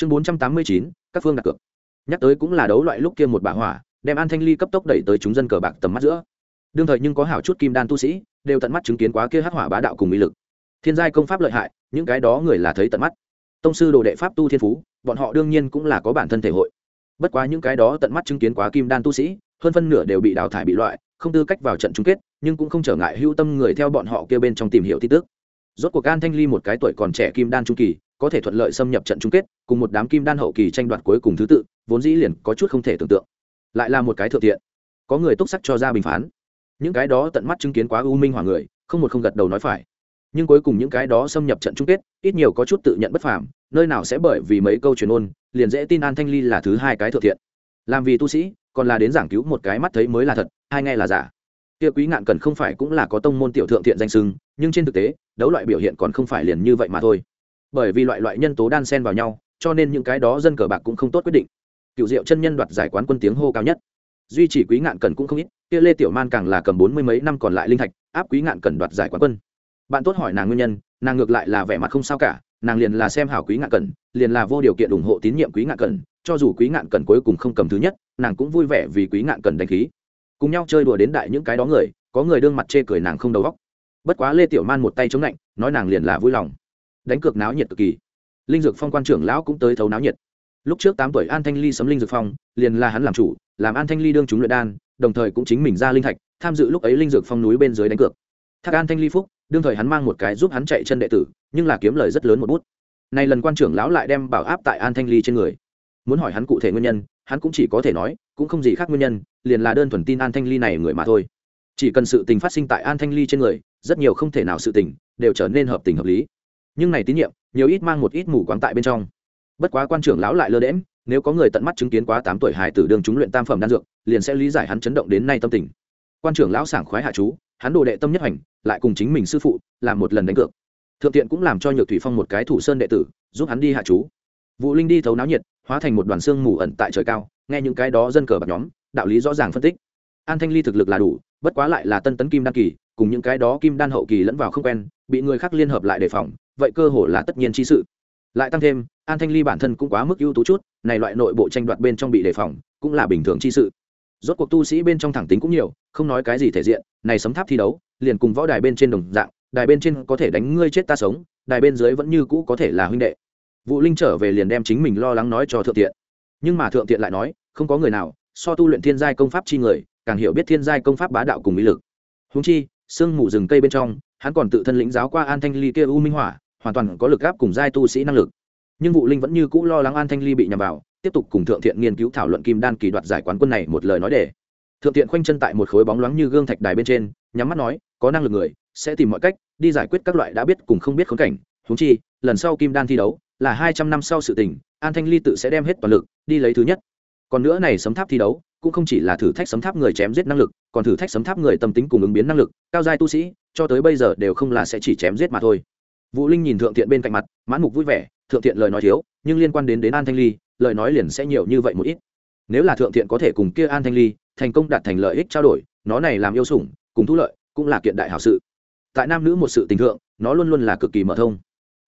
chương bốn trăm tám mươi chín, các phương đặt cược. Nhắc tới cũng là đấu loại lúc kia một bả hỏa, đem an thanh ly cấp tốc đẩy tới chúng dân cờ bạc tầm mắt giữa. Đương thời nhưng có hảo chút kim đan tu sĩ, đều tận mắt chứng kiến quá kia hắc hỏa bá đạo cùng uy lực. Thiên giai công pháp lợi hại, những cái đó người là thấy tận mắt. Tông sư đồ đệ pháp tu thiên phú, bọn họ đương nhiên cũng là có bản thân thể hội. Bất quá những cái đó tận mắt chứng kiến quá kim đan tu sĩ, hơn phân nửa đều bị đào thải bị loại, không tư cách vào trận chung kết, nhưng cũng không trở ngại hữu tâm người theo bọn họ kia bên trong tìm hiểu tin tức. Rốt cuộc an thanh ly một cái tuổi còn trẻ kim đan trung kỳ có thể thuận lợi xâm nhập trận chung kết, cùng một đám kim đan hậu kỳ tranh đoạt cuối cùng thứ tự, vốn dĩ liền có chút không thể tưởng tượng. Lại là một cái thượng thiện. Có người túc sắc cho ra bình phán. Những cái đó tận mắt chứng kiến quá u minh hoàng người, không một không gật đầu nói phải. Nhưng cuối cùng những cái đó xâm nhập trận chung kết, ít nhiều có chút tự nhận bất phàm, nơi nào sẽ bởi vì mấy câu truyền ôn, liền dễ tin an thanh ly là thứ hai cái thượng thiện. Làm vì tu sĩ, còn là đến giảng cứu một cái mắt thấy mới là thật hai nghe là giả. Kia quý ngạn cần không phải cũng là có tông môn tiểu thượng thiện danh sưng nhưng trên thực tế, đấu loại biểu hiện còn không phải liền như vậy mà thôi bởi vì loại loại nhân tố đan xen vào nhau, cho nên những cái đó dân cờ bạc cũng không tốt quyết định. Cựu diệu chân nhân đoạt giải quán quân tiếng hô cao nhất. Duy chỉ quý ngạn cần cũng không ít, kia lê tiểu man càng là cầm bốn mươi mấy năm còn lại linh thạch, áp quý ngạn cần đoạt giải quán quân. Bạn tốt hỏi nàng nguyên nhân, nàng ngược lại là vẻ mặt không sao cả, nàng liền là xem hảo quý ngạn cần, liền là vô điều kiện ủng hộ tín nhiệm quý ngạn cần, cho dù quý ngạn cần cuối cùng không cầm thứ nhất, nàng cũng vui vẻ vì quý ngạn cần đánh khí. Cùng nhau chơi đùa đến đại những cái đó người, có người đương mặt chê cười nàng không đầu góc bất quá lê tiểu man một tay chống lạnh, nói nàng liền là vui lòng đánh cược náo nhiệt cực kỳ. Linh dược phong quan trưởng lão cũng tới thấu náo nhiệt. Lúc trước tám tuổi an thanh ly sấm linh dược phong, liền là hắn làm chủ, làm an thanh ly đương chúng luyện đan, đồng thời cũng chính mình ra linh thạch, tham dự lúc ấy linh dược phong núi bên dưới đánh cược. Thác an thanh ly phúc, đương thời hắn mang một cái giúp hắn chạy chân đệ tử, nhưng là kiếm lời rất lớn một bút. Nay lần quan trưởng lão lại đem bảo áp tại an thanh ly trên người. Muốn hỏi hắn cụ thể nguyên nhân, hắn cũng chỉ có thể nói, cũng không gì khác nguyên nhân, liền là đơn thuần tin an thanh ly này người mà thôi. Chỉ cần sự tình phát sinh tại an thanh ly trên người, rất nhiều không thể nào sự tình, đều trở nên hợp tình hợp lý nhưng này tín nhiệm, nhiều ít mang một ít mù quáng tại bên trong. Bất quá quan trưởng lão lại lơ đễm nếu có người tận mắt chứng kiến quá tám tuổi hải tử đường chúng luyện tam phẩm đan dược, liền sẽ lý giải hắn chấn động đến nay tâm tình. Quan trưởng lão sảng khoái hạ chú, hắn đồ đệ tâm nhất hành, lại cùng chính mình sư phụ, làm một lần đánh cược. Thượng tiện cũng làm cho nhược thủy phong một cái thủ sơn đệ tử, giúp hắn đi hạ chú. Vũ linh đi thấu náo nhiệt, hóa thành một đoàn xương mù ẩn tại trời cao, nghe những cái đó dân cờ bạc nhóm, đạo lý rõ ràng phân tích. An thanh ly thực lực là đủ, bất quá lại là tân tấn kim đan kỳ, cùng những cái đó kim đan hậu kỳ lẫn vào không quen bị người khác liên hợp lại đề phòng, vậy cơ hồ là tất nhiên chi sự. Lại tăng thêm, an thanh ly bản thân cũng quá mức ưu tú chút, này loại nội bộ tranh đoạt bên trong bị đề phòng, cũng là bình thường chi sự. Rốt cuộc tu sĩ bên trong thẳng tính cũng nhiều, không nói cái gì thể diện, này sấm tháp thi đấu, liền cùng võ đài bên trên đồng dạng, đài bên trên có thể đánh ngươi chết ta sống, đài bên dưới vẫn như cũ có thể là huynh đệ. Vũ linh trở về liền đem chính mình lo lắng nói cho thượng tiện. Nhưng mà thượng tiện lại nói, không có người nào, so tu luyện thiên giai công pháp chi người, càng hiểu biết thiên giai công pháp bá đạo cùng mỹ lực. Húng chi, sương mù rừng cây bên trong hắn còn tự thân lĩnh giáo qua an thanh ly kia u minh hỏa, hoàn toàn có lực gáp cùng giai tu sĩ năng lực. Nhưng vụ linh vẫn như cũ lo lắng an thanh ly bị nhầm vào, tiếp tục cùng thượng thiện nghiên cứu thảo luận kim đan kỳ đoạt giải quán quân này một lời nói để. Thượng thiện khoanh chân tại một khối bóng loáng như gương thạch đài bên trên, nhắm mắt nói, có năng lực người, sẽ tìm mọi cách, đi giải quyết các loại đã biết cùng không biết khốn cảnh. Húng chi, lần sau kim đan thi đấu là hai trăm năm sau sự tình, an thanh ly tự sẽ đem hết toàn lực, đi lấy thứ nhất. Còn nữa này sấm tháp thi đấu cũng không chỉ là thử thách sấm tháp người chém giết năng lực, còn thử thách sấm tháp người tâm tính cùng ứng biến năng lực, cao giai tu sĩ, cho tới bây giờ đều không là sẽ chỉ chém giết mà thôi. Vũ linh nhìn thượng thiện bên cạnh mặt, mãn mục vui vẻ, thượng thiện lời nói thiếu, nhưng liên quan đến đến an thanh ly, lời nói liền sẽ nhiều như vậy một ít. Nếu là thượng thiện có thể cùng kia an thanh ly thành công đạt thành lợi ích trao đổi, nó này làm yêu sủng, cùng thu lợi, cũng là kiện đại hảo sự. Tại nam nữ một sự tình thượng, nó luôn luôn là cực kỳ mở thông.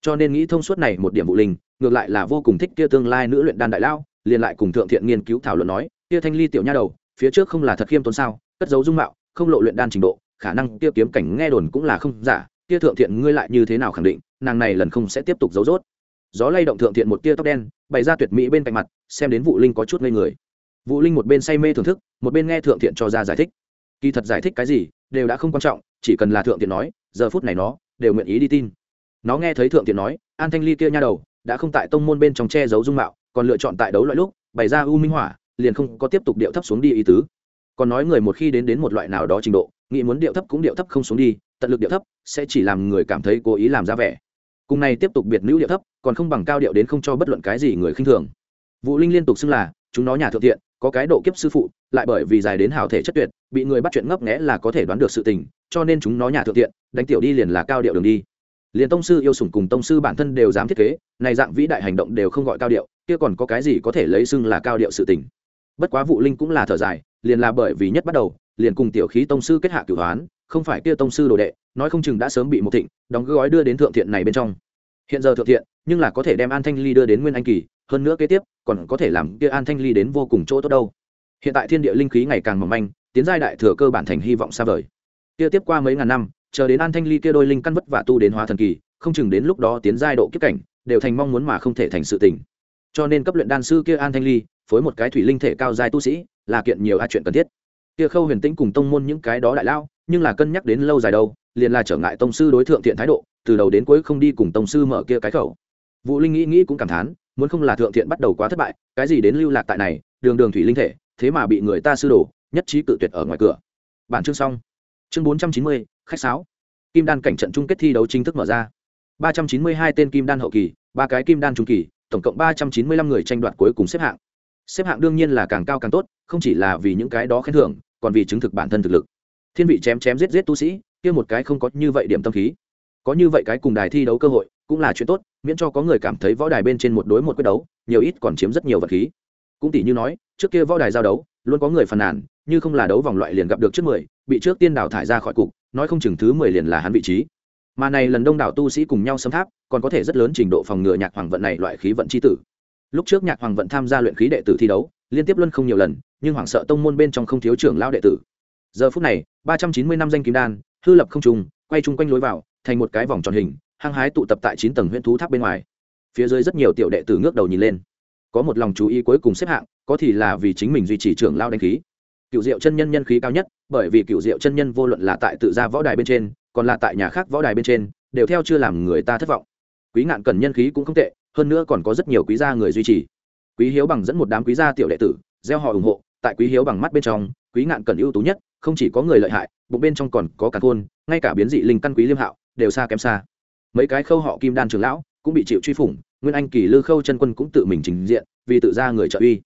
Cho nên nghĩ thông suốt này một điểm vụ linh, ngược lại là vô cùng thích kia tương lai nữ luyện đan đại lao liền lại cùng thượng thiện nghiên cứu thảo luận nói kia thanh ly tiểu nha đầu, phía trước không là thật khiêm tốn sao, cất giấu dung mạo, không lộ luyện đan trình độ, khả năng kia kiếm cảnh nghe đồn cũng là không giả, kia thượng thiện ngươi lại như thế nào khẳng định, nàng này lần không sẽ tiếp tục giấu rốt. Gió lay động thượng thiện một tia tóc đen, bày ra tuyệt mỹ bên cạnh mặt, xem đến vụ linh có chút ngây người. Vụ linh một bên say mê thưởng thức, một bên nghe thượng thiện cho ra giải thích. Kỳ thật giải thích cái gì, đều đã không quan trọng, chỉ cần là thượng thiện nói, giờ phút này nó, đều nguyện ý đi tin. Nó nghe thấy thượng thiện nói, an thanh ly kia nha đầu, đã không tại tông môn bên trong che giấu dung mạo, còn lựa chọn tại đấu loại lúc, bày ra u minh hỏa liền không có tiếp tục điệu thấp xuống đi ý tứ. Còn nói người một khi đến đến một loại nào đó trình độ, nghĩ muốn điệu thấp cũng điệu thấp không xuống đi, tận lực điệu thấp sẽ chỉ làm người cảm thấy cố ý làm ra vẻ. Cùng này tiếp tục biệt nữ điệu thấp, còn không bằng cao điệu đến không cho bất luận cái gì người khinh thường. Vũ linh liên tục xưng là, chúng nó nhà thượng thiện, có cái độ kiếp sư phụ, lại bởi vì dài đến hào thể chất tuyệt, bị người bắt chuyện ngấp nghẽ là có thể đoán được sự tình, cho nên chúng nó nhà thượng thiện, đánh tiểu đi liền là cao điệu đường đi. Liền tông sư yêu sủng cùng tông sư bản thân đều dám thiết kế, này dạng vĩ đại hành động đều không gọi cao điệu, kia còn có cái gì có thể lấy xưng là cao điệu sự tình? Bất quá vụ linh cũng là thở dài, liền là bởi vì nhất bắt đầu, liền cùng tiểu khí tông sư kết hạ cửu hoán, không phải kia tông sư đồ đệ, nói không chừng đã sớm bị một thịnh, đóng gói đưa đến thượng thiện này bên trong. Hiện giờ thượng thiện, nhưng là có thể đem an thanh ly đưa đến nguyên anh kỳ, hơn nữa kế tiếp, còn có thể làm kia an thanh ly đến vô cùng chỗ tốt đâu. Hiện tại thiên địa linh khí ngày càng mỏng manh, tiến giai đại thừa cơ bản thành hy vọng xa vời. Kia tiếp qua mấy ngàn năm, chờ đến an thanh ly kia đôi linh căn vất vả tu đến hóa thần kỳ, không chừng đến lúc đó tiến giai độ kiếp cảnh, đều thành mong muốn mà không thể thành sự tình. Cho nên cấp luyện đan sư kia an thanh ly phối một cái thủy linh thể cao giai tu sĩ, là kiện nhiều a chuyện cần thiết. Kia khâu huyền tĩnh cùng tông môn những cái đó đại lao, nhưng là cân nhắc đến lâu dài đâu, liền là trở ngại tông sư đối thượng thiện thái độ, từ đầu đến cuối không đi cùng tông sư mở kia cái khẩu. Vũ linh nghĩ nghĩ cũng cảm thán, muốn không là thượng thiện bắt đầu quá thất bại, cái gì đến lưu lạc tại này, đường đường thủy linh thể, thế mà bị người ta sư đổ nhất trí cự tuyệt ở ngoài cửa. Bản chương xong. Chương bốn trăm chín mươi, khách sáo. Kim đan cảnh trận chung kết thi đấu chính thức mở ra. ba trăm chín mươi hai tên kim đan hậu kỳ, ba cái kim đan trung kỳ, tổng cộng ba trăm chín mươi lăm người tranh đoạt cuối cùng xếp hạng xếp hạng đương nhiên là càng cao càng tốt, không chỉ là vì những cái đó khen thưởng, còn vì chứng thực bản thân thực lực. Thiên vị chém chém giết giết tu sĩ, kia một cái không có như vậy điểm tâm khí. Có như vậy cái cùng đài thi đấu cơ hội, cũng là chuyện tốt, miễn cho có người cảm thấy võ đài bên trên một đối một quyết đấu, nhiều ít còn chiếm rất nhiều vật khí. Cũng tỷ như nói, trước kia võ đài giao đấu, luôn có người phàn nàn, như không là đấu vòng loại liền gặp được trước mười, bị trước tiên đào thải ra khỏi cục, nói không chừng thứ mười liền là hắn vị trí. Mà này lần đông đảo tu sĩ cùng nhau xâm tháp còn có thể rất lớn trình độ phòng ngừa nhạc hoàng vận này loại khí vận c h i tử lúc trước nhạc hoàng vận tham gia luyện khí đệ tử thi đấu, liên tiếp luân không nhiều lần, nhưng hoàng sợ tông môn bên trong không thiếu trưởng lao đệ tử. Giờ phút này, ba trăm chín mươi năm danh kim đan, hư lập không trùng quay chung quanh lối vào, thành một cái vòng tròn hình, hăng hái tụ tập tại chín tầng huyện thú tháp bên ngoài. Phía dưới rất nhiều tiểu đệ tử ngước đầu nhìn lên. Có một lòng chú ý cuối cùng xếp hạng, có thì là vì chính mình duy trì trưởng lao đánh khí. Cựu diệu chân nhân nhân khí cao nhất, bởi vì cựu diệu chân nhân vô luận là tại tự gia võ đài bên trên, còn là tại nhà khác võ đài bên trên, đều theo chưa làm người ta thất vọng quý ngạn cần nhân khí cũng không tệ, hơn nữa còn có rất nhiều quý gia người duy trì. Quý hiếu bằng dẫn một đám quý gia tiểu đệ tử, gieo họ ủng hộ, tại quý hiếu bằng mắt bên trong, quý ngạn cần ưu tú nhất, không chỉ có người lợi hại, bụng bên trong còn có cả khôn ngay cả biến dị linh căn quý liêm hạo, đều xa kém xa. Mấy cái khâu họ kim đan trường lão cũng bị chịu truy phủng, nguyên anh kỳ lư khâu chân quân cũng tự mình trình diện, vì tự ra người trợ uy.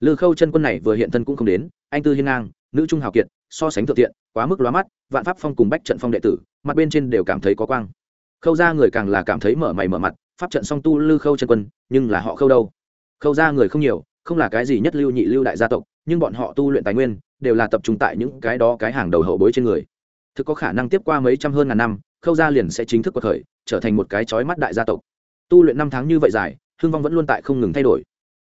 Lư khâu chân quân này vừa hiện thân cũng không đến, anh tư hiên ngang, nữ trung hào kiệt, so sánh thượng tiện quá mức lóa mắt, vạn pháp phong cùng bách trận phong đệ tử, mặt bên trên đều cảm thấy có quang khâu ra người càng là cảm thấy mở mày mở mặt, pháp trận song tu lư khâu chân quân, nhưng là họ khâu đâu? Khâu ra người không nhiều, không là cái gì nhất lưu nhị lưu đại gia tộc, nhưng bọn họ tu luyện tài nguyên, đều là tập trung tại những cái đó cái hàng đầu hậu bối trên người. Thực có khả năng tiếp qua mấy trăm hơn ngàn năm, khâu gia liền sẽ chính thức cuộc khởi, trở thành một cái chói mắt đại gia tộc. Tu luyện năm tháng như vậy dài, hương vong vẫn luôn tại không ngừng thay đổi.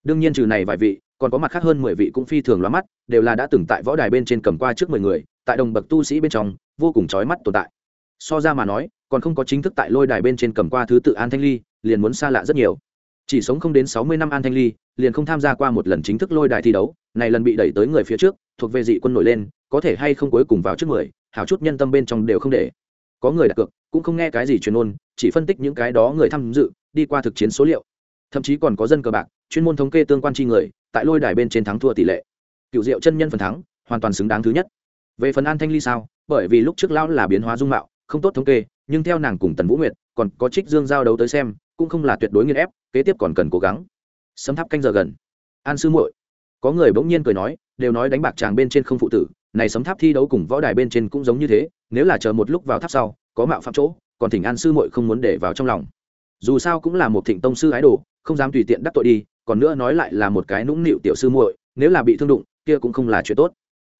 Đương nhiên trừ này vài vị, còn có mặt khác hơn mười vị cũng phi thường loa mắt, đều là đã từng tại võ đài bên trên cầm qua trước mười người, tại đồng bậc tu sĩ bên trong, vô cùng chói mắt tồn tại. So ra mà nói còn không có chính thức tại lôi đài bên trên cầm qua thứ tự an thanh ly, liền muốn xa lạ rất nhiều. Chỉ sống không đến sáu mươi năm an thanh ly, liền không tham gia qua một lần chính thức lôi đài thi đấu, này lần bị đẩy tới người phía trước, thuộc về dị quân nổi lên, có thể hay không cuối cùng vào trước mười, hảo chút nhân tâm bên trong đều không để. Có người đặt cược, cũng không nghe cái gì truyền ôn chỉ phân tích những cái đó người tham dự, đi qua thực chiến số liệu. Thậm chí còn có dân cờ bạc, chuyên môn thống kê tương quan chi người, tại lôi đài bên trên thắng thua tỷ lệ. Cựu diệu chân nhân phần thắng, hoàn toàn xứng đáng thứ nhất. Về phần an thanh ly sao? Bởi vì lúc trước lão là biến hóa dung mạo, không tốt thống kê nhưng theo nàng cùng tần vũ nguyệt, còn có trích dương giao đấu tới xem, cũng không là tuyệt đối nghiên ép, kế tiếp còn cần cố gắng. Sấm tháp canh giờ gần. An sư muội. Có người bỗng nhiên cười nói, đều nói đánh bạc chàng bên trên không phụ tử, này sấm tháp thi đấu cùng võ đài bên trên cũng giống như thế, nếu là chờ một lúc vào tháp sau, có mạo phạm chỗ, còn thỉnh an sư muội không muốn để vào trong lòng. Dù sao cũng là một thịnh tông sư ái đồ, không dám tùy tiện đắc tội đi, còn nữa nói lại là một cái nũng nịu tiểu sư muội, nếu là bị thương đụng, kia cũng không là chuyện tốt.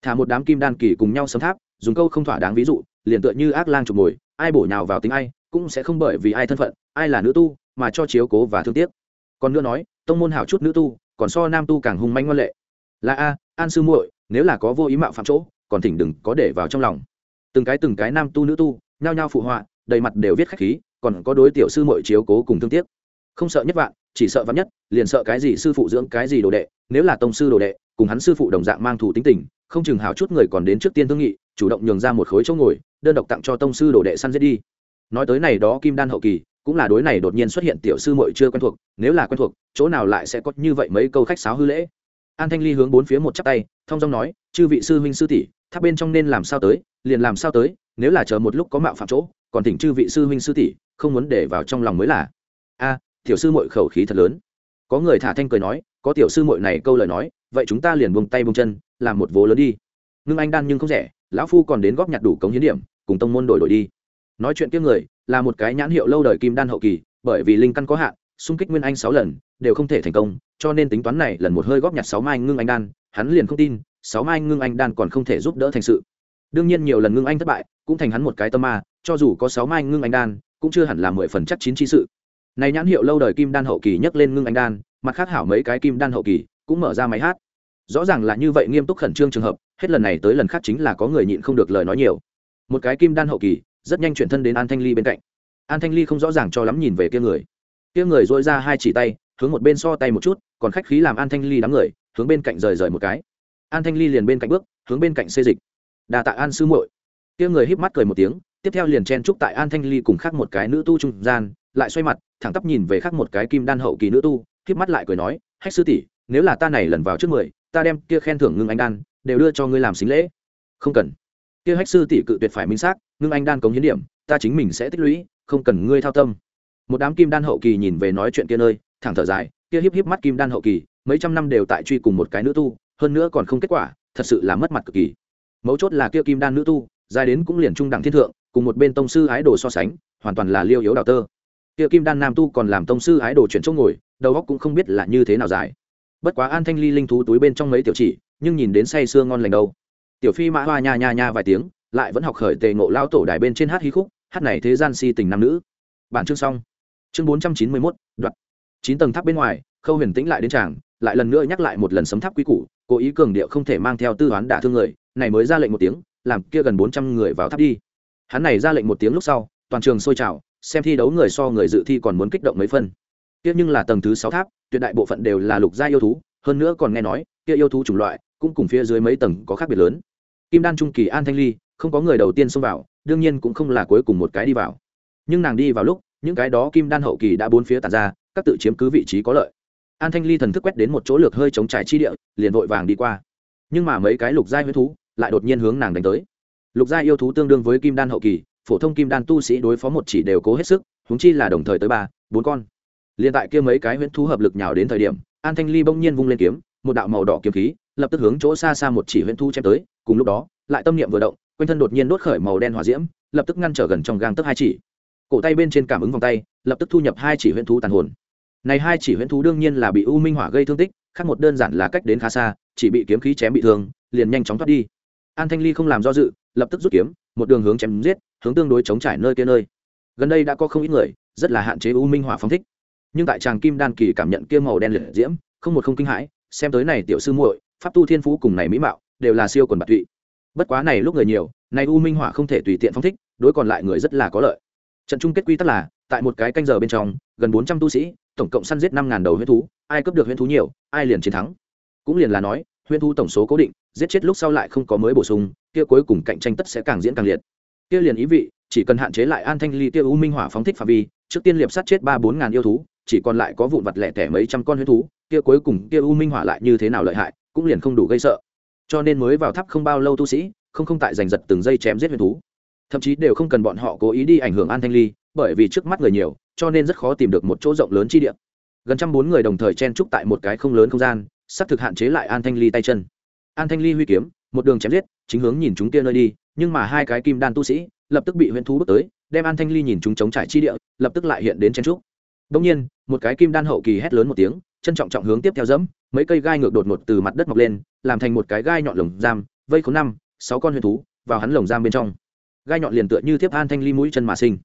Thả một đám kim đan kỳ cùng nhau sấm tháp, dùng câu không thỏa đáng ví dụ, liền tựa như ác lang chụp mồi ai bổ nhào vào tính ai, cũng sẽ không bởi vì ai thân phận, ai là nữ tu, mà cho chiếu cố và thương tiếc. Còn nữa nói, tông môn hảo chút nữ tu, còn so nam tu càng hung manh ngoan lệ. Là a, an sư muội, nếu là có vô ý mạo phạm chỗ, còn thỉnh đừng có để vào trong lòng. Từng cái từng cái nam tu nữ tu, nhao nhao phụ họa, đầy mặt đều viết khách khí, còn có đối tiểu sư muội chiếu cố cùng thương tiếc. Không sợ nhất vạn, chỉ sợ vạn nhất, liền sợ cái gì sư phụ dưỡng cái gì đồ đệ, nếu là tông sư đồ đệ, cùng hắn sư phụ đồng dạng mang thủ tính tình, không chừng hào chút người còn đến trước tiên thương nghị, chủ động nhường ra một khối chỗ ngồi đơn độc tặng cho tông sư đồ đệ săn giết đi. Nói tới này đó kim đan hậu kỳ, cũng là đối này đột nhiên xuất hiện tiểu sư muội chưa quen thuộc, nếu là quen thuộc, chỗ nào lại sẽ có như vậy mấy câu khách sáo hư lễ. An thanh ly hướng bốn phía một chắp tay, thông dong nói, chư vị sư huynh sư tỷ, tháp bên trong nên làm sao tới, liền làm sao tới, nếu là chờ một lúc có mạo phạm chỗ, còn thỉnh chư vị sư huynh sư tỷ, không muốn để vào trong lòng mới là. A, tiểu sư muội khẩu khí thật lớn. Có người thả thanh cười nói, có tiểu sư muội này câu lời nói, vậy chúng ta liền buông tay buông chân, làm một vố lớn đi. Ngưng anh đan nhưng không rẻ lão phu còn đến góp nhặt đủ cống hiến điểm, cùng tông môn đổi đổi đi. Nói chuyện kiếp người, là một cái nhãn hiệu lâu đời kim đan hậu kỳ, bởi vì linh căn có hạn, xung kích nguyên anh sáu lần, đều không thể thành công, cho nên tính toán này lần một hơi góp nhặt sáu mai ngưng anh đan, hắn liền không tin, sáu mai ngưng anh đan còn không thể giúp đỡ thành sự. Đương nhiên nhiều lần ngưng anh thất bại, cũng thành hắn một cái tâm ma, cho dù có sáu mai ngưng anh đan, cũng chưa hẳn là mười phần chắc chín chi sự. Này nhãn hiệu lâu đời kim đan hậu kỳ nhấc lên ngưng anh đan, mặt khác hảo mấy cái kim đan hậu kỳ, cũng mở ra máy hát rõ ràng là như vậy nghiêm túc khẩn trương trường hợp, hết lần này tới lần khác chính là có người nhịn không được lời nói nhiều. Một cái kim đan hậu kỳ, rất nhanh chuyển thân đến an thanh ly bên cạnh. An thanh ly không rõ ràng cho lắm nhìn về kia người. Kia người dội ra hai chỉ tay, hướng một bên so tay một chút, còn khách khí làm an thanh ly đám người, hướng bên cạnh rời rời một cái. An thanh ly liền bên cạnh bước, hướng bên cạnh xê dịch. Đà tạ an sư muội. Kia người híp mắt cười một tiếng, tiếp theo liền chen trúc tại an thanh ly cùng khác một cái nữ tu trung gian, lại xoay mặt, thẳng tắp nhìn về khác một cái kim đan hậu kỳ nữ tu, híp mắt lại cười nói, hách sư tỷ, nếu là ta này lần vào trước mười ta đem kia khen thưởng ngưng anh đan, đều đưa cho ngươi làm xính lễ. Không cần. Kia hách sư tỷ cự tuyệt phải minh xác, ngưng anh đan cống hiến điểm, ta chính mình sẽ tích lũy, không cần ngươi thao tâm. Một đám kim đan hậu kỳ nhìn về nói chuyện kia nơi, thẳng thở dài, kia híp híp mắt kim đan hậu kỳ, mấy trăm năm đều tại truy cùng một cái nữ tu, hơn nữa còn không kết quả, thật sự là mất mặt cực kỳ. Mấu chốt là kia kim đan nữ tu, dài đến cũng liền trung đẳng thiên thượng, cùng một bên tông sư ái đồ so sánh, hoàn toàn là liêu yếu đào tơ. Kia kim đan nam tu còn làm tông sư ái đồ chuyển chỗ ngồi, đầu óc cũng không biết là như thế nào dài bất quá an thanh ly linh thú túi bên trong mấy tiểu chỉ, nhưng nhìn đến say sưa ngon lành đâu. Tiểu phi mã hoa nha nha nha vài tiếng, lại vẫn học khởi tề ngộ lao tổ đài bên trên hát hí khúc, hát này thế gian si tình nam nữ. Bản chương xong. Chương bốn trăm chín mươi mốt, đoạn. Chín tầng tháp bên ngoài, khâu huyền tĩnh lại đến tràng, lại lần nữa nhắc lại một lần sấm tháp quý củ, cố ý cường điệu không thể mang theo tư toán đả thương người, này mới ra lệnh một tiếng, làm kia gần bốn trăm người vào tháp đi. Hắn này ra lệnh một tiếng lúc sau, toàn trường sôi trào, xem thi đấu người so người dự thi còn muốn kích động mấy phân tiếc nhưng là tầng thứ sáu tháp, tuyệt đại bộ phận đều là lục gia yêu thú, hơn nữa còn nghe nói, kia yêu thú chủng loại cũng cùng phía dưới mấy tầng có khác biệt lớn. Kim đan trung kỳ an thanh ly, không có người đầu tiên xông vào, đương nhiên cũng không là cuối cùng một cái đi vào. Nhưng nàng đi vào lúc, những cái đó kim đan hậu kỳ đã bốn phía tàn ra, các tự chiếm cứ vị trí có lợi. An thanh ly thần thức quét đến một chỗ lược hơi chống trải chi địa, liền vội vàng đi qua. Nhưng mà mấy cái lục gia huyết thú lại đột nhiên hướng nàng đánh tới. Lục gia yêu thú tương đương với kim đan hậu kỳ, phổ thông kim đan tu sĩ đối phó một chỉ đều cố hết sức húng chi là đồng thời tới ba, bốn con liền tại kia mấy cái huyễn thú hợp lực nhào đến thời điểm, an thanh ly bỗng nhiên vung lên kiếm, một đạo màu đỏ kiếm khí, lập tức hướng chỗ xa xa một chỉ huyễn thú chém tới, cùng lúc đó, lại tâm niệm vừa động, quanh thân đột nhiên đốt khởi màu đen hỏa diễm, lập tức ngăn trở gần trong gang tấc hai chỉ. Cổ tay bên trên cảm ứng vòng tay, lập tức thu nhập hai chỉ huyễn thú tàn hồn. Này hai chỉ huyễn thú đương nhiên là bị u minh hỏa gây thương tích, khác một đơn giản là cách đến khá xa, chỉ bị kiếm khí chém bị thương, liền nhanh chóng thoát đi. An thanh ly không làm do dự, lập tức rút kiếm, một đường hướng chém giết, hướng tương đối chống trải nơi kia nơi. Gần đây đã có không ít người, rất là hạn chế u minh hỏa phóng thích nhưng tại chàng kim đan kỳ cảm nhận kia màu đen liệt diễm, không một không kinh hãi, xem tới này tiểu sư muội, pháp tu thiên phú cùng này mỹ mạo, đều là siêu quần bạc tụy. Bất quá này lúc người nhiều, này u minh hỏa không thể tùy tiện phóng thích, đối còn lại người rất là có lợi. Trận chung kết quy tắc là, tại một cái canh giờ bên trong, gần bốn trăm tu sĩ, tổng cộng săn giết năm ngàn đầu huyễn thú, ai cướp được huyễn thú nhiều, ai liền chiến thắng. Cũng liền là nói, huyễn thú tổng số cố định, giết chết lúc sau lại không có mới bổ sung, kia cuối cùng cạnh tranh tất sẽ càng diễn càng liệt. Kia liền ý vị, chỉ cần hạn chế lại an thanh ly kia u minh hỏa phóng thích phạm vi, trước tiên liệp sát chết ba bốn ngàn yêu thú chỉ còn lại có vụn vặt lẻ tẻ mấy trăm con huyết thú, kia cuối cùng kia u minh hỏa lại như thế nào lợi hại, cũng liền không đủ gây sợ. Cho nên mới vào tháp không bao lâu tu sĩ, không không tại giành giật từng giây chém giết huyết thú. Thậm chí đều không cần bọn họ cố ý đi ảnh hưởng an thanh ly, bởi vì trước mắt người nhiều, cho nên rất khó tìm được một chỗ rộng lớn chi địa. Gần trăm bốn người đồng thời chen trúc tại một cái không lớn không gian, sắp thực hạn chế lại an thanh ly tay chân. An thanh ly huy kiếm, một đường chém giết, chính hướng nhìn chúng kia nơi đi, nhưng mà hai cái kim đan tu sĩ, lập tức bị huyễn thú bước tới, đem an thanh ly nhìn chúng chống trải chi địa, lập tức lại hiện đến chen trúc đông nhiên, một cái kim đan hậu kỳ hét lớn một tiếng, chân trọng trọng hướng tiếp theo dẫm, mấy cây gai ngược đột ngột từ mặt đất mọc lên, làm thành một cái gai nhọn lồng giam, vây khốn năm, sáu con huyền thú, vào hắn lồng giam bên trong. Gai nhọn liền tựa như tiếp an thanh ly mũi chân mà sinh.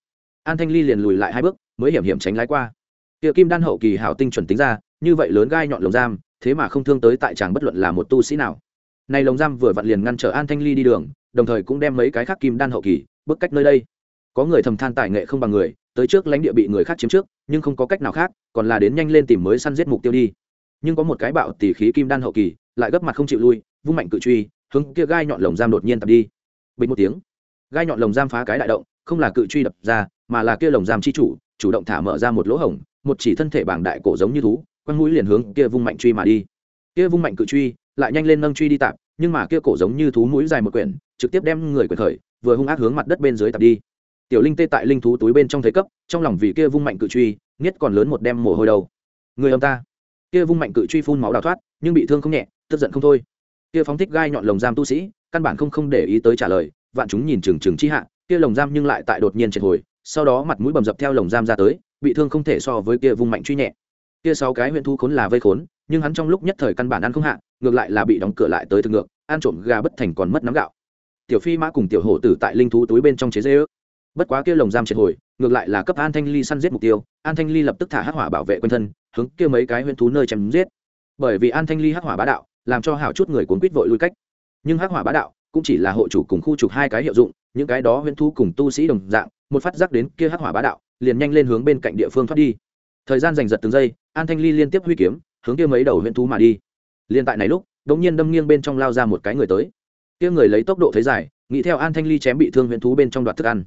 An thanh ly liền lùi lại hai bước, mới hiểm hiểm tránh lái qua. Tiệp kim đan hậu kỳ hảo tinh chuẩn tính ra, như vậy lớn gai nhọn lồng giam, thế mà không thương tới tại chàng bất luận là một tu sĩ nào. Này lồng giam vừa vặn liền ngăn trở an thanh ly đi đường, đồng thời cũng đem mấy cái khác kim đan hậu kỳ, bước cách nơi đây. Có người thầm than tài nghệ không bằng người tới trước lãnh địa bị người khác chiếm trước, nhưng không có cách nào khác, còn là đến nhanh lên tìm mới săn giết mục tiêu đi. Nhưng có một cái bạo tỉ khí kim đan hậu kỳ, lại gấp mặt không chịu lui, vung mạnh cự truy, hướng kia gai nhọn lồng giam đột nhiên tập đi. Bình một tiếng, gai nhọn lồng giam phá cái đại động, không là cự truy đập ra, mà là kia lồng giam chi chủ chủ động thả mở ra một lỗ hổng, một chỉ thân thể bảng đại cổ giống như thú, quăng mũi liền hướng kia vung mạnh truy mà đi. Kia vung mạnh cự truy, lại nhanh lên nâng truy đi tạm, nhưng mà kia cổ giống như thú mũi dài một quyển, trực tiếp đem người quyển khởi, vừa hung ác hướng mặt đất bên dưới tập đi tiểu linh tê tại linh thú túi bên trong thấy cấp, trong lòng vì kia vung mạnh cự truy, nghiết còn lớn một đem mồ hôi đầu. Người ông ta. Kia vung mạnh cự truy phun máu đào thoát, nhưng bị thương không nhẹ, tức giận không thôi. Kia phóng thích gai nhọn lồng giam tu sĩ, căn bản không không để ý tới trả lời, vạn chúng nhìn chừng chừng chi hạ, kia lồng giam nhưng lại tại đột nhiên triệt hồi, sau đó mặt mũi bầm dập theo lồng giam ra tới, bị thương không thể so với kia vung mạnh truy nhẹ. Kia sáu cái huyện thu khốn là vây khốn, nhưng hắn trong lúc nhất thời căn bản ăn không hạ, ngược lại là bị đóng cửa lại tới thực ngược, ăn trộm gà bất thành còn mất nắm gạo. Tiểu phi mã cùng tiểu hổ tử tại linh thú túi bên trong chế dê ước bất quá kia lồng giam triệt hồi, ngược lại là cấp an thanh ly săn giết mục tiêu, an thanh ly lập tức thả hắc hỏa bảo vệ quân thân, hướng kia mấy cái huyễn thú nơi chém giết. Bởi vì an thanh ly hắc hỏa bá đạo, làm cho hảo chút người cuốn quýt vội lui cách. Nhưng hắc hỏa bá đạo cũng chỉ là hộ chủ cùng khu trục hai cái hiệu dụng, những cái đó huyễn thú cùng tu sĩ đồng dạng, một phát giác đến kia hắc hỏa bá đạo, liền nhanh lên hướng bên cạnh địa phương thoát đi. Thời gian giành giật từng giây, an thanh ly liên tiếp huy kiếm, hướng kia mấy đầu huyễn thú mà đi. Liên tại này lúc, đột nhiên đâm nghiêng bên trong lao ra một cái người tới. Kia người lấy tốc độ thấy dài, nghĩ theo an thanh ly chém bị thương huyễn thú bên trong đoạt thức ăn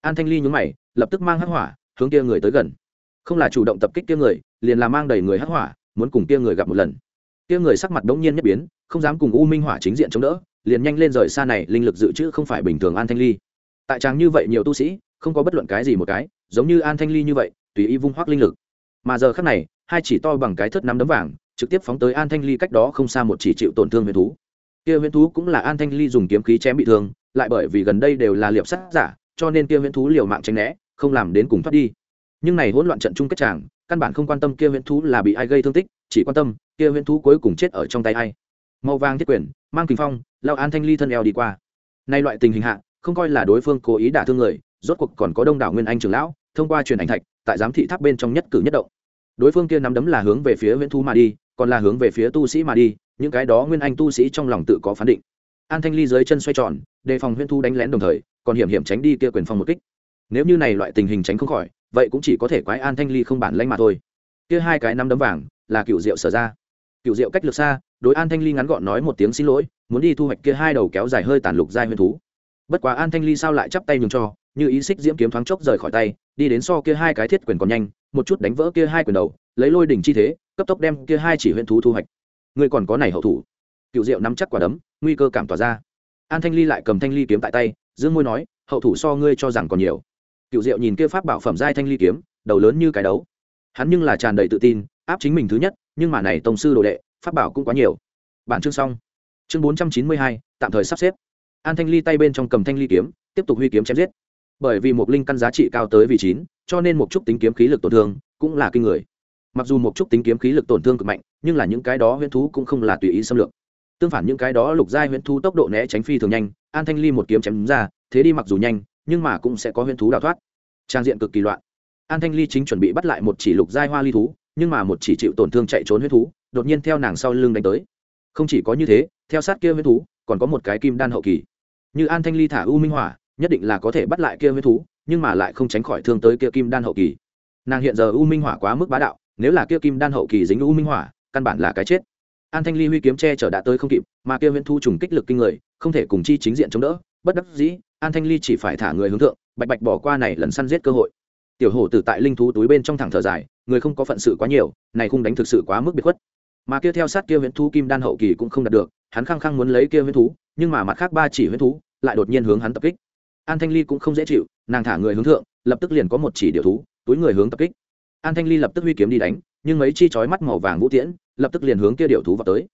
an thanh ly nhúng mày, lập tức mang hắc hỏa, hướng kia người tới gần. Không là chủ động tập kích kia người, liền là mang đầy người hắc hỏa, muốn cùng kia người gặp một lần. Kia người sắc mặt đống nhiên nhất biến, không dám cùng u minh hỏa chính diện chống đỡ, liền nhanh lên rời xa này, linh lực dự trữ không phải bình thường an thanh ly. Tại trang như vậy nhiều tu sĩ, không có bất luận cái gì một cái, giống như an thanh ly như vậy, tùy ý vung hoác linh lực. Mà giờ khắc này, hai chỉ to bằng cái thất nắm đấm vàng, trực tiếp phóng tới an thanh ly cách đó không xa một chỉ chịu tổn thương huyền thú. Kia huyền thú cũng là an thanh ly dùng kiếm khí chém bị thương, lại bởi vì gần đây đều là liệp sắt giả cho nên kia huyễn thú liều mạng tránh né, không làm đến cùng thoát đi. Nhưng này hỗn loạn trận chung kết tràng, căn bản không quan tâm kia huyễn thú là bị ai gây thương tích, chỉ quan tâm kia huyễn thú cuối cùng chết ở trong tay ai. Màu vàng thiết quyền, mang kình phong, lao an thanh ly thân eo đi qua. Nay loại tình hình hạ, không coi là đối phương cố ý đả thương người, rốt cuộc còn có đông đảo nguyên anh trưởng lão, thông qua truyền ảnh thạch, tại giám thị tháp bên trong nhất cử nhất động. Đối phương kia nắm đấm là hướng về phía viễn Thú mà đi, còn là hướng về phía tu sĩ mà đi, những cái đó nguyên anh tu sĩ trong lòng tự có phán định an thanh ly dưới chân xoay tròn, đề phòng huyễn thu đánh lén đồng thời, còn hiểm hiểm tránh đi kia quyền phong một kích. Nếu như này loại tình hình tránh không khỏi, vậy cũng chỉ có thể quái an thanh ly không bản lãnh mà thôi. Kia hai cái nắm đấm vàng, là cựu diệu sở ra. Cựu diệu cách lược xa, đối an thanh ly ngắn gọn nói một tiếng xin lỗi, muốn đi thu hoạch kia hai đầu kéo dài hơi tàn lục giai huyên thú. Bất quá an thanh ly sao lại chắp tay nhường cho, như ý xích diễm kiếm thoáng chốc rời khỏi tay, đi đến so kia hai cái thiết quyền còn nhanh, một chút đánh vỡ kia hai quyền đầu, lấy lôi đỉnh chi thế, cấp tốc đem kia hai chỉ huyên thú thu hoạch. Người còn có này hậu thủ cựu diệu nắm chắc quả đấm, nguy cơ cảm tỏa ra. An thanh ly lại cầm thanh ly kiếm tại tay, dương môi nói, hậu thủ so ngươi cho rằng còn nhiều. Cựu diệu nhìn kia pháp bảo phẩm giai thanh ly kiếm, đầu lớn như cái đấu. Hắn nhưng là tràn đầy tự tin, áp chính mình thứ nhất, nhưng mà này tổng sư đồ đệ, pháp bảo cũng quá nhiều. Bản chương xong. Chương bốn trăm chín mươi hai, tạm thời sắp xếp. An thanh ly tay bên trong cầm thanh ly kiếm, tiếp tục huy kiếm chém giết. Bởi vì một linh căn giá trị cao tới vị chín, cho nên một chút tính kiếm khí lực tổn thương cũng là kinh người. Mặc dù một chút tính kiếm khí lực tổn thương cực mạnh, nhưng là những cái đó huyễn thú cũng không là tùy ý xâm lược tương phản những cái đó lục giai huyễn thú tốc độ né tránh phi thường nhanh, an thanh ly một kiếm chém ra, thế đi mặc dù nhanh, nhưng mà cũng sẽ có huyễn thú đào thoát. Trang diện cực kỳ loạn. An thanh ly chính chuẩn bị bắt lại một chỉ lục giai hoa ly thú, nhưng mà một chỉ chịu tổn thương chạy trốn huyễn thú, đột nhiên theo nàng sau lưng đánh tới. Không chỉ có như thế, theo sát kia huyễn thú, còn có một cái kim đan hậu kỳ. Như an thanh ly thả u minh hỏa, nhất định là có thể bắt lại kia huyễn thú, nhưng mà lại không tránh khỏi thương tới kia kim đan hậu kỳ. Nàng hiện giờ u minh hỏa quá mức bá đạo, nếu là kia kim đan hậu kỳ dính u minh hỏa, căn bản là cái chết an thanh ly huy kiếm che chở đã tới không kịp, mà kia huyễn thu trùng kích lực kinh người, không thể cùng chi chính diện chống đỡ. Bất đắc dĩ, an thanh ly chỉ phải thả người hướng thượng, bạch bạch bỏ qua này lần săn giết cơ hội. Tiểu hổ tử tại linh thú túi bên trong thẳng thở dài, người không có phận sự quá nhiều, này không đánh thực sự quá mức biệt khuất. Mà kia theo sát kia huyễn thú kim đan hậu kỳ cũng không đạt được, hắn khăng khăng muốn lấy kia huyễn thú nhưng mà mặt khác ba chỉ huyễn thú lại đột nhiên hướng hắn tập kích. An thanh ly cũng không dễ chịu, nàng thả người hướng thượng, lập tức liền có một chỉ điều thú, túi người hướng tập kích. An thanh ly lập tức huy kiếm đi đánh, nhưng mấy chi chói mắt màu vàng vũ tiễn lập tức liền hướng kia điều thú vào tới.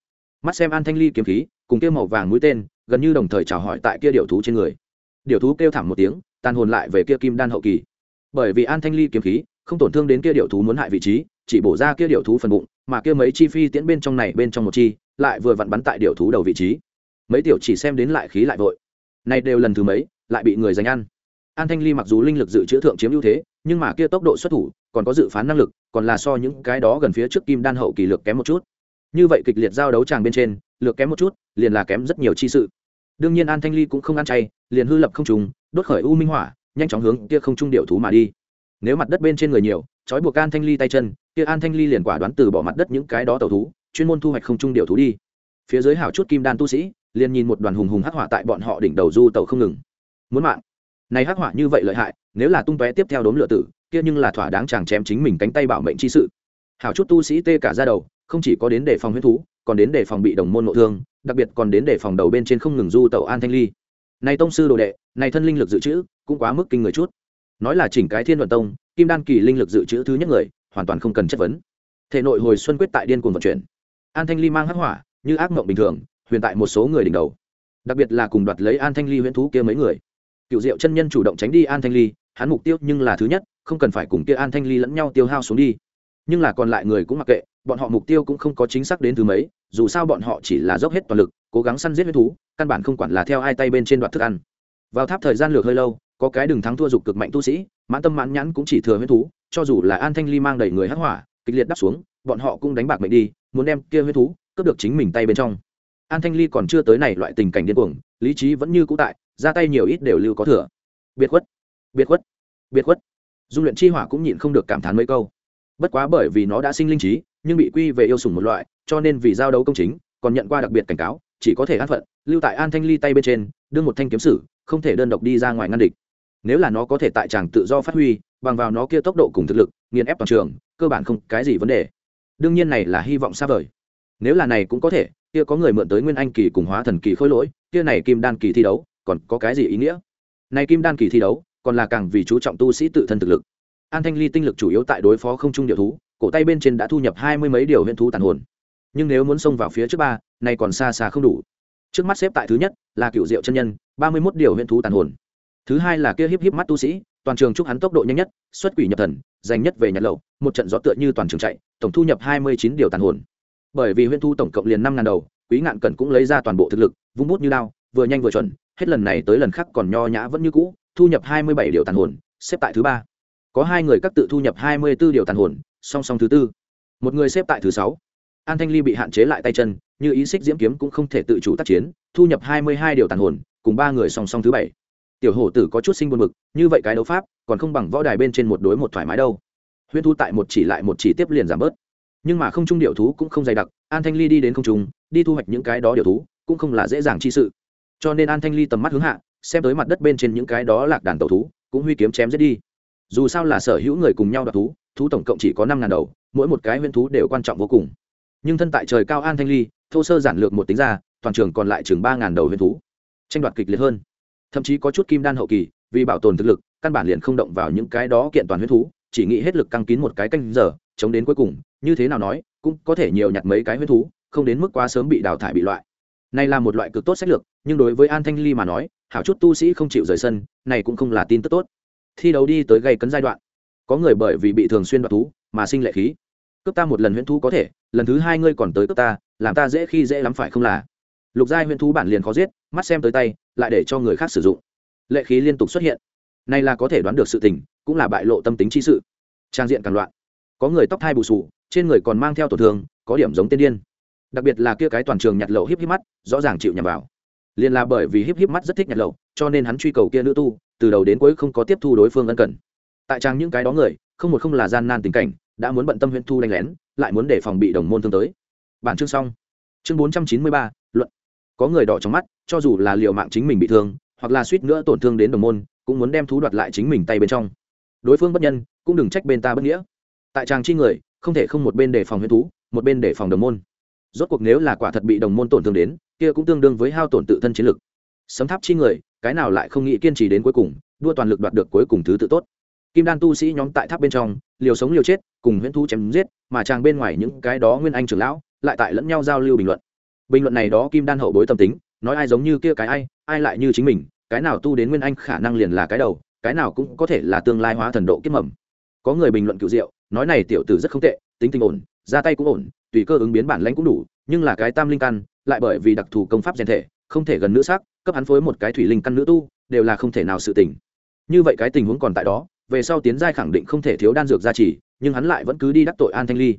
Mắt xem an thanh ly kiếm khí, cùng kia màu vàng mũi tên, gần như đồng thời chào hỏi tại kia điều thú trên người. Điều thú kêu thảm một tiếng, tàn hồn lại về kia kim đan hậu kỳ. Bởi vì an thanh ly kiếm khí, không tổn thương đến kia điệu thú muốn hại vị trí, chỉ bổ ra kia điệu thú phần bụng, mà kia mấy chi phi tiễn bên trong này bên trong một chi, lại vừa vặn bắn tại điệu thú đầu vị trí. Mấy tiểu chỉ xem đến lại khí lại vội. Này đều lần thứ mấy, lại bị người giành ăn. An thanh ly mặc dù linh lực dự trữ thượng chiếm ưu thế, nhưng mà kia tốc độ xuất thủ còn có dự phán năng lực, còn là so những cái đó gần phía trước kim đan hậu kỳ lược kém một chút. Như vậy kịch liệt giao đấu tràng bên trên, lược kém một chút, liền là kém rất nhiều chi sự. Đương nhiên an thanh ly cũng không ăn chay, liền hư lập không trùng, đốt khởi u minh hỏa, nhanh chóng hướng kia không trung điệu thú mà đi. Nếu mặt đất bên trên người nhiều, trói buộc an thanh ly tay chân, kia an thanh ly liền quả đoán từ bỏ mặt đất những cái đó tàu thú, chuyên môn thu hoạch không trung điệu thú đi. Phía dưới hảo chút kim đan tu sĩ, liền nhìn một đoàn hùng hùng hắc hỏa tại bọn họ đỉnh đầu du tàu không ngừng. Muốn mạng. Này hắc hỏa như vậy lợi hại, nếu là tung tóe tiếp theo đốm lửa tử kia nhưng là thỏa đáng chàng chém chính mình cánh tay bảo mệnh chi sự. Hảo chút tu sĩ tê cả ra đầu, không chỉ có đến để phòng huyết thú, còn đến để phòng bị đồng môn nội thương, đặc biệt còn đến để phòng đầu bên trên không ngừng du tẩu an thanh ly. Này tông sư đồ đệ, này thân linh lực dự trữ, cũng quá mức kinh người chút. Nói là chỉnh cái thiên vận tông, kim đan kỳ linh lực dự trữ thứ nhất người, hoàn toàn không cần chất vấn. Thể nội hồi xuân quyết tại điên cuồng vận chuyển. An thanh ly mang hắc hỏa, như ác mộng bình thường, huyền tại một số người đỉnh đầu. Đặc biệt là cùng đoạt lấy an thanh ly huyễn thú kia mấy người. Cựu diệu chân nhân chủ động tránh đi an thanh ly, hắn mục tiêu nhưng là thứ nhất không cần phải cùng kia an thanh ly lẫn nhau tiêu hao xuống đi. Nhưng là còn lại người cũng mặc kệ, bọn họ mục tiêu cũng không có chính xác đến thứ mấy, dù sao bọn họ chỉ là dốc hết toàn lực, cố gắng săn giết huyết thú, căn bản không quản là theo hai tay bên trên đoạt thức ăn. Vào tháp thời gian lược hơi lâu, có cái đừng thắng thua dục cực mạnh tu sĩ, mãn tâm mãn nhãn cũng chỉ thừa huyết thú, cho dù là an thanh ly mang đầy người hắc hỏa, kịch liệt đắp xuống, bọn họ cũng đánh bạc mệnh đi, muốn đem kia huyết thú cướp được chính mình tay bên trong. An thanh ly còn chưa tới này loại tình cảnh điên cuồng, lý trí vẫn như cũ tại, ra tay nhiều ít đều lưu có thừa. Biệt khuất biệt khuất biệt khuất dung luyện chi hỏa cũng nhịn không được cảm thán mấy câu. Bất quá bởi vì nó đã sinh linh trí, nhưng bị quy về yêu sủng một loại, cho nên vì giao đấu công chính, còn nhận qua đặc biệt cảnh cáo, chỉ có thể an phận, lưu tại an thanh ly tay bên trên đương một thanh kiếm sử, không thể đơn độc đi ra ngoài ngăn địch. Nếu là nó có thể tại tràng tự do phát huy, bằng vào nó kia tốc độ cùng thực lực, nghiền ép toàn trường, cơ bản không cái gì vấn đề. Đương nhiên này là hy vọng xa vời. Nếu là này cũng có thể, kia có người mượn tới nguyên anh kỳ cùng hóa thần kỳ khôi lỗi, kia này kim đan kỳ thi đấu, còn có cái gì ý nghĩa? Này kim đan kỳ thi đấu còn là càng vì chú trọng tu sĩ tự thân thực lực. An thanh ly tinh lực chủ yếu tại đối phó không trung điệu thú, cổ tay bên trên đã thu nhập hai mươi mấy điều huyễn thú tàn hồn. Nhưng nếu muốn xông vào phía trước ba, này còn xa xa không đủ. Trước mắt xếp tại thứ nhất là cựu diệu chân nhân, ba mươi mốt điều huyễn thú tàn hồn. Thứ hai là kia híp híp mắt tu sĩ, toàn trường chúc hắn tốc độ nhanh nhất, xuất quỷ nhập thần, giành nhất về nhật lậu, một trận gió tựa như toàn trường chạy, tổng thu nhập hai mươi chín điều tàn hồn. Bởi vì huyễn thu tổng cộng liền năm ngàn đầu, quý ngạn cần cũng lấy ra toàn bộ thực lực, vung bút như lao vừa nhanh vừa chuẩn, hết lần này tới lần khác còn nho nhã vẫn như cũ thu nhập hai mươi bảy điều tàn hồn, xếp tại thứ ba. Có hai người các tự thu nhập hai mươi b ố điều tàn hồn, song song thứ tư. Một người xếp tại thứ sáu. An thanh ly bị hạn chế lại tay chân, như ý xích diễm kiếm cũng không thể tự chủ tác chiến, thu nhập hai mươi hai điều tàn hồn, cùng ba người song song thứ bảy. Tiểu hổ tử có chút sinh buồn mực như vậy cái đấu pháp, còn không bằng võ đài bên trên một đối một thoải mái đâu. Huyễn thu tại một chỉ lại một chỉ tiếp liền giảm bớt. Nhưng mà không trung điệu thú cũng không dày đặc, an thanh ly đi đến không trung, đi thu hoạch những cái đó điệu thú, cũng không là dễ dàng chi sự. Cho nên an thanh ly tầm mắt hướng hạ xem tới mặt đất bên trên những cái đó lạc đàn tàu thú, cũng huy kiếm chém giết đi. Dù sao là sở hữu người cùng nhau đoạt thú thú tổng cộng chỉ có năm ngàn đầu, mỗi một cái huyễn thú đều quan trọng vô cùng. Nhưng thân tại trời cao an thanh ly, thô sơ giản lược một tính ra, toàn trường còn lại chừng ba ngàn đầu huyễn thú. Tranh đoạt kịch liệt hơn. Thậm chí có chút kim đan hậu kỳ, vì bảo tồn thực lực, căn bản liền không động vào những cái đó kiện toàn huyễn thú, chỉ nghĩ hết lực căng kín một cái canh giờ, chống đến cuối cùng, như thế nào nói, cũng có thể nhiều nhặt mấy cái huyễn thú, không đến mức quá sớm bị đào thải bị loại này là một loại cực tốt sách lược nhưng đối với an thanh ly mà nói hảo chút tu sĩ không chịu rời sân này cũng không là tin tức tốt. Thi đấu đi tới gây cấn giai đoạn. Có người bởi vì bị thường xuyên đoạt thú mà sinh lệ khí. Cướp ta một lần huyễn thú có thể lần thứ hai ngươi còn tới cướp ta làm ta dễ khi dễ lắm phải không là? Lục giai huyễn thú bản liền khó giết mắt xem tới tay lại để cho người khác sử dụng. Lệ khí liên tục xuất hiện. Này là có thể đoán được sự tình cũng là bại lộ tâm tính chi sự. Trang diện càng loạn. Có người tóc hai bù xù, trên người còn mang theo tổn thương có điểm giống tiên điên đặc biệt là kia cái toàn trường nhặt lậu híp híp mắt, rõ ràng chịu nhằm vào. Liền là bởi vì híp híp mắt rất thích nhặt lậu, cho nên hắn truy cầu kia nữ tu, từ đầu đến cuối không có tiếp thu đối phương ân cần. Tại trang những cái đó người, không một không là gian nan tình cảnh, đã muốn bận tâm huyện thu đánh lén, lại muốn để phòng bị đồng môn thương tới. Bản chương xong. Chương bốn trăm chín mươi ba, luận. Có người đỏ trong mắt, cho dù là liệu mạng chính mình bị thương, hoặc là suýt nữa tổn thương đến đồng môn, cũng muốn đem thú đoạt lại chính mình tay bên trong. Đối phương bất nhân, cũng đừng trách bên ta bất nghĩa. Tại trang chi người, không thể không một bên đề phòng huyễn thú, một bên đề phòng đồng môn rốt cuộc nếu là quả thật bị đồng môn tổn thương đến, kia cũng tương đương với hao tổn tự thân chiến lực. Sấm tháp chi người, cái nào lại không nghĩ kiên trì đến cuối cùng, đua toàn lực đoạt được cuối cùng thứ tự tốt. Kim đan tu sĩ nhóm tại tháp bên trong, liều sống liều chết, cùng huyễn thu chém giết, mà chàng bên ngoài những cái đó nguyên anh trưởng lão, lại tại lẫn nhau giao lưu bình luận. Bình luận này đó kim đan hậu bối tâm tính, nói ai giống như kia cái ai ai lại như chính mình, cái nào tu đến nguyên anh khả năng liền là cái đầu, cái nào cũng có thể là tương lai hóa thần độ kiếp mầm. Có người bình luận cựu diệu, nói này tiểu tử rất không tệ tính tình ổn ra tay cũng ổn, tùy cơ ứng biến bản lãnh cũng đủ, nhưng là cái tam linh căn, lại bởi vì đặc thù công pháp rèn thể, không thể gần nữ sắc cấp hắn phối một cái thủy linh căn nữ tu, đều là không thể nào sự tình. Như vậy cái tình huống còn tại đó, về sau tiến giai khẳng định không thể thiếu đan dược gia trì, nhưng hắn lại vẫn cứ đi đắc tội an thanh ly.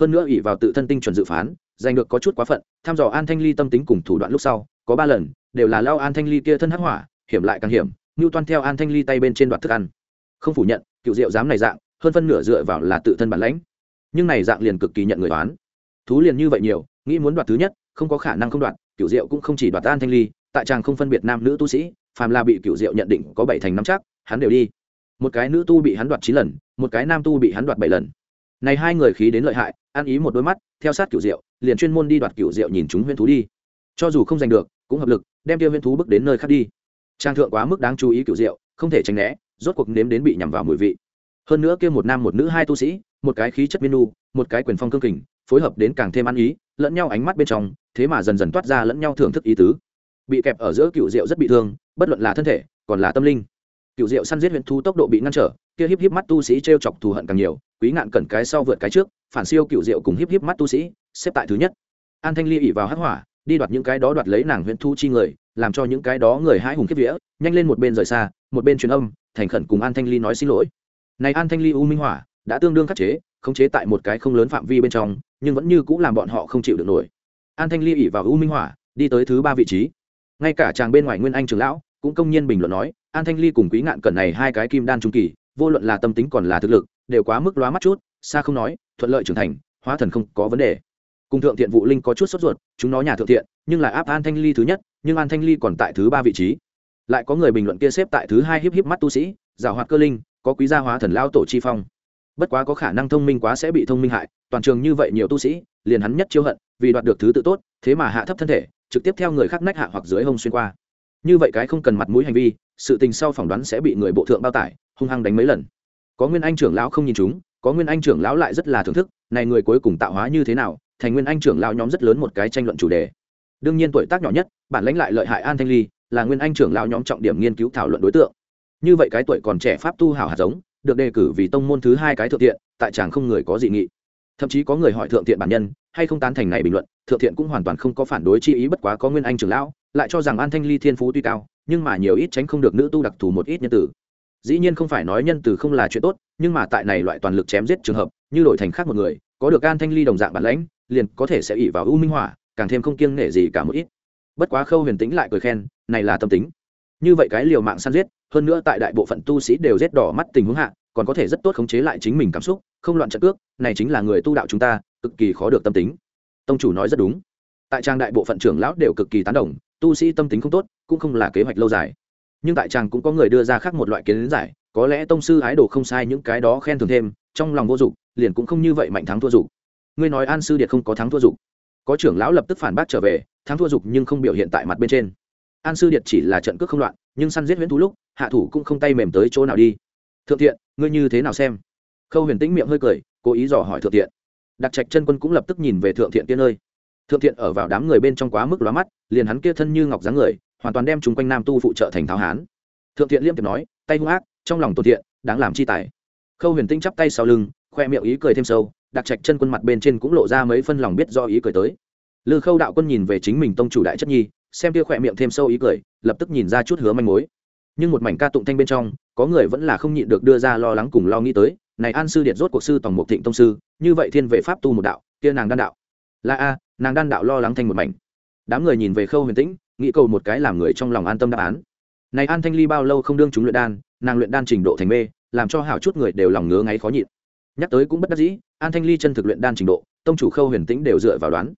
Hơn nữa ỉ vào tự thân tinh chuẩn dự phán, giành được có chút quá phận thăm dò an thanh ly tâm tính cùng thủ đoạn lúc sau, có ba lần, đều là lao an thanh ly kia thân hắc hỏa, hiểm lại càng hiểm như toan theo an thanh ly tay bên trên đoạt thức ăn. Không phủ nhận, cựu diệu dám này dạng, hơn phân nửa dựa vào là tự thân bản lãnh nhưng này dạng liền cực kỳ nhận người toán thú liền như vậy nhiều, nghĩ muốn đoạt thứ nhất, không có khả năng không đoạt cựu diệu cũng không chỉ đoạt an thanh ly, tại chàng không phân biệt nam nữ tu sĩ, phàm là bị cựu diệu nhận định có bảy thành năm chắc, hắn đều đi. Một cái nữ tu bị hắn đoạt chín lần, một cái nam tu bị hắn đoạt bảy lần. Này hai người khí đến lợi hại, ăn ý một đôi mắt, theo sát cựu diệu, liền chuyên môn đi đoạt cựu diệu nhìn chúng huyên thú đi. Cho dù không giành được, cũng hợp lực, đem tiêu huyên thú bước đến nơi khác đi. Trang thượng quá mức đáng chú ý cựu diệu, không thể tránh né, rốt cuộc nếm đến bị nhằm vào mùi vị. Hơn nữa kia một nam một nữ hai tu sĩ một cái khí chất miên nu, một cái quyền phong cương kình, phối hợp đến càng thêm ăn ý, lẫn nhau ánh mắt bên trong, thế mà dần dần toát ra lẫn nhau thưởng thức ý tứ. Bị kẹp ở giữa cựu diệu rất bị thương, bất luận là thân thể, còn là tâm linh. Cựu diệu săn giết huyện thu tốc độ bị ngăn trở, kia híp híp mắt tu sĩ t r e o chọc thù hận càng nhiều, quý ngạn cẩn cái sau vượt cái trước, phản siêu cựu diệu cùng híp híp mắt tu sĩ, xếp tại thứ nhất. An thanh ly ỉ vào hắc hỏa, đi đoạt những cái đó đoạt lấy nàng huyện thu chi người, làm cho những cái đó người hãi hùng kiếp vía, nhanh lên một bên rời xa, một bên truyền âm, thành khẩn cùng an thanh ly nói xin lỗi. Này an thanh ly u minh hỏa đã tương đương khắc chế, khống chế tại một cái không lớn phạm vi bên trong, nhưng vẫn như cũng làm bọn họ không chịu được nổi. An thanh ly ỉ vào u minh hỏa, đi tới thứ ba vị trí. Ngay cả chàng bên ngoài nguyên anh trường lão cũng công nhiên bình luận nói, an thanh ly cùng quý ngạn cẩn này hai cái kim đan trung kỳ, vô luận là tâm tính còn là thực lực, đều quá mức lóa mắt chút, xa không nói, thuận lợi trưởng thành, hóa thần không có vấn đề. Cùng thượng thiện vụ linh có chút sốt ruột, chúng nó nhà thượng thiện, nhưng lại áp an thanh ly thứ nhất, nhưng an thanh ly còn tại thứ ba vị trí. Lại có người bình luận kia xếp tại thứ hai híp híp mắt tu sĩ, giảo hoạt cơ linh, có quý gia hóa thần lao tổ chi phong bất quá có khả năng thông minh quá sẽ bị thông minh hại, toàn trường như vậy nhiều tu sĩ, liền hắn nhất chiêu hận, vì đoạt được thứ tự tốt, thế mà hạ thấp thân thể, trực tiếp theo người khác nách hạ hoặc dưới hông xuyên qua. Như vậy cái không cần mặt mũi hành vi, sự tình sau phỏng đoán sẽ bị người bộ thượng bao tải, hung hăng đánh mấy lần. Có nguyên anh trưởng lão không nhìn chúng, có nguyên anh trưởng lão lại rất là thưởng thức, này người cuối cùng tạo hóa như thế nào, thành nguyên anh trưởng lão nhóm rất lớn một cái tranh luận chủ đề. Đương nhiên tuổi tác nhỏ nhất, bản lãnh lại lợi hại an thanh ly, là nguyên anh trưởng lão nhóm trọng điểm nghiên cứu thảo luận đối tượng. Như vậy cái tuổi còn trẻ pháp tu hảo hạt giống được đề cử vì tông môn thứ hai cái thượng thiện, tại chàng không người có dị nghị. Thậm chí có người hỏi thượng thiện bản nhân, hay không tán thành này bình luận, thượng thiện cũng hoàn toàn không có phản đối chi ý bất quá có nguyên anh trưởng lão, lại cho rằng an thanh ly thiên phú tuy cao, nhưng mà nhiều ít tránh không được nữ tu đặc thù một ít nhân tử. Dĩ nhiên không phải nói nhân từ không là chuyện tốt, nhưng mà tại này loại toàn lực chém giết trường hợp, như đổi thành khác một người, có được an thanh ly đồng dạng bản lãnh, liền có thể sẽ ỉ vào ưu minh hỏa, càng thêm không kiêng nể gì cả một ít. Bất quá khâu huyền tĩnh lại cười khen, này là tâm tính như vậy cái liều mạng săn giết, hơn nữa tại đại bộ phận tu sĩ đều rét đỏ mắt tình huống hạ, còn có thể rất tốt khống chế lại chính mình cảm xúc, không loạn trận cước, này chính là người tu đạo chúng ta, cực kỳ khó được tâm tính. Tông chủ nói rất đúng. Tại trang đại bộ phận trưởng lão đều cực kỳ tán đồng, tu sĩ tâm tính không tốt, cũng không là kế hoạch lâu dài. Nhưng tại trang cũng có người đưa ra khác một loại kiến giải, có lẽ tông sư ái đồ không sai những cái đó khen thường thêm, trong lòng vô dụng, liền cũng không như vậy mạnh thắng thua dục ngươi nói an sư điệt không có thắng thua dục có trưởng lão lập tức phản bác trở về, thắng thua dục nhưng không biểu hiện tại mặt bên trên an sư điệt chỉ là trận cước không loạn, nhưng săn giết huyễn thú lúc, hạ thủ cũng không tay mềm tới chỗ nào đi. Thượng thiện, ngươi như thế nào xem? Khâu huyền tĩnh miệng hơi cười, cố ý dò hỏi thượng thiện. Đặc trạch chân quân cũng lập tức nhìn về thượng thiện kia nơi. Thượng thiện ở vào đám người bên trong quá mức lóa mắt, liền hắn kia thân như ngọc dáng người, hoàn toàn đem chúng quanh nam tu phụ trợ thành tháo hán. Thượng thiện liêm tiệp nói, tay hung ác, trong lòng tôn thiện, đáng làm chi tài. Khâu huyền tinh chắp tay sau lưng, khoe miệng ý cười thêm sâu, đặc trạch chân quân mặt bên trên cũng lộ ra mấy phân lòng biết do ý cười tới. Lư khâu đạo quân nhìn về chính mình tông chủ đại chất nhi xem kia khỏe miệng thêm sâu ý cười, lập tức nhìn ra chút hứa manh mối. Nhưng một mảnh ca tụng thanh bên trong, có người vẫn là không nhịn được đưa ra lo lắng cùng lo nghĩ tới, này an sư điện rốt cuộc sư tổng một thịnh tông sư, như vậy thiên vệ pháp tu một đạo, kia nàng đan đạo. Là a, nàng đan đạo lo lắng thành một mảnh. Đám người nhìn về khâu huyền tĩnh, nghĩ cầu một cái làm người trong lòng an tâm đáp án. Này an thanh ly bao lâu không đương chúng luyện đan, nàng luyện đan trình độ thành mê, làm cho hảo chút người đều lòng ngứa ngáy khó nhịn. Nhắc tới cũng bất đắc dĩ, an thanh ly chân thực luyện đan trình độ, tông chủ khâu huyền tĩnh đều dựa vào đoán.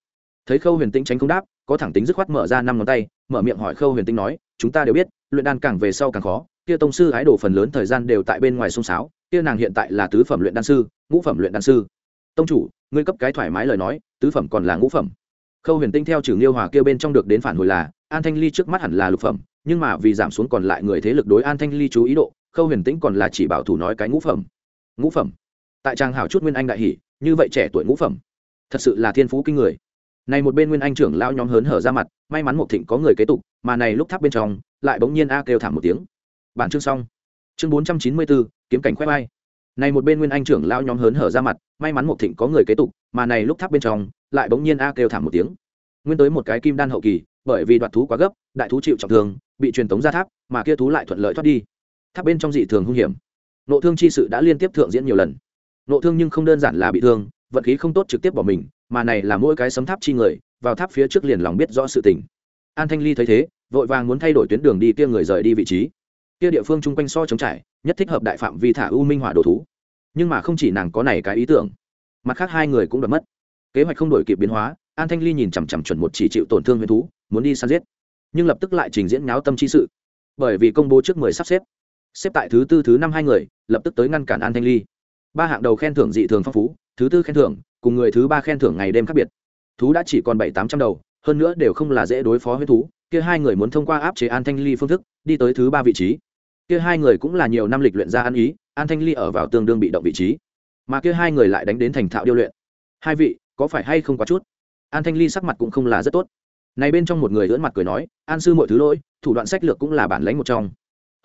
Thấy khâu huyền tĩnh tránh không đáp có thẳng tính dứt khoát mở ra năm ngón tay, mở miệng hỏi khâu huyền Tinh nói, chúng ta đều biết, luyện đan càng về sau càng khó, kia tông sư ái đồ phần lớn thời gian đều tại bên ngoài sông sáo, kia nàng hiện tại là tứ phẩm luyện đan sư, ngũ phẩm luyện đan sư. Tông chủ, ngươi cấp cái thoải mái lời nói, tứ phẩm còn là ngũ phẩm. Khâu huyền tinh theo trừ nghiêu hòa kêu bên trong được đến phản hồi là, an thanh ly trước mắt hẳn là lục phẩm, nhưng mà vì giảm xuống còn lại người thế lực đối an thanh ly chú ý độ, khâu huyền tĩnh còn là chỉ bảo thủ nói cái ngũ phẩm. Ngũ phẩm? Tại trang hảo chút nguyên anh đại hỷ như vậy trẻ tuổi ngũ phẩm? Thật sự là thiên phú kinh người này một bên nguyên anh trưởng lão nhóm hớn hở ra mặt, may mắn một thịnh có người kế tục, mà này lúc tháp bên trong, lại bỗng nhiên a kêu thảm một tiếng. Bản chương xong. Chương bốn trăm chín mươi bốn kiếm cảnh khoe vai. Này một bên nguyên anh trưởng lão nhóm hớn hở ra mặt, may mắn một thịnh có người kế tục, mà này lúc tháp bên trong, lại bỗng nhiên a kêu thảm một tiếng. Nguyên tới một cái kim đan hậu kỳ, bởi vì đoạt thú quá gấp, đại thú chịu trọng thương, bị truyền tống ra tháp, mà kia thú lại thuận lợi thoát đi. Tháp bên trong dị thường hung hiểm. Nộ thương chi sự đã liên tiếp thượng diễn nhiều lần. Nộ thương nhưng không đơn giản là bị thương, vận khí không tốt trực tiếp bỏ mình mà này là mỗi cái sấm tháp chi người, vào tháp phía trước liền lòng biết rõ sự tình. An thanh ly thấy thế, vội vàng muốn thay đổi tuyến đường đi kia người rời đi vị trí. Kia địa phương chung quanh so chống trải, nhất thích hợp đại phạm vi thả u minh hỏa đồ thú. Nhưng mà không chỉ nàng có này cái ý tưởng, mặt khác hai người cũng đã mất. Kế hoạch không đổi kịp biến hóa, an thanh ly nhìn chằm chằm chuẩn một chỉ chịu tổn thương huyền thú, muốn đi săn giết. Nhưng lập tức lại trình diễn nháo tâm chi sự. Bởi vì công bố trước mười sắp xếp. Xếp tại thứ tư, thứ năm hai người, lập tức tới ngăn cản an thanh ly. Ba hạng đầu khen thưởng dị thường phong phú, thứ tư khen thưởng cùng người thứ ba khen thưởng ngày đêm khác biệt. Thú đã chỉ còn bảy tám trăm đầu, hơn nữa đều không là dễ đối phó với thú. Kia hai người muốn thông qua áp chế an thanh ly phương thức, đi tới thứ ba vị trí. Kia hai người cũng là nhiều năm lịch luyện ra ăn ý, an thanh ly ở vào tương đương bị động vị trí. Mà kia hai người lại đánh đến thành thạo điêu luyện. Hai vị, có phải hay không quá chút? An thanh ly sắc mặt cũng không là rất tốt. Này bên trong một người lưỡn mặt cười nói, an sư mọi thứ lỗi, thủ đoạn sách lược cũng là bản lãnh một trong.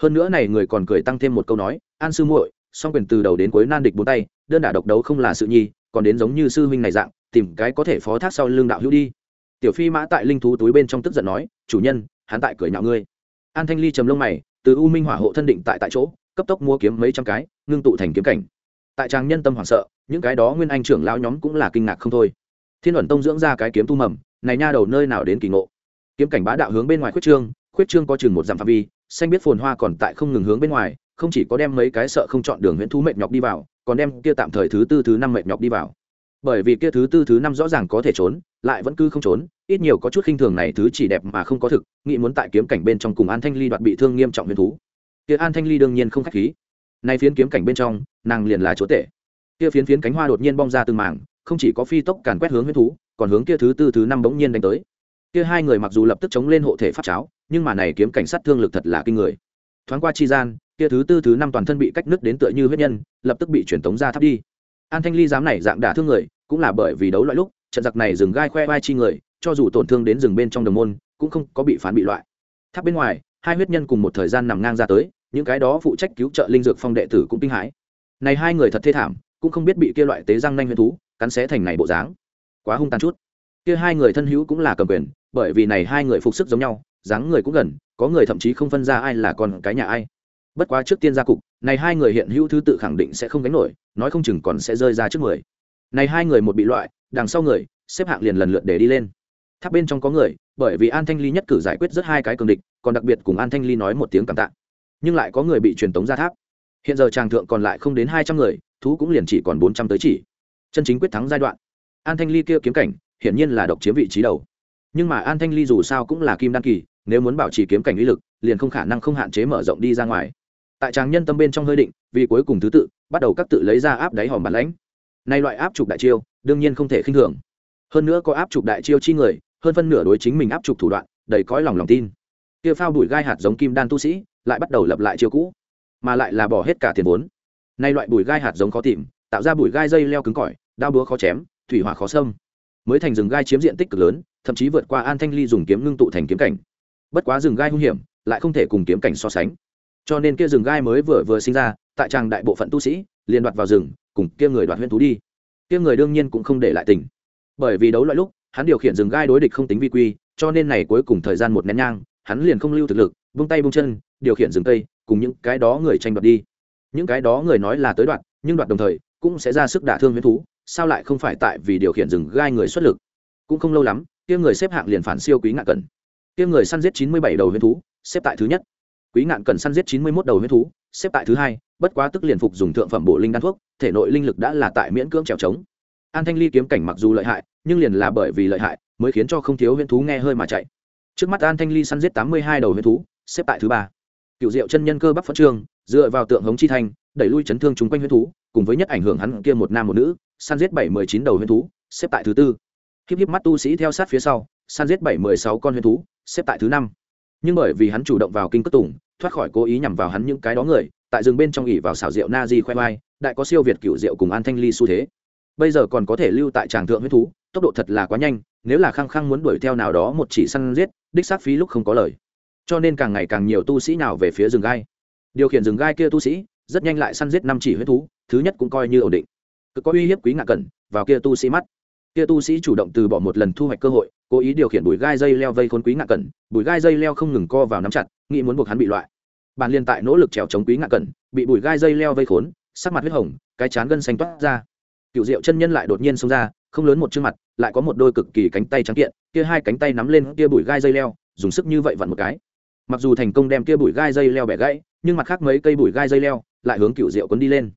Hơn nữa này người còn cười tăng thêm một câu nói, an sư muội, song quyền từ đầu đến cuối nan địch bốn tay, đơn đả độc đấu không là sự nhi còn đến giống như sư huynh này dạng, tìm cái có thể phó thác sau lưng đạo hữu đi. Tiểu phi mã tại linh thú túi bên trong tức giận nói, chủ nhân, hắn tại cười nhạo ngươi. An thanh ly trầm lông mày, từ u minh hỏa hộ thân định tại tại chỗ, cấp tốc mua kiếm mấy trăm cái, ngưng tụ thành kiếm cảnh. Tại trang nhân tâm hoảng sợ, những cái đó nguyên anh trưởng lao nhóm cũng là kinh ngạc không thôi. Thiên huyền tông dưỡng ra cái kiếm tu mầm, này nha đầu nơi nào đến kỳ ngộ. Kiếm cảnh bá đạo hướng bên ngoài khuyết trương khuyết trương có chừng một dặm phạm vi, xanh biết phồn hoa còn tại không ngừng hướng bên ngoài không chỉ có đem mấy cái sợ không chọn đường huyễn thú mệt nhọc đi vào, còn đem kia tạm thời thứ tư, thứ năm mệt nhọc đi vào. Bởi vì kia thứ tư, thứ năm rõ ràng có thể trốn, lại vẫn cứ không trốn, ít nhiều có chút khinh thường này thứ chỉ đẹp mà không có thực, nghĩ muốn tại kiếm cảnh bên trong cùng an thanh ly đoạt bị thương nghiêm trọng Huyễn thú. Kia an thanh ly đương nhiên không khách khí. Nay phiến kiếm cảnh bên trong, nàng liền là chúa tể. Kia phiến phiến cánh hoa đột nhiên bong ra từng mảng, không chỉ có phi tốc càn quét hướng Huyễn thú, còn hướng kia thứ tư, thứ năm bỗng nhiên đánh tới. Kia hai người mặc dù lập tức chống lên hộ thể pháp cháo, nhưng mà này kiếm cảnh sát thương lực thật là kinh người thoáng qua chi gian, kia thứ tư thứ năm toàn thân bị cách nứt đến tựa như huyết nhân, lập tức bị truyền tống ra tháp đi. An thanh ly dám này dạng đả thương người, cũng là bởi vì đấu loại lúc, trận giặc này dừng gai khoe vai chi người, cho dù tổn thương đến rừng bên trong đồng môn, cũng không có bị phán bị loại. Tháp bên ngoài, hai huyết nhân cùng một thời gian nằm ngang ra tới, những cái đó phụ trách cứu trợ linh dược phong đệ tử cũng kinh hãi. Này hai người thật thê thảm, cũng không biết bị kia loại tế răng nanh huyết thú, cắn xé thành này bộ dáng. Quá hung tàn chút. Kia hai người thân hữu cũng là cầm quyền, bởi vì này hai người phục sức giống nhau dáng người cũng gần, có người thậm chí không phân ra ai là con cái nhà ai. Bất quá trước tiên gia cục, này hai người hiện hữu thứ tự khẳng định sẽ không gánh nổi, nói không chừng còn sẽ rơi ra trước mười. Này hai người một bị loại, đằng sau người, xếp hạng liền lần lượt để đi lên. Tháp bên trong có người, bởi vì an thanh ly nhất cử giải quyết rất hai cái cường địch, còn đặc biệt cùng an thanh ly nói một tiếng cảm tạ. Nhưng lại có người bị truyền tống ra tháp. Hiện giờ tràng thượng còn lại không đến hai trăm người, thú cũng liền chỉ còn bốn trăm tới chỉ. Chân chính quyết thắng giai đoạn. An thanh ly kia kiếm cảnh, hiển nhiên là độc chiếm vị trí đầu. Nhưng mà an thanh ly dù sao cũng là kim đan kỳ nếu muốn bảo trì kiếm cảnh uy lực, liền không khả năng không hạn chế mở rộng đi ra ngoài. Tại tràng nhân tâm bên trong hơi định, vì cuối cùng thứ tự, bắt đầu các tự lấy ra áp đáy hòm bản lãnh. Nay loại áp trục đại chiêu, đương nhiên không thể khinh thường. Hơn nữa có áp trục đại chiêu chi người, hơn phân nửa đối chính mình áp trục thủ đoạn, đầy cõi lòng lòng tin. Kia phao đuổi gai hạt giống kim đan tu sĩ, lại bắt đầu lập lại chiêu cũ, mà lại là bỏ hết cả tiền vốn. Nay loại bùi gai hạt giống khó tìm, tạo ra bùi gai dây leo cứng cỏi, đao búa khó chém, thủy hỏa khó xâm. Mới thành rừng gai chiếm diện tích cực lớn, thậm chí vượt qua an thanh ly dùng kiếm ngưng tụ thành kiếm cảnh bất quá rừng gai hung hiểm, lại không thể cùng kiếm cảnh so sánh. Cho nên kia rừng gai mới vừa vừa sinh ra, tại tràng đại bộ phận tu sĩ, liền đoạt vào rừng, cùng kia người đoạt huyên thú đi. Kia người đương nhiên cũng không để lại tình. Bởi vì đấu loại lúc, hắn điều khiển rừng gai đối địch không tính vi quy, cho nên này cuối cùng thời gian một nén nhang, hắn liền không lưu thực lực, vung tay vung chân, điều khiển rừng tây cùng những cái đó người tranh đoạt đi. Những cái đó người nói là tới đoạt, nhưng đoạt đồng thời, cũng sẽ ra sức đả thương huyễn thú, sao lại không phải tại vì điều khiển rừng gai người xuất lực? Cũng không lâu lắm, kia người xếp hạng liền phản siêu quý ngạn cẩn kia người săn giết chín mươi bảy đầu huyết thú, xếp tại thứ nhất. Quý ngạn cần săn giết chín mươi mốt đầu huyết thú, xếp tại thứ hai, bất quá tức liền phục dùng thượng phẩm bộ linh đan thuốc, thể nội linh lực đã là tại miễn cưỡng trèo trống. An thanh ly kiếm cảnh mặc dù lợi hại, nhưng liền là bởi vì lợi hại, mới khiến cho không thiếu huyễn thú nghe hơi mà chạy. Trước mắt an thanh ly săn giết tám mươi hai đầu huyễn thú, xếp tại thứ ba. Cựu diệu chân nhân cơ bắc phất trương, dựa vào tượng hống chi thanh, đẩy lui chấn thương chúng quanh huyễn thú, cùng với nhất ảnh hưởng hắn kia một nam một nữ, săn giết bảy mươi chín đầu huyễn thú, xếp tại thứ tư. Híp híp mắt tu sĩ theo sát phía sau, săn giết bảy mươi sáu con huyễn thú xếp tại thứ năm. Nhưng bởi vì hắn chủ động vào kinh cất tùng, thoát khỏi cố ý nhằm vào hắn những cái đó người, tại rừng bên trong ỉ vào xảo rượu na di khoe mai đại có siêu việt cựu rượu cùng an thanh ly xu thế. Bây giờ còn có thể lưu tại tràng thượng huyết thú, tốc độ thật là quá nhanh, nếu là khăng khăng muốn đuổi theo nào đó một chỉ săn giết, đích xác phí lúc không có lời. Cho nên càng ngày càng nhiều tu sĩ nào về phía rừng gai. Điều khiển rừng gai kia tu sĩ, rất nhanh lại săn giết năm chỉ huyết thú, thứ nhất cũng coi như ổn định. Cứ có uy hiếp quý ngạ cẩn vào kia tu sĩ mắt kia tu sĩ chủ động từ bỏ một lần thu hoạch cơ hội, cố ý điều khiển bùi gai dây leo vây khốn quý ngạ cẩn bùi gai dây leo không ngừng co vào nắm chặt, nghĩ muốn buộc hắn bị loại. Bàn liên tại nỗ lực trèo chống quý ngạ cẩn, bị bùi gai dây leo vây khốn, sắc mặt huyết hồng, cái chán gân xanh toát ra. Cựu diệu chân nhân lại đột nhiên xông ra, không lớn một chương mặt, lại có một đôi cực kỳ cánh tay trắng kiện, kia hai cánh tay nắm lên kia bùi gai dây leo, dùng sức như vậy vặn một cái. Mặc dù thành công đem kia bụi gai dây leo bẻ gãy, nhưng mặt khác mấy cây bụi gai dây leo lại hướng cựu diệu quấn đi lên.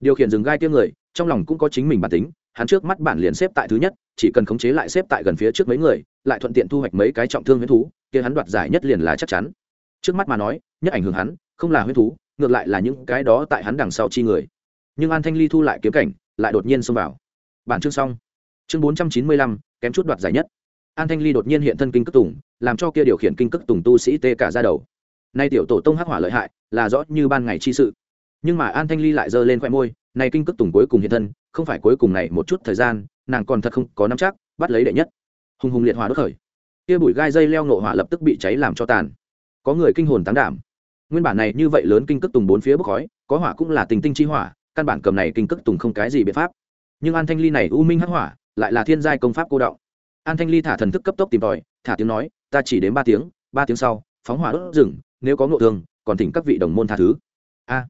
Điều khiển dừng gai kia người, trong lòng cũng có chính mình bản tính hắn trước mắt bản liền xếp tại thứ nhất, chỉ cần khống chế lại xếp tại gần phía trước mấy người, lại thuận tiện thu hoạch mấy cái trọng thương huyết thú, kia hắn đoạt giải nhất liền là chắc chắn. Trước mắt mà nói, nhất ảnh hưởng hắn, không là huyết thú, ngược lại là những cái đó tại hắn đằng sau chi người. Nhưng an thanh ly thu lại kiếm cảnh, lại đột nhiên xông vào. Bản chương xong. Chương bốn trăm chín mươi lăm, kém chút đoạt giải nhất. An thanh ly đột nhiên hiện thân kinh cất tùng, làm cho kia điều khiển kinh cất tùng tu sĩ tê cả ra đầu. Nay tiểu tổ tông hắc hỏa lợi hại, là rõ như ban ngày chi sự. Nhưng mà an thanh ly lại giơ lên khoe môi nay kinh cước tùng cuối cùng hiện thân, không phải cuối cùng này một chút thời gian, nàng còn thật không có nắm chắc, bắt lấy đệ nhất. Hùng hùng liệt hỏa đốt khởi. Kia bụi gai dây leo nộ hỏa lập tức bị cháy làm cho tàn. Có người kinh hồn tán đảm. Nguyên bản này như vậy lớn kinh cước tùng bốn phía bốc khói, có hỏa cũng là tình tinh chi hỏa, căn bản cầm này kinh cước tùng không cái gì biện pháp. Nhưng an thanh ly này u minh hắc hỏa, lại là thiên giai công pháp cô động. An thanh ly thả thần thức cấp tốc tìm tòi, thả tiếng nói, ta chỉ đến ba tiếng ba tiếng sau, phóng hỏa đốt rừng, nếu có ngộ thương, còn thỉnh các vị đồng môn tha thứ. A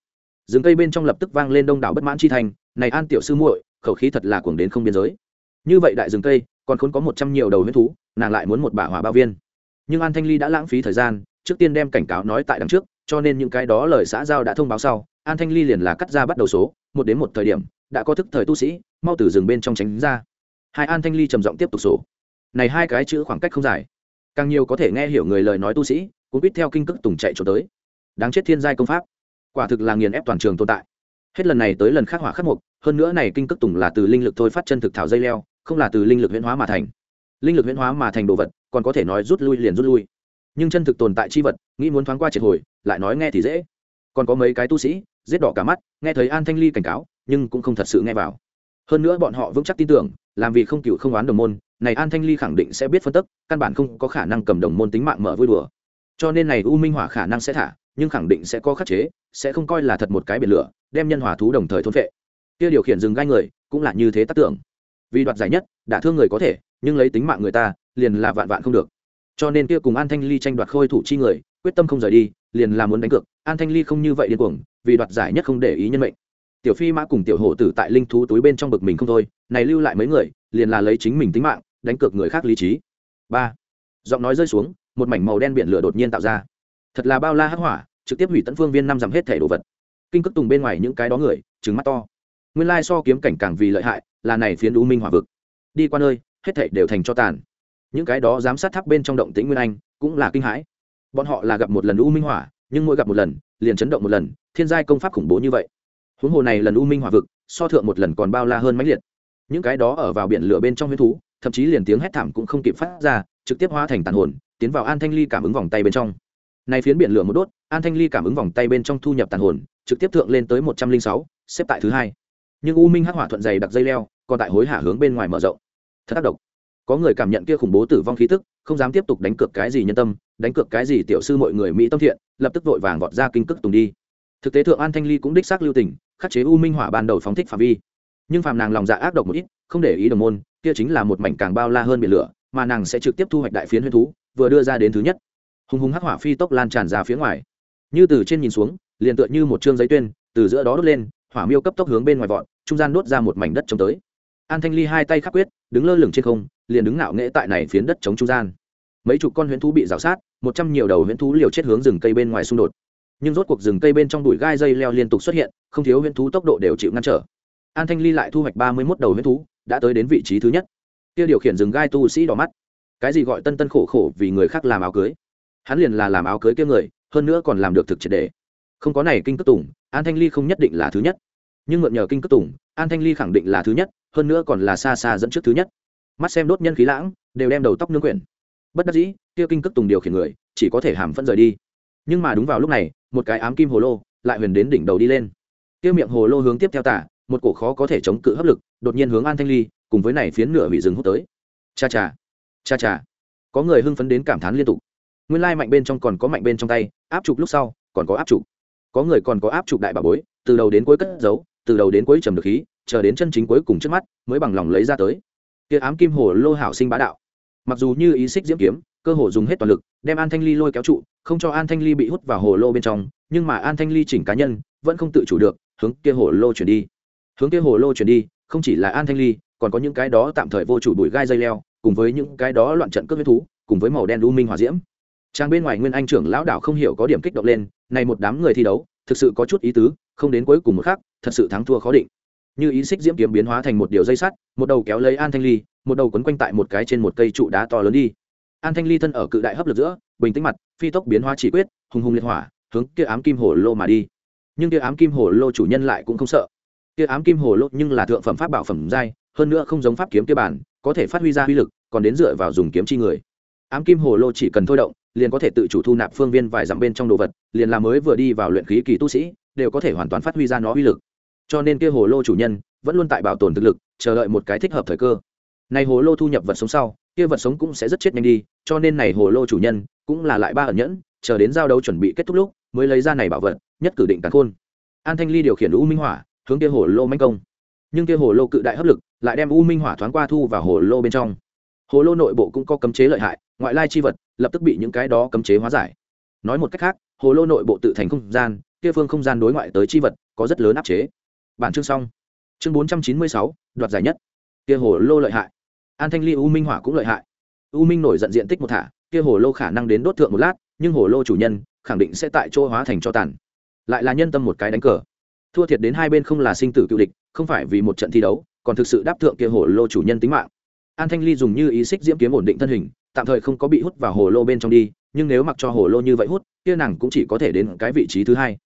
rừng cây bên trong lập tức vang lên đông đảo bất mãn chi thành này an tiểu sư muội, khẩu khí thật là cuồng đến không biên giới. Như vậy đại rừng cây, còn khốn có một trăm nhiều đầu huyết thú, nàng lại muốn một bả hỏa bao viên. Nhưng an thanh ly đã lãng phí thời gian, trước tiên đem cảnh cáo nói tại đằng trước, cho nên những cái đó lời xã giao đã thông báo sau, an thanh ly liền là cắt ra bắt đầu số, một đến một thời điểm, đã có thức thời tu sĩ, mau từ rừng bên trong tránh ra. Hai an thanh ly trầm giọng tiếp tục sổ. Này hai cái chữ khoảng cách không dài. Càng nhiều có thể nghe hiểu người lời nói tu sĩ, cũng biết theo kinh cức tùng chạy trốn tới. Đáng chết thiên giai công pháp quả thực là nghiền ép toàn trường tồn tại. Hết lần này tới lần khác hỏa khắc mục, hơn nữa này kinh cước tùng là từ linh lực thôi phát chân thực thảo dây leo, không là từ linh lực huyễn hóa mà thành. Linh lực huyễn hóa mà thành đồ vật, còn có thể nói rút lui liền rút lui. Nhưng chân thực tồn tại chi vật, nghĩ muốn thoáng qua triệt hồi, lại nói nghe thì dễ. Còn có mấy cái tu sĩ, giết đỏ cả mắt, nghe thấy an thanh ly cảnh cáo, nhưng cũng không thật sự nghe vào. Hơn nữa bọn họ vững chắc tin tưởng, làm vì không cựu không oán đồng môn, này an thanh ly khẳng định sẽ biết phân tức, căn bản không có khả năng cầm đồng môn tính mạng mở vui đùa cho nên này u minh hỏa khả năng sẽ thả, nhưng khẳng định sẽ có khắc chế, sẽ không coi là thật một cái biển lửa, đem nhân hỏa thú đồng thời thôn phệ. Kia điều khiển dừng gai người, cũng là như thế tác tưởng. Vì đoạt giải nhất, đã thương người có thể, nhưng lấy tính mạng người ta, liền là vạn vạn không được. Cho nên kia cùng an thanh ly tranh đoạt khôi thủ chi người, quyết tâm không rời đi, liền là muốn đánh cược. An thanh ly không như vậy điên cuồng, vì đoạt giải nhất không để ý nhân mệnh. Tiểu phi mã cùng tiểu hổ tử tại linh thú túi bên trong bực mình không thôi, này lưu lại mấy người, liền là lấy chính mình tính mạng, đánh cược người khác lý trí. Ba. Giọng nói rơi xuống một mảnh màu đen biển lửa đột nhiên tạo ra. Thật là bao la hắc hỏa, trực tiếp hủy tận phương viên năm dặm hết thể đồ vật. Kinh cước tùng bên ngoài những cái đó người trứng mắt to. Nguyên lai so kiếm cảnh càng vì lợi hại, là này phiến u minh hỏa vực. Đi qua nơi, hết thể đều thành cho tàn. Những cái đó giám sát tháp bên trong động tĩnh nguyên anh, cũng là kinh hãi. Bọn họ là gặp một lần u minh hỏa, nhưng mỗi gặp một lần, liền chấn động một lần, thiên giai công pháp khủng bố như vậy. Huống hồ này lần u minh hỏa vực, so thượng một lần còn bao la hơn mãnh liệt. Những cái đó ở vào biển lửa bên trong huyết thú, thậm chí liền tiếng hét thảm cũng không kịp phát ra, trực tiếp hóa thành tàn hồn tiến vào an thanh ly cảm ứng vòng tay bên trong. Này phiến biển lửa một đốt, an thanh ly cảm ứng vòng tay bên trong thu nhập tàn hồn, trực tiếp thượng lên tới một trăm linh sáu, xếp tại thứ hai. Nhưng u minh hắc hỏa thuận dày đặc dây leo, còn tại hối hả hướng bên ngoài mở rộng. Thật tác động có người cảm nhận kia khủng bố tử vong khí tức, không dám tiếp tục đánh cược cái gì nhân tâm, đánh cược cái gì tiểu sư mọi người mỹ tâm thiện, lập tức vội vàng vọt ra kinh cước tùng đi. Thực tế thượng an thanh ly cũng đích xác lưu tình, khắc chế u minh hỏa ban đầu phóng thích phạm vi. Nhưng phàm nàng lòng dạ ác độc một ít, không để ý đồng môn, kia chính là một mảnh càng bao la hơn biển lửa, mà nàng sẽ trực tiếp thu hoạch đại phiến huyết thú vừa đưa ra đến thứ nhất. Hùng hùng hắc hỏa phi tốc lan tràn ra phía ngoài. Như từ trên nhìn xuống, liền tựa như một chương giấy tuyên, từ giữa đó đốt lên, hỏa miêu cấp tốc hướng bên ngoài vọt, trung gian đốt ra một mảnh đất chống tới. An thanh ly hai tay khắc quyết, đứng lơ lửng trên không, liền đứng ngạo nghễ tại này phiến đất chống trung gian. Mấy chục con huyễn thú bị rào sát, một trăm nhiều đầu huyễn thú liều chết hướng rừng cây bên ngoài xung đột. Nhưng rốt cuộc rừng cây bên trong bụi gai dây leo liên tục xuất hiện, không thiếu huyễn thú tốc độ đều chịu ngăn trở. An thanh ly lại thu hoạch ba mươi mốt đầu huyễn thú, đã tới đến vị trí thứ nhất. Kia điều khiển rừng gai tu sĩ đỏ mắt cái gì gọi tân tân khổ khổ vì người khác làm áo cưới? Hắn liền là làm áo cưới kia người, hơn nữa còn làm được thực triệt đề không có này kinh cất tùng, an thanh ly không nhất định là thứ nhất. Nhưng mượn nhờ kinh cất tùng, an thanh ly khẳng định là thứ nhất, hơn nữa còn là xa xa dẫn trước thứ nhất. Mắt xem đốt nhân khí lãng, đều đem đầu tóc nương quyển. Bất đắc dĩ, kia kinh cất tùng điều khiển người, chỉ có thể hàm phân rời đi. Nhưng mà đúng vào lúc này, một cái ám kim hồ lô lại huyền đến đỉnh đầu đi lên. Kia miệng hồ lô hướng tiếp theo tả, một cổ khó có thể chống cự hấp lực, đột nhiên hướng an thanh ly, cùng với này phiến nửa bị rừng hút tới. Cha cha cha cha. Có người hưng phấn đến cảm thán liên tục. Nguyên lai mạnh bên trong còn có mạnh bên trong tay, áp chụp lúc sau, còn có áp chụp có người còn có áp chụp đại bà bối, từ đầu đến cuối cất giấu, từ đầu đến cuối trầm được khí, chờ đến chân chính cuối cùng trước mắt, mới bằng lòng lấy ra tới. Kia ám kim hồ lô hảo sinh bá đạo. Mặc dù như ý xích diễm kiếm, cơ hồ dùng hết toàn lực, đem an thanh ly lôi kéo trụ, không cho an thanh ly bị hút vào hồ lô bên trong, nhưng mà an thanh ly chỉnh cá nhân, vẫn không tự chủ được, hướng kia hồ lô chuyển đi. Hướng kia hồ lô chuyển đi, không chỉ là an thanh ly, còn có những cái đó tạm thời vô chủ bụi gai dây leo cùng với những cái đó loạn trận cướp huyết thú, cùng với màu đen u minh hòa diễm. Trang bên ngoài nguyên anh trưởng lão đảo không hiểu có điểm kích động lên, này một đám người thi đấu, thực sự có chút ý tứ, không đến cuối cùng một khắc, thật sự thắng thua khó định. Như ý xích diễm kiếm biến hóa thành một điều dây sắt, một đầu kéo lấy an thanh ly, một đầu quấn quanh tại một cái trên một cây trụ đá to lớn đi. An thanh ly thân ở cự đại hấp lực giữa, bình tĩnh mặt, phi tốc biến hóa chỉ quyết, hùng hùng liệt hỏa, hướng kia ám kim hồ lô mà đi. Nhưng kia ám kim hồ lô chủ nhân lại cũng không sợ. Kia ám kim hồ lô nhưng là thượng phẩm pháp bảo phẩm giai, hơn nữa không giống pháp kiếm kia bản có thể phát huy ra uy lực, còn đến dựa vào dùng kiếm chi người. Ám kim hồ lô chỉ cần thôi động, liền có thể tự chủ thu nạp phương viên vài dặm bên trong đồ vật, liền là mới vừa đi vào luyện khí kỳ tu sĩ, đều có thể hoàn toàn phát huy ra nó uy lực. Cho nên kia hồ lô chủ nhân, vẫn luôn tại bảo tồn thực lực, chờ đợi một cái thích hợp thời cơ. Này hồ lô thu nhập vật sống sau, kia vật sống cũng sẽ rất chết nhanh đi, cho nên này hồ lô chủ nhân cũng là lại ba ẩn nhẫn, chờ đến giao đấu chuẩn bị kết thúc lúc, mới lấy ra này bảo vật, nhất cử định cắn khôn. An thanh ly điều khiển u minh hỏa, hướng kia hồ lô manh công. Nhưng kia hồ lô cự đại hấp lực lại đem u minh hỏa thoáng qua thu vào hồ lô bên trong. Hồ lô nội bộ cũng có cấm chế lợi hại, ngoại lai chi vật lập tức bị những cái đó cấm chế hóa giải. Nói một cách khác, hồ lô nội bộ tự thành không gian, kia phương không gian đối ngoại tới chi vật có rất lớn áp chế. Bản chương xong. Chương bốn trăm chín mươi sáu, đoạt giải nhất. Kia hồ lô lợi hại. An thanh ly u minh hỏa cũng lợi hại. U minh nổi giận diện tích một thả, kia hồ lô khả năng đến đốt thượng một lát, nhưng hồ lô chủ nhân khẳng định sẽ tại chỗ hóa thành cho tàn. Lại là nhân tâm một cái đánh cờ. Thua thiệt đến hai bên không là sinh tử cựu địch, không phải vì một trận thi đấu còn thực sự đáp thượng kia hồ lô chủ nhân tính mạng. An thanh ly dùng như ý xích diễm kiếm ổn định thân hình, tạm thời không có bị hút vào hồ lô bên trong đi, nhưng nếu mặc cho hồ lô như vậy hút, kia nàng cũng chỉ có thể đến cái vị trí thứ hai.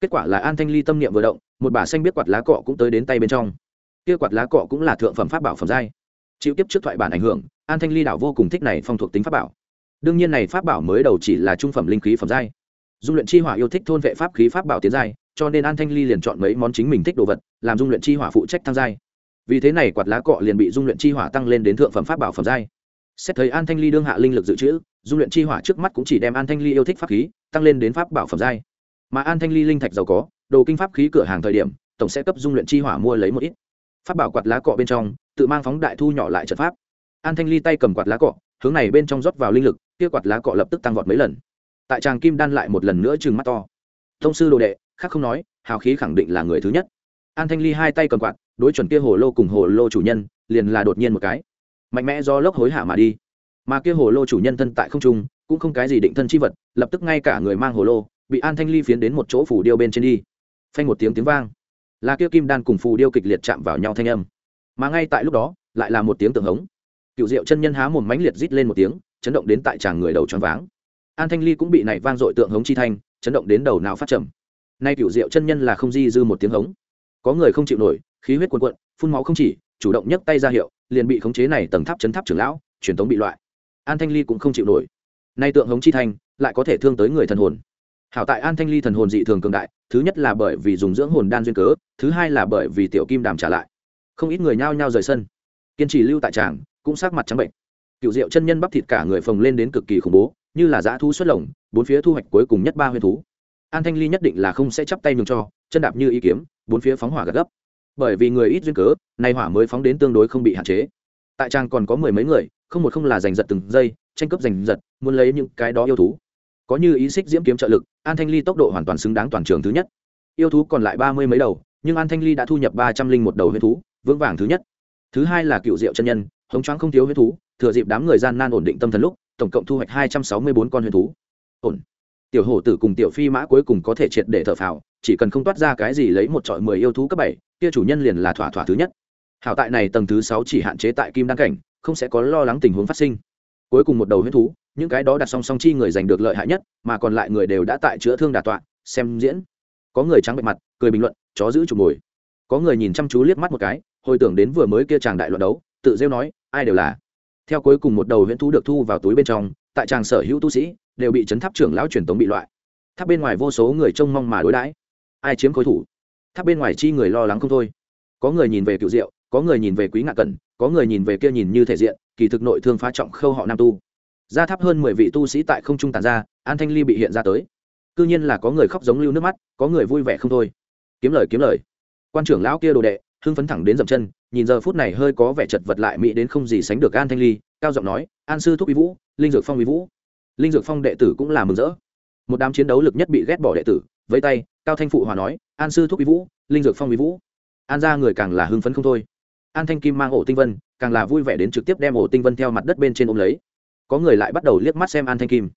Kết quả là an thanh ly tâm niệm vừa động, một bà xanh biết quạt lá cọ cũng tới đến tay bên trong. Kia quạt lá cọ cũng là thượng phẩm pháp bảo phẩm giai. Chịu tiếp trước thoại bản ảnh hưởng, an thanh ly đảo vô cùng thích này phong thuộc tính pháp bảo. Đương nhiên này pháp bảo mới đầu chỉ là trung phẩm linh khí phẩm giai. Dung luyện chi hỏa yêu thích thôn vệ pháp khí pháp bảo tiến giai, cho nên an thanh ly liền chọn mấy món chính mình thích đồ vật, làm dung luyện chi hỏa phụ trách thăng giai vì thế này quạt lá cọ liền bị dung luyện chi hỏa tăng lên đến thượng phẩm pháp bảo phẩm giai. Xét thấy an thanh ly đương hạ linh lực dự trữ, dung luyện chi hỏa trước mắt cũng chỉ đem an thanh ly yêu thích pháp khí tăng lên đến pháp bảo phẩm giai. Mà an thanh ly linh thạch giàu có, đồ kinh pháp khí cửa hàng thời điểm, tổng sẽ cấp dung luyện chi hỏa mua lấy một ít. Pháp bảo quạt lá cọ bên trong, tự mang phóng đại thu nhỏ lại trận pháp. An thanh ly tay cầm quạt lá cọ, hướng này bên trong rót vào linh lực, kia quạt lá cọ lập tức tăng vọt mấy lần. Tại tràng kim đan lại một lần nữa trừng mắt to. Thông sư đồ đệ, khác không nói, hào khí khẳng định là người thứ nhất. An thanh ly hai tay cầm quạt đối chuẩn kia hồ lô cùng hồ lô chủ nhân, liền là đột nhiên một cái. Mạnh mẽ do lốc hối hả mà đi. Mà kia hồ lô chủ nhân thân tại không trung, cũng không cái gì định thân chi vật, lập tức ngay cả người mang hồ lô, bị an thanh ly phiến đến một chỗ phủ điêu bên trên đi. Phanh một tiếng tiếng vang. Là kia kim đan cùng phù điêu kịch liệt chạm vào nhau thanh âm. Mà ngay tại lúc đó, lại là một tiếng tượng hống. Cựu diệu chân nhân há một mánh liệt rít lên một tiếng, chấn động đến tại tràng người đầu choáng váng. An thanh ly cũng bị này vang dội tượng hống chi thanh, chấn động đến đầu nào phát trầm. Nay cựu diệu chân nhân là không di dư một tiếng hống. Có người không chịu nổi khí huyết cuồn cuộn phun máu không chỉ chủ động nhấc tay ra hiệu liền bị khống chế này tầng tháp chấn tháp trưởng lão truyền tống bị loại. An thanh ly cũng không chịu nổi. Nay tượng hống chi thành, lại có thể thương tới người thần hồn. Hảo tại an thanh ly thần hồn dị thường cường đại thứ nhất là bởi vì dùng dưỡng hồn đan duyên cớ thứ hai là bởi vì tiểu kim đàm trả lại. Không ít người nhao nhao rời sân. Kiên trì lưu tại tràng cũng sát mặt trắng bệnh. Cựu diệu chân nhân bắp thịt cả người phồng lên đến cực kỳ khủng bố như là dã thu xuất lồng bốn phía thu hoạch cuối cùng nhất ba huyền thú. An thanh ly nhất định là không sẽ chắp tay nhường cho chân đạp như ý kiếm bốn phía phóng hỏa gật gấp bởi vì người ít duyên cớ, nay hỏa mới phóng đến tương đối không bị hạn chế. Tại trang còn có mười mấy người, không một không là giành giật từng giây, tranh cướp giành giật, muốn lấy những cái đó yêu thú. Có như ý xích diễm kiếm trợ lực, an thanh ly tốc độ hoàn toàn xứng đáng toàn trường thứ nhất. Yêu thú còn lại ba mươi mấy đầu, nhưng an thanh ly đã thu nhập ba trăm linh một đầu huyết thú, vững vàng thứ nhất. Thứ hai là cựu diệu chân nhân, hống choáng không thiếu huyết thú, thừa dịp đám người gian nan ổn định tâm thần lúc, tổng cộng thu hoạch hai trăm sáu mươi bốn con huyết thú. Ổn. Tiểu hổ tử cùng tiểu phi mã cuối cùng có thể triệt để thở phào, chỉ cần không toát ra cái gì lấy một trọi mười yêu thú cấp bảy kia chủ nhân liền là thỏa thỏa thứ nhất. Hảo tại này tầng thứ sáu chỉ hạn chế tại kim đăng cảnh, không sẽ có lo lắng tình huống phát sinh. Cuối cùng một đầu huyết thú, những cái đó đặt song song chi người giành được lợi hại nhất, mà còn lại người đều đã tại chữa thương đà tọa, xem diễn. Có người trắng bệ mặt, cười bình luận, chó giữ chụp mồi. Có người nhìn chăm chú liếc mắt một cái, hồi tưởng đến vừa mới kia chàng đại luận đấu, tự rêu nói, ai đều là. Theo cuối cùng một đầu huyễn thú được thu vào túi bên trong, tại chàng sở hữu tu sĩ đều bị chấn tháp trưởng lão truyền tống bị loại. Tháp bên ngoài vô số người trông mong mà đối đãi. Ai chiếm khối thủ? Tháp bên ngoài chi người lo lắng không thôi. Có người nhìn về cựu diệu, có người nhìn về quý ngạ cẩn, có người nhìn về kia nhìn như thể diện, kỳ thực nội thương phá trọng khâu họ nam tu. Ra tháp hơn mười vị tu sĩ tại không trung tàn ra, an thanh ly bị hiện ra tới. C nhiên là có người khóc giống lưu nước mắt, có người vui vẻ không thôi. Kiếm lời kiếm lời. Quan trưởng lão kia đồ đệ, hưng phấn thẳng đến dậm chân, nhìn giờ phút này hơi có vẻ chật vật lại mỹ đến không gì sánh được an thanh ly, cao giọng nói, an sư thúc uy vũ, linh dược phong uy vũ. Linh dược phong đệ tử cũng là mừng rỡ. Một đám chiến đấu lực nhất bị ghét bỏ đệ tử với tay, cao thanh phụ hòa nói, an sư thúc quý vũ, linh dược phong quý vũ. An ra người càng là hưng phấn không thôi. An thanh kim mang ổ tinh vân, càng là vui vẻ đến trực tiếp đem ổ tinh vân theo mặt đất bên trên ôm lấy. Có người lại bắt đầu liếc mắt xem an thanh kim.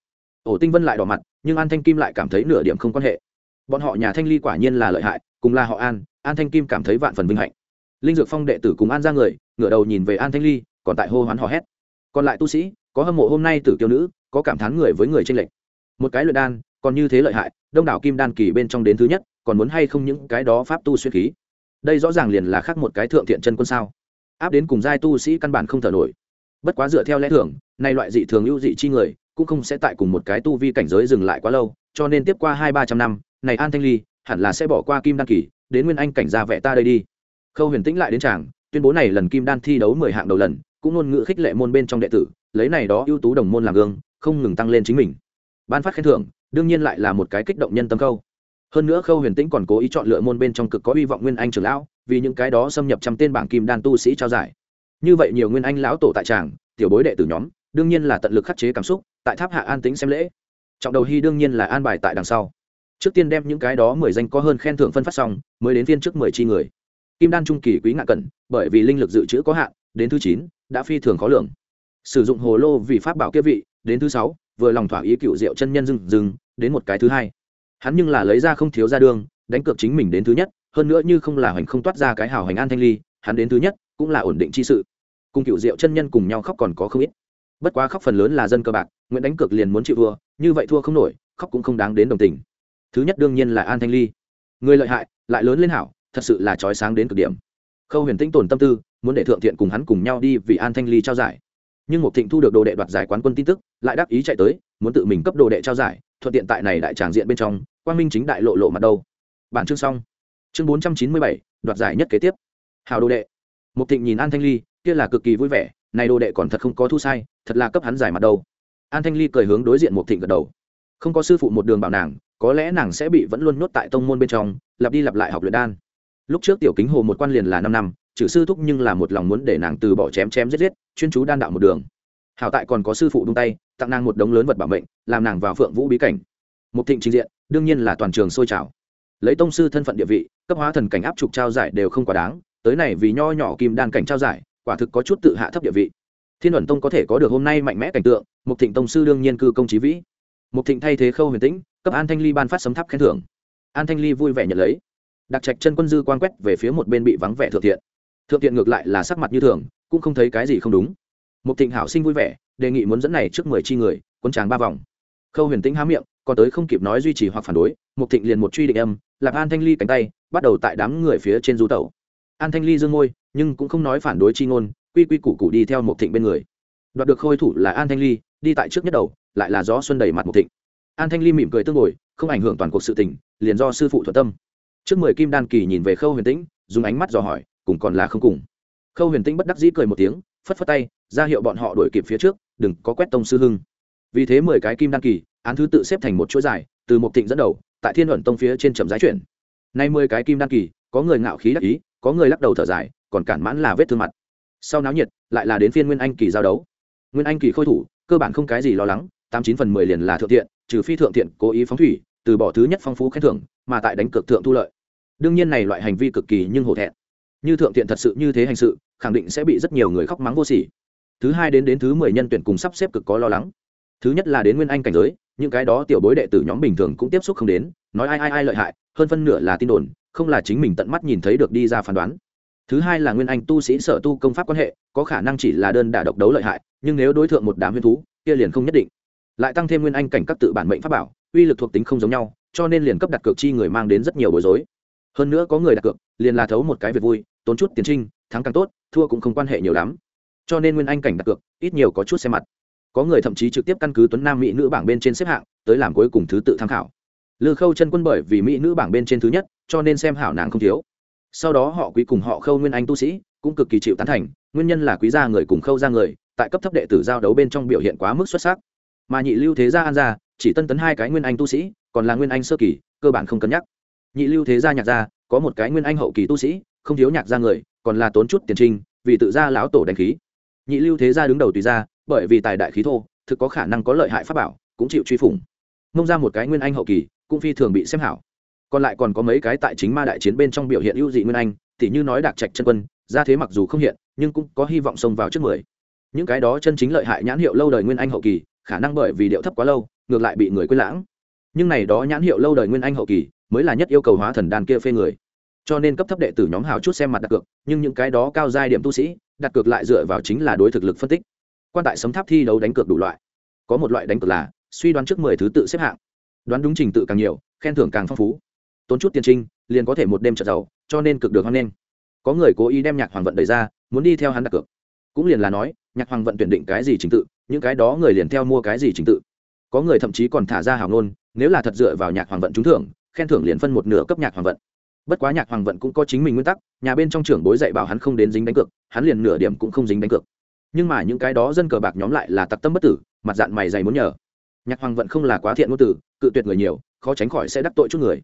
Ổ tinh vân lại đỏ mặt, nhưng an thanh kim lại cảm thấy nửa điểm không quan hệ. Bọn họ nhà thanh ly quả nhiên là lợi hại, cùng là họ an an thanh kim cảm thấy vạn phần vinh hạnh. Linh dược phong đệ tử cùng an ra người, ngửa đầu nhìn về an thanh ly, còn tại hô hoán hò hét. Còn lại tu sĩ, có hâm mộ hôm nay tử kiêu nữ, có cảm thán người với người tranh lệch. Một cái luyện đan còn như thế lợi hại, đông đảo kim đan kỳ bên trong đến thứ nhất, còn muốn hay không những cái đó pháp tu xuyên khí? Đây rõ ràng liền là khác một cái thượng thiện chân quân sao? Áp đến cùng giai tu sĩ căn bản không thở nổi. Bất quá dựa theo lẽ thường, nay loại dị thường ưu dị chi người, cũng không sẽ tại cùng một cái tu vi cảnh giới dừng lại quá lâu, cho nên tiếp qua hai ba trăm năm, này an thanh ly, hẳn là sẽ bỏ qua kim đan kỳ, đến nguyên anh cảnh ra vẽ ta đây đi. Khâu huyền tĩnh lại đến tràng, tuyên bố này lần kim đan thi đấu mười hạng đầu lần, cũng ngôn ngữ khích lệ môn bên trong đệ tử, lấy này đó ưu tú đồng môn làm gương, không ngừng tăng lên chính mình. Ban phát khen thưởng đương nhiên lại là một cái kích động nhân tâm khâu. Hơn nữa khâu huyền tĩnh còn cố ý chọn lựa môn bên trong cực có hy vọng nguyên anh trưởng lão, vì những cái đó xâm nhập trăm tên bảng kim đan tu sĩ trao giải. Như vậy nhiều nguyên anh lão tổ tại tràng, tiểu bối đệ tử nhóm, đương nhiên là tận lực khắc chế cảm xúc, tại tháp hạ an tính xem lễ. Trọng đầu hy đương nhiên là an bài tại đằng sau. Trước tiên đem những cái đó mười danh có hơn khen thưởng phân phát xong, mới đến viên trước mười chi người. Kim đan trung kỳ quý ngạn cẩn, bởi vì linh lực dự trữ có hạn, đến thứ chín, đã phi thường khó lường. Sử dụng hồ lô vì pháp bảo kia vị, đến thứ sáu, vừa lòng thỏa ý cựu diệu chân nhân dừng dừng đến một cái thứ hai. Hắn nhưng là lấy ra không thiếu ra đường, đánh cược chính mình đến thứ nhất, hơn nữa như không là hoành không toát ra cái hào hành an thanh ly, hắn đến thứ nhất, cũng là ổn định chi sự. Cùng cựu diệu chân nhân cùng nhau khóc còn có không ít. Bất quá khóc phần lớn là dân cơ bạc nguyễn đánh cược liền muốn chịu thua, như vậy thua không nổi, khóc cũng không đáng đến đồng tình. Thứ nhất đương nhiên là an thanh ly. Người lợi hại, lại lớn lên hảo, thật sự là trói sáng đến cực điểm. Khâu huyền tĩnh tổn tâm tư, muốn để thượng thiện cùng hắn cùng nhau đi vì an thanh ly trao giải. Nhưng một thịnh thu được đồ đệ đoạt giải quán quân tin tức, lại đáp ý chạy tới, muốn tự mình cấp đồ đệ trao giải thuận tiện tại này đại tràng diện bên trong, quang minh chính đại lộ lộ mặt đâu. Bản chương xong. Chương bốn trăm chín mươi bảy, đoạt giải nhất kế tiếp. Hào đồ đệ. Một thịnh nhìn an thanh ly, kia là cực kỳ vui vẻ, này đồ đệ còn thật không có thu sai, thật là cấp hắn giải mặt đâu. An thanh ly cười hướng đối diện một thịnh gật đầu. Không có sư phụ một đường bảo nàng, có lẽ nàng sẽ bị vẫn luôn nhốt tại tông môn bên trong, lặp đi lặp lại học luyện đan. Lúc trước tiểu kính hồ một quan liền là năm năm, trừ sư thúc nhưng là một lòng muốn để nàng từ bỏ chém chém giết giết, chuyên chú đan đạo một đường. Hảo tại còn có sư phụ đung tay tặng nàng một đống lớn vật bảo mệnh, làm nàng vào phượng vũ bí cảnh. Một thịnh trình diện, đương nhiên là toàn trường sôi trào. Lấy tông sư thân phận địa vị, cấp hóa thần cảnh áp trục trao giải đều không quá đáng, tới này vì nho nhỏ kim đan cảnh trao giải, quả thực có chút tự hạ thấp địa vị. Thiên luận tông có thể có được hôm nay mạnh mẽ cảnh tượng một thịnh tông sư đương nhiên cư công trí vĩ. Một thịnh thay thế khâu huyền tĩnh, cấp an thanh ly ban phát sấm tháp khen thưởng. An thanh ly vui vẻ nhận lấy. Đặc trạch chân quân dư quan quét về phía một bên bị vắng vẻ thượng thiện. Thượng thiện ngược lại là sắc mặt như thường, cũng không thấy cái gì không đúng. Một thịnh hảo sinh vui vẻ đề nghị muốn dẫn này trước mười chi người, quân tràng ba vòng. Khâu huyền tĩnh há miệng, còn tới không kịp nói duy trì hoặc phản đối một thịnh liền một truy định âm lạp an thanh ly cánh tay, bắt đầu tại đám người phía trên du tẩu. An thanh ly dương môi, nhưng cũng không nói phản đối chi ngôn, quy quy củ củ đi theo một thịnh bên người. Đoạt được khôi thủ là an thanh ly, đi tại trước nhất đầu, lại là gió xuân đầy mặt một thịnh. An thanh ly mỉm cười tương ngồi không ảnh hưởng toàn cuộc sự tình, liền do sư phụ thuận tâm. Trước mười kim đan kỳ nhìn về khâu huyền tĩnh, dùng ánh mắt dò hỏi, cùng còn là không cùng. Khâu huyền tĩnh bất đắc dĩ cười một tiếng phất phất tay, ra hiệu bọn họ đuổi kịp phía trước, đừng có quét tông sư hưng. Vì thế mười cái kim đăng kỳ, án thứ tự xếp thành một chuỗi dài, từ một thịnh dẫn đầu, tại thiên luận tông phía trên trầm giá chuyển. Nay mười cái kim đăng kỳ, có người ngạo khí đắc ý, có người lắc đầu thở dài, còn cản mãn là vết thương mặt. Sau náo nhiệt, lại là đến phiên nguyên anh kỳ giao đấu. Nguyên anh kỳ khôi thủ, cơ bản không cái gì lo lắng, tám chín phần mười liền là thượng thiện, trừ phi thượng thiện cố ý phóng thủy, từ bỏ thứ nhất phong phú khen thưởng, mà tại đánh cực thượng thu lợi. Đương nhiên này loại hành vi cực kỳ nhưng hổ thẹn. Như thượng thiện thật sự như thế hành sự khẳng định sẽ bị rất nhiều người khóc mắng vô sỉ. Thứ hai đến đến thứ mười nhân tuyển cùng sắp xếp cực có lo lắng. Thứ nhất là đến nguyên anh cảnh giới, những cái đó tiểu bối đệ tử nhóm bình thường cũng tiếp xúc không đến, nói ai ai ai lợi hại, hơn phân nửa là tin đồn, không là chính mình tận mắt nhìn thấy được đi ra phán đoán. Thứ hai là nguyên anh tu sĩ sở tu công pháp quan hệ, có khả năng chỉ là đơn đả độc đấu lợi hại, nhưng nếu đối tượng một đám nguyên thú, kia liền không nhất định. Lại tăng thêm nguyên anh cảnh các tự bản mệnh pháp bảo, uy lực thuộc tính không giống nhau, cho nên liền cấp đặt cược chi người mang đến rất nhiều bối rối. Hơn nữa có người đặt cược, liền là thấu một cái việc vui, tốn chút tiền trinh, thắng càng tốt thua cũng không quan hệ nhiều lắm. Cho nên nguyên anh cảnh đặt cược, ít nhiều có chút xem mặt. Có người thậm chí trực tiếp căn cứ tuấn nam mỹ nữ bảng bên trên xếp hạng, tới làm cuối cùng thứ tự tham khảo. Lư khâu chân quân bởi vì mỹ nữ bảng bên trên thứ nhất, cho nên xem hảo nàng không thiếu. Sau đó họ quý cùng họ khâu nguyên anh tu sĩ, cũng cực kỳ chịu tán thành, nguyên nhân là quý gia người cùng khâu gia người, tại cấp thấp đệ tử giao đấu bên trong biểu hiện quá mức xuất sắc. Mà nhị lưu thế gia an gia, chỉ tân tấn hai cái nguyên anh tu sĩ, còn là nguyên anh sơ kỳ, cơ bản không cân nhắc. Nhị lưu thế gia nhạc gia, có một cái nguyên anh hậu kỳ tu sĩ, không thiếu nhạc gia người còn là tốn chút tiền trinh, vì tự gia lão tổ đánh khí. Nhị lưu thế gia đứng đầu tùy gia bởi vì tài đại khí thô, thực có khả năng có lợi hại pháp bảo, cũng chịu truy phủng. Mông ra một cái nguyên anh hậu kỳ, cũng phi thường bị xem hảo. Còn lại còn có mấy cái tại chính ma đại chiến bên trong biểu hiện ưu dị nguyên anh, tỉ như nói đạc trạch chân quân ra thế mặc dù không hiện, nhưng cũng có hy vọng xông vào trước mười. Những cái đó chân chính lợi hại nhãn hiệu lâu đời nguyên anh hậu kỳ, khả năng bởi vì điệu thấp quá lâu, ngược lại bị người quên lãng. Nhưng này đó nhãn hiệu lâu đời nguyên anh hậu kỳ, mới là nhất yêu cầu hóa thần đàn kia phê người cho nên cấp thấp đệ tử nhóm hào chút xem mặt đặt cược, nhưng những cái đó cao giai điểm tu sĩ, đặt cược lại dựa vào chính là đối thực lực phân tích. Quan tại sấm tháp thi đấu đánh cược đủ loại. Có một loại đánh cược là, suy đoán trước mười thứ tự xếp hạng. Đoán đúng trình tự càng nhiều, khen thưởng càng phong phú. Tốn chút tiền trinh, liền có thể một đêm trợ giàu, cho nên cực được hoan nghênh. Có người cố ý đem nhạc hoàng vận đẩy ra, muốn đi theo hắn đặt cược. Cũng liền là nói, nhạc hoàng vận tuyển định cái gì trình tự, những cái đó người liền theo mua cái gì trình tự. Có người thậm chí còn thả ra hào ngôn, nếu là thật dựa vào nhạc hoàng vận trúng thưởng, khen thưởng liền phân một nửa cấp nhạc hoàng vận bất quá nhạc hoàng vận cũng có chính mình nguyên tắc, nhà bên trong trưởng bối dạy bảo hắn không đến dính đánh cược, hắn liền nửa điểm cũng không dính đánh cược. Nhưng mà những cái đó dân cờ bạc nhóm lại là tặc tâm bất tử, mặt dạng mày dày muốn nhờ. Nhạc hoàng vận không là quá thiện ngôn tử cự tuyệt người nhiều, khó tránh khỏi sẽ đắc tội chút người.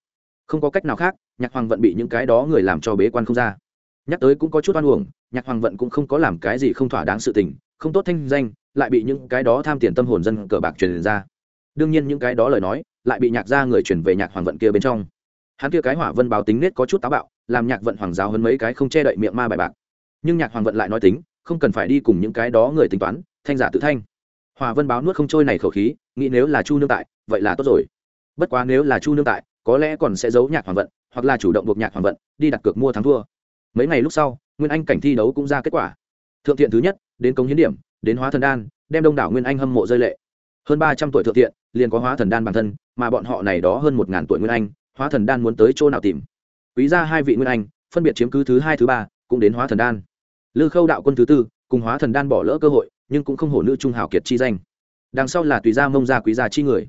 Không có cách nào khác, nhạc hoàng vận bị những cái đó người làm cho bế quan không ra. Nhắc tới cũng có chút oan uổng, nhạc hoàng vận cũng không có làm cái gì không thỏa đáng sự tình, không tốt thanh danh, lại bị những cái đó tham tiền tâm hồn dân cờ bạc truyền ra. Đương nhiên những cái đó lời nói, lại bị nhạc gia người chuyển về nhạc hoàng vận kia bên trong hắn kia cái hỏa vân báo tính nết có chút táo bạo, làm nhạc vận hoàng giáo hơn mấy cái không che đậy miệng ma bài bạc. Nhưng nhạc hoàng vận lại nói tính, không cần phải đi cùng những cái đó người tính toán, thanh giả tự thanh. Hòa vân báo nuốt không trôi này khẩu khí, nghĩ nếu là chu nương tại, vậy là tốt rồi. Bất quá nếu là chu nương tại, có lẽ còn sẽ giấu nhạc hoàng vận, hoặc là chủ động buộc nhạc hoàng vận, đi đặt cược mua thắng thua. Mấy ngày lúc sau, nguyên anh cảnh thi đấu cũng ra kết quả. Thượng thiện thứ nhất, đến cống hiến điểm, đến hóa thần đan, đem đông đảo nguyên anh hâm mộ rơi lệ. Hơn ba trăm tuổi thượng thiện, liền có hóa thần đan bản thân, mà bọn họ này đó hơn một ngàn tuổi nguyên anh hóa thần đan muốn tới chỗ nào tìm. Quý ra hai vị nguyên anh, phân biệt chiếm cứ thứ hai, thứ ba, cũng đến hóa thần đan. Lư khâu đạo quân thứ tư, cùng hóa thần đan bỏ lỡ cơ hội, nhưng cũng không hổ nữ trung hào kiệt chi danh. Đằng sau là tùy gia mông gia quý gia chi người.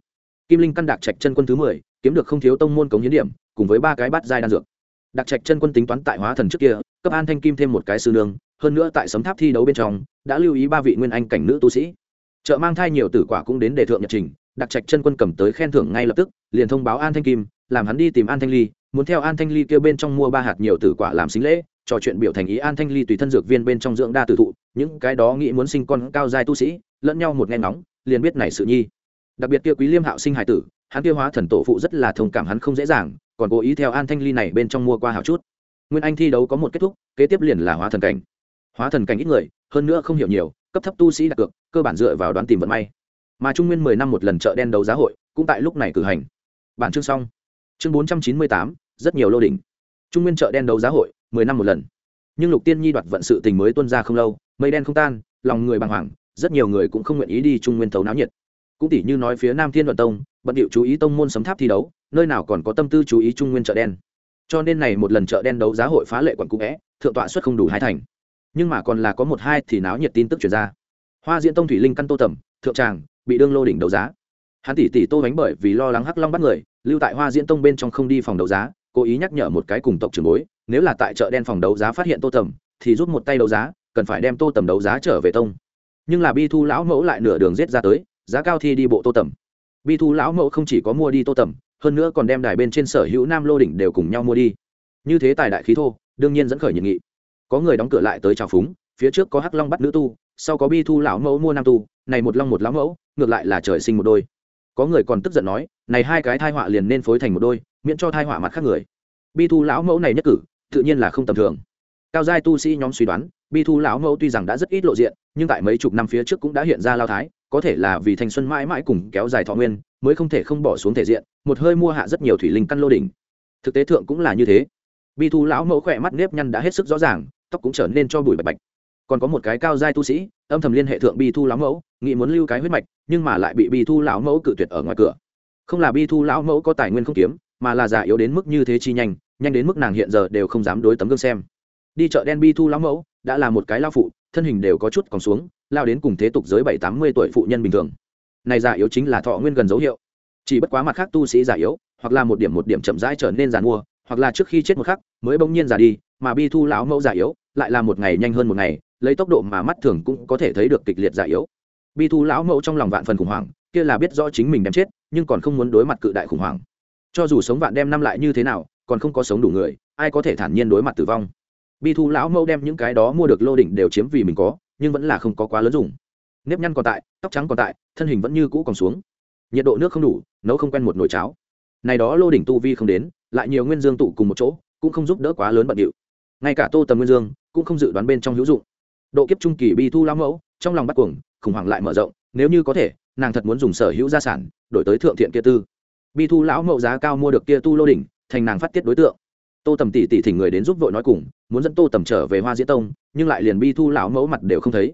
Kim linh căn đạc trạch chân quân thứ mười, kiếm được không thiếu tông môn cống hiến điểm, cùng với ba cái bát giai đan dược. Đặc trạch chân quân tính toán tại hóa thần trước kia, cấp an thanh kim thêm một cái sư nương, hơn nữa tại sấm tháp thi đấu bên trong, đã lưu ý ba vị nguyên anh cảnh nữ tu sĩ. Chợ mang thai nhiều tử quả cũng đến đề thượng nhật trình đặc trạch chân quân cầm tới khen thưởng ngay lập tức, liền thông báo an thanh kim, làm hắn đi tìm an thanh ly, muốn theo an thanh ly kêu bên trong mua ba hạt nhiều tử quả làm xính lễ, trò chuyện biểu thành ý an thanh ly tùy thân dược viên bên trong dưỡng đa tử thụ, những cái đó nghĩ muốn sinh con cao giai tu sĩ, lẫn nhau một nghe ngóng, liền biết này sự nhi. Đặc biệt kia quý liêm hạo sinh hải tử, hắn tiêu hóa thần tổ phụ rất là thông cảm hắn không dễ dàng, còn cố ý theo an thanh ly này bên trong mua qua hảo chút. Nguyên anh thi đấu có một kết thúc, kế tiếp liền là hóa thần cảnh. Hóa thần cảnh ít người, hơn nữa không hiểu nhiều, cấp thấp tu sĩ đặt cược, cơ bản dựa vào đoán tìm vận may mà trung nguyên mười năm một lần chợ đen đấu giá hội cũng tại lúc này cử hành. Bản chương xong. Chương bốn trăm chín mươi tám, rất nhiều lô đỉnh. Trung nguyên chợ đen đấu giá hội, mười năm một lần. Nhưng lục tiên nhi đoạt vận sự tình mới tuân ra không lâu, mây đen không tan, lòng người bàng hoàng, rất nhiều người cũng không nguyện ý đi trung nguyên thấu náo nhiệt. Cũng tỷ như nói phía nam thiên đoạn tông, bận điệu chú ý tông môn sấm tháp thi đấu, nơi nào còn có tâm tư chú ý trung nguyên chợ đen. Cho nên này một lần chợ đen đấu giá hội phá lệ quận cũ vẽ, thượng tọa suất không đủ hai thành. Nhưng mà còn là có một hai thì náo nhiệt tin tức chuyển ra. Hoa diễn tông thủy linh căn tô tầm thượng tràng bị đương lô đỉnh đấu giá. Hắn tỷ tỷ tô bánh bởi vì lo lắng hắc long bắt người, lưu tại hoa diễn tông bên trong không đi phòng đấu giá, cố ý nhắc nhở một cái cùng tộc trưởng bối, nếu là tại chợ đen phòng đấu giá phát hiện tô tầm, thì rút một tay đấu giá, cần phải đem tô tầm đấu giá trở về tông. Nhưng là bi thu lão mẫu lại nửa đường rết ra tới, giá cao thi đi bộ tô tầm. Bi thu lão mẫu không chỉ có mua đi tô tầm, hơn nữa còn đem đài bên trên sở hữu nam lô đỉnh đều cùng nhau mua đi. Như thế tài đại khí thô, đương nhiên dẫn khởi nhiệt nghị. Có người đóng cửa lại tới trào phúng, phía trước có hắc long bắt nữ tu sau có bi thu lão mẫu mua nam tu, này một long một lão mẫu, ngược lại là trời sinh một đôi. Có người còn tức giận nói, này hai cái thai họa liền nên phối thành một đôi, miễn cho thai họa mặt khác người. Bi thu lão mẫu này nhất cử, tự nhiên là không tầm thường. Cao giai tu sĩ nhóm suy đoán, bi thu lão mẫu tuy rằng đã rất ít lộ diện, nhưng tại mấy chục năm phía trước cũng đã hiện ra lao thái, có thể là vì thanh xuân mãi mãi cùng kéo dài thọ nguyên, mới không thể không bỏ xuống thể diện, một hơi mua hạ rất nhiều thủy linh căn lô đỉnh. Thực tế thượng cũng là như thế. Bi thu lão mẫu khỏe mắt nếp nhăn đã hết sức rõ ràng, tóc cũng trở nên cho bụi bạch bạch còn có một cái cao giai tu sĩ, âm thầm liên hệ thượng bi thu lão mẫu, nghĩ muốn lưu cái huyết mạch, nhưng mà lại bị bi thu lão mẫu cự tuyệt ở ngoài cửa. Không là bi thu lão mẫu có tài nguyên không kiếm, mà là giả yếu đến mức như thế chi nhanh nhanh đến mức nàng hiện giờ đều không dám đối tấm gương xem. Đi chợ đen bi thu lão mẫu, đã là một cái lao phụ, thân hình đều có chút còn xuống, lao đến cùng thế tục giới bảy tám mươi tuổi phụ nhân bình thường. Này giả yếu chính là thọ nguyên gần dấu hiệu. Chỉ bất quá mặt khác tu sĩ giả yếu, hoặc là một điểm một điểm chậm rãi trở nên già mua hoặc là trước khi chết một khắc, mới bỗng nhiên già đi, mà bi thu lão mẫu giả yếu, lại là một ngày nhanh hơn một ngày lấy tốc độ mà mắt thường cũng có thể thấy được kịch liệt già yếu. Bi thu lão mẫu trong lòng vạn phần khủng hoảng, kia là biết rõ chính mình đem chết, nhưng còn không muốn đối mặt cự đại khủng hoảng. Cho dù sống vạn đem năm lại như thế nào, còn không có sống đủ người, ai có thể thản nhiên đối mặt tử vong? Bi thu lão mẫu đem những cái đó mua được lô đỉnh đều chiếm vì mình có, nhưng vẫn là không có quá lớn dùng. Nếp nhăn còn tại, tóc trắng còn tại, thân hình vẫn như cũ còn xuống. Nhiệt độ nước không đủ, nấu không quen một nồi cháo. Này đó lô đỉnh tu vi không đến, lại nhiều nguyên dương tụ cùng một chỗ, cũng không giúp đỡ quá lớn bận điệu. Ngay cả tô tầm nguyên dương cũng không dự đoán bên trong hữu dụng độ kiếp trung kỳ bi thu lão mẫu, trong lòng bắt cuồng, khủng hoảng lại mở rộng, nếu như có thể, nàng thật muốn dùng sở hữu gia sản, đổi tới thượng thiện kia tư. Bi thu lão mẫu giá cao mua được kia tu lô đỉnh, thành nàng phát tiết đối tượng. Tô tầm tỷ tỷ thỉnh người đến giúp vội nói cùng, muốn dẫn tô tầm trở về hoa diễn tông, nhưng lại liền bi thu lão mẫu mặt đều không thấy.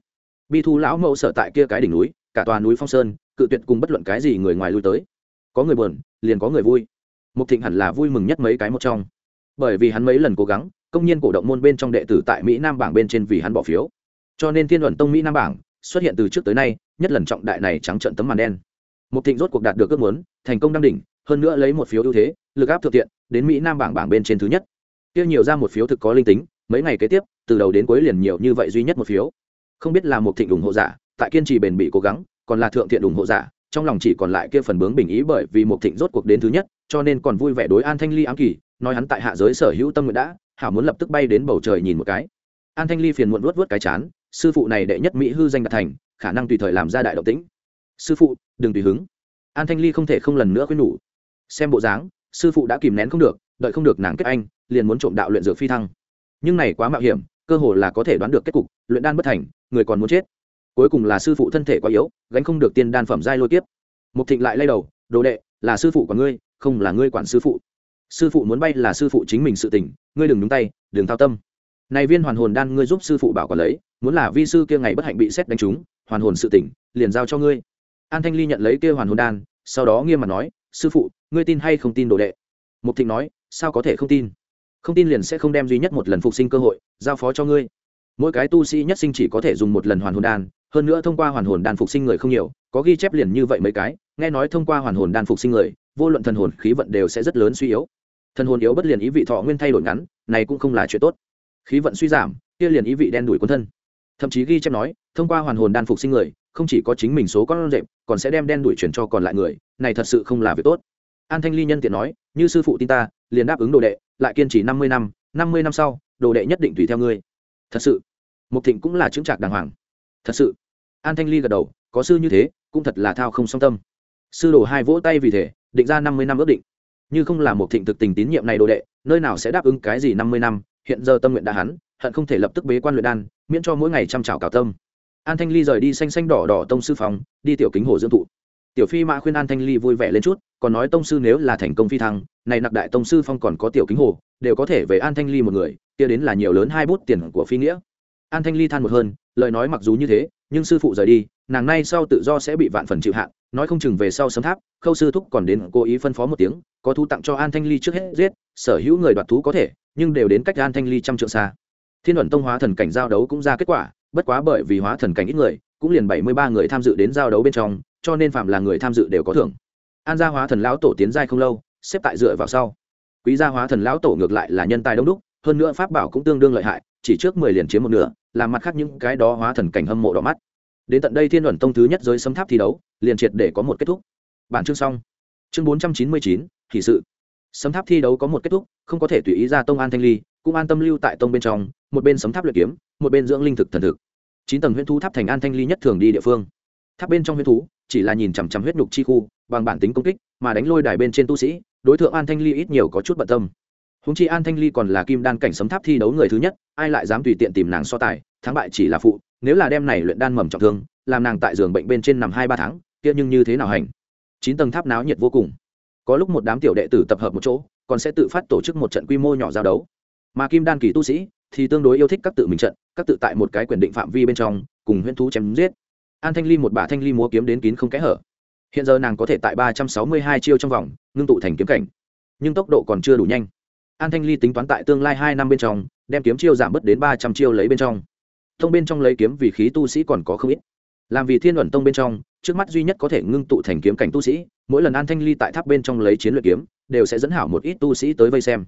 Bi thu lão mẫu sợ tại kia cái đỉnh núi, cả tòa núi phong sơn, cự tuyệt cùng bất luận cái gì người ngoài lui tới. Có người buồn, liền có người vui. Mục thịnh hẳn là vui mừng nhất mấy cái một trong. Bởi vì hắn mấy lần cố gắng, công nhiên cổ động môn bên trong đệ tử tại mỹ nam bảng bên trên vì hắn bỏ phiếu cho nên thiên luận tông mỹ nam bảng xuất hiện từ trước tới nay, nhất lần trọng đại này trắng trận tấm màn đen. Một thịnh rốt cuộc đạt được ước muốn, thành công đăng đỉnh, hơn nữa lấy một phiếu ưu thế, lực áp thượng tiện, đến mỹ nam bảng bảng bên trên thứ nhất. Kia nhiều ra một phiếu thực có linh tính, mấy ngày kế tiếp, từ đầu đến cuối liền nhiều như vậy duy nhất một phiếu. Không biết là một thịnh ủng hộ giả, tại kiên trì bền bỉ cố gắng, còn là thượng thiện ủng hộ giả, trong lòng chỉ còn lại kia phần bướng bình ý bởi vì một thịnh rốt cuộc đến thứ nhất, cho nên còn vui vẻ đối an thanh ly ám kỳ, nói hắn tại hạ giới sở hữu tâm nguyện đã, hảo muốn lập tức bay đến bầu trời nhìn một cái. An thanh ly phiền muộn vuốt vuốt cái chán sư phụ này đệ nhất mỹ hư danh đạt thành, khả năng tùy thời làm ra đại động tĩnh. Sư phụ, đừng tùy hứng. An thanh ly không thể không lần nữa khuyên nhủ. Xem bộ dáng, sư phụ đã kìm nén không được, đợi không được nàng kết anh, liền muốn trộm đạo luyện dược phi thăng. Nhưng này quá mạo hiểm, cơ hồ là có thể đoán được kết cục, luyện đan bất thành, người còn muốn chết. Cuối cùng là sư phụ thân thể quá yếu, gánh không được tiên đan phẩm giai lôi tiếp mục thịnh lại lay đầu, đồ đệ, là sư phụ của ngươi, không là ngươi quản sư phụ. Sư phụ muốn bay là sư phụ chính mình sự tỉnh ngươi đừng đúng tay, đừng thao tâm. Này viên hoàn hồn đan ngươi giúp sư phụ bảo quản lấy muốn là vi sư kia ngày bất hạnh bị xét đánh trúng, hoàn hồn sự tỉnh, liền giao cho ngươi. An thanh ly nhận lấy kia hoàn hồn đan, sau đó nghiêm mặt nói, sư phụ, ngươi tin hay không tin đồ đệ? Mục thịnh nói, sao có thể không tin? Không tin liền sẽ không đem duy nhất một lần phục sinh cơ hội, giao phó cho ngươi. Mỗi cái tu sĩ nhất sinh chỉ có thể dùng một lần hoàn hồn đan, hơn nữa thông qua hoàn hồn đan phục sinh người không nhiều, có ghi chép liền như vậy mấy cái, nghe nói thông qua hoàn hồn đan phục sinh người, vô luận thần hồn khí vận đều sẽ rất lớn suy yếu. Thần hồn yếu bất liền ý vị thọ nguyên thay đổi ngắn, này cũng không là chuyện tốt. Khí vận suy giảm, kia liền ý vị đen đuổi quân thân thậm chí ghi chép nói, thông qua hoàn hồn đan phục sinh người, không chỉ có chính mình số con rệm còn sẽ đem đen đuổi chuyển cho còn lại người, này thật sự không là việc tốt. An thanh ly nhân tiện nói, như sư phụ tin ta, liền đáp ứng đồ đệ, lại kiên trì năm mươi năm năm mươi năm sau, đồ đệ nhất định tùy theo ngươi. Thật sự, mục thịnh cũng là chứng trạc đàng hoàng. Thật sự, an thanh ly gật đầu, có sư như thế, cũng thật là thao không song tâm. Sư đồ hai vỗ tay vì thế, định ra năm mươi năm ước định. Như không là một thịnh thực tình tín nhiệm này đồ đệ, nơi nào sẽ đáp ứng cái gì năm mươi năm, hiện giờ tâm nguyện đã hắn hận không thể lập tức bế quan luyện đan, miễn cho mỗi ngày chăm chảo cào tâm. An thanh ly rời đi xanh xanh đỏ đỏ tông sư phòng, đi tiểu kính hồ dưỡng thụ tiểu phi mã khuyên an thanh ly vui vẻ lên chút, còn nói tông sư nếu là thành công phi thăng, này nặc đại tông sư phong còn có tiểu kính hồ, đều có thể về an thanh ly một người, kia đến là nhiều lớn hai bút tiền của phi nghĩa. An thanh ly than một hơn, lời nói mặc dù như thế, nhưng sư phụ rời đi, nàng nay sau tự do sẽ bị vạn phần chịu hạn, nói không chừng về sau sấm tháp, khâu sư thúc còn đến cố ý phân phó một tiếng, có thu tặng cho an thanh ly trước hết giết, sở hữu người đoạt thú có thể, nhưng đều đến cách an thanh ly trăm trượng xa thiên luận tông hóa thần cảnh giao đấu cũng ra kết quả, bất quá bởi vì hóa thần cảnh ít người, cũng liền bảy mươi ba người tham dự đến giao đấu bên trong, cho nên phạm là người tham dự đều có thưởng. An gia hóa thần lão tổ tiến giai không lâu, xếp tại dựa vào sau. Quý gia hóa thần lão tổ ngược lại là nhân tài đông đúc, hơn nữa pháp bảo cũng tương đương lợi hại, chỉ trước mười liền chiếm một nửa làm mặt khác những cái đó hóa thần cảnh hâm mộ đỏ mắt. Đến tận đây thiên luận tông thứ nhất giới sấm tháp thi đấu, liền triệt để có một kết thúc. Bản chương xong. Chương bốn trăm chín mươi chín thì sự. Sấm tháp thi đấu có một kết thúc, không có thể tùy ý ra tông an thanh ly cũng an tâm lưu tại tông bên trong, một bên sấm tháp luyện kiếm, một bên dưỡng linh thực thần thực. Chín tầng huyễn thú tháp thành an thanh ly nhất thường đi địa phương. Tháp bên trong huyễn thú chỉ là nhìn chằm chằm huyết nhục chi khu, bằng bản tính công kích, mà đánh lôi đài bên trên tu sĩ, đối tượng an thanh ly ít nhiều có chút bận tâm. Húng chi an thanh ly còn là kim đan cảnh sấm tháp thi đấu người thứ nhất, ai lại dám tùy tiện tìm nàng so tài, thắng bại chỉ là phụ, nếu là đem này luyện đan mầm trọng thương, làm nàng tại giường bệnh bên trên nằm hai ba tháng, kia nhưng như thế nào hành? Chín tầng tháp náo nhiệt vô cùng. Có lúc một đám tiểu đệ tử tập hợp một chỗ, còn sẽ tự phát tổ chức một trận quy mô nhỏ giao đấu mà kim đan kỳ tu sĩ thì tương đối yêu thích các tự mình trận, các tự tại một cái quyền định phạm vi bên trong, cùng huyễn thú chém giết. An thanh ly một bà thanh ly múa kiếm đến kín không kẽ hở. Hiện giờ nàng có thể tại ba trăm sáu mươi hai chiêu trong vòng, ngưng tụ thành kiếm cảnh. Nhưng tốc độ còn chưa đủ nhanh. An thanh ly tính toán tại tương lai hai năm bên trong, đem kiếm chiêu giảm bớt đến ba trăm chiêu lấy bên trong. Thông bên trong lấy kiếm vì khí tu sĩ còn có không ít. Làm vì thiên luận tông bên trong, trước mắt duy nhất có thể ngưng tụ thành kiếm cảnh tu sĩ, mỗi lần an thanh ly tại tháp bên trong lấy chiến luyện kiếm, đều sẽ dẫn hảo một ít tu sĩ tới vây xem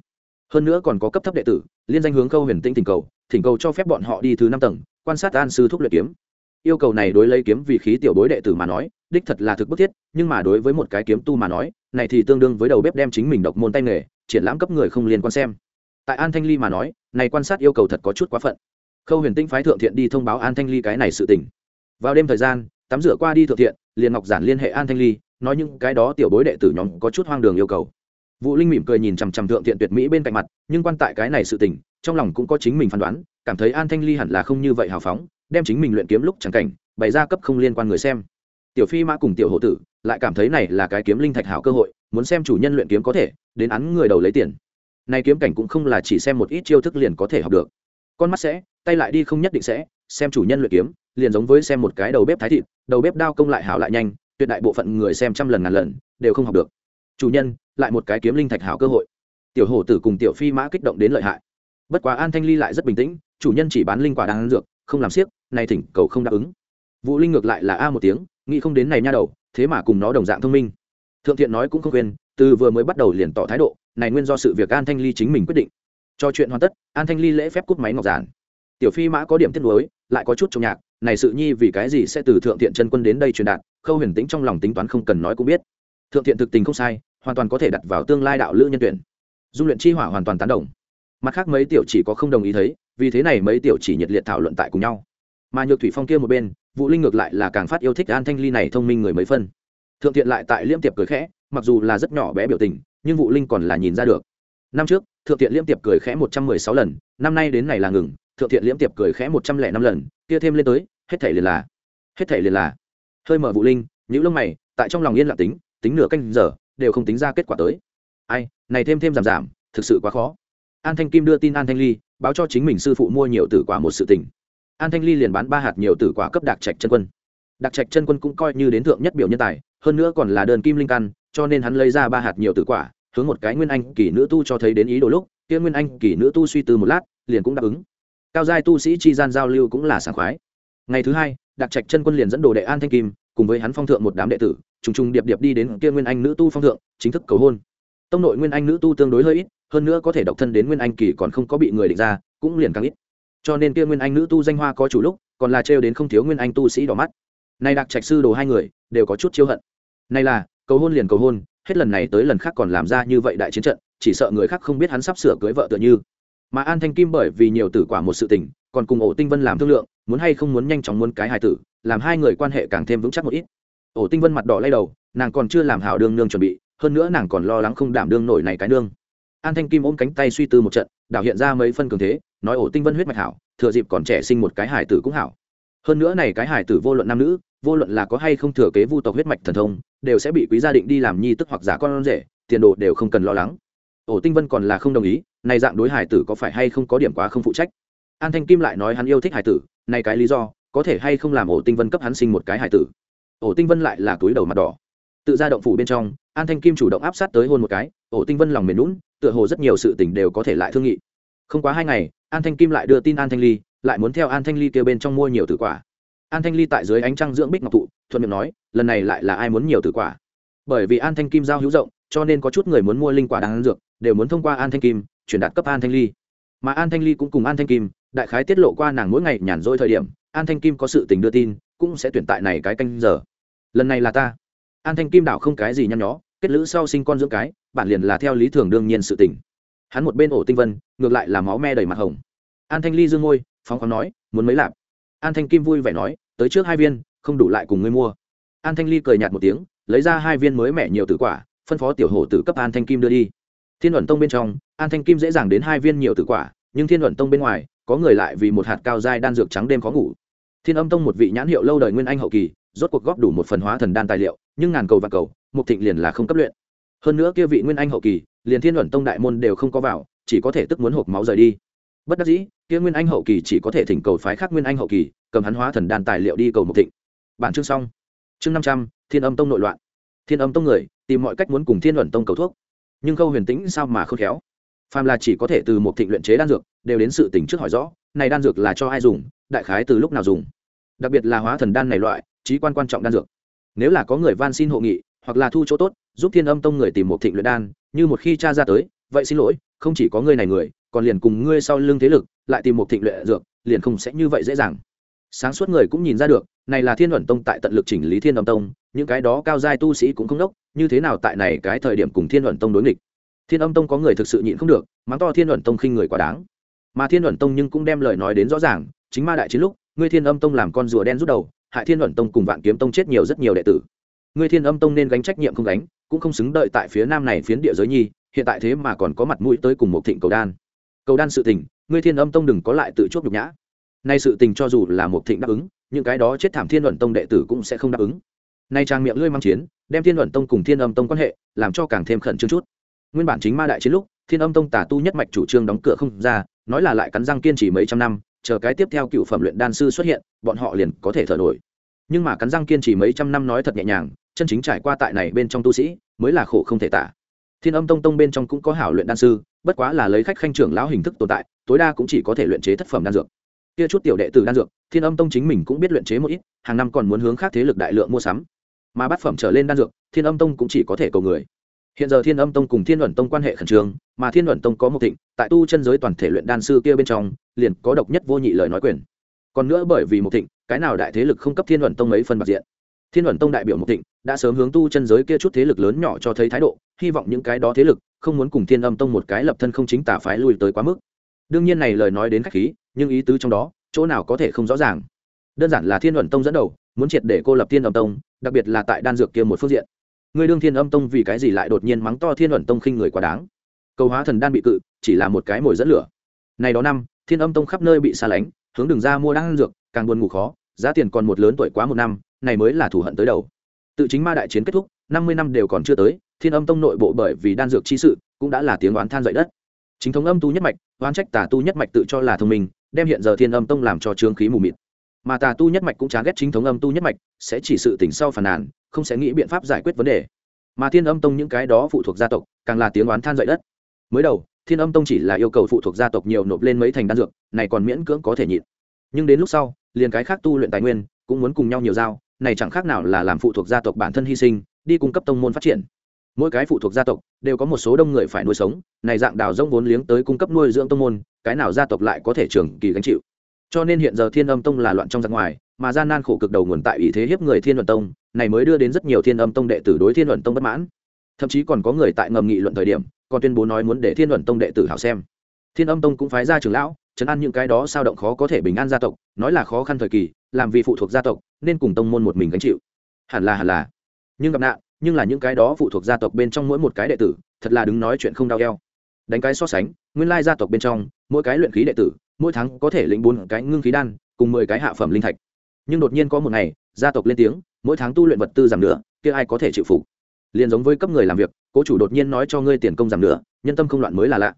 hơn nữa còn có cấp thấp đệ tử, liên danh hướng câu huyền Tĩnh thỉnh cầu thỉnh cầu cho phép bọn họ đi thứ năm tầng, quan sát an sư thúc luyện kiếm. Yêu cầu này đối lấy kiếm vì khí tiểu bối đệ tử mà nói, đích thật là thực bức thiết, nhưng mà đối với một cái kiếm tu mà nói, này thì tương đương với đầu bếp đem chính mình độc môn tay nghề, triển lãm cấp người không liên quan xem. Tại an thanh ly mà nói, này quan sát yêu cầu thật có chút quá phận. Khâu huyền Tĩnh phái thượng thiện đi thông báo an thanh ly cái này sự tình. Vào đêm thời gian, tắm rửa qua đi thượng thiện, liền ngọc giản liên hệ an thanh ly, nói những cái đó tiểu bối đệ tử nhóm có chút hoang đường yêu cầu vũ linh mỉm cười nhìn chằm chằm thượng thiện tuyệt mỹ bên cạnh mặt, nhưng quan tại cái này sự tình, trong lòng cũng có chính mình phán đoán, cảm thấy an thanh ly hẳn là không như vậy hào phóng, đem chính mình luyện kiếm lúc chẳng cảnh, bày ra cấp không liên quan người xem. Tiểu phi mã cùng tiểu hộ tử lại cảm thấy này là cái kiếm linh thạch hảo cơ hội, muốn xem chủ nhân luyện kiếm có thể, đến án người đầu lấy tiền. Này kiếm cảnh cũng không là chỉ xem một ít chiêu thức liền có thể học được. Con mắt sẽ, tay lại đi không nhất định sẽ, xem chủ nhân luyện kiếm, liền giống với xem một cái đầu bếp thái thịt, đầu bếp đao công lại hảo lại nhanh, tuyệt đại bộ phận người xem trăm lần ngàn lần, đều không học được chủ nhân, lại một cái kiếm linh thạch hảo cơ hội. Tiểu hổ tử cùng tiểu phi mã kích động đến lợi hại. Bất quá an thanh ly lại rất bình tĩnh, chủ nhân chỉ bán linh quả đang ăn dược, không làm siếc, này thỉnh cầu không đáp ứng. Vũ linh ngược lại là a một tiếng, nghĩ không đến này nha đầu, thế mà cùng nó đồng dạng thông minh. Thượng thiện nói cũng không quên, từ vừa mới bắt đầu liền tỏ thái độ, này nguyên do sự việc an thanh ly chính mình quyết định. Cho chuyện hoàn tất, an thanh ly lễ phép cút máy ngọc giản. Tiểu phi mã có điểm tiết lối lại có chút trong nhạc, này sự nhi vì cái gì sẽ từ thượng thiện chân quân đến đây truyền đạt, khâu huyền tĩnh trong lòng tính toán không cần nói cũng biết. Thượng thiện thực tình không sai hoàn toàn có thể đặt vào tương lai đạo lữ nhân tuyển. Dung luyện chi hỏa hoàn toàn tán đồng. Mặt khác mấy tiểu chỉ có không đồng ý thấy, vì thế này mấy tiểu chỉ nhiệt liệt thảo luận tại cùng nhau. Mà nhược thủy phong kia một bên, vũ linh ngược lại là càng phát yêu thích an thanh ly này thông minh người mấy phân. Thượng thiện lại tại liêm tiệp cười khẽ, mặc dù là rất nhỏ bé biểu tình, nhưng vũ linh còn là nhìn ra được. Năm trước, thượng thiện liêm tiệp cười khẽ một trăm mười sáu lần, năm nay đến này là ngừng, thượng thiện liêm tiệp cười khẽ một trăm lẻ năm lần, kia thêm lên tới, hết thể liền là, hết thể liền là. Hơi mở vũ linh những lông mày, tại trong lòng yên lặng tính tính nửa canh giờ đều không tính ra kết quả tới. Ai, này thêm thêm giảm giảm, thực sự quá khó. An thanh kim đưa tin an thanh ly, báo cho chính mình sư phụ mua nhiều tử quả một sự tình. An thanh ly liền bán ba hạt nhiều tử quả cấp đặc trạch chân quân. Đặc trạch chân quân cũng coi như đến thượng nhất biểu nhân tài, hơn nữa còn là đơn kim linh căn, cho nên hắn lấy ra ba hạt nhiều tử quả, hướng một cái nguyên anh kỳ nữ tu cho thấy đến ý đồ lúc, kia nguyên anh kỳ nữ tu suy tư một lát, liền cũng đáp ứng. Cao giai tu sĩ chi gian giao lưu cũng là sảng khoái. Ngày thứ hai đặc trạch chân quân liền dẫn đồ đệ an thanh kim, cùng với hắn phong thượng một đám đệ tử trùng trùng điệp điệp đi đến kia nguyên anh nữ tu phong thượng, chính thức cầu hôn. Tông nội nguyên anh nữ tu tương đối hơi ít, hơn nữa có thể độc thân đến nguyên anh kỳ còn không có bị người định ra, cũng liền càng ít. Cho nên kia nguyên anh nữ tu danh hoa có chủ lúc, còn là trêu đến không thiếu nguyên anh tu sĩ đỏ mắt. Nay đặc trạch sư đồ hai người, đều có chút chiêu hận. Nay là, cầu hôn liền cầu hôn, hết lần này tới lần khác còn làm ra như vậy đại chiến trận, chỉ sợ người khác không biết hắn sắp sửa cưới vợ tựa như. Mà an thanh kim bởi vì nhiều tử quả một sự tình, còn cùng ổ tinh vân làm thương lượng, muốn hay không muốn nhanh chóng muốn cái hài tử, làm hai người quan hệ càng thêm vững chắc một ít ổ tinh vân mặt đỏ lay đầu, nàng còn chưa làm hảo đương nương chuẩn bị, hơn nữa nàng còn lo lắng không đảm đương nổi này cái nương. An thanh kim ôm cánh tay suy tư một trận, đảo hiện ra mấy phân cường thế, nói ổ tinh vân huyết mạch hảo, thừa dịp còn trẻ sinh một cái hải tử cũng hảo. Hơn nữa này cái hải tử vô luận nam nữ, vô luận là có hay không thừa kế vu tộc huyết mạch thần thông, đều sẽ bị quý gia định đi làm nhi tức hoặc giả con rể, tiền đồ đều không cần lo lắng. Ổ tinh vân còn là không đồng ý, này dạng đối hải tử có phải hay không có điểm quá không phụ trách. An thanh kim lại nói hắn yêu thích hải tử, này cái lý do, có thể hay không làm ổ tinh vân cấp hắn sinh một cái hải tử ổ tinh vân lại là túi đầu mặt đỏ tự ra động phủ bên trong an thanh kim chủ động áp sát tới hôn một cái ổ tinh vân lòng mềm lún tựa hồ rất nhiều sự tình đều có thể lại thương nghị không quá hai ngày an thanh kim lại đưa tin an thanh ly lại muốn theo an thanh ly kêu bên trong mua nhiều tử quả an thanh ly tại dưới ánh trăng dưỡng bích ngọc thụ thuận miệng nói lần này lại là ai muốn nhiều tử quả bởi vì an thanh kim giao hữu rộng cho nên có chút người muốn mua linh quả đáng dược đều muốn thông qua an thanh kim chuyển đạt cấp an thanh ly mà an thanh ly cũng cùng an thanh kim đại khái tiết lộ qua nàng mỗi ngày nhàn rỗi thời điểm an thanh kim có sự tình đưa tin cũng sẽ tuyển tại này cái canh giờ. Lần này là ta. An thanh kim đảo không cái gì nhăn nhó, kết lữ sau sinh con dưỡng cái bản liền là theo lý thường đương nhiên sự tình. Hắn một bên ổ tinh vân, ngược lại là máu me đầy mặt hồng. An thanh ly dương ngôi phóng khoáng nói, muốn mấy lạp? An thanh kim vui vẻ nói, tới trước hai viên, không đủ lại cùng ngươi mua. An thanh ly cười nhạt một tiếng, lấy ra hai viên mới mẻ nhiều tử quả, phân phó tiểu hổ tử cấp an thanh kim đưa đi. Thiên luận tông bên trong, an thanh kim dễ dàng đến hai viên nhiều tử quả, nhưng thiên luận tông bên ngoài, có người lại vì một hạt cao dai đan dược trắng đêm khó ngủ thiên âm tông một vị nhãn hiệu lâu đời nguyên anh hậu kỳ, rốt cuộc góp đủ một phần hóa thần đan tài liệu, nhưng ngàn cầu và cầu, mục thịnh liền là không cấp luyện. Hơn nữa kia vị nguyên anh hậu kỳ, liền thiên luận tông đại môn đều không có vào, chỉ có thể tức muốn hộp máu rời đi. Bất đắc dĩ, kia nguyên anh hậu kỳ chỉ có thể thỉnh cầu phái khác nguyên anh hậu kỳ, cầm hắn hóa thần đan tài liệu đi cầu mục thịnh. Bản chương xong. Chương năm trăm, thiên âm tông nội loạn. Thiên âm tông người, tìm mọi cách muốn cùng thiên luận tông cầu thuốc. Nhưng câu huyền tĩnh sao mà không khéo? Phàm là chỉ có thể từ một thịnh luyện chế đan dược, đều đến sự tỉnh trước hỏi rõ, này đan dược là cho ai dùng đại khái từ lúc nào dùng. Đặc biệt là hóa thần đan này loại, trí quan quan trọng đan dược. Nếu là có người van xin hộ nghị, hoặc là thu chỗ tốt, giúp thiên âm tông người tìm một thịnh luyện đan, như một khi cha ra tới, vậy xin lỗi, không chỉ có ngươi này người, còn liền cùng ngươi sau lưng thế lực, lại tìm một thịnh luyện dược, liền không sẽ như vậy dễ dàng. Sáng suốt người cũng nhìn ra được, này là thiên luận tông tại tận lực chỉnh lý thiên âm tông, những cái đó cao giai tu sĩ cũng không đốc, như thế nào tại này cái thời điểm cùng thiên luận tông đối nghịch. Thiên âm tông có người thực sự nhịn không được, mắng to thiên luận tông khinh người quá đáng. Mà thiên luận tông nhưng cũng đem lời nói đến rõ ràng chính ma đại chiến lúc, ngươi thiên âm tông làm con rùa đen rút đầu, hại thiên luận tông cùng vạn kiếm tông chết nhiều rất nhiều đệ tử. Ngươi thiên âm tông nên gánh trách nhiệm không gánh, cũng không xứng đợi tại phía nam này phiến địa giới nhi, hiện tại thế mà còn có mặt mũi tới cùng một thịnh cầu đan. Cầu đan sự tình, ngươi thiên âm tông đừng có lại tự chuốc nhục nhã. Nay sự tình cho dù là một thịnh đáp ứng, những cái đó chết thảm thiên luận tông đệ tử cũng sẽ không đáp ứng. Nay trang miệng lưỡi mang chiến, đem thiên luận tông cùng thiên âm tông quan hệ, làm cho càng thêm khẩn trương chút. Nguyên bản chính ma đại chiến lúc, thiên âm tông tả tu nhất mạch chủ trương đóng cửa không ra, nói là lại cắn răng kiên trì mấy trăm năm chờ cái tiếp theo cựu phẩm luyện đan sư xuất hiện, bọn họ liền có thể thở nổi. Nhưng mà cắn răng kiên trì mấy trăm năm nói thật nhẹ nhàng, chân chính trải qua tại này bên trong tu sĩ, mới là khổ không thể tả. Thiên âm tông tông bên trong cũng có hảo luyện đan sư, bất quá là lấy khách khanh trưởng lão hình thức tồn tại, tối đa cũng chỉ có thể luyện chế thất phẩm đan dược. Kia chút tiểu đệ tử đan dược, thiên âm tông chính mình cũng biết luyện chế một ít, hàng năm còn muốn hướng khác thế lực đại lượng mua sắm. Mà bát phẩm trở lên đan dược, thiên âm tông cũng chỉ có thể cầu người. Hiện giờ thiên âm tông cùng thiên luận tông quan hệ khẩn trương, mà thiên luận tông có một thịnh, tại tu chân giới toàn thể luyện đan sư kia bên trong liền có độc nhất vô nhị lời nói quyền. Còn nữa bởi vì một thịnh, cái nào đại thế lực không cấp thiên luận tông mấy phân bạc diện. Thiên luận tông đại biểu một thịnh đã sớm hướng tu chân giới kia chút thế lực lớn nhỏ cho thấy thái độ, hy vọng những cái đó thế lực không muốn cùng thiên âm tông một cái lập thân không chính tả phái lui tới quá mức. Đương nhiên này lời nói đến khách khí, nhưng ý tứ trong đó, chỗ nào có thể không rõ ràng. Đơn giản là thiên luận tông dẫn đầu, muốn triệt để cô lập thiên âm tông, đặc biệt là tại đan dược kia một phương diện. Ngươi đương thiên âm tông vì cái gì lại đột nhiên mắng to thiên luận tông khinh người quá đáng? Cầu hóa thần đan bị cự, chỉ là một cái mồi dẫn lửa này đó năm, thiên âm tông khắp nơi bị xa lánh, hướng đường ra mua đan dược, càng buồn ngủ khó, giá tiền còn một lớn tuổi quá một năm, này mới là thủ hận tới đầu. Tự chính ma đại chiến kết thúc, năm mươi năm đều còn chưa tới, thiên âm tông nội bộ bởi vì đan dược chi sự, cũng đã là tiếng oán than dậy đất. Chính thống âm tu nhất mạch, oán trách tà tu nhất mạch tự cho là thông minh, đem hiện giờ thiên âm tông làm cho trương khí mù mịt. Mà tà tu nhất mạch cũng chán ghét chính thống âm tu nhất mạch, sẽ chỉ sự tỉnh sau phàn nàn, không sẽ nghĩ biện pháp giải quyết vấn đề. Mà thiên âm tông những cái đó phụ thuộc gia tộc, càng là tiếng oán than dậy đất. Mới đầu thiên âm tông chỉ là yêu cầu phụ thuộc gia tộc nhiều nộp lên mấy thành đan dược, này còn miễn cưỡng có thể nhịn. Nhưng đến lúc sau, liền cái khác tu luyện tài nguyên cũng muốn cùng nhau nhiều giao, này chẳng khác nào là làm phụ thuộc gia tộc bản thân hy sinh, đi cung cấp tông môn phát triển. Mỗi cái phụ thuộc gia tộc đều có một số đông người phải nuôi sống, này dạng đào rông vốn liếng tới cung cấp nuôi dưỡng tông môn, cái nào gia tộc lại có thể trường kỳ gánh chịu. Cho nên hiện giờ thiên âm tông là loạn trong giặc ngoài, mà gian nan khổ cực đầu nguồn tại ý thế hiếp người thiên luận tông, này mới đưa đến rất nhiều thiên âm tông đệ tử đối thiên luận tông bất mãn thậm chí còn có người tại ngầm nghị luận thời điểm, còn tuyên bố nói muốn để thiên luận tông đệ tử hảo xem. Thiên âm tông cũng phái ra trưởng lão chấn an những cái đó sao động khó có thể bình an gia tộc, nói là khó khăn thời kỳ, làm vì phụ thuộc gia tộc, nên cùng tông môn một mình gánh chịu. Hẳn là hẳn là. Nhưng gặp nạn, nhưng là những cái đó phụ thuộc gia tộc bên trong mỗi một cái đệ tử, thật là đứng nói chuyện không đau eo. Đánh cái so sánh, nguyên lai gia tộc bên trong, mỗi cái luyện khí đệ tử, mỗi tháng có thể lĩnh bốn cái ngưng khí đan, cùng mười cái hạ phẩm linh thạch. Nhưng đột nhiên có một ngày, gia tộc lên tiếng, mỗi tháng tu luyện vật tư giảm nữa kia ai có thể chịu phục? Liền giống với cấp người làm việc, cố chủ đột nhiên nói cho ngươi tiền công giảm nữa nhân tâm không loạn mới là lạ.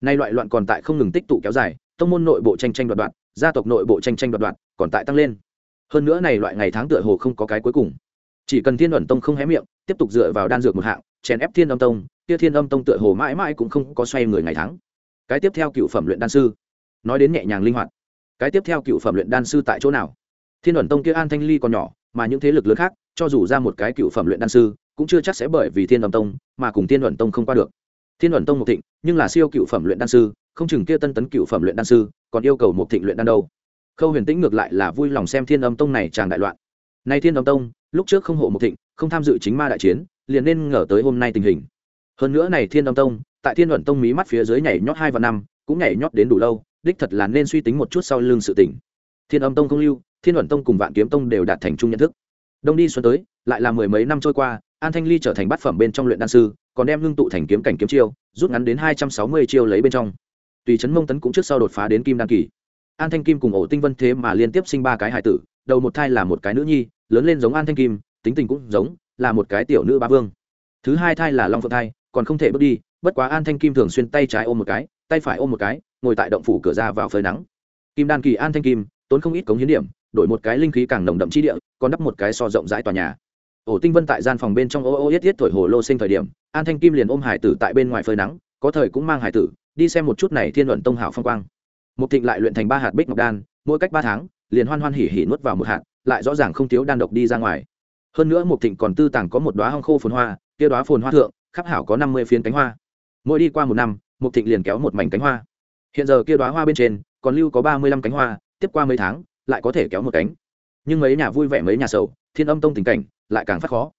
Nay loại loạn còn tại không ngừng tích tụ kéo dài, tông môn nội bộ tranh tranh đoạt đoạt, gia tộc nội bộ tranh tranh đoạt đoạt còn tại tăng lên. Hơn nữa này loại ngày tháng tựa hồ không có cái cuối cùng. Chỉ cần thiên ẩn tông không hé miệng, tiếp tục dựa vào đan dược một hạng, chèn ép thiên âm tông, kia thiên âm tông tựa hồ mãi mãi cũng không có xoay người ngày tháng. Cái tiếp theo cựu phẩm luyện đan sư. Nói đến nhẹ nhàng linh hoạt. Cái tiếp theo cựu phẩm luyện đan sư tại chỗ nào? Thiên ẩn tông kia an thanh ly còn nhỏ, mà những thế lực lớn khác cho dù ra một cái cựu phẩm luyện đan sư, cũng chưa chắc sẽ bởi vì thiên âm tông mà cùng thiên đoàn tông không qua được. Thiên đoàn tông một thịnh, nhưng là siêu cựu phẩm luyện đan sư, không chừng kia tân tấn cựu phẩm luyện đan sư còn yêu cầu một thịnh luyện đan đâu. Khâu huyền tĩnh ngược lại là vui lòng xem thiên âm tông này tràn đại loạn. Nay thiên âm tông, lúc trước không hộ một thịnh, không tham dự chính ma đại chiến, liền nên ngờ tới hôm nay tình hình. Hơn nữa này thiên âm tông, tại thiên luận tông mí mắt phía dưới nhảy nhót hai và năm, cũng nhảy nhót đến đủ lâu, đích thật là nên suy tính một chút sau lưng sự tỉnh thiên âm tông không lưu, thiên luận tông cùng vạn kiếm tông đều đạt thành chung nhận thức đông đi xuân tới, lại là mười mấy năm trôi qua, an thanh ly trở thành bát phẩm bên trong luyện đan sư, còn đem ngưng tụ thành kiếm cảnh kiếm chiêu, rút ngắn đến hai trăm sáu mươi chiêu lấy bên trong. Tùy Trấn mông tấn cũng trước sau đột phá đến kim đan kỳ. An thanh kim cùng ổ tinh vân thế mà liên tiếp sinh ba cái hải tử, đầu một thai là một cái nữ nhi, lớn lên giống an thanh kim, tính tình cũng giống, là một cái tiểu nữ ba vương. Thứ hai thai là long phượng thai, còn không thể bước đi, bất quá an thanh kim thường xuyên tay trái ôm một cái, tay phải ôm một cái, ngồi tại động phủ cửa ra vào phơi nắng. Kim đan kỳ an thanh kim, tốn không ít cống hiến điểm đổi một cái linh khí càng nồng đậm chi địa, còn đắp một cái so rộng rãi tòa nhà. Ổ tinh vân tại gian phòng bên trong ô ô yết yết thổi hồ lô sinh thời điểm, an thanh kim liền ôm hải tử tại bên ngoài phơi nắng, có thời cũng mang hải tử, đi xem một chút này thiên luận tông hảo phong quang. Một thịnh lại luyện thành ba hạt bích ngọc đan, mỗi cách ba tháng, liền hoan hoan hỉ hỉ nuốt vào một hạt, lại rõ ràng không thiếu đan độc đi ra ngoài. Hơn nữa một thịnh còn tư tàng có một đóa hong khô phồn hoa, kia đóa phồn hoa thượng, khắp hảo có năm mươi phiến cánh hoa. Mỗi đi qua một năm một thịnh liền kéo một mảnh cánh hoa. Hiện giờ kia đóa hoa bên trên, còn lưu có ba mươi lăm cánh hoa, tiếp qua mấy tháng lại có thể kéo một cánh. Nhưng mấy nhà vui vẻ mấy nhà sầu, thiên âm tông tình cảnh lại càng phát khó.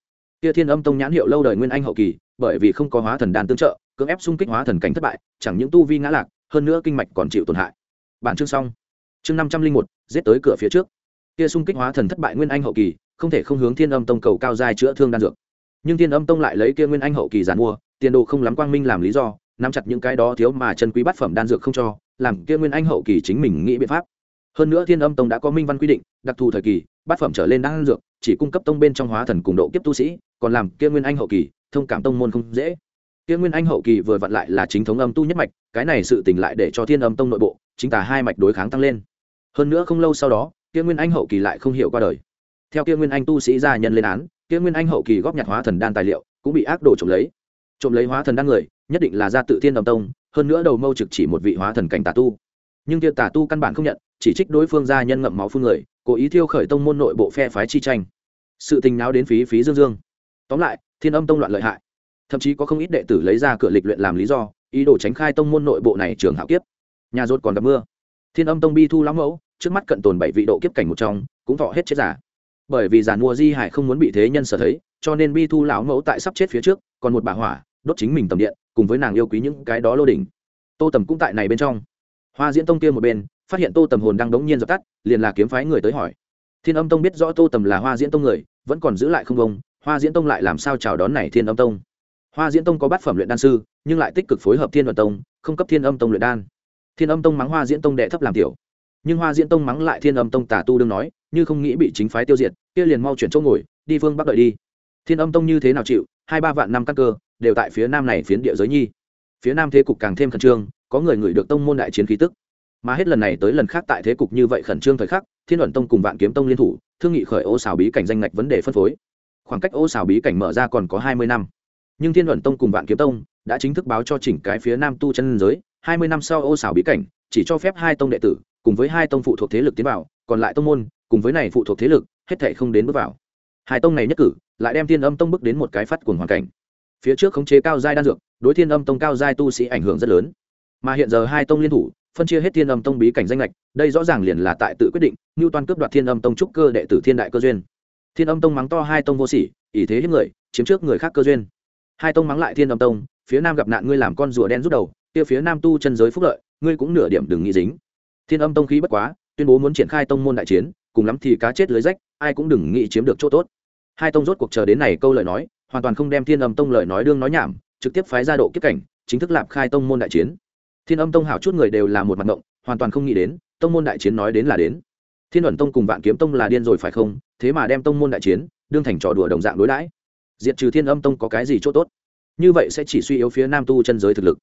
Kia thiên âm tông nhãn hiệu lâu đời nguyên anh hậu kỳ, bởi vì không có hóa thần đan tương trợ, cưỡng ép xung kích hóa thần cảnh thất bại, chẳng những tu vi ngã lạc, hơn nữa kinh mạch còn chịu tổn hại. Bản chương xong. Chương năm trăm linh một, giết tới cửa phía trước. Kia xung kích hóa thần thất bại nguyên anh hậu kỳ, không thể không hướng thiên âm tông cầu cao giai chữa thương đan dược. Nhưng thiên âm tông lại lấy kia nguyên anh hậu kỳ giàn mua, tiền đồ không lắm quang minh làm lý do, nắm chặt những cái đó thiếu mà chân quý bát phẩm đan dược không cho, làm kia nguyên anh hậu kỳ chính mình nghĩ biện pháp hơn nữa thiên âm tông đã có minh văn quy định, đặc thù thời kỳ, bát phẩm trở lên đang dược, chỉ cung cấp tông bên trong hóa thần cùng độ kiếp tu sĩ, còn làm kia nguyên anh hậu kỳ, thông cảm tông môn không dễ. Kia nguyên anh hậu kỳ vừa vặn lại là chính thống âm tu nhất mạch, cái này sự tình lại để cho thiên âm tông nội bộ, chính tả hai mạch đối kháng tăng lên. Hơn nữa không lâu sau đó, kia nguyên anh hậu kỳ lại không hiểu qua đời. Theo kia nguyên anh tu sĩ gia nhân lên án, kia nguyên anh hậu kỳ góp nhặt hóa thần đan tài liệu, cũng bị ác đồ trộm lấy. Trộm lấy hóa thần đan người, nhất định là gia tự thiên đồng tông, hơn nữa đầu mâu trực chỉ một vị hóa thần cảnh tà tu. Nhưng kia tà tu căn bản không nhận chỉ trích đối phương gia nhân ngậm máu phương người, cố ý thiêu khởi tông môn nội bộ phe phái chi tranh. Sự tình náo đến phí phí dương dương. Tóm lại, thiên âm tông loạn lợi hại. Thậm chí có không ít đệ tử lấy ra cửa lịch luyện làm lý do, ý đồ tránh khai tông môn nội bộ này trường hạo kiếp. Nhà rốt còn gặp mưa. Thiên âm tông bi thu lắm mẫu, trước mắt cận tồn bảy vị độ kiếp cảnh một trong, cũng thọ hết chết giả. Bởi vì giàn mua di hải không muốn bị thế nhân sở thấy, cho nên bi thu lão mẫu tại sắp chết phía trước, còn một bà hỏa, đốt chính mình tầm điện, cùng với nàng yêu quý những cái đó lô đỉnh. Tô tầm cũng tại này bên trong. Hoa diễn tông kia một bên phát hiện tô tầm hồn đang đống nhiên dập tắt, liền là kiếm phái người tới hỏi. Thiên âm tông biết rõ tô tầm là hoa diễn tông người, vẫn còn giữ lại không công hoa diễn tông lại làm sao chào đón này thiên âm tông? Hoa diễn tông có bát phẩm luyện đan sư, nhưng lại tích cực phối hợp thiên luận tông, không cấp thiên âm tông luyện đan. Thiên âm tông mắng hoa diễn tông đệ thấp làm tiểu. Nhưng hoa diễn tông mắng lại thiên âm tông tà tu đương nói, như không nghĩ bị chính phái tiêu diệt, kia liền mau chuyển chỗ ngồi, đi phương bắc đợi đi. Thiên âm tông như thế nào chịu, hai ba vạn năm căn cơ, đều tại phía nam này phiến địa giới nhi. Phía nam thế cục càng thêm khẩn trương, có người ngửi được tông môn đại chiến khí tức mà hết lần này tới lần khác tại thế cục như vậy khẩn trương thời khắc, thiên luận tông cùng vạn kiếm tông liên thủ, thương nghị khởi ô xào bí cảnh danh ngạch vấn đề phân phối. Khoảng cách ô xào bí cảnh mở ra còn có hai mươi năm. Nhưng thiên luận tông cùng vạn kiếm tông đã chính thức báo cho chỉnh cái phía nam tu chân giới, hai mươi năm sau ô xào bí cảnh, chỉ cho phép hai tông đệ tử, cùng với hai tông phụ thuộc thế lực tiến vào, còn lại tông môn, cùng với này phụ thuộc thế lực, hết thảy không đến bước vào. Hai tông này nhất cử, lại đem thiên âm tông bước đến một cái phát cuồng hoàn cảnh. Phía trước khống chế cao giai đan dược, đối thiên âm tông cao giai tu sĩ ảnh hưởng rất lớn. Mà hiện giờ hai tông liên thủ phân chia hết thiên âm tông bí cảnh danh lệch, đây rõ ràng liền là tại tự quyết định như toàn cướp đoạt thiên âm tông trúc cơ đệ tử thiên đại cơ duyên. Thiên âm tông mắng to hai tông vô sỉ, ỷ thế hiếp người, chiếm trước người khác cơ duyên. Hai tông mắng lại thiên âm tông, phía nam gặp nạn ngươi làm con rùa đen rút đầu, kia phía nam tu chân giới phúc lợi, ngươi cũng nửa điểm đừng nghĩ dính. Thiên âm tông khí bất quá, tuyên bố muốn triển khai tông môn đại chiến, cùng lắm thì cá chết lưới rách, ai cũng đừng nghĩ chiếm được chỗ tốt. Hai tông rốt cuộc chờ đến này câu lời nói, hoàn toàn không đem thiên âm tông lời nói đương nói nhảm, trực tiếp phái ra độ kiếp cảnh, chính thức lạp khai tông môn đại chiến thiên âm tông hảo chút người đều là một mặt ngộng, hoàn toàn không nghĩ đến, tông môn đại chiến nói đến là đến. Thiên ẩn tông cùng vạn kiếm tông là điên rồi phải không? Thế mà đem tông môn đại chiến, đương thành trò đùa đồng dạng đối đãi. Diệt trừ thiên âm tông có cái gì chỗ tốt? Như vậy sẽ chỉ suy yếu phía nam tu chân giới thực lực.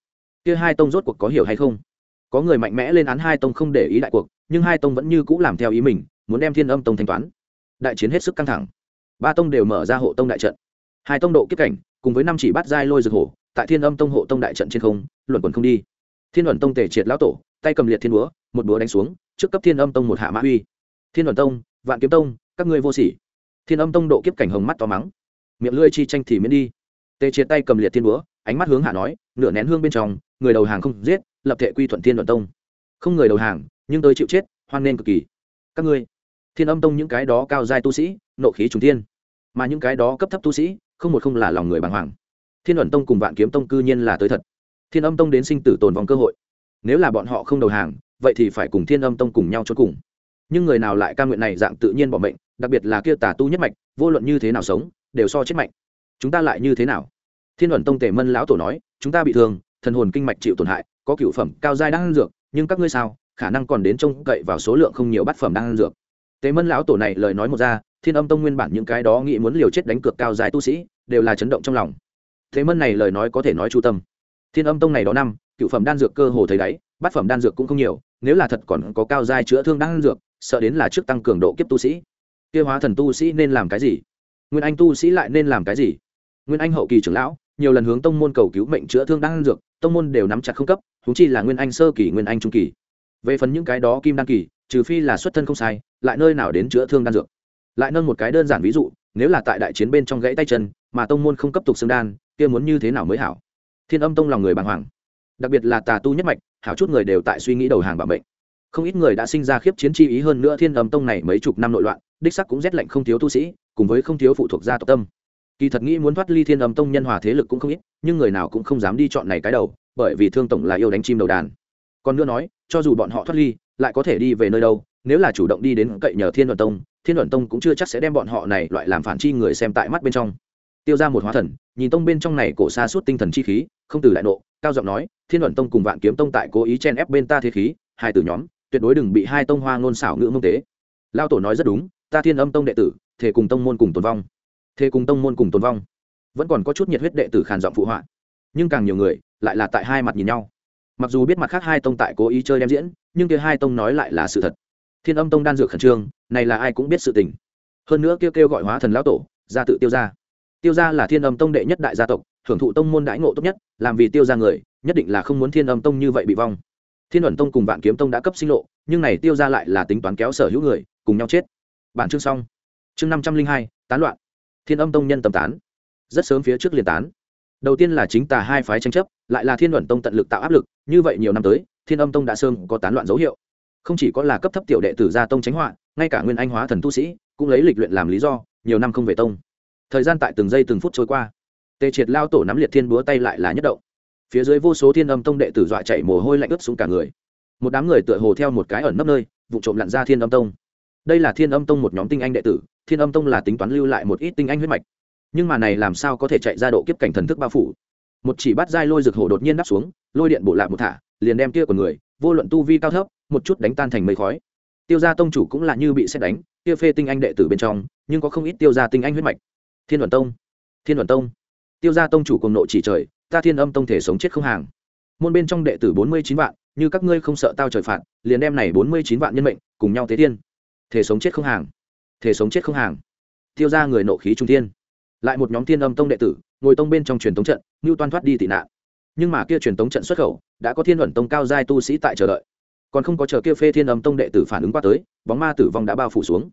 Kia hai tông rốt cuộc có hiểu hay không? Có người mạnh mẽ lên án hai tông không để ý đại cuộc, nhưng hai tông vẫn như cũ làm theo ý mình, muốn đem thiên âm tông thanh toán. Đại chiến hết sức căng thẳng. Ba tông đều mở ra hộ tông đại trận. Hai tông độ kiếp cảnh, cùng với năm chỉ bắt giai lôi rực hổ, tại thiên âm tông hộ tông đại trận trên không luận quần không đi thiên luận tông tề triệt lão tổ, tay cầm liệt thiên búa, một búa đánh xuống, trước cấp thiên âm tông một hạ mã uy. Thiên luận tông, vạn kiếm tông, các ngươi vô sỉ. Thiên âm tông độ kiếp cảnh hồng mắt to mắng. Miệng lưỡi chi tranh thì miễn đi. Tề triệt tay cầm liệt thiên búa, ánh mắt hướng hạ nói, nửa nén hương bên trong, người đầu hàng không giết, lập thể quy thuận thiên luận tông. Không người đầu hàng, nhưng tôi chịu chết, hoan nên cực kỳ. Các ngươi, thiên âm tông những cái đó cao giai tu sĩ, nộ khí trùng thiên. Mà những cái đó cấp thấp tu sĩ, không một không là lòng người bàng hoàng. Thiên luận tông cùng vạn kiếm tông cư nhiên là tới thật thiên âm tông đến sinh tử tồn vong cơ hội. Nếu là bọn họ không đầu hàng, vậy thì phải cùng thiên âm tông cùng nhau chốt cùng. Nhưng người nào lại ca nguyện này dạng tự nhiên bỏ mệnh, đặc biệt là kia tà tu nhất mạch, vô luận như thế nào sống, đều so chết mạnh. Chúng ta lại như thế nào? Thiên ẩn tông tề mân lão tổ nói, chúng ta bị thương, thần hồn kinh mạch chịu tổn hại, có cựu phẩm, cao giai đang ăn dược, nhưng các ngươi sao? Khả năng còn đến trông cậy vào số lượng không nhiều bát phẩm đang ăn dược. Tề mân lão tổ này lời nói một ra, thiên âm tông nguyên bản những cái đó nghĩ muốn liều chết đánh cược cao dài tu sĩ, đều là chấn động trong lòng. Thế mân này lời nói có thể nói chu tâm thiên âm tông này đó năm, cựu phẩm đan dược cơ hồ thấy đáy, bát phẩm đan dược cũng không nhiều, nếu là thật còn có cao giai chữa thương đan dược, sợ đến là trước tăng cường độ kiếp tu sĩ. Kia hóa thần tu sĩ nên làm cái gì? Nguyên anh tu sĩ lại nên làm cái gì? Nguyên anh hậu kỳ trưởng lão, nhiều lần hướng tông môn cầu cứu mệnh chữa thương đan dược, tông môn đều nắm chặt không cấp húng chi là nguyên anh sơ kỳ, nguyên anh trung kỳ. Về phần những cái đó kim đan kỳ, trừ phi là xuất thân không sai, lại nơi nào đến chữa thương đan dược. Lại nâng một cái đơn giản ví dụ, nếu là tại đại chiến bên trong gãy tay chân, mà tông môn không cấp tục xương đan, kia muốn như thế nào mới hảo? Thiên âm tông lòng người bàng hoàng. Đặc biệt là tà tu nhất mạch, hảo chút người đều tại suy nghĩ đầu hàng bảo mệnh. Không ít người đã sinh ra khiếp chiến chi ý hơn nữa thiên âm tông này mấy chục năm nội loạn, đích sắc cũng rét lạnh không thiếu tu sĩ, cùng với không thiếu phụ thuộc gia tộc tâm. Kỳ thật nghĩ muốn thoát ly thiên âm tông nhân hòa thế lực cũng không ít, nhưng người nào cũng không dám đi chọn này cái đầu, bởi vì thương tổng là yêu đánh chim đầu đàn. Còn nữa nói, cho dù bọn họ thoát ly, lại có thể đi về nơi đâu, nếu là chủ động đi đến cậy nhờ thiên luận tông, thiên luận tông cũng chưa chắc sẽ đem bọn họ này loại làm phản chi người xem tại mắt bên trong tiêu ra một hóa thần, nhìn tông bên trong này cổ xa suốt tinh thần chi khí, không từ lại nộ, cao giọng nói, thiên luận tông cùng vạn kiếm tông tại cố ý chen ép bên ta thế khí, hai từ nhóm, tuyệt đối đừng bị hai tông hoa ngôn xảo ngữ mông tế. Lao tổ nói rất đúng, ta thiên âm tông đệ tử thể cùng tông môn cùng tồn vong. Thể cùng tông môn cùng tồn vong. Vẫn còn có chút nhiệt huyết đệ tử khàn giọng phụ họa. Nhưng càng nhiều người, lại là tại hai mặt nhìn nhau. Mặc dù biết mặt khác hai tông tại cố ý chơi đem diễn, nhưng kia hai tông nói lại là sự thật. Thiên âm tông đan dược khẩn trương, này là ai cũng biết sự tình. Hơn nữa kêu kêu gọi hóa thần lão tổ, ra tự tiêu ra tiêu gia là thiên âm tông đệ nhất đại gia tộc, hưởng thụ tông môn đãi ngộ tốt nhất, làm vì tiêu gia người, nhất định là không muốn thiên âm tông như vậy bị vong. Thiên ẩn tông cùng vạn kiếm tông đã cấp sinh lộ, nhưng này tiêu ra lại là tính toán kéo sở hữu người, cùng nhau chết. Bản chương xong. Chương năm trăm linh hai, tán loạn. Thiên âm tông nhân tầm tán. Rất sớm phía trước liền tán. Đầu tiên là chính tà hai phái tranh chấp, lại là thiên luận tông tận lực tạo áp lực, như vậy nhiều năm tới, thiên âm tông đã sơn có tán loạn dấu hiệu. Không chỉ có là cấp thấp tiểu đệ tử gia tông tránh họa, ngay cả nguyên anh hóa thần tu sĩ, cũng lấy lịch luyện làm lý do, nhiều năm không về tông thời gian tại từng giây từng phút trôi qua. Tề triệt lao tổ nắm liệt thiên búa tay lại là nhất động. Phía dưới vô số thiên âm tông đệ tử dọa chạy mồ hôi lạnh ướt xuống cả người. Một đám người tựa hồ theo một cái ẩn nấp nơi, vụ trộm lặn ra thiên âm tông. Đây là thiên âm tông một nhóm tinh anh đệ tử, thiên âm tông là tính toán lưu lại một ít tinh anh huyết mạch. Nhưng mà này làm sao có thể chạy ra độ kiếp cảnh thần thức bao phủ? Một chỉ bắt dai lôi rực hổ đột nhiên đắp xuống, lôi điện bộ lạc một thả, liền đem kia của người, vô luận tu vi cao thấp, một chút đánh tan thành mây khói. Tiêu gia tông chủ cũng là như bị xét đánh, kia phê tinh anh đệ tử bên trong, nhưng có không ít tiêu gia tinh anh huyết mạch thiên đoàn tông. Thiên đoàn tông. Tiêu gia tông chủ cùng nộ chỉ trời, ta thiên âm tông thể sống chết không hàng. Môn bên trong đệ tử bốn mươi chín vạn, như các ngươi không sợ tao trời phạt, liền đem này bốn mươi chín vạn nhân mệnh cùng nhau thế thiên. Thể sống chết không hàng. Thể sống chết không hàng. Tiêu ra người nộ khí trung thiên. Lại một nhóm thiên âm tông đệ tử, ngồi tông bên trong truyền tống trận như toan thoát đi tị nạn. Nhưng mà kia truyền tống trận xuất khẩu, đã có thiên luận tông cao giai tu sĩ tại chờ đợi. Còn không có chờ kia phê thiên âm tông đệ tử phản ứng qua tới, bóng ma tử vong đã bao phủ xuống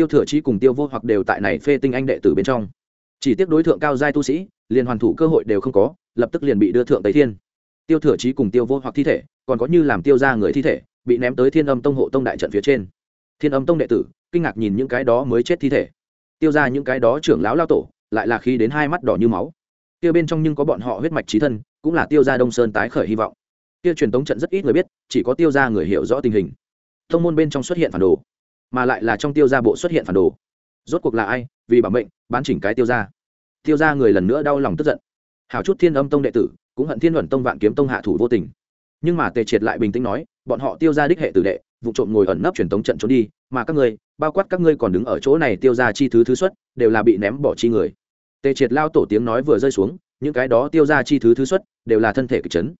tiêu thừa chi cùng tiêu vô hoặc đều tại này phê tinh anh đệ tử bên trong. Chỉ tiếc đối tượng cao giai tu sĩ, liền hoàn thủ cơ hội đều không có, lập tức liền bị đưa thượng tây thiên. Tiêu thừa Chi cùng tiêu vô hoặc thi thể, còn có như làm tiêu ra người thi thể, bị ném tới thiên âm tông hộ tông đại trận phía trên. Thiên âm tông đệ tử, kinh ngạc nhìn những cái đó mới chết thi thể. Tiêu ra những cái đó trưởng lão lao tổ, lại là khi đến hai mắt đỏ như máu. Tiêu bên trong nhưng có bọn họ huyết mạch trí thân, cũng là tiêu ra đông sơn tái khởi hy vọng. Tiêu truyền tống trận rất ít người biết, chỉ có tiêu ra người hiểu rõ tình hình. Thông môn bên trong xuất hiện phản đồ mà lại là trong tiêu gia bộ xuất hiện phản đồ. Rốt cuộc là ai? Vì bảo mệnh, bán chỉnh cái tiêu gia. tiêu gia người lần nữa đau lòng tức giận. Hào chút thiên âm tông đệ tử, cũng hận thiên luận tông vạn kiếm tông hạ thủ vô tình. Nhưng mà tề triệt lại bình tĩnh nói, bọn họ tiêu ra đích hệ tử đệ, vụ trộm ngồi ẩn nấp truyền tống trận trốn đi, mà các ngươi, bao quát các ngươi còn đứng ở chỗ này tiêu ra chi thứ thứ xuất, đều là bị ném bỏ chi người. Tề triệt lao tổ tiếng nói vừa rơi xuống, những cái đó tiêu ra chi thứ thứ xuất, đều là thân thể kịch chấn.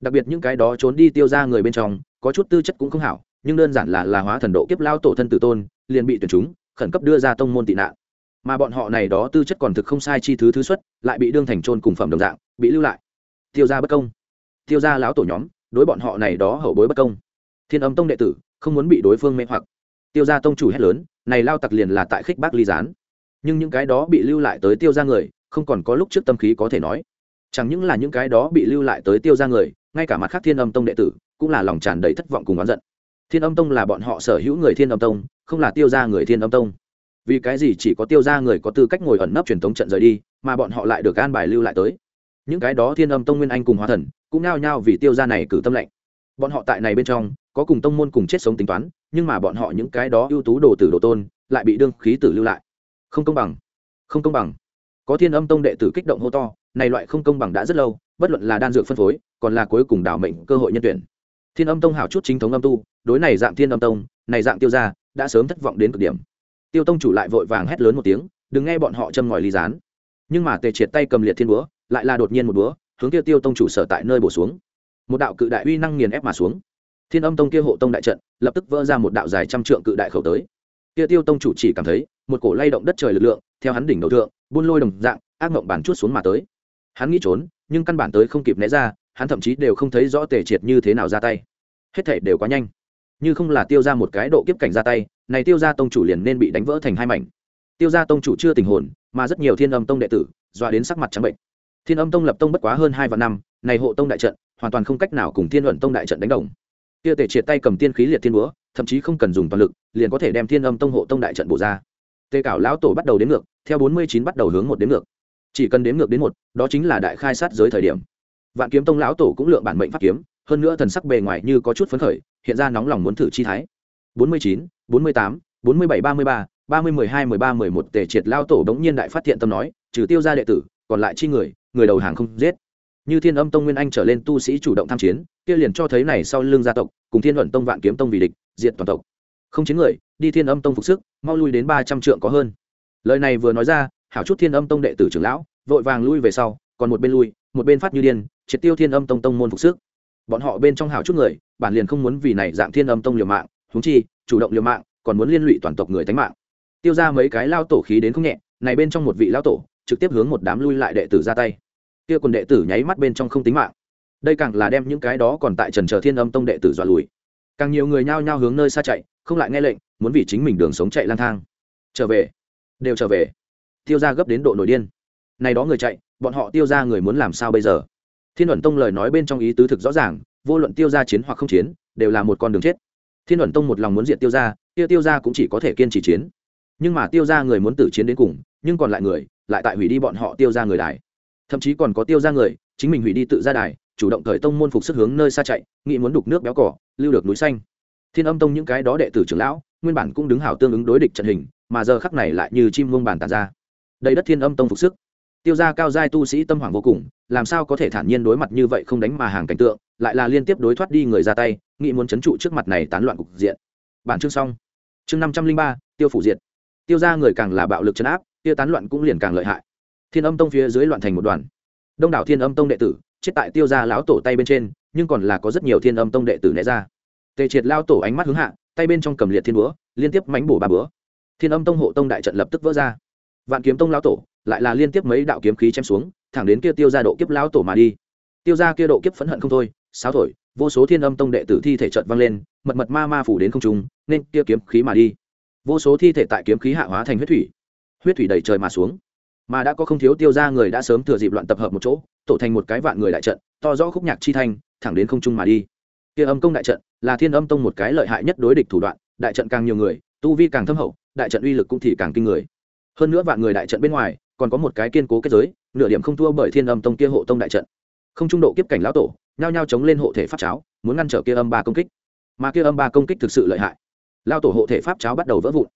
Đặc biệt những cái đó trốn đi tiêu ra người bên trong, có chút tư chất cũng không hảo nhưng đơn giản là là hóa thần độ kiếp lao tổ thân tử tôn, liền bị tuyển chúng, khẩn cấp đưa ra tông môn tị nạn. Mà bọn họ này đó tư chất còn thực không sai chi thứ thứ xuất, lại bị đương thành trôn cùng phẩm đồng dạng, bị lưu lại. Tiêu ra bất công. Tiêu ra lão tổ nhóm, đối bọn họ này đó hậu bối bất công. Thiên âm tông đệ tử, không muốn bị đối phương mê hoặc. Tiêu ra tông chủ hét lớn, này lao tặc liền là tại khích bác ly gián. Nhưng những cái đó bị lưu lại tới tiêu ra người, không còn có lúc trước tâm khí có thể nói. Chẳng những là những cái đó bị lưu lại tới tiêu ra người, ngay cả mặt khác thiên âm tông đệ tử, cũng là lòng tràn đầy thất vọng cùng oán giận thiên âm tông là bọn họ sở hữu người thiên âm tông, không là tiêu ra người thiên âm tông. Vì cái gì chỉ có tiêu ra người có tư cách ngồi ẩn nấp truyền thống trận rời đi, mà bọn họ lại được an bài lưu lại tới? Những cái đó thiên âm tông nguyên anh cùng hóa thần, cũng nao nhao vì tiêu ra này cử tâm lệnh. Bọn họ tại này bên trong, có cùng tông môn cùng chết sống tính toán, nhưng mà bọn họ những cái đó ưu tú đồ tử đồ tôn, lại bị đương khí tử lưu lại. Không công bằng. Không công bằng. Có thiên âm tông đệ tử kích động hô to, này loại không công bằng đã rất lâu, bất luận là đan dược phân phối, còn là cuối cùng đảo mệnh cơ hội nhân tuyển. Thiên âm tông hảo chút chính thống âm tu đối này dạng thiên âm tông, này dạng tiêu ra đã sớm thất vọng đến cực điểm. Tiêu tông chủ lại vội vàng hét lớn một tiếng, đừng nghe bọn họ châm ngòi ly gián. Nhưng mà tề triệt tay cầm liệt thiên búa, lại là đột nhiên một búa, hướng tiêu tiêu tông chủ sở tại nơi bổ xuống. Một đạo cự đại uy năng nghiền ép mà xuống. Thiên âm tông kia hộ tông đại trận, lập tức vỡ ra một đạo dài trăm trượng cự đại khẩu tới. Kia tiêu tông chủ chỉ cảm thấy, một cổ lay động đất trời lực lượng, theo hắn đỉnh đầu thượng, buôn lôi đồng dạng, ác mộng bản chút xuống mà tới. Hắn nghĩ trốn, nhưng căn bản tới không kịp né ra, hắn thậm chí đều không thấy rõ tề triệt như thế nào ra tay. Hết thể đều quá nhanh như không là tiêu ra một cái độ kiếp cảnh ra tay, này tiêu ra tông chủ liền nên bị đánh vỡ thành hai mảnh. Tiêu ra tông chủ chưa tình hồn, mà rất nhiều thiên âm tông đệ tử, dọa đến sắc mặt trắng bệnh. Thiên âm tông lập tông bất quá hơn hai vạn năm, này hộ tông đại trận, hoàn toàn không cách nào cùng thiên luận tông đại trận đánh đồng. Kia tề triệt tay cầm tiên khí liệt thiên búa, thậm chí không cần dùng toàn lực, liền có thể đem thiên âm tông hộ tông đại trận bổ ra. Tề cảo lão tổ bắt đầu đến ngược, theo bốn mươi chín bắt đầu hướng một đến ngược. Chỉ cần đến ngược đến một, đó chính là đại khai sát giới thời điểm. Vạn kiếm tông lão tổ cũng lượng bản mệnh pháp kiếm, hơn nữa thần sắc bề ngoài như có chút phấn khởi hiện ra nóng lòng muốn thử chi thái. Bốn mươi chín, bốn mươi tám, bốn mươi bảy, ba mươi ba ba mươi mười hai, mười ba, mười một, tề triệt lao tổ đống nhiên đại phát hiện tâm nói, trừ tiêu ra đệ tử, còn lại chi người người đầu hàng không giết. Như thiên âm tông nguyên anh trở lên tu sĩ chủ động tham chiến, kia liền cho thấy này sau lưng gia tộc, cùng thiên luận tông vạn kiếm tông vì địch, diệt toàn tộc. Không chiến người, đi thiên âm tông phục sức, mau lui đến ba trăm trượng có hơn. Lời này vừa nói ra, hảo chút thiên âm tông đệ tử trưởng lão, vội vàng lui về sau, còn một bên lui, một bên phát như điên, triệt tiêu thiên âm tông tông môn phục sức bọn họ bên trong hào chút người, bản liền không muốn vì này dạng thiên âm tông liều mạng húng chi, chủ động liều mạng, còn muốn liên lụy toàn tộc người tánh mạng. Tiêu ra mấy cái lao tổ khí đến không nhẹ, này bên trong một vị lao tổ, trực tiếp hướng một đám lui lại đệ tử ra tay. Kia quần đệ tử nháy mắt bên trong không tính mạng. Đây càng là đem những cái đó còn tại trần chờ thiên âm tông đệ tử dọa lùi. Càng nhiều người nhao nhao hướng nơi xa chạy, không lại nghe lệnh, muốn vì chính mình đường sống chạy lang thang. Trở về. Đều trở về. Tiêu ra gấp đến độ nổi điên. Này đó người chạy, bọn họ tiêu ra người muốn làm sao bây giờ? Thiên luận tông lời nói bên trong ý tứ thực rõ ràng, vô luận tiêu ra chiến hoặc không chiến, đều là một con đường chết. Thiên luận tông một lòng muốn diện tiêu ra tiêu tiêu ra cũng chỉ có thể kiên trì chiến. Nhưng mà tiêu ra người muốn tử chiến đến cùng, nhưng còn lại người, lại tại hủy đi bọn họ tiêu ra người đài. Thậm chí còn có tiêu ra người, chính mình hủy đi tự ra đài, chủ động thời tông môn phục sức hướng nơi xa chạy, nghĩ muốn đục nước béo cỏ, lưu được núi xanh. Thiên âm tông những cái đó đệ tử trưởng lão, nguyên bản cũng đứng hảo tương ứng đối địch trận hình, mà giờ khắc này lại như chim vương bản tàn ra. Đầy đất thiên âm tông phục sức tiêu ra cao giai tu sĩ tâm hoàng vô cùng, làm sao có thể thản nhiên đối mặt như vậy không đánh mà hàng cảnh tượng, lại là liên tiếp đối thoát đi người ra tay, nghĩ muốn chấn trụ trước mặt này tán loạn cục diện. Bản chương xong. Chương năm trăm linh ba, tiêu phủ diệt. Tiêu ra người càng là bạo lực chấn áp tiêu tán loạn cũng liền càng lợi hại. Thiên âm tông phía dưới loạn thành một đoàn. Đông đảo thiên âm tông đệ tử, chết tại tiêu ra lão tổ tay bên trên, nhưng còn là có rất nhiều thiên âm tông đệ tử né ra. Tề triệt lao tổ ánh mắt hướng hạ, tay bên trong cầm liệt thiên búa, liên tiếp mánh bổ ba búa. Thiên âm tông hộ tông đại trận lập tức vỡ ra. Vạn kiếm tông lao tổ lại là liên tiếp mấy đạo kiếm khí chém xuống, thẳng đến kia tiêu ra độ kiếp lão tổ mà đi. Tiêu ra kia độ kiếp phẫn hận không thôi sáo thổi, vô số thiên âm tông đệ tử thi thể trợt văng lên, mật mật ma ma phủ đến không trung, nên kia kiếm khí mà đi. Vô số thi thể tại kiếm khí hạ hóa thành huyết thủy. Huyết thủy đầy trời mà xuống. Mà đã có không thiếu tiêu ra người đã sớm thừa dịp loạn tập hợp một chỗ, tổ thành một cái vạn người đại trận, to rõ khúc nhạc chi thanh, thẳng đến không trung mà đi. Kia âm công đại trận là thiên âm tông một cái lợi hại nhất đối địch thủ đoạn, đại trận càng nhiều người, tu vi càng thâm hậu, đại trận uy lực cũng thì càng kinh người. Hơn nữa vạn người đại trận bên ngoài còn có một cái kiên cố kết giới, nửa điểm không thua bởi thiên âm tông kia hộ tông đại trận. Không trung độ kiếp cảnh lão tổ, nhao nhao chống lên hộ thể pháp cháo, muốn ngăn trở kia âm ba công kích. Mà kia âm ba công kích thực sự lợi hại. Lao tổ hộ thể pháp cháo bắt đầu vỡ vụn.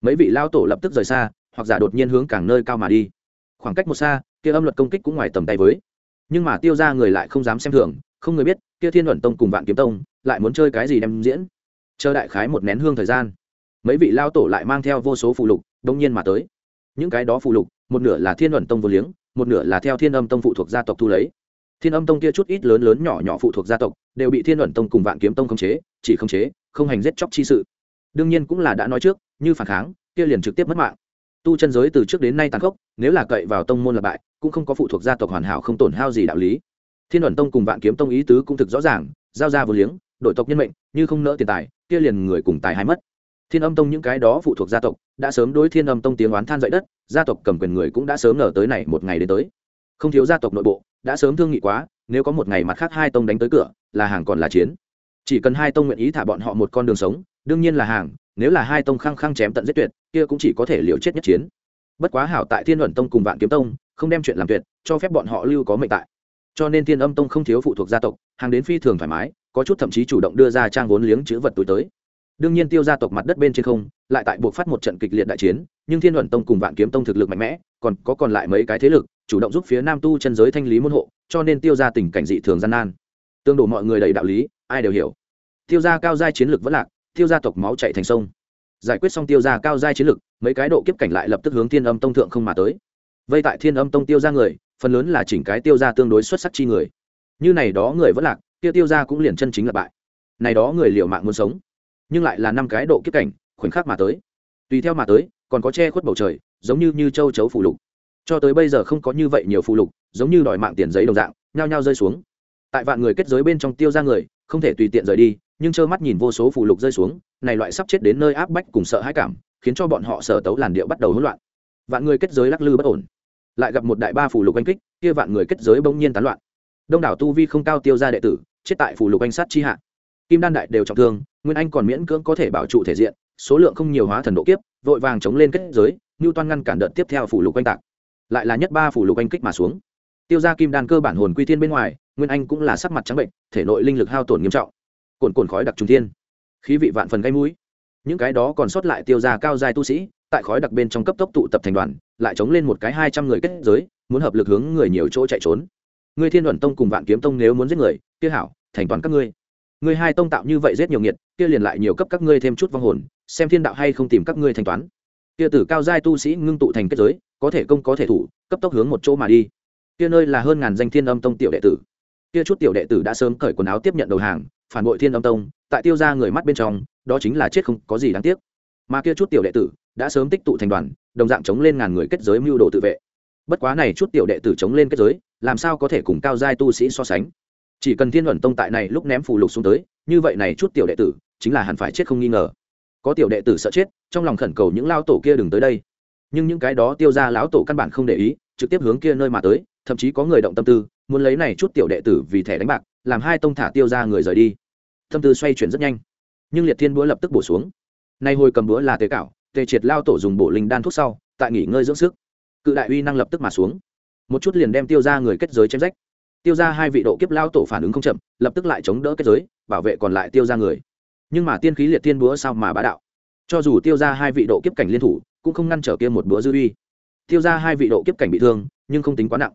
Mấy vị lao tổ lập tức rời xa, hoặc giả đột nhiên hướng càng nơi cao mà đi. Khoảng cách một xa, kia âm luật công kích cũng ngoài tầm tay với. Nhưng mà tiêu ra người lại không dám xem thường, không người biết, kia thiên luận tông cùng vạn kiếm tông lại muốn chơi cái gì đem diễn. Chờ đại khái một nén hương thời gian, mấy vị lao tổ lại mang theo vô số phụ lục đông nhiên mà tới. Những cái đó phụ lục một nửa là thiên luận tông vô liếng, một nửa là theo thiên âm tông phụ thuộc gia tộc thu lấy. Thiên âm tông kia chút ít lớn lớn nhỏ nhỏ phụ thuộc gia tộc, đều bị thiên luận tông cùng vạn kiếm tông khống chế, chỉ khống chế, không hành giết chóc chi sự. Đương nhiên cũng là đã nói trước, như phản kháng, kia liền trực tiếp mất mạng. Tu chân giới từ trước đến nay tàn khốc, nếu là cậy vào tông môn lập bại, cũng không có phụ thuộc gia tộc hoàn hảo không tổn hao gì đạo lý. Thiên luận tông cùng vạn kiếm tông ý tứ cũng thực rõ ràng, giao ra vô liếng đội tộc nhân mệnh, như không nỡ tiền tài, kia liền người cùng tài hay mất thiên âm tông những cái đó phụ thuộc gia tộc, đã sớm đối thiên âm tông tiếng oán than dậy đất, gia tộc cầm quyền người cũng đã sớm ngờ tới này một ngày đến tới. Không thiếu gia tộc nội bộ, đã sớm thương nghị quá, nếu có một ngày mặt khác hai tông đánh tới cửa, là hàng còn là chiến. Chỉ cần hai tông nguyện ý thả bọn họ một con đường sống, đương nhiên là hàng, nếu là hai tông khăng khăng chém tận giết tuyệt, kia cũng chỉ có thể liều chết nhất chiến. Bất quá hảo tại thiên luận tông cùng vạn kiếm tông, không đem chuyện làm tuyệt, cho phép bọn họ lưu có mệnh tại. Cho nên thiên âm tông không thiếu phụ thuộc gia tộc, hàng đến phi thường thoải mái, có chút thậm chí chủ động đưa ra trang vốn liếng chữ vật túi tới đương nhiên tiêu gia tộc mặt đất bên trên không, lại tại buộc phát một trận kịch liệt đại chiến, nhưng thiên luận tông cùng vạn kiếm tông thực lực mạnh mẽ, còn có còn lại mấy cái thế lực, chủ động giúp phía nam tu chân giới thanh lý môn hộ, cho nên tiêu gia tình cảnh dị thường gian nan. Tương đổ mọi người đầy đạo lý, ai đều hiểu. Tiêu gia cao giai chiến lược vẫn lạc, tiêu gia tộc máu chạy thành sông. Giải quyết xong tiêu gia cao giai chiến lược, mấy cái độ kiếp cảnh lại lập tức hướng thiên âm tông thượng không mà tới. Vây tại thiên âm tông tiêu gia người, phần lớn là chỉnh cái tiêu gia tương đối xuất sắc chi người. Như này đó người vẫn lạc tiêu tiêu gia cũng liền chân chính là bại. Này đó người liều mạng muốn sống nhưng lại là năm cái độ kiếp cảnh, khoảnh khắc mà tới. Tùy theo mà tới, còn có che khuất bầu trời, giống như như châu chấu phù lục. Cho tới bây giờ không có như vậy nhiều phù lục, giống như đòi mạng tiền giấy đồng dạng, nhao nhao rơi xuống. Tại vạn người kết giới bên trong tiêu ra người, không thể tùy tiện rời đi, nhưng trơ mắt nhìn vô số phù lục rơi xuống, này loại sắp chết đến nơi áp bách cùng sợ hãi cảm, khiến cho bọn họ sở tấu làn điệu bắt đầu hỗn loạn. Vạn người kết giới lắc lư bất ổn. Lại gặp một đại ba phù lục anh kích, kia vạn người kết giới bỗng nhiên tán loạn. Đông đảo tu vi không cao tiêu ra đệ tử, chết tại phù lục anh sát chi hạ. Kim đan đại đều trọng thương nguyên anh còn miễn cưỡng có thể bảo trụ thể diện, số lượng không nhiều hóa thần độ kiếp, vội vàng chống lên kết giới như toan ngăn cản đợt tiếp theo phủ lục oanh tạc. Lại là nhất ba phủ lục oanh kích mà xuống. Tiêu ra kim đan cơ bản hồn quy thiên bên ngoài, nguyên anh cũng là sắc mặt trắng bệnh, thể nội linh lực hao tổn nghiêm trọng. Cồn cồn khói đặc trung thiên. Khí vị vạn phần gây mũi. Những cái đó còn sót lại tiêu ra cao dài tu sĩ, tại khói đặc bên trong cấp tốc tụ tập thành đoàn, lại chống lên một cái hai trăm người kết giới, muốn hợp lực hướng người nhiều chỗ chạy trốn. Ngươi thiên đoàn tông cùng vạn kiếm tông nếu muốn giết người, kia hảo, thành toàn các ngươi ngươi hai tông tạo như vậy rất nhiều nghiệt, kia liền lại nhiều cấp các ngươi thêm chút vong hồn, xem thiên đạo hay không tìm các ngươi thanh toán. Kia tử cao giai tu sĩ ngưng tụ thành kết giới, có thể công có thể thủ, cấp tốc hướng một chỗ mà đi. Kia nơi là hơn ngàn danh thiên âm tông tiểu đệ tử. Kia chút tiểu đệ tử đã sớm cởi quần áo tiếp nhận đầu hàng, phản bội thiên âm tông, tại tiêu ra người mắt bên trong, đó chính là chết không có gì đáng tiếc. Mà kia chút tiểu đệ tử đã sớm tích tụ thành đoàn, đồng dạng chống lên ngàn người kết giới mưu đồ tự vệ. Bất quá này chút tiểu đệ tử chống lên kết giới, làm sao có thể cùng cao giai tu sĩ so sánh? Chỉ cần thiên luận tông tại này lúc ném phù lục xuống tới, như vậy này chút tiểu đệ tử, chính là hẳn phải chết không nghi ngờ. Có tiểu đệ tử sợ chết, trong lòng khẩn cầu những lao tổ kia đừng tới đây. Nhưng những cái đó tiêu ra lão tổ căn bản không để ý, trực tiếp hướng kia nơi mà tới, thậm chí có người động tâm tư, muốn lấy này chút tiểu đệ tử vì thẻ đánh bạc, làm hai tông thả tiêu ra người rời đi. Tâm tư xoay chuyển rất nhanh. Nhưng liệt thiên búa lập tức bổ xuống. Nay hồi cầm búa là tế cảo, tề triệt lao tổ dùng bộ linh đan thuốc sau, tại nghỉ ngơi dưỡng sức. Cự đại uy năng lập tức mà xuống. Một chút liền đem tiêu ra người kết giới chém rách tiêu ra hai vị độ kiếp lao tổ phản ứng không chậm, lập tức lại chống đỡ kết giới, bảo vệ còn lại tiêu ra người. Nhưng mà tiên khí liệt tiên búa sao mà bá đạo? Cho dù tiêu ra hai vị độ kiếp cảnh liên thủ, cũng không ngăn trở kia một bữa dư uy. Tiêu ra hai vị độ kiếp cảnh bị thương, nhưng không tính quá nặng.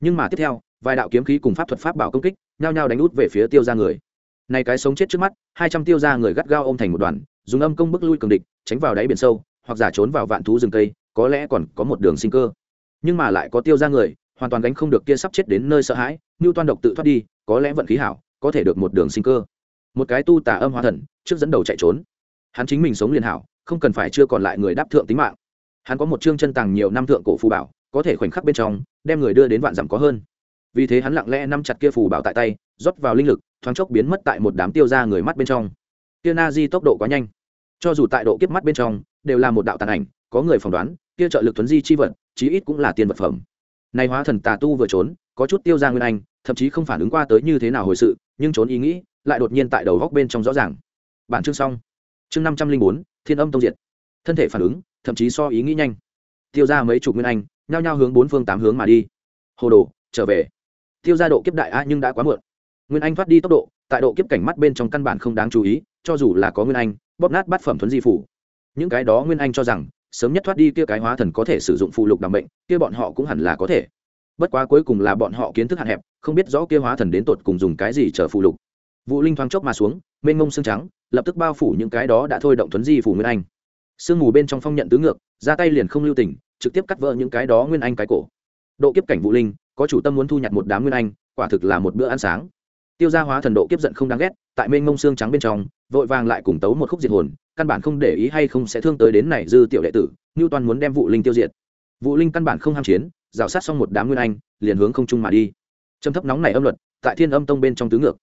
Nhưng mà tiếp theo, vài đạo kiếm khí cùng pháp thuật pháp bảo công kích, nhao nhao đánh út về phía tiêu ra người. Này cái sống chết trước mắt, hai trăm tiêu ra người gắt gao ôm thành một đoàn, dùng âm công bức lui cường địch, tránh vào đáy biển sâu, hoặc giả trốn vào vạn thú rừng cây, có lẽ còn có một đường sinh cơ. Nhưng mà lại có tiêu ra người, hoàn toàn đánh không được kia sắp chết đến nơi sợ hãi như toan độc tự thoát đi, có lẽ vận khí hảo, có thể được một đường sinh cơ. Một cái tu tà âm hóa thần, trước dẫn đầu chạy trốn. Hắn chính mình sống liền hảo, không cần phải chưa còn lại người đáp thượng tính mạng. Hắn có một chương chân tàng nhiều năm thượng cổ phù bảo, có thể khoảnh khắc bên trong, đem người đưa đến vạn dặm có hơn. Vì thế hắn lặng lẽ nắm chặt kia phù bảo tại tay, rót vào linh lực, thoáng chốc biến mất tại một đám tiêu ra người mắt bên trong. Kia na di tốc độ quá nhanh. Cho dù tại độ kiếp mắt bên trong, đều là một đạo tàn ảnh, có người phỏng đoán, kia trợ lực tuấn di chi vật, chí ít cũng là tiền vật phẩm. Nay hóa thần tà tu vừa trốn, có chút tiêu ra nguyên anh thậm chí không phản ứng qua tới như thế nào hồi sự, nhưng trốn ý nghĩ lại đột nhiên tại đầu góc bên trong rõ ràng. Bản chương xong. Chương năm trăm linh bốn, thiên âm tông diệt. Thân thể phản ứng, thậm chí so ý nghĩ nhanh. Tiêu ra mấy chục nguyên anh, nhao nhao hướng bốn phương tám hướng mà đi. Hồ đồ, trở về. Tiêu ra độ kiếp đại a nhưng đã quá muộn. Nguyên anh thoát đi tốc độ, tại độ kiếp cảnh mắt bên trong căn bản không đáng chú ý, cho dù là có nguyên anh, bóp nát bát phẩm thuấn di phủ. Những cái đó nguyên anh cho rằng, sớm nhất thoát đi kia cái hóa thần có thể sử dụng phụ lục đảm bệnh kia bọn họ cũng hẳn là có thể bất quá cuối cùng là bọn họ kiến thức hạn hẹp, không biết rõ kia hóa thần đến tột cùng dùng cái gì chờ phụ lục. Vụ linh thoáng chốc mà xuống, mênh mông xương trắng, lập tức bao phủ những cái đó đã thôi động thuấn di phủ nguyên anh. Sương mù bên trong phong nhận tứ ngược, ra tay liền không lưu tình, trực tiếp cắt vỡ những cái đó nguyên anh cái cổ. Độ kiếp cảnh vũ linh, có chủ tâm muốn thu nhặt một đám nguyên anh, quả thực là một bữa ăn sáng. Tiêu gia hóa thần độ kiếp giận không đáng ghét, tại mênh mông xương trắng bên trong, vội vàng lại cùng tấu một khúc diệt hồn, căn bản không để ý hay không sẽ thương tới đến này dư tiểu đệ tử như toàn muốn đem vụ linh tiêu diệt. Vụ linh căn bản không ham chiến rào sát xong một đám nguyên anh, liền hướng không trung mà đi. Châm thấp nóng này âm luật, tại thiên âm tông bên trong tứ ngược.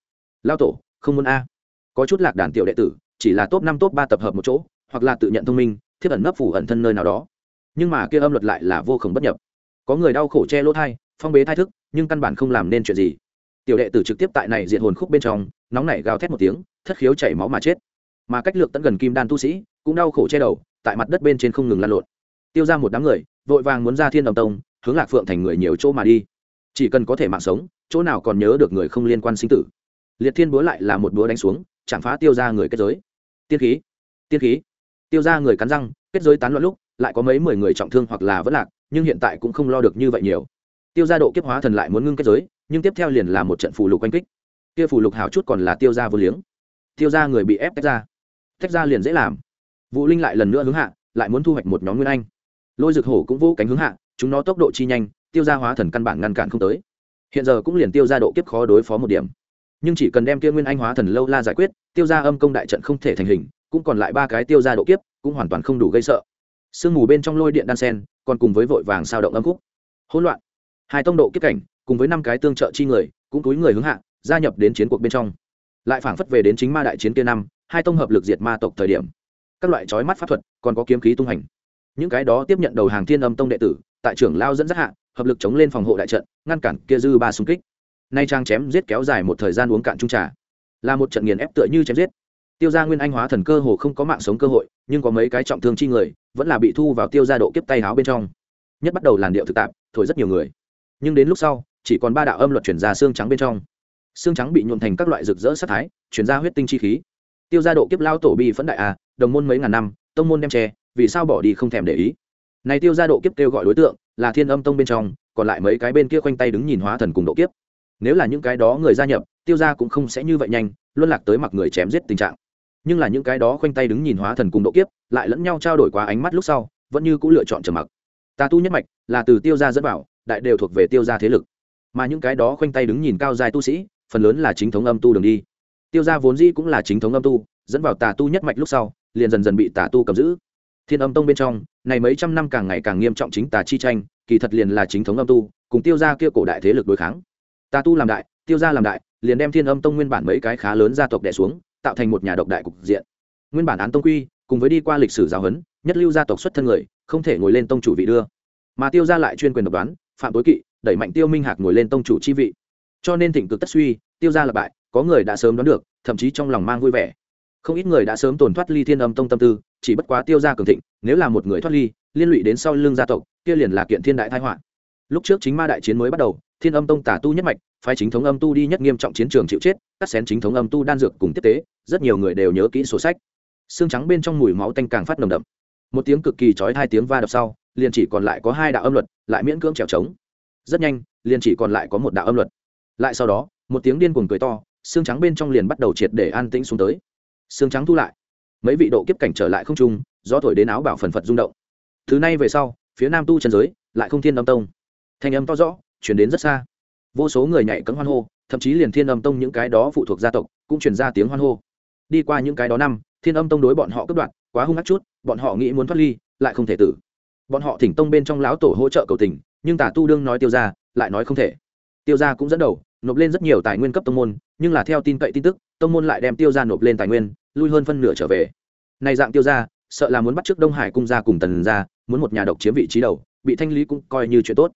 Lao tổ, không muốn a. Có chút lạc đàn tiểu đệ tử, chỉ là top năm top ba tập hợp một chỗ, hoặc là tự nhận thông minh, thiết ẩn nấp phủ ẩn thân nơi nào đó. Nhưng mà kia âm luật lại là vô khổng bất nhập. Có người đau khổ che lỗ thai, phong bế thai thức, nhưng căn bản không làm nên chuyện gì. Tiểu đệ tử trực tiếp tại này diện hồn khúc bên trong, nóng nảy gào thét một tiếng, thất khiếu chảy máu mà chết. Mà cách lược tận gần kim đan tu sĩ, cũng đau khổ che đầu, tại mặt đất bên trên không ngừng lan lộn. Tiêu ra một đám người, vội vàng muốn ra thiên đồng tông hướng lạc phượng thành người nhiều chỗ mà đi. Chỉ cần có thể mạng sống, chỗ nào còn nhớ được người không liên quan sinh tử. Liệt thiên búa lại là một búa đánh xuống, chạm phá tiêu ra người kết giới. Tiên khí tiên khí. Tiêu ra người cắn răng, kết giới tán loạn lúc, lại có mấy mười người trọng thương hoặc là vất lạc, nhưng hiện tại cũng không lo được như vậy nhiều. Tiêu ra độ kiếp hóa thần lại muốn ngưng kết giới, nhưng tiếp theo liền là một trận phù lục oanh kích. Kia phù lục hào chút còn là tiêu ra vô liếng. Tiêu ra người bị ép tách ra. Tách ra liền dễ làm. Vũ linh lại lần nữa hướng hạ, lại muốn thu hoạch một nhóm nguyên anh. Lôi rực hổ cũng vô cánh hướng hạ chúng nó tốc độ chi nhanh, tiêu ra hóa thần căn bản ngăn cản không tới. Hiện giờ cũng liền tiêu ra độ kiếp khó đối phó một điểm. Nhưng chỉ cần đem kia nguyên anh hóa thần lâu la giải quyết, tiêu ra âm công đại trận không thể thành hình, cũng còn lại ba cái tiêu ra độ kiếp, cũng hoàn toàn không đủ gây sợ. Sương mù bên trong lôi điện đan sen, còn cùng với vội vàng sao động âm khúc. Hỗn loạn. Hai tông độ kiếp cảnh, cùng với năm cái tương trợ chi người, cũng túi người hướng hạ, gia nhập đến chiến cuộc bên trong. Lại phảng phất về đến chính ma đại chiến kia năm, hai tông hợp lực diệt ma tộc thời điểm. Các loại trói mắt pháp thuật, còn có kiếm khí tung hành. Những cái đó tiếp nhận đầu hàng thiên âm tông đệ tử tại trưởng lao dẫn dắt hạ, hợp lực chống lên phòng hộ đại trận, ngăn cản kia dư ba xung kích. Nay trang chém giết kéo dài một thời gian uống cạn trung trà. Là một trận nghiền ép tựa như chém giết. Tiêu gia nguyên anh hóa thần cơ hồ không có mạng sống cơ hội, nhưng có mấy cái trọng thương chi người, vẫn là bị thu vào tiêu gia độ kiếp tay háo bên trong. Nhất bắt đầu làn điệu thực tạp, thổi rất nhiều người. Nhưng đến lúc sau, chỉ còn ba đạo âm luật chuyển ra xương trắng bên trong. Xương trắng bị nhuộn thành các loại rực rỡ sắc thái, chuyển ra huyết tinh chi khí. Tiêu gia độ kiếp lao tổ bi phẫn đại à đồng môn mấy ngàn năm, tông môn đem tre vì sao bỏ đi không thèm để ý này tiêu gia độ kiếp kêu gọi đối tượng, là thiên âm tông bên trong, còn lại mấy cái bên kia khoanh tay đứng nhìn hóa thần cùng độ kiếp. Nếu là những cái đó người gia nhập, tiêu gia cũng không sẽ như vậy nhanh, luân lạc tới mặc người chém giết tình trạng. Nhưng là những cái đó khoanh tay đứng nhìn hóa thần cùng độ kiếp, lại lẫn nhau trao đổi qua ánh mắt lúc sau, vẫn như cũng lựa chọn trầm mặc. Tà tu nhất mạch, là từ tiêu gia dẫn vào, đại đều thuộc về tiêu gia thế lực. Mà những cái đó khoanh tay đứng nhìn cao dài tu sĩ, phần lớn là chính thống âm tu đường đi. Tiêu gia vốn dĩ cũng là chính thống âm tu, dẫn vào tà tu nhất mạch lúc sau, liền dần dần bị tà tu cầm giữ thiên âm tông bên trong, này mấy trăm năm càng ngày càng nghiêm trọng chính tà chi tranh, kỳ thật liền là chính thống âm tu, cùng tiêu gia kia cổ đại thế lực đối kháng. Tà tu làm đại, tiêu gia làm đại, liền đem thiên âm tông nguyên bản mấy cái khá lớn gia tộc đẻ xuống, tạo thành một nhà độc đại cục diện. Nguyên bản án tông quy, cùng với đi qua lịch sử giáo huấn, nhất lưu gia tộc xuất thân người, không thể ngồi lên tông chủ vị đưa. Mà tiêu gia lại chuyên quyền độc đoán, phạm tối kỵ, đẩy mạnh tiêu minh hạc ngồi lên tông chủ chi vị. Cho nên thịnh cực tất suy, tiêu gia là bại, có người đã sớm đoán được, thậm chí trong lòng mang vui vẻ. Không ít người đã sớm tổn thoát ly thiên âm tông tâm tư chỉ bất quá tiêu gia cường thịnh, nếu là một người thoát ly, liên lụy đến sau lưng gia tộc, kia liền là kiện thiên đại thái họa. Lúc trước chính ma đại chiến mới bắt đầu, thiên âm tông tả tu nhất mạch, phái chính thống âm tu đi nhất nghiêm trọng chiến trường chịu chết, cắt xén chính thống âm tu đan dược cùng tiếp tế, rất nhiều người đều nhớ kỹ sổ sách. Xương trắng bên trong mùi máu tanh càng phát nồng đậm. Một tiếng cực kỳ chói hai tiếng va đập sau, liền chỉ còn lại có hai đạo âm luật, lại miễn cưỡng trèo trống. Rất nhanh, liền chỉ còn lại có một đạo âm luật. Lại sau đó, một tiếng điên cuồng cười to, xương trắng bên trong liền bắt đầu triệt để an tĩnh xuống tới. Xương trắng thu lại mấy vị độ kiếp cảnh trở lại không trung do thổi đến áo bảo phần phật rung động. Thứ này về sau, phía nam tu chân giới, lại không thiên âm tông. Thanh âm to rõ, chuyển đến rất xa. Vô số người nhảy cấm hoan hô, thậm chí liền thiên âm tông những cái đó phụ thuộc gia tộc, cũng truyền ra tiếng hoan hô. Đi qua những cái đó năm, thiên âm tông đối bọn họ cướp đoạt, quá hung hát chút, bọn họ nghĩ muốn thoát ly, lại không thể tử. Bọn họ thỉnh tông bên trong lão tổ hỗ trợ cầu tình, nhưng tả tu đương nói tiêu ra lại nói không thể. Tiêu ra cũng dẫn đầu, nộp lên rất nhiều tài nguyên cấp tông môn, nhưng là theo tin cậy tin tức, tông môn lại đem tiêu ra nộp lên tài nguyên lui hơn phân nửa trở về. Này dạng tiêu ra sợ là muốn bắt trước đông hải cung ra cùng tần ra muốn một nhà độc chiếm vị trí đầu, bị thanh lý cũng coi như chuyện tốt.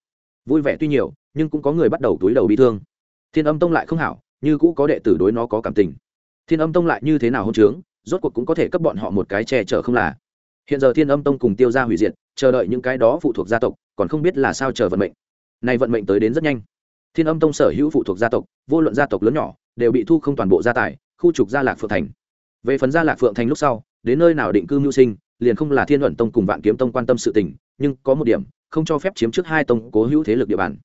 Vui vẻ tuy nhiều, nhưng cũng có người bắt đầu túi đầu bị thương. Thiên âm tông lại không hảo, như cũ có đệ tử đối nó có cảm tình. Thiên âm tông lại như thế nào hôn trướng, rốt cuộc cũng có thể cấp bọn họ một cái che chở không là. Hiện giờ thiên âm tông cùng tiêu ra hủy diệt, chờ đợi những cái đó phụ thuộc gia tộc, còn không biết là sao chờ vận mệnh. Nay vận mệnh tới đến rất nhanh. Thiên âm tông sở hữu phụ thuộc gia tộc, vô luận gia tộc lớn nhỏ, đều bị thu không toàn bộ gia tài, khu trục gia lạc phượng thành về phần gia lạc phượng thành lúc sau, đến nơi nào định cư mưu sinh, liền không là thiên luận tông cùng vạn kiếm tông quan tâm sự tình, nhưng có một điểm, không cho phép chiếm trước hai tông cố hữu thế lực địa bàn.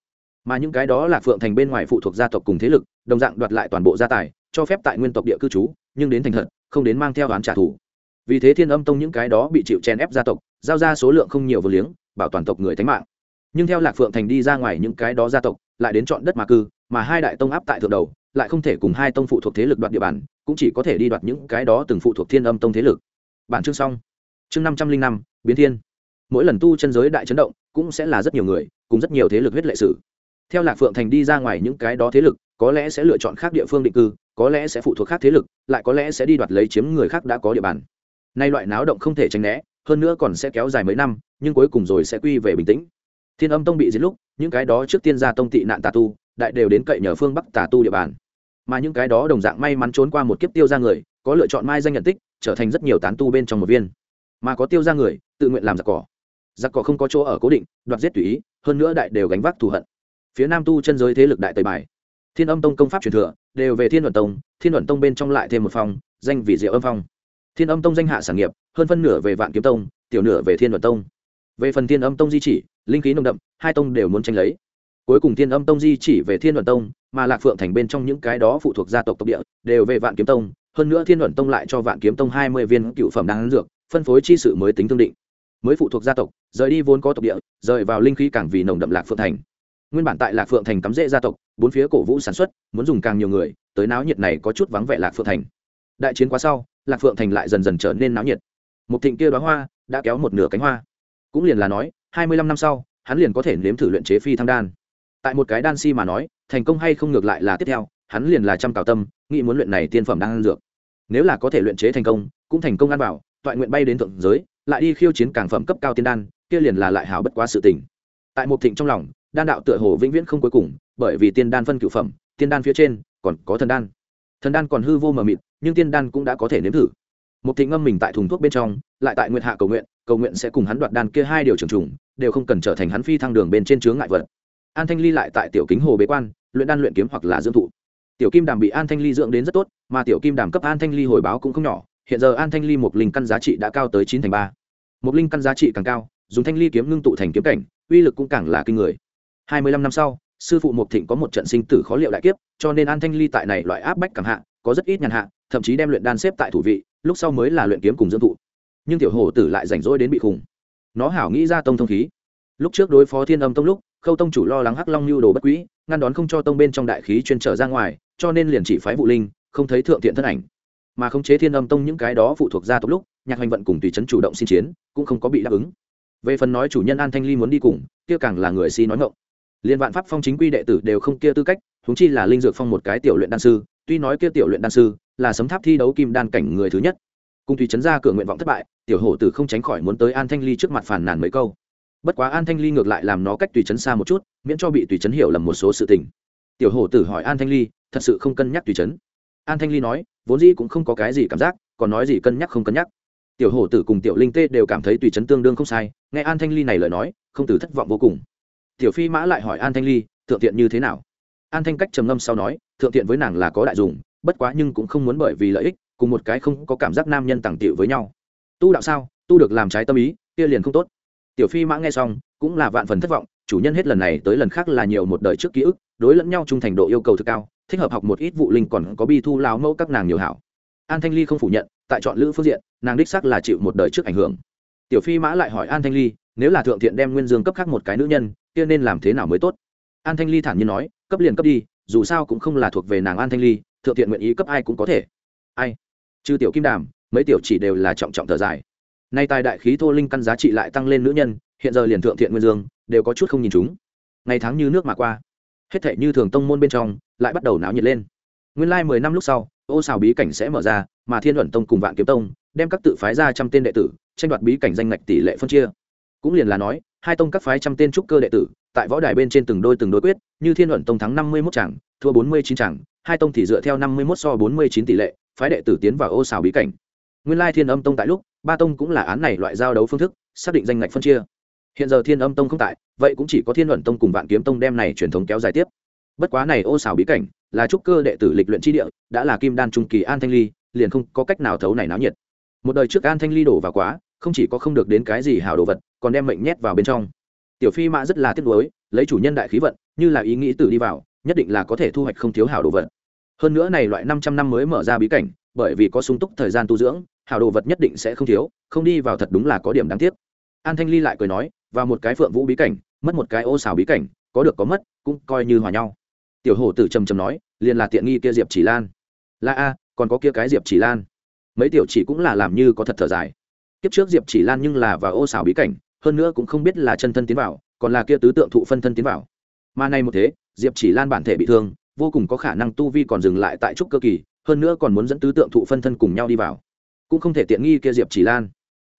Mà những cái đó là phượng thành bên ngoài phụ thuộc gia tộc cùng thế lực, đồng dạng đoạt lại toàn bộ gia tài, cho phép tại nguyên tộc địa cư trú, nhưng đến thành thật, không đến mang theo án trả thù. Vì thế thiên âm tông những cái đó bị chịu chen ép gia tộc, giao ra số lượng không nhiều vừa liếng, bảo toàn tộc người thánh mạng. Nhưng theo lạc phượng thành đi ra ngoài những cái đó gia tộc, lại đến chọn đất mà cư, mà hai đại tông áp tại thượng đầu, lại không thể cùng hai tông phụ thuộc thế lực đoạt địa bàn cũng chỉ có thể đi đoạt những cái đó từng phụ thuộc thiên âm tông thế lực. Bản chương xong. Chương năm trăm linh năm, biến thiên. Mỗi lần tu chân giới đại chấn động, cũng sẽ là rất nhiều người, cùng rất nhiều thế lực huyết lệ sử. Theo lạc phượng thành đi ra ngoài những cái đó thế lực, có lẽ sẽ lựa chọn khác địa phương định cư, có lẽ sẽ phụ thuộc khác thế lực, lại có lẽ sẽ đi đoạt lấy chiếm người khác đã có địa bàn. Nay loại náo động không thể tránh né, hơn nữa còn sẽ kéo dài mấy năm, nhưng cuối cùng rồi sẽ quy về bình tĩnh. Thiên âm tông bị giết lúc, những cái đó trước tiên ra tông tị nạn tà tu, đại đều đến cậy nhờ phương bắc tà tu địa bàn mà những cái đó đồng dạng may mắn trốn qua một kiếp tiêu ra người, có lựa chọn mai danh nhận tích, trở thành rất nhiều tán tu bên trong một viên. Mà có tiêu ra người, tự nguyện làm giặc cỏ. Giặc cỏ không có chỗ ở cố định, đoạt giết tùy ý, hơn nữa đại đều gánh vác thù hận. Phía nam tu chân giới thế lực đại tây bài. Thiên âm tông công pháp truyền thừa, đều về thiên luận tông, thiên luận tông bên trong lại thêm một phòng danh vị diệu âm phong. Thiên âm tông danh hạ sản nghiệp, hơn phân nửa về vạn kiếm tông, tiểu nửa về thiên luận tông. Về phần thiên âm tông di chỉ, linh khí nồng đậm, hai tông đều muốn tranh lấy cuối cùng thiên âm tông di chỉ về thiên luận tông, mà lạc phượng thành bên trong những cái đó phụ thuộc gia tộc tộc địa đều về vạn kiếm tông. Hơn nữa thiên luận tông lại cho vạn kiếm tông hai mươi viên cựu phẩm đáng dược, phân phối chi sự mới tính tương định. Mới phụ thuộc gia tộc, rời đi vốn có tộc địa, rời vào linh khí càng vì nồng đậm lạc phượng thành. Nguyên bản tại lạc phượng thành cắm rễ gia tộc, bốn phía cổ vũ sản xuất, muốn dùng càng nhiều người, tới náo nhiệt này có chút vắng vẻ lạc phượng thành. Đại chiến quá sau, lạc phượng thành lại dần dần trở nên náo nhiệt. Một thịnh kia đoá hoa, đã kéo một nửa cánh hoa. Cũng liền là nói, hai mươi lăm năm sau, hắn liền có thể nếm thử luyện chế phi thăng đan tại một cái đan si mà nói, thành công hay không ngược lại là tiếp theo, hắn liền là trăm cào tâm, nghĩ muốn luyện này tiên phẩm đang ăn dược. Nếu là có thể luyện chế thành công, cũng thành công ăn bảo toại nguyện bay đến thượng giới, lại đi khiêu chiến càng phẩm cấp cao tiên đan, kia liền là lại hảo bất quá sự tình. Tại một thịnh trong lòng, đan đạo tựa hồ vĩnh viễn không cuối cùng, bởi vì tiên đan phân cựu phẩm, tiên đan phía trên còn có thần đan. Thần đan còn hư vô mờ mịt, nhưng tiên đan cũng đã có thể nếm thử. Một thịnh ngâm mình tại thùng thuốc bên trong, lại tại nguyện hạ cầu nguyện cầu nguyện sẽ cùng hắn đoạt đan kia hai điều trường trùng, đều không cần trở thành hắn phi thăng đường bên trên chướng ngại vật an thanh ly lại tại tiểu kính hồ bế quan, luyện đan luyện kiếm hoặc là dưỡng thụ. Tiểu kim đàm bị an thanh ly dưỡng đến rất tốt, mà tiểu kim đàm cấp an thanh ly hồi báo cũng không nhỏ, hiện giờ an thanh ly một linh căn giá trị đã cao tới chín thành ba. Một linh căn giá trị càng cao, dùng thanh ly kiếm ngưng tụ thành kiếm cảnh, uy lực cũng càng là kinh người. Hai mươi lăm năm sau, sư phụ mộc thịnh có một trận sinh tử khó liệu đại kiếp, cho nên an thanh ly tại này loại áp bách càng hạ, có rất ít nhàn hạ, thậm chí đem luyện đan xếp tại thủ vị, lúc sau mới là luyện kiếm cùng dưỡng thụ. Nhưng tiểu hổ tử lại rảnh rỗi đến bị khủng nó hảo nghĩ ra tông thông khí. Lúc trước đối phó thiên âm tông lúc khâu tông chủ lo lắng hắc long lưu đồ bất quỹ ngăn đón không cho tông bên trong đại khí chuyên trở ra ngoài, cho nên liền chỉ phái vụ linh, không thấy thượng thiện thân ảnh. Mà khống chế thiên âm tông những cái đó phụ thuộc gia tộc lúc, nhạc hành vận cùng tùy trấn chủ động xin chiến, cũng không có bị đáp ứng. Về phần nói chủ nhân an thanh ly muốn đi cùng, kia càng là người si nói ngộng liên vạn pháp phong chính quy đệ tử đều không kia tư cách húng chi là linh dược phong một cái tiểu luyện đan sư, tuy nói kia tiểu luyện đan sư, là sấm tháp thi đấu kim đan cảnh người thứ nhất. Cùng tùy trấn ra cửa nguyện vọng thất bại, tiểu hổ tử không tránh khỏi muốn tới an thanh ly trước mặt phàn nàn mấy câu bất quá an thanh ly ngược lại làm nó cách tùy chấn xa một chút, miễn cho bị tùy chấn hiểu lầm một số sự tình. Tiểu hổ tử hỏi an thanh ly, thật sự không cân nhắc tùy chấn? An thanh ly nói, vốn dĩ cũng không có cái gì cảm giác, còn nói gì cân nhắc không cân nhắc. Tiểu hổ tử cùng tiểu linh tê đều cảm thấy tùy chấn tương đương không sai, nghe an thanh ly này lời nói, không từ thất vọng vô cùng. Tiểu phi mã lại hỏi an thanh ly, thượng tiện như thế nào? An thanh cách trầm ngâm sau nói, thượng tiện với nàng là có đại dùng, bất quá nhưng cũng không muốn bởi vì lợi ích, cùng một cái không có cảm giác nam nhân tàng tiệu với nhau. Tu đạo sao? Tu được làm trái tâm ý, kia liền không tốt tiểu phi mã nghe xong, cũng là vạn phần thất vọng, chủ nhân hết lần này tới lần khác là nhiều một đời trước ký ức, đối lẫn nhau trung thành độ yêu cầu thực cao, thích hợp học một ít vụ linh còn có bi thu lao mẫu các nàng nhiều hảo. An thanh ly không phủ nhận, tại chọn lữ phương diện, nàng đích xác là chịu một đời trước ảnh hưởng. Tiểu phi mã lại hỏi an thanh ly, nếu là thượng thiện đem nguyên dương cấp khác một cái nữ nhân, kia nên làm thế nào mới tốt? An thanh ly thản nhiên nói, cấp liền cấp đi, dù sao cũng không là thuộc về nàng an thanh ly, thượng thiện nguyện ý cấp ai cũng có thể. Ai? Trừ tiểu kim đàm, mấy tiểu chỉ đều là trọng trọng thở dài nay tài đại khí thô linh căn giá trị lại tăng lên nữ nhân, hiện giờ liền thượng thiện nguyên dương, đều có chút không nhìn chúng. Ngày tháng như nước mà qua, hết thệ như thường tông môn bên trong, lại bắt đầu náo nhiệt lên. Nguyên lai mười năm lúc sau, ô xào bí cảnh sẽ mở ra, mà thiên luận tông cùng vạn kiếm tông đem các tự phái ra trăm tên đệ tử, tranh đoạt bí cảnh danh ngạch tỷ lệ phân chia. Cũng liền là nói, hai tông các phái trăm tên trúc cơ đệ tử, tại võ đài bên trên từng đôi từng đối quyết, như thiên luận tông thắng năm mươi mốt chẳng thua bốn mươi chín chẳng hai tông thì dựa theo năm mươi mốt so bốn mươi chín tỷ lệ, phái đệ tử tiến vào ô xào bí cảnh. Nguyên lai thiên âm tông tại lúc ba tông cũng là án này loại giao đấu phương thức, xác định danh ngạch phân chia. Hiện giờ thiên âm tông không tại, vậy cũng chỉ có thiên luận tông cùng vạn kiếm tông đem này truyền thống kéo dài tiếp. Bất quá này ô xào bí cảnh, là trúc cơ đệ tử lịch luyện tri địa, đã là kim đan trung kỳ an thanh ly, liền không có cách nào thấu này náo nhiệt. Một đời trước an thanh ly đổ vào quá, không chỉ có không được đến cái gì hào đồ vật, còn đem mệnh nhét vào bên trong. Tiểu phi mã rất là tiếc nuối, lấy chủ nhân đại khí vận, như là ý nghĩ tử đi vào, nhất định là có thể thu hoạch không thiếu hào đồ vật. Hơn nữa này loại năm trăm năm mới mở ra bí cảnh bởi vì có sung túc thời gian tu dưỡng, hào đồ vật nhất định sẽ không thiếu, không đi vào thật đúng là có điểm đáng tiếc. An thanh ly lại cười nói, vào một cái phượng vũ bí cảnh, mất một cái ô xào bí cảnh, có được có mất, cũng coi như hòa nhau. Tiểu hổ tử trầm trầm nói, liền là tiện nghi kia diệp chỉ lan. Là a, còn có kia cái diệp chỉ lan. Mấy tiểu chỉ cũng là làm như có thật thở dài. Kiếp trước diệp chỉ lan nhưng là vào ô xào bí cảnh, hơn nữa cũng không biết là chân thân tiến vào, còn là kia tứ tượng thụ phân thân tiến vào. Mà nay một thế, diệp chỉ lan bản thể bị thương, vô cùng có khả năng tu vi còn dừng lại tại trúc cơ kỳ hơn nữa còn muốn dẫn tứ tượng thụ phân thân cùng nhau đi vào. Cũng không thể tiện nghi kia diệp chỉ lan.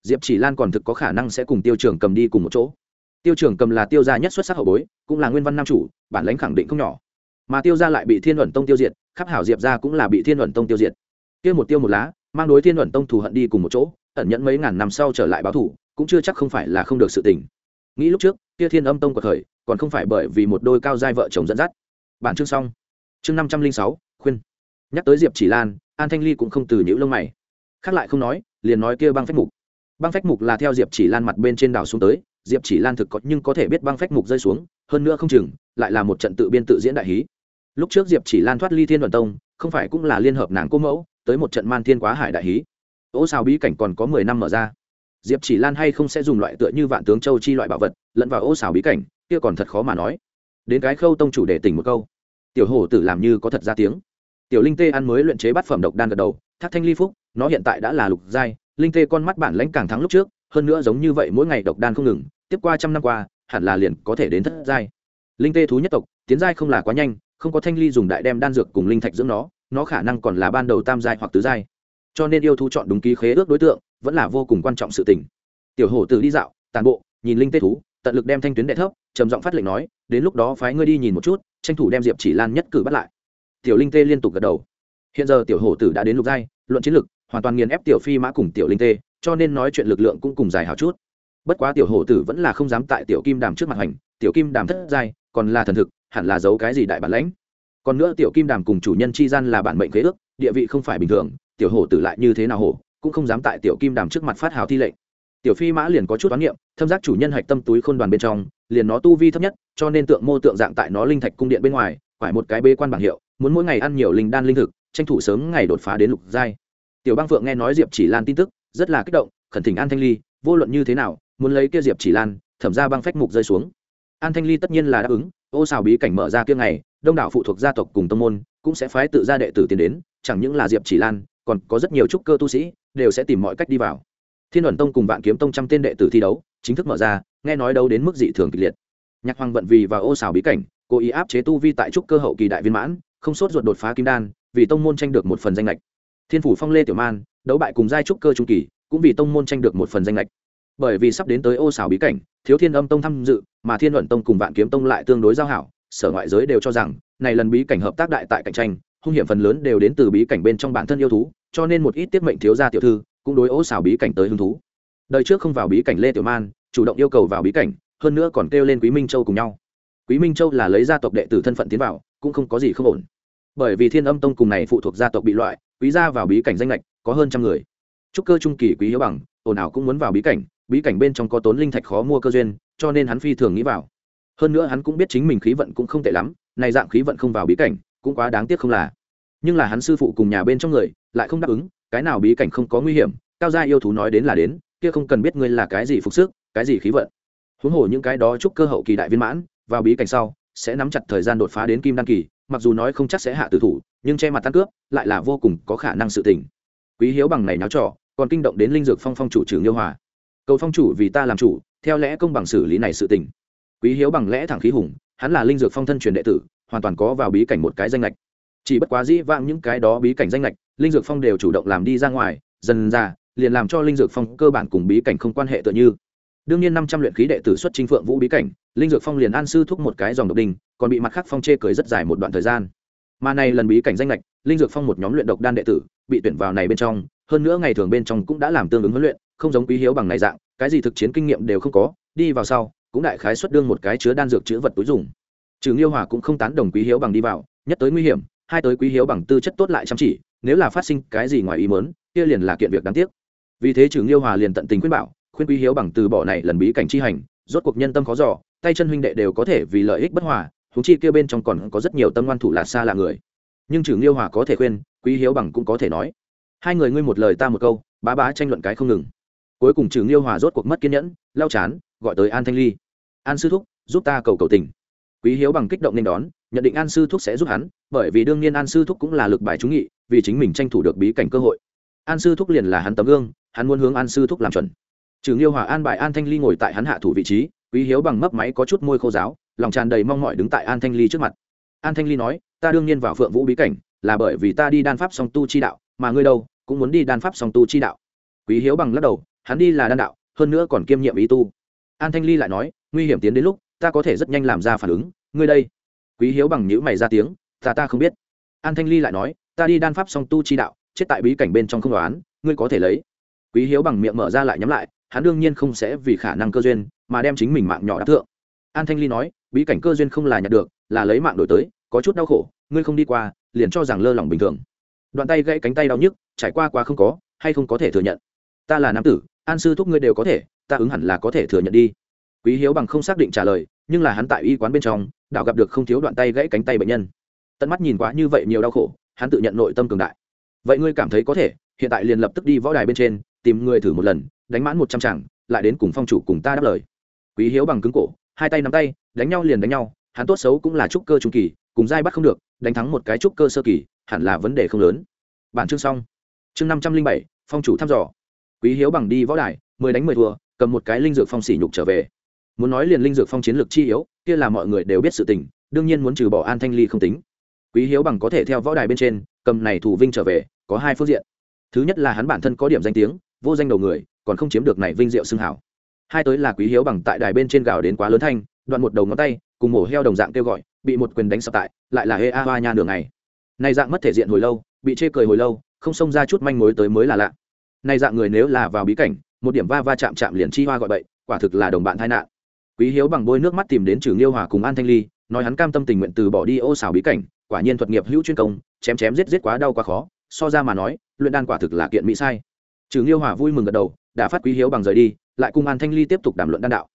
Diệp chỉ lan còn thực có khả năng sẽ cùng tiêu trường cầm đi cùng một chỗ. Tiêu trường cầm là tiêu gia nhất xuất sắc hậu bối, cũng là nguyên văn nam chủ, bản lãnh khẳng định không nhỏ. Mà tiêu gia lại bị thiên luận tông tiêu diệt, khắp hảo diệp gia cũng là bị thiên luận tông tiêu diệt. Tiêu một tiêu một lá, mang đối thiên luận tông thù hận đi cùng một chỗ, ẩn nhẫn mấy ngàn năm sau trở lại báo thủ, cũng chưa chắc không phải là không được sự tình. Nghĩ lúc trước, kia thiên âm tông của thời, còn không phải bởi vì một đôi cao giai vợ chồng dẫn dắt. Bản chương xong. Chương năm trăm linh sáu, khuyên nhắc tới diệp chỉ lan, an thanh ly cũng không từ những lông mày. Khác lại không nói, liền nói kia băng phách mục. Băng phách mục là theo diệp chỉ lan mặt bên trên đảo xuống tới, diệp chỉ lan thực có, nhưng có thể biết băng phách mục rơi xuống, hơn nữa không chừng, lại là một trận tự biên tự diễn đại hí. Lúc trước diệp chỉ lan thoát ly thiên đoàn tông, không phải cũng là liên hợp nàng cô mẫu, tới một trận man thiên quá hải đại hí. Ô xào bí cảnh còn có mười năm mở ra. Diệp chỉ lan hay không sẽ dùng loại tựa như vạn tướng châu chi loại bảo vật, lẫn vào ô xào bí cảnh, kia còn thật khó mà nói. Đến cái khâu tông chủ để tỉnh một câu. Tiểu hổ tử làm như có thật ra tiếng tiểu linh tê ăn mới luyện chế bát phẩm độc đan gật đầu, thác thanh ly phúc, nó hiện tại đã là lục giai, linh tê con mắt bản lãnh càng thắng lúc trước, hơn nữa giống như vậy mỗi ngày độc đan không ngừng, tiếp qua trăm năm qua, hẳn là liền có thể đến thất giai. Linh tê thú nhất tộc, tiến giai không là quá nhanh, không có thanh ly dùng đại đem đan dược cùng linh thạch dưỡng nó nó khả năng còn là ban đầu tam giai hoặc tứ giai. Cho nên yêu thú chọn đúng ký khế ước đối tượng, vẫn là vô cùng quan trọng sự tình. Tiểu hổ tử đi dạo, tàn bộ, nhìn linh tê thú, tận lực đem thanh tuyến đệ thấp, trầm giọng phát lệnh nói, đến lúc đó phái ngươi đi nhìn một chút, tranh thủ đem diệp chỉ lan nhất cử bắt lại tiểu linh tê liên tục gật đầu. Hiện giờ tiểu hổ tử đã đến lục giai, luận chiến lực, hoàn toàn nghiền ép tiểu phi mã cùng tiểu linh tê, cho nên nói chuyện lực lượng cũng cùng dài hào chút. Bất quá tiểu hổ tử vẫn là không dám tại tiểu kim đàm trước mặt hành, tiểu kim đàm thất giai, còn là thần thực, hẳn là giấu cái gì đại bản lãnh. Còn nữa tiểu kim đàm cùng chủ nhân chi gian là bản mệnh khế ước, địa vị không phải bình thường, tiểu hổ tử lại như thế nào hổ, cũng không dám tại tiểu kim đàm trước mặt phát hào thi lệnh. Tiểu phi mã liền có chút toán niệm, thâm giác chủ nhân hạch tâm túi khôn đoàn bên trong, liền nó tu vi thấp nhất, cho nên tượng mô tượng dạng tại nó linh thạch cung điện bên ngoài phải một cái bê quan bảng hiệu muốn mỗi ngày ăn nhiều linh đan linh thực, tranh thủ sớm ngày đột phá đến lục giai. Tiểu bang phượng nghe nói diệp chỉ lan tin tức, rất là kích động, khẩn thỉnh an thanh ly, vô luận như thế nào, muốn lấy kia diệp chỉ lan, thẩm ra băng phách mục rơi xuống. An thanh ly tất nhiên là đáp ứng, ô xào bí cảnh mở ra kia ngày, đông đảo phụ thuộc gia tộc cùng tông môn cũng sẽ phái tự gia đệ tử tiến đến, chẳng những là diệp chỉ lan, còn có rất nhiều trúc cơ tu sĩ, đều sẽ tìm mọi cách đi vào. Thiên huyền tông cùng vạn kiếm tông trăm tên đệ tử thi đấu, chính thức mở ra, nghe nói đấu đến mức dị thường kịch liệt. Nhạc hoàng vận vì và ô xào bí cảnh, cố ý áp chế tu vi tại trúc cơ hậu kỳ đại viên mãn không sốt ruột đột phá kim đan, vì tông môn tranh được một phần danh lệch. Thiên phủ phong lê tiểu man, đấu bại cùng giai trúc cơ trung kỳ, cũng vì tông môn tranh được một phần danh lệch. Bởi vì sắp đến tới ô Xảo bí cảnh, thiếu thiên âm tông tham dự, mà thiên luận tông cùng vạn kiếm tông lại tương đối giao hảo, sở ngoại giới đều cho rằng, này lần bí cảnh hợp tác đại tại cạnh tranh, hung hiểm phần lớn đều đến từ bí cảnh bên trong bản thân yêu thú, cho nên một ít tiết mệnh thiếu gia tiểu thư cũng đối ô Xảo bí cảnh tới hứng thú. Đời trước không vào bí cảnh lê tiểu man, chủ động yêu cầu vào bí cảnh, hơn nữa còn kêu lên quý minh châu cùng nhau quý minh châu là lấy gia tộc đệ tử thân phận tiến vào, cũng không có gì không ổn. Bởi vì thiên âm tông cùng này phụ thuộc gia tộc bị loại, quý gia vào bí cảnh danh lệch có hơn trăm người. Trúc cơ trung kỳ quý hiếu bằng, ồn ào cũng muốn vào bí cảnh bí cảnh bên trong có tốn linh thạch khó mua cơ duyên, cho nên hắn phi thường nghĩ vào. Hơn nữa hắn cũng biết chính mình khí vận cũng không tệ lắm, này dạng khí vận không vào bí cảnh, cũng quá đáng tiếc không là. Nhưng là hắn sư phụ cùng nhà bên trong người, lại không đáp ứng, cái nào bí cảnh không có nguy hiểm, cao gia yêu thú nói đến là đến, kia không cần biết ngươi là cái gì phục sức, cái gì khí vận. Huống hồ những cái đó chúc cơ hậu kỳ đại viên mãn vào bí cảnh sau, sẽ nắm chặt thời gian đột phá đến kim đăng kỳ, mặc dù nói không chắc sẽ hạ tử thủ, nhưng che mặt tan cướp lại là vô cùng có khả năng sự tình. Quý hiếu bằng này náo trò, còn kinh động đến linh dược phong phong chủ trường liêu hòa. Cầu phong chủ vì ta làm chủ, theo lẽ công bằng xử lý này sự tình. Quý hiếu bằng lẽ thẳng khí hùng, hắn là linh dược phong thân truyền đệ tử, hoàn toàn có vào bí cảnh một cái danh lệch. Chỉ bất quá dĩ vãng những cái đó bí cảnh danh lệch, linh dược phong đều chủ động làm đi ra ngoài, dần ra, liền làm cho linh dược phong cơ bản cùng bí cảnh không quan hệ tựa như đương nhiên năm trăm luyện khí đệ tử xuất chinh phượng vũ bí cảnh, linh dược phong liền an sư thúc một cái dòng độc đinh, còn bị mặt khác phong chê cười rất dài một đoạn thời gian. Mà này lần bí cảnh danh lệch linh dược phong một nhóm luyện độc đan đệ tử, bị tuyển vào này bên trong, hơn nữa ngày thường bên trong cũng đã làm tương ứng huấn luyện, không giống quý hiếu bằng này dạng, cái gì thực chiến kinh nghiệm đều không có, đi vào sau, cũng đại khái xuất đương một cái chứa đan dược chữ vật túi dùng. Trừ nghiêu hòa cũng không tán đồng quý hiếu bằng đi vào, nhất tới nguy hiểm, hai tới quý hiếu bằng tư chất tốt lại chăm chỉ, nếu là phát sinh cái gì ngoài ý mớn kia liền là kiện việc đáng tiếc. Vì thế trừ nghiêu hòa liền tận tình khuyên bảo khuyên quý hiếu bằng từ bỏ này lần bí cảnh chi hành, rốt cuộc nhân tâm khó dò, tay chân huynh đệ đều có thể vì lợi ích bất hòa thú chi kia bên trong còn có rất nhiều tâm ngoan thủ là xa là người. Nhưng trừ nghiêu hòa có thể khuyên, quý hiếu bằng cũng có thể nói. Hai người ngươi một lời ta một câu, bá bá tranh luận cái không ngừng. Cuối cùng trừ nghiêu hòa rốt cuộc mất kiên nhẫn lao chán, gọi tới an thanh ly. An sư thúc, giúp ta cầu cầu tình. Quý hiếu bằng kích động nên đón, nhận định an sư thúc sẽ giúp hắn, bởi vì đương nhiên an sư thúc cũng là lực bài trúng nghị, vì chính mình tranh thủ được bí cảnh cơ hội. An sư thúc liền là hắn tấm gương, hắn muốn hướng an sư thúc làm chuẩn trừ nghiêu hòa an bài an thanh ly ngồi tại hắn hạ thủ vị trí, quý hiếu bằng mấp máy có chút môi khô giáo, lòng tràn đầy mong mỏi đứng tại an thanh ly trước mặt. An thanh ly nói, ta đương nhiên vào phượng vũ bí cảnh, là bởi vì ta đi đan pháp song tu chi đạo, mà ngươi đâu, cũng muốn đi đan pháp song tu chi đạo. Quý hiếu bằng lắc đầu, hắn đi là đan đạo, hơn nữa còn kiêm nhiệm ý tu. An thanh ly lại nói, nguy hiểm tiến đến lúc, ta có thể rất nhanh làm ra phản ứng, ngươi đây. Quý hiếu bằng nhữ mày ra tiếng, ta ta không biết. An thanh ly lại nói, ta đi đan pháp song tu chi đạo, chết tại bí cảnh bên trong không đoán, ngươi có thể lấy. Quý hiếu bằng miệng mở ra lại nhắm lại hắn đương nhiên không sẽ vì khả năng cơ duyên mà đem chính mình mạng nhỏ đáp thượng. An thanh ly nói, bí cảnh cơ duyên không là nhặt được, là lấy mạng đổi tới, có chút đau khổ, ngươi không đi qua, liền cho rằng lơ lỏng bình thường. Đoạn tay gãy cánh tay đau nhức, trải qua quá không có, hay không có thể thừa nhận. Ta là nam tử, an sư thúc ngươi đều có thể, ta ứng hẳn là có thể thừa nhận đi. Quý hiếu bằng không xác định trả lời, nhưng là hắn tại y quán bên trong, đảo gặp được không thiếu đoạn tay gãy cánh tay bệnh nhân. Tận mắt nhìn quá như vậy nhiều đau khổ, hắn tự nhận nội tâm cường đại. Vậy ngươi cảm thấy có thể, hiện tại liền lập tức đi võ đài bên trên, tìm người thử một lần đánh mãn một trăm chẳng lại đến cùng phong chủ cùng ta đáp lời. Quý hiếu bằng cứng cổ, hai tay nắm tay, đánh nhau liền đánh nhau, hắn tốt xấu cũng là trúc cơ trung kỳ, cùng giai bắt không được, đánh thắng một cái trúc cơ sơ kỳ, hẳn là vấn đề không lớn. Bản chương xong. Chương năm trăm linh bảy, phong chủ thăm dò. Quý hiếu bằng đi võ đài, mười đánh mười thua, cầm một cái linh dược phong sỉ nhục trở về. Muốn nói liền linh dược phong chiến lược chi yếu, kia là mọi người đều biết sự tình, đương nhiên muốn trừ bỏ an thanh ly không tính. Quý hiếu bằng có thể theo võ đài bên trên, cầm này thủ vinh trở về, có hai phương diện. Thứ nhất là hắn bản thân có điểm danh tiếng, vô danh đầu người còn không chiếm được này vinh diệu xưng hảo. Hai tới là quý hiếu bằng tại đài bên trên gào đến quá lớn thanh, đoạn một đầu ngón tay, cùng mổ heo đồng dạng kêu gọi, bị một quyền đánh sập tại, lại là hê a hoa nha đường này này dạng mất thể diện hồi lâu, bị chê cười hồi lâu, không xông ra chút manh mối tới mới là lạ. Này dạng người nếu là vào bí cảnh, một điểm va va chạm chạm liền chi hoa gọi bậy, quả thực là đồng bạn tai nạn. Quý hiếu bằng bôi nước mắt tìm đến trừ nghiêu hòa cùng an thanh ly, nói hắn cam tâm tình nguyện từ bỏ đi ô xảo bí cảnh, quả nhiên thuật nghiệp hữu chuyên công, chém chém giết giết quá đau quá khó, so ra mà nói, luyện đan quả thực là kiện mỹ sai trừ nghiêu hòa vui mừng gật đầu, đã phát quý hiếu bằng rời đi, lại cùng an thanh ly tiếp tục đàm luận đan đạo.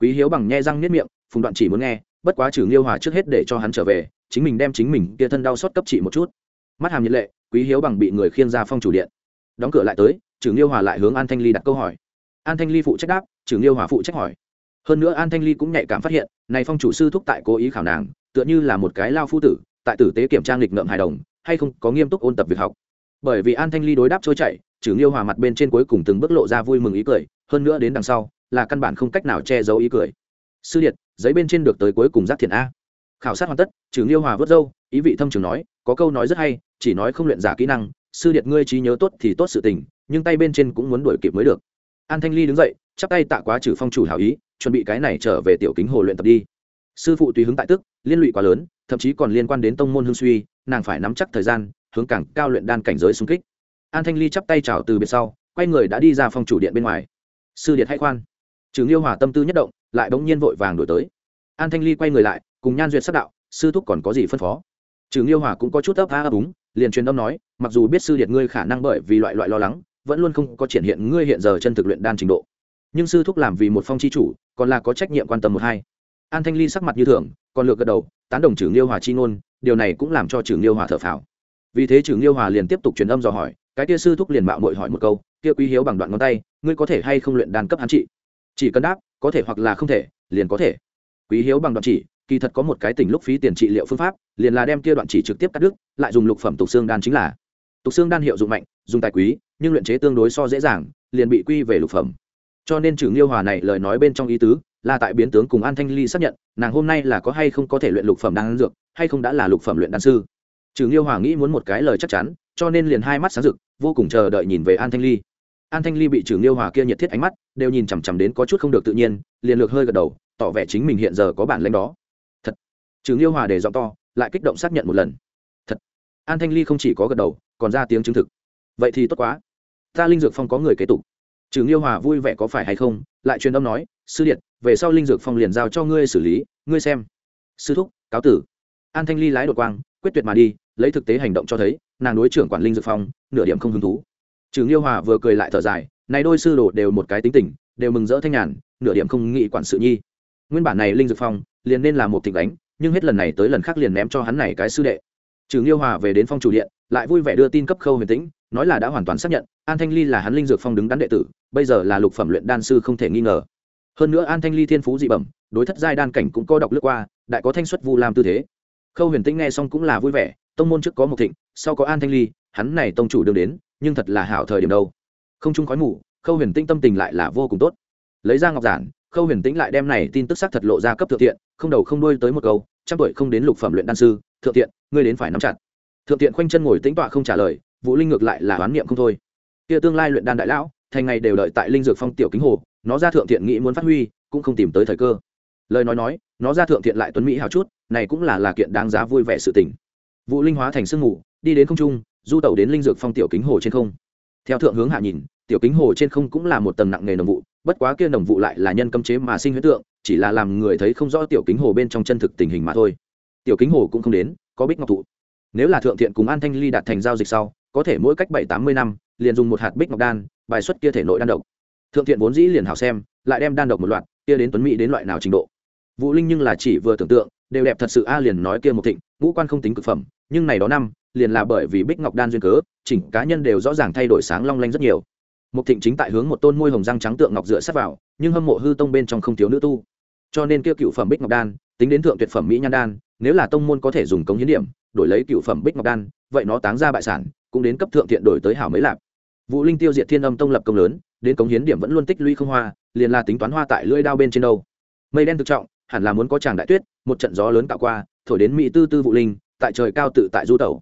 Quý hiếu bằng nhe răng nếp miệng, phùng đoạn chỉ muốn nghe, bất quá trừ nghiêu hòa trước hết để cho hắn trở về, chính mình đem chính mình kia thân đau xót cấp trị một chút. Mắt hàm nhiệt lệ, quý hiếu bằng bị người khiêng ra phong chủ điện. Đóng cửa lại tới, trừ nghiêu hòa lại hướng an thanh ly đặt câu hỏi. An thanh ly phụ trách đáp, trừ nghiêu hòa phụ trách hỏi. Hơn nữa an thanh ly cũng nhạy cảm phát hiện, này phong chủ sư thúc tại cố ý khảo nàng, tựa như là một cái lao phu tử, tại tử tế kiểm tra nghịch ngợm hài đồng, hay không có nghiêm túc ôn tập việc học bởi vì an thanh ly đối đáp trôi chảy, trừ nghiêu hòa mặt bên trên cuối cùng từng bước lộ ra vui mừng ý cười, hơn nữa đến đằng sau, là căn bản không cách nào che giấu ý cười. Sư điệt, giấy bên trên được tới cuối cùng giác thiện a. Khảo sát hoàn tất, trừ nghiêu hòa vớt dâu ý vị thâm trường nói, có câu nói rất hay, chỉ nói không luyện giả kỹ năng, sư điệt ngươi trí nhớ tốt thì tốt sự tình, nhưng tay bên trên cũng muốn đuổi kịp mới được. An thanh ly đứng dậy, chắp tay tạ quá trừ phong chủ hảo ý, chuẩn bị cái này trở về tiểu kính hồ luyện tập đi. Sư phụ tùy hứng tại tức, liên lụy quá lớn, thậm chí còn liên quan đến tông môn hương suy, nàng phải nắm chắc thời gian hướng càng cao luyện đan cảnh giới xung kích. An thanh ly chắp tay chào từ biệt sau, quay người đã đi ra phòng chủ điện bên ngoài. Sư điện hay khoan. Trừ nghiêu hòa tâm tư nhất động, lại bỗng nhiên vội vàng đổi tới. An thanh ly quay người lại, cùng nhan duyệt sắc đạo, sư thúc còn có gì phân phó? Trừ nghiêu hòa cũng có chút ấp a ấp úng, liền truyền âm nói, mặc dù biết sư điệt ngươi khả năng bởi vì loại loại lo lắng, vẫn luôn không có triển hiện ngươi hiện giờ chân thực luyện đan trình độ. Nhưng sư thúc làm vì một phong chi chủ, còn là có trách nhiệm quan tâm một hai. An thanh ly sắc mặt như thường, còn lược gật đầu, tán đồng trừ nghiêu hòa chi ngôn, điều này cũng làm cho trừ nghiêu hòa thở phào vì thế trừ nghiêu hòa liền tiếp tục truyền âm dò hỏi, cái kia sư thúc liền mạo mội hỏi một câu, kia quý hiếu bằng đoạn ngón tay, ngươi có thể hay không luyện đàn cấp hắn trị? Chỉ cần đáp, có thể hoặc là không thể, liền có thể. Quý hiếu bằng đoạn chỉ, kỳ thật có một cái tỉnh lúc phí tiền trị liệu phương pháp, liền là đem kia đoạn chỉ trực tiếp cắt đứt, lại dùng lục phẩm tục xương đan chính là. Tục xương đan hiệu dụng mạnh, dùng tài quý, nhưng luyện chế tương đối so dễ dàng, liền bị quy về lục phẩm. Cho nên trừ nghiêu hòa này lời nói bên trong ý tứ, là tại biến tướng cùng an thanh ly xác nhận, nàng hôm nay là có hay không có thể luyện lục phẩm đan dược, hay không đã là lục phẩm luyện đan sư trừ nghiêu hòa nghĩ muốn một cái lời chắc chắn, cho nên liền hai mắt sáng rực, vô cùng chờ đợi nhìn về an thanh ly. An thanh ly bị trừ nghiêu hòa kia nhiệt thiết ánh mắt, đều nhìn chằm chằm đến có chút không được tự nhiên, liền lược hơi gật đầu, tỏ vẻ chính mình hiện giờ có bản lãnh đó. Thật. Trừ nghiêu hòa để giọng to, lại kích động xác nhận một lần. Thật. An thanh ly không chỉ có gật đầu, còn ra tiếng chứng thực. Vậy thì tốt quá. Ta linh dược phong có người kế tục. Trừ nghiêu hòa vui vẻ có phải hay không, lại truyền âm nói, sư điện về sau linh dược phong liền giao cho ngươi xử lý, ngươi xem. Sư thúc, cáo tử. An thanh ly lái đột quang, quyết tuyệt mà đi lấy thực tế hành động cho thấy, nàng đối trưởng quản linh dược phong, nửa điểm không hứng thú. Trừ nghiêu hòa vừa cười lại thở dài, này đôi sư đồ đều một cái tính tình, đều mừng rỡ thanh nhàn, nửa điểm không nghĩ quản sự nhi. Nguyên bản này linh dược phong, liền nên là một thịnh đánh nhưng hết lần này tới lần khác liền ném cho hắn này cái sư đệ. Trừ nghiêu hòa về đến phong chủ điện, lại vui vẻ đưa tin cấp khâu huyền tĩnh, nói là đã hoàn toàn xác nhận, an thanh ly là hắn linh dược phong đứng đắn đệ tử, bây giờ là lục phẩm luyện đan sư không thể nghi ngờ. Hơn nữa an thanh ly thiên phú dị bẩm, đối thất giai đan cảnh cũng có đọc lướt qua, đại có thanh xuất vu làm tư thế. Khâu huyền tĩnh nghe xong cũng là vui vẻ tông môn trước có một thịnh, sau có an thanh ly, hắn này tông chủ đương đến, nhưng thật là hảo thời điểm đâu. Không chung khói mù, khâu huyền tĩnh tâm tình lại là vô cùng tốt. Lấy ra ngọc giản, khâu huyền tĩnh lại đem này tin tức xác thật lộ ra cấp thượng thiện, không đầu không đuôi tới một câu, trăm tuổi không đến lục phẩm luyện đan sư, thượng thiện, ngươi đến phải nắm chặt. Thượng thiện khoanh chân ngồi tĩnh tọa không trả lời, vũ linh ngược lại là oán niệm không thôi. Kia tương lai luyện đan đại lão, thành ngày đều đợi tại linh dược phong tiểu kính hồ, nó ra thượng thiện nghĩ muốn phát huy, cũng không tìm tới thời cơ. Lời nói nói, nó ra thượng thiện lại tuấn mỹ hào chút, này cũng là là kiện đáng giá vui vẻ sự tình vũ linh hóa thành sương mù, đi đến không trung, du tẩu đến linh dược phong tiểu kính hồ trên không. Theo thượng hướng hạ nhìn, tiểu kính hồ trên không cũng là một tầng nặng nghề nồng vụ, bất quá kia nồng vụ lại là nhân cấm chế mà sinh huyết tượng, chỉ là làm người thấy không rõ tiểu kính hồ bên trong chân thực tình hình mà thôi. Tiểu kính hồ cũng không đến, có bích ngọc thụ. Nếu là thượng thiện cùng an thanh ly đạt thành giao dịch sau, có thể mỗi cách bảy tám mươi năm, liền dùng một hạt bích ngọc đan, bài xuất kia thể nội đan độc. Thượng thiện vốn dĩ liền hảo xem, lại đem đan độc một loạt, kia đến tuấn mỹ đến loại nào trình độ. Vũ linh nhưng là chỉ vừa tưởng tượng đều đẹp thật sự. A liền nói kia một thịnh, ngũ quan không tính cực phẩm, nhưng này đó năm, liền là bởi vì bích ngọc đan duyên cớ, chỉnh cá nhân đều rõ ràng thay đổi sáng long lanh rất nhiều. Một thịnh chính tại hướng một tôn môi hồng răng trắng tượng ngọc dựa sát vào, nhưng hâm mộ hư tông bên trong không thiếu nữ tu. Cho nên kia cựu phẩm bích ngọc đan, tính đến thượng tuyệt phẩm mỹ nhan đan, nếu là tông môn có thể dùng cống hiến điểm, đổi lấy cựu phẩm bích ngọc đan, vậy nó táng ra bại sản, cũng đến cấp thượng thiện đổi tới hảo mấy lạp. Vũ linh tiêu diệt thiên âm tông lập công lớn, đến cống hiến điểm vẫn luôn tích lũy không hoa, liền là tính toán hoa tại lưỡi đao bên trên đâu. Mây đen thực trọng, hẳn là muốn có chàng đại tuyết một trận gió lớn tạo qua, thổi đến mỹ tư tư vũ linh, tại trời cao tự tại du tẩu.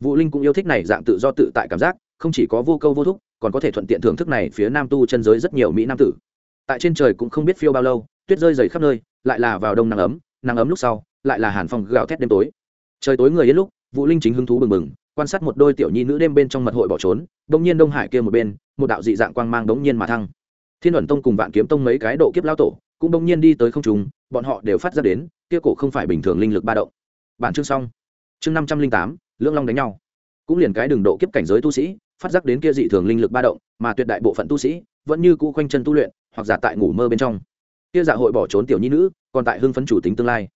Vũ linh cũng yêu thích này dạng tự do tự tại cảm giác, không chỉ có vô câu vô thúc, còn có thể thuận tiện thưởng thức này phía nam tu chân giới rất nhiều mỹ nam tử. Tại trên trời cũng không biết phiêu bao lâu, tuyết rơi dày khắp nơi, lại là vào đông nắng ấm nắng ấm lúc sau, lại là hàn phong gào thét đêm tối. Trời tối người yên lúc, vũ linh chính hứng thú bừng bừng, quan sát một đôi tiểu nhi nữ đêm bên trong mật hội bỏ trốn, đông nhiên đông hải kia một bên, một đạo dị dạng quang mang đống nhiên mà thăng. Thiên ẩn tông cùng vạn kiếm tông mấy cái độ kiếp lao tổ cũng đông nhiên đi tới không trùng bọn họ đều phát ra đến, kia cổ không phải bình thường linh lực ba động. Bản chương xong. Chương năm trăm linh tám, lưỡng long đánh nhau. Cũng liền cái đường độ kiếp cảnh giới tu sĩ, phát giác đến kia dị thường linh lực ba động, mà tuyệt đại bộ phận tu sĩ vẫn như cũ quanh chân tu luyện, hoặc giả tại ngủ mơ bên trong. Kia dạ hội bỏ trốn tiểu nhi nữ, còn tại hưng phấn chủ tính tương lai.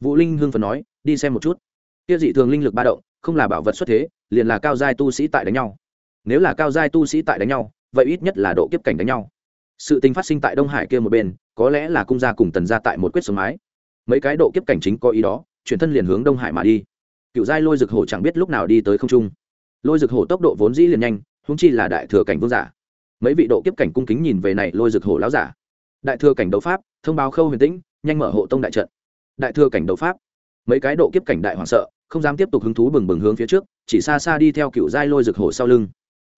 Vũ linh hưng phấn nói, đi xem một chút. Kia dị thường linh lực ba động, không là bảo vật xuất thế, liền là cao giai tu sĩ tại đánh nhau. Nếu là cao giai tu sĩ tại đánh nhau, vậy ít nhất là độ kiếp cảnh đánh nhau. Sự tình phát sinh tại đông hải kia một bên có lẽ là cung gia cùng tần gia tại một quyết sống mái. Mấy cái độ kiếp cảnh chính có ý đó, chuyển thân liền hướng đông hải mà đi. Cựu giai lôi rực hổ chẳng biết lúc nào đi tới không trung. Lôi rực hổ tốc độ vốn dĩ liền nhanh húng chi là đại thừa cảnh vương giả. Mấy vị độ kiếp cảnh cung kính nhìn về này lôi rực hổ láo giả. Đại thừa cảnh đấu pháp, thông báo khâu huyền tĩnh, nhanh mở hộ tông đại trận. Đại thừa cảnh đấu pháp. Mấy cái độ kiếp cảnh đại hoảng sợ, không dám tiếp tục hứng thú bừng bừng hướng phía trước, chỉ xa xa đi theo cựu giai lôi rực hổ sau lưng.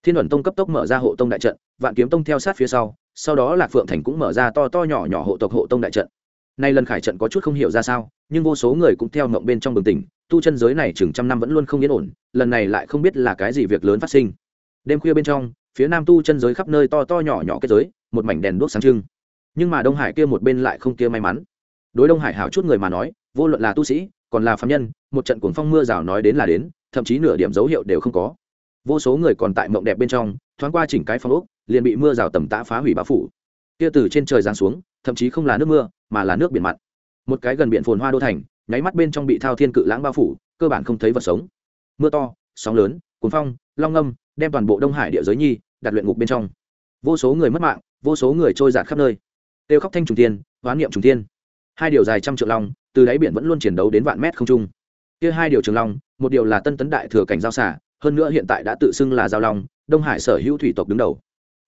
Thiên ẩn tông cấp tốc mở ra hộ tông đại trận, vạn kiếm tông theo sát phía sau sau đó lạc phượng thành cũng mở ra to to nhỏ nhỏ hộ tộc hộ tông đại trận. Nay lần khải trận có chút không hiểu ra sao, nhưng vô số người cũng theo mộng bên trong bừng tỉnh, tu chân giới này chừng trăm năm vẫn luôn không yên ổn, lần này lại không biết là cái gì việc lớn phát sinh. Đêm khuya bên trong, phía nam tu chân giới khắp nơi to to nhỏ nhỏ kết giới, một mảnh đèn đuốc sáng trưng. Nhưng mà đông hải kia một bên lại không kia may mắn. Đối đông hải hảo chút người mà nói, vô luận là tu sĩ, còn là phạm nhân, một trận cuồng phong mưa rào nói đến là đến, thậm chí nửa điểm dấu hiệu đều không có. Vô số người còn tại mộng đẹp bên trong, thoáng qua chỉnh cái phong ốc liền bị mưa rào tầm tã phá hủy bao phủ. Kia từ trên trời giáng xuống, thậm chí không là nước mưa, mà là nước biển mặn. Một cái gần biển phồn hoa đô thành, nháy mắt bên trong bị thao thiên cự lãng bao phủ, cơ bản không thấy vật sống. Mưa to, sóng lớn cuốn phong, long ngâm, đem toàn bộ đông hải địa giới nhi, đặt luyện ngục bên trong. Vô số người mất mạng, vô số người trôi giạt khắp nơi. Tiêu khóc thanh trùng tiên hoán niệm trùng tiên hai điều dài trăm trượng long, từ đáy biển vẫn luôn chiến đấu đến vạn mét không trung. Kia hai điều trường long, một điều là tân tấn đại thừa cảnh giao xả hơn nữa hiện tại đã tự xưng là giao long, đông hải sở hữu thủy tộc đứng đầu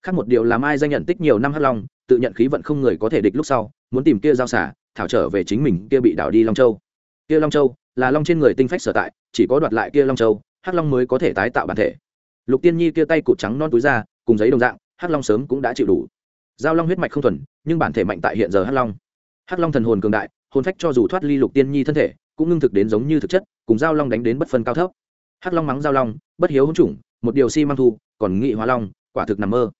khác một điều là mai danh nhận tích nhiều năm hắc long, tự nhận khí vận không người có thể địch lúc sau, muốn tìm kia giao xả, thảo trở về chính mình, kia bị đảo đi long châu. Kia long châu là long trên người tinh phách sở tại, chỉ có đoạt lại kia long châu, hắc long mới có thể tái tạo bản thể. Lục tiên nhi kia tay cụt trắng non túi ra, cùng giấy đồng dạng, hắc long sớm cũng đã chịu đủ. Giao long huyết mạch không thuần, nhưng bản thể mạnh tại hiện giờ hắc long. Hắc long thần hồn cường đại, hồn phách cho dù thoát ly lục tiên nhi thân thể, cũng ngưng thực đến giống như thực chất, cùng giao long đánh đến bất phân cao thấp. Hắc long mắng giao long, bất hiếu hỗn chủng, một điều si mang thu, còn nghị hóa long, quả thực nằm mơ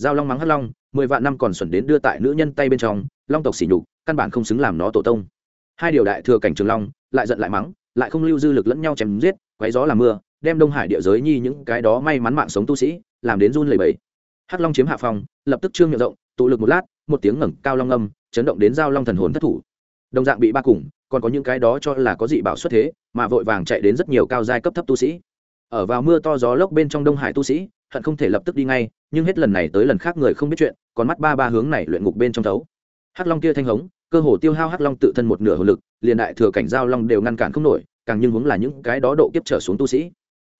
giao long mắng hắc long mười vạn năm còn xuẩn đến đưa tại nữ nhân tay bên trong long tộc xỉ nhục căn bản không xứng làm nó tổ tông. Hai điều đại thừa cảnh trường long lại giận lại mắng lại không lưu dư lực lẫn nhau chém giết quấy gió làm mưa đem đông hải địa giới nhi những cái đó may mắn mạng sống tu sĩ làm đến run lẩy bẩy. Hắc long chiếm hạ Phòng, lập tức trương miệng rộng tụ lực một lát một tiếng ngẩng cao long âm chấn động đến giao long thần hồn thất thủ. Đồng dạng bị ba cùng còn có những cái đó cho là có dị bảo xuất thế mà vội vàng chạy đến rất nhiều cao giai cấp thấp tu sĩ. Ở vào mưa to gió lốc bên trong đông hải tu sĩ hận không thể lập tức đi ngay, nhưng hết lần này tới lần khác người không biết chuyện, còn mắt ba ba hướng này luyện ngục bên trong thấu. Hắc long kia thanh hống, cơ hồ tiêu hao hắc long tự thân một nửa hồ lực, liền đại thừa cảnh giao long đều ngăn cản không nổi, càng nhưng hướng là những cái đó độ kiếp trở xuống tu sĩ.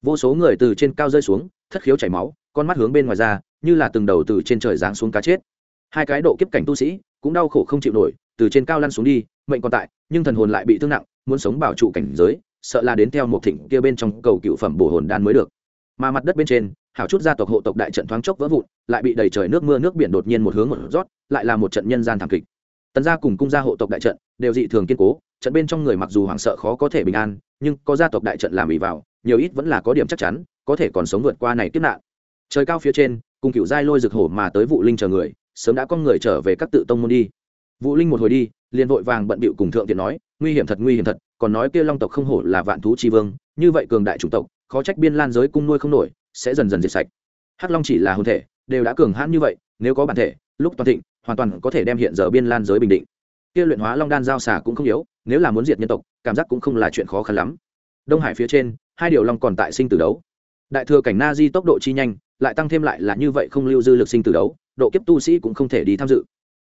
Vô số người từ trên cao rơi xuống, thất khiếu chảy máu, con mắt hướng bên ngoài ra, như là từng đầu từ trên trời giáng xuống cá chết. Hai cái độ kiếp cảnh tu sĩ, cũng đau khổ không chịu nổi, từ trên cao lăn xuống đi, mệnh còn tại, nhưng thần hồn lại bị thương nặng, muốn sống bảo trụ cảnh giới, sợ là đến theo một thịnh kia bên trong cầu cựu phẩm bổ hồn đan mới được. Mà mặt đất bên trên hảo chút gia tộc hộ tộc đại trận thoáng chốc vỡ vụn, lại bị đầy trời nước mưa nước biển đột nhiên một hướng một rót, lại là một trận nhân gian thảm kịch. Tần gia cùng cung gia hộ tộc đại trận đều dị thường kiên cố, trận bên trong người mặc dù hoảng sợ khó có thể bình an, nhưng có gia tộc đại trận làm ỉ vào, nhiều ít vẫn là có điểm chắc chắn, có thể còn sống vượt qua này kiếp nạn. Trời cao phía trên, cùng cựu giai lôi rực hổ mà tới vụ linh chờ người, sớm đã có người trở về các tự tông môn đi. Vụ linh một hồi đi, liền vội vàng bận bịu cùng thượng tiện nói, nguy hiểm thật, nguy hiểm thật, còn nói kia long tộc không hổ là vạn thú chi vương, như vậy cường đại chủng tộc, khó trách biên lan giới cung nuôi không nổi sẽ dần dần diệt sạch. Hắc long chỉ là hồn thể, đều đã cường hãn như vậy, nếu có bản thể, lúc toàn thịnh, hoàn toàn có thể đem hiện giờ biên lan giới bình định. Kia luyện hóa long đan giao xả cũng không yếu, nếu là muốn diệt nhân tộc, cảm giác cũng không là chuyện khó khăn lắm. Đông hải phía trên, hai điều long còn tại sinh tử đấu. Đại thừa cảnh na di tốc độ chi nhanh, lại tăng thêm lại là như vậy không lưu dư lực sinh tử đấu, độ kiếp tu sĩ cũng không thể đi tham dự.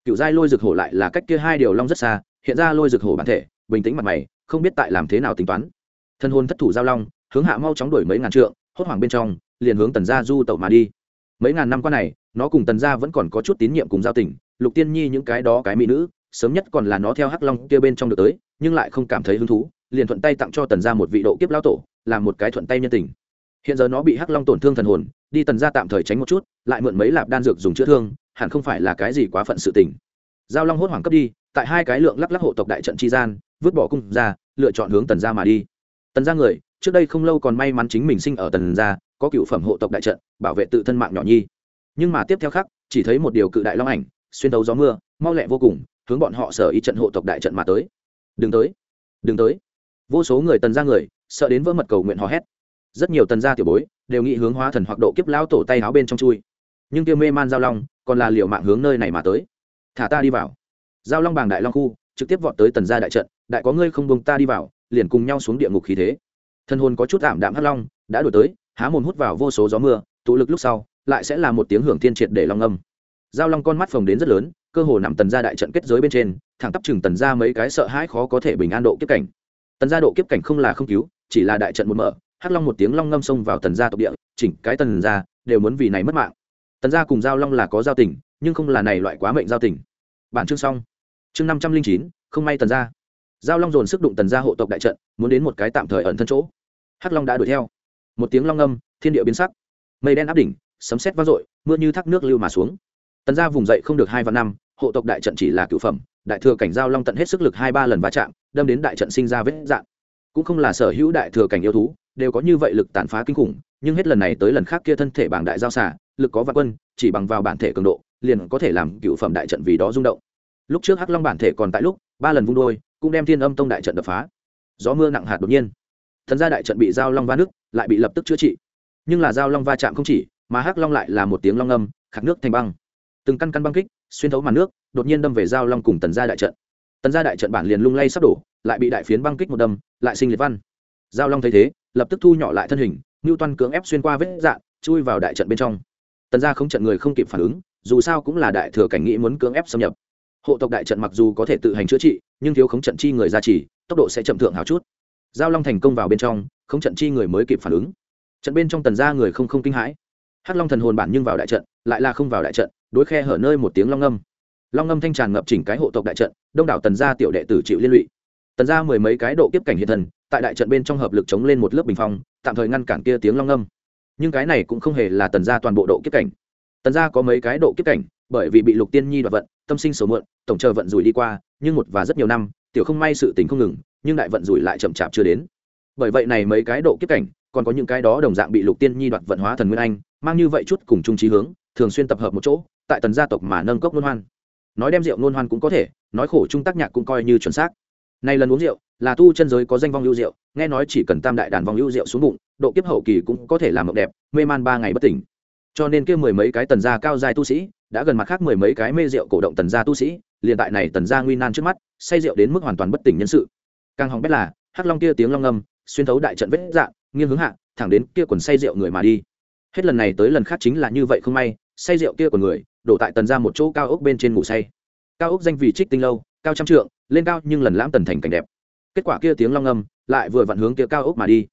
Cựu giai lôi rực hổ lại là cách kia hai điều long rất xa, hiện ra lôi rực hổ bản thể, bình tĩnh mặt mày, không biết tại làm thế nào tính toán. Thân hôn thất thủ giao long, hướng hạ mau chóng đuổi mấy ngàn trượng, hốt hoảng bên trong liền hướng tần gia du tẩu mà đi. Mấy ngàn năm qua này, nó cùng tần gia vẫn còn có chút tín nhiệm cùng giao tình, lục tiên nhi những cái đó cái mỹ nữ, sớm nhất còn là nó theo hắc long kia bên trong được tới, nhưng lại không cảm thấy hứng thú, liền thuận tay tặng cho tần gia một vị độ kiếp lao tổ, làm một cái thuận tay nhân tình. Hiện giờ nó bị hắc long tổn thương thần hồn, đi tần gia tạm thời tránh một chút, lại mượn mấy lạp đan dược dùng chữa thương, hẳn không phải là cái gì quá phận sự tình. Giao long hốt hoảng cấp đi, tại hai cái lượng lắc lắc hộ tộc đại trận chi gian, vứt bỏ cung ra, lựa chọn hướng tần gia mà đi. Tần gia người, trước đây không lâu còn may mắn chính mình sinh ở tần gia có cựu phẩm hộ tộc đại trận, bảo vệ tự thân mạng nhỏ nhi. Nhưng mà tiếp theo khắc chỉ thấy một điều cự đại long ảnh, xuyên tấu gió mưa, mau lẹ vô cùng, hướng bọn họ sở ý trận hộ tộc đại trận mà tới. Đừng tới đừng tới. Vô số người tần gia người, sợ đến vỡ mật cầu nguyện hò hét. Rất nhiều tần gia tiểu bối, đều nghĩ hướng hóa thần hoặc độ kiếp lao tổ tay áo bên trong chui. Nhưng tiêu mê man giao long, còn là liệu mạng hướng nơi này mà tới. Thả ta đi vào. Giao long bàng đại long khu, trực tiếp vọt tới tần gia đại trận, đại có ngươi không bông ta đi vào, liền cùng nhau xuống địa ngục khí thế. Thân hồn có chút ảm đạm hắc long, đã đổi tới há mồm hút vào vô số gió mưa, tụ lực lúc sau, lại sẽ là một tiếng hưởng thiên triệt để long âm. Giao long con mắt phồng đến rất lớn, cơ hồ nằm tần gia đại trận kết giới bên trên, thẳng tắp chừng tần gia mấy cái sợ hãi khó có thể bình an độ kiếp cảnh. Tần gia độ kiếp cảnh không là không cứu, chỉ là đại trận một mở, hắc long một tiếng long ngâm xông vào tần gia tộc địa, chỉnh cái tần gia, đều muốn vì này mất mạng. Tần gia cùng giao long là có giao tình, nhưng không là này loại quá mệnh giao tình. Bản chương xong. Chương năm trăm linh chín, không may tần gia. Giao long dồn sức đụng tần gia hộ tộc đại trận, muốn đến một cái tạm thời ẩn thân chỗ. Hắc long đã đuổi theo một tiếng long âm, thiên địa biến sắc. Mây đen áp đỉnh sấm sét vang dội mưa như thác nước lưu mà xuống. Tần gia vùng dậy không được hai vạn năm hộ tộc đại trận chỉ là cựu phẩm đại thừa cảnh giao long tận hết sức lực hai ba lần va chạm đâm đến đại trận sinh ra vết dạng cũng không là sở hữu đại thừa cảnh yêu thú đều có như vậy lực tàn phá kinh khủng nhưng hết lần này tới lần khác kia thân thể bảng đại giao xả lực có vạn quân chỉ bằng vào bản thể cường độ liền có thể làm cựu phẩm đại trận vì đó rung động. Lúc trước hắc long bản thể còn tại lúc ba lần vung đôi cũng đem thiên âm tông đại trận đập phá. Gió mưa nặng hạt đột nhiên. Thần gia đại trận bị giao long va nước lại bị lập tức chữa trị. Nhưng là giao long va chạm không chỉ, mà hắc long lại là một tiếng long âm, khạc nước thành băng. Từng căn căn băng kích, xuyên thấu màn nước, đột nhiên đâm về giao long cùng tần gia đại trận. Tần gia đại trận bản liền lung lay sắp đổ, lại bị đại phiến băng kích một đâm, lại sinh liệt văn. Giao long thấy thế, lập tức thu nhỏ lại thân hình, ngưu toan cưỡng ép xuyên qua vết dạn chui vào đại trận bên trong. Tần gia không trận người không kịp phản ứng, dù sao cũng là đại thừa cảnh nghĩ muốn cưỡng ép xâm nhập. Hộ tộc đại trận mặc dù có thể tự hành chữa trị, nhưng thiếu khống trận chi người ra chỉ tốc độ sẽ chậm thượng hào chút giao long thành công vào bên trong, không trận chi người mới kịp phản ứng. Trận bên trong tần gia người không không kinh hãi. Hắc long thần hồn bản nhưng vào đại trận, lại là không vào đại trận, đối khe hở nơi một tiếng long âm long âm thanh tràn ngập chỉnh cái hộ tộc đại trận, đông đảo tần gia tiểu đệ tử chịu liên lụy. Tần gia mười mấy cái độ kiếp cảnh hiện thần, tại đại trận bên trong hợp lực chống lên một lớp bình phong, tạm thời ngăn cản kia tiếng long âm nhưng cái này cũng không hề là tần gia toàn bộ độ kiếp cảnh. Tần gia có mấy cái độ kiếp cảnh, bởi vì bị lục tiên nhi đoạt vận, tâm sinh sầu muộn, tổng chờ vận rủi đi qua, nhưng một và rất nhiều năm, tiểu không may sự tình không ngừng nhưng đại vận rủi lại chậm chạp chưa đến. Bởi vậy này mấy cái độ kiếp cảnh, còn có những cái đó đồng dạng bị lục tiên nhi đoạt vận hóa thần nguyên anh, mang như vậy chút cùng chung trí hướng, thường xuyên tập hợp một chỗ, tại tần gia tộc mà nâng cốc nôn hoan. Nói đem rượu nôn hoan cũng có thể, nói khổ trung tác nhạc cũng coi như chuẩn xác. Này lần uống rượu, là tu chân giới có danh vong lưu rượu, nghe nói chỉ cần tam đại đàn vong lưu rượu xuống bụng, độ kiếp hậu kỳ cũng có thể làm mộng đẹp, mê man ba ngày bất tỉnh. Cho nên kia mười mấy cái tần gia cao dài tu sĩ, đã gần mặt khác mười mấy cái mê rượu cổ động tần gia tu sĩ, liền tại này tần gia nguy nan trước mắt, say rượu đến mức hoàn toàn bất tỉnh nhân sự càng hỏng bét là, hắc long kia tiếng long ngâm, xuyên thấu đại trận vết dạng, nghiêng hướng hạ, thẳng đến kia quần say rượu người mà đi. Hết lần này tới lần khác chính là như vậy không may, say rượu kia của người, đổ tại tần ra một chỗ cao ốc bên trên ngủ say. Cao ốc danh vì trích tinh lâu, cao trăm trượng, lên cao nhưng lần lãm tần thành cảnh đẹp. Kết quả kia tiếng long ngâm, lại vừa vặn hướng kia cao ốc mà đi.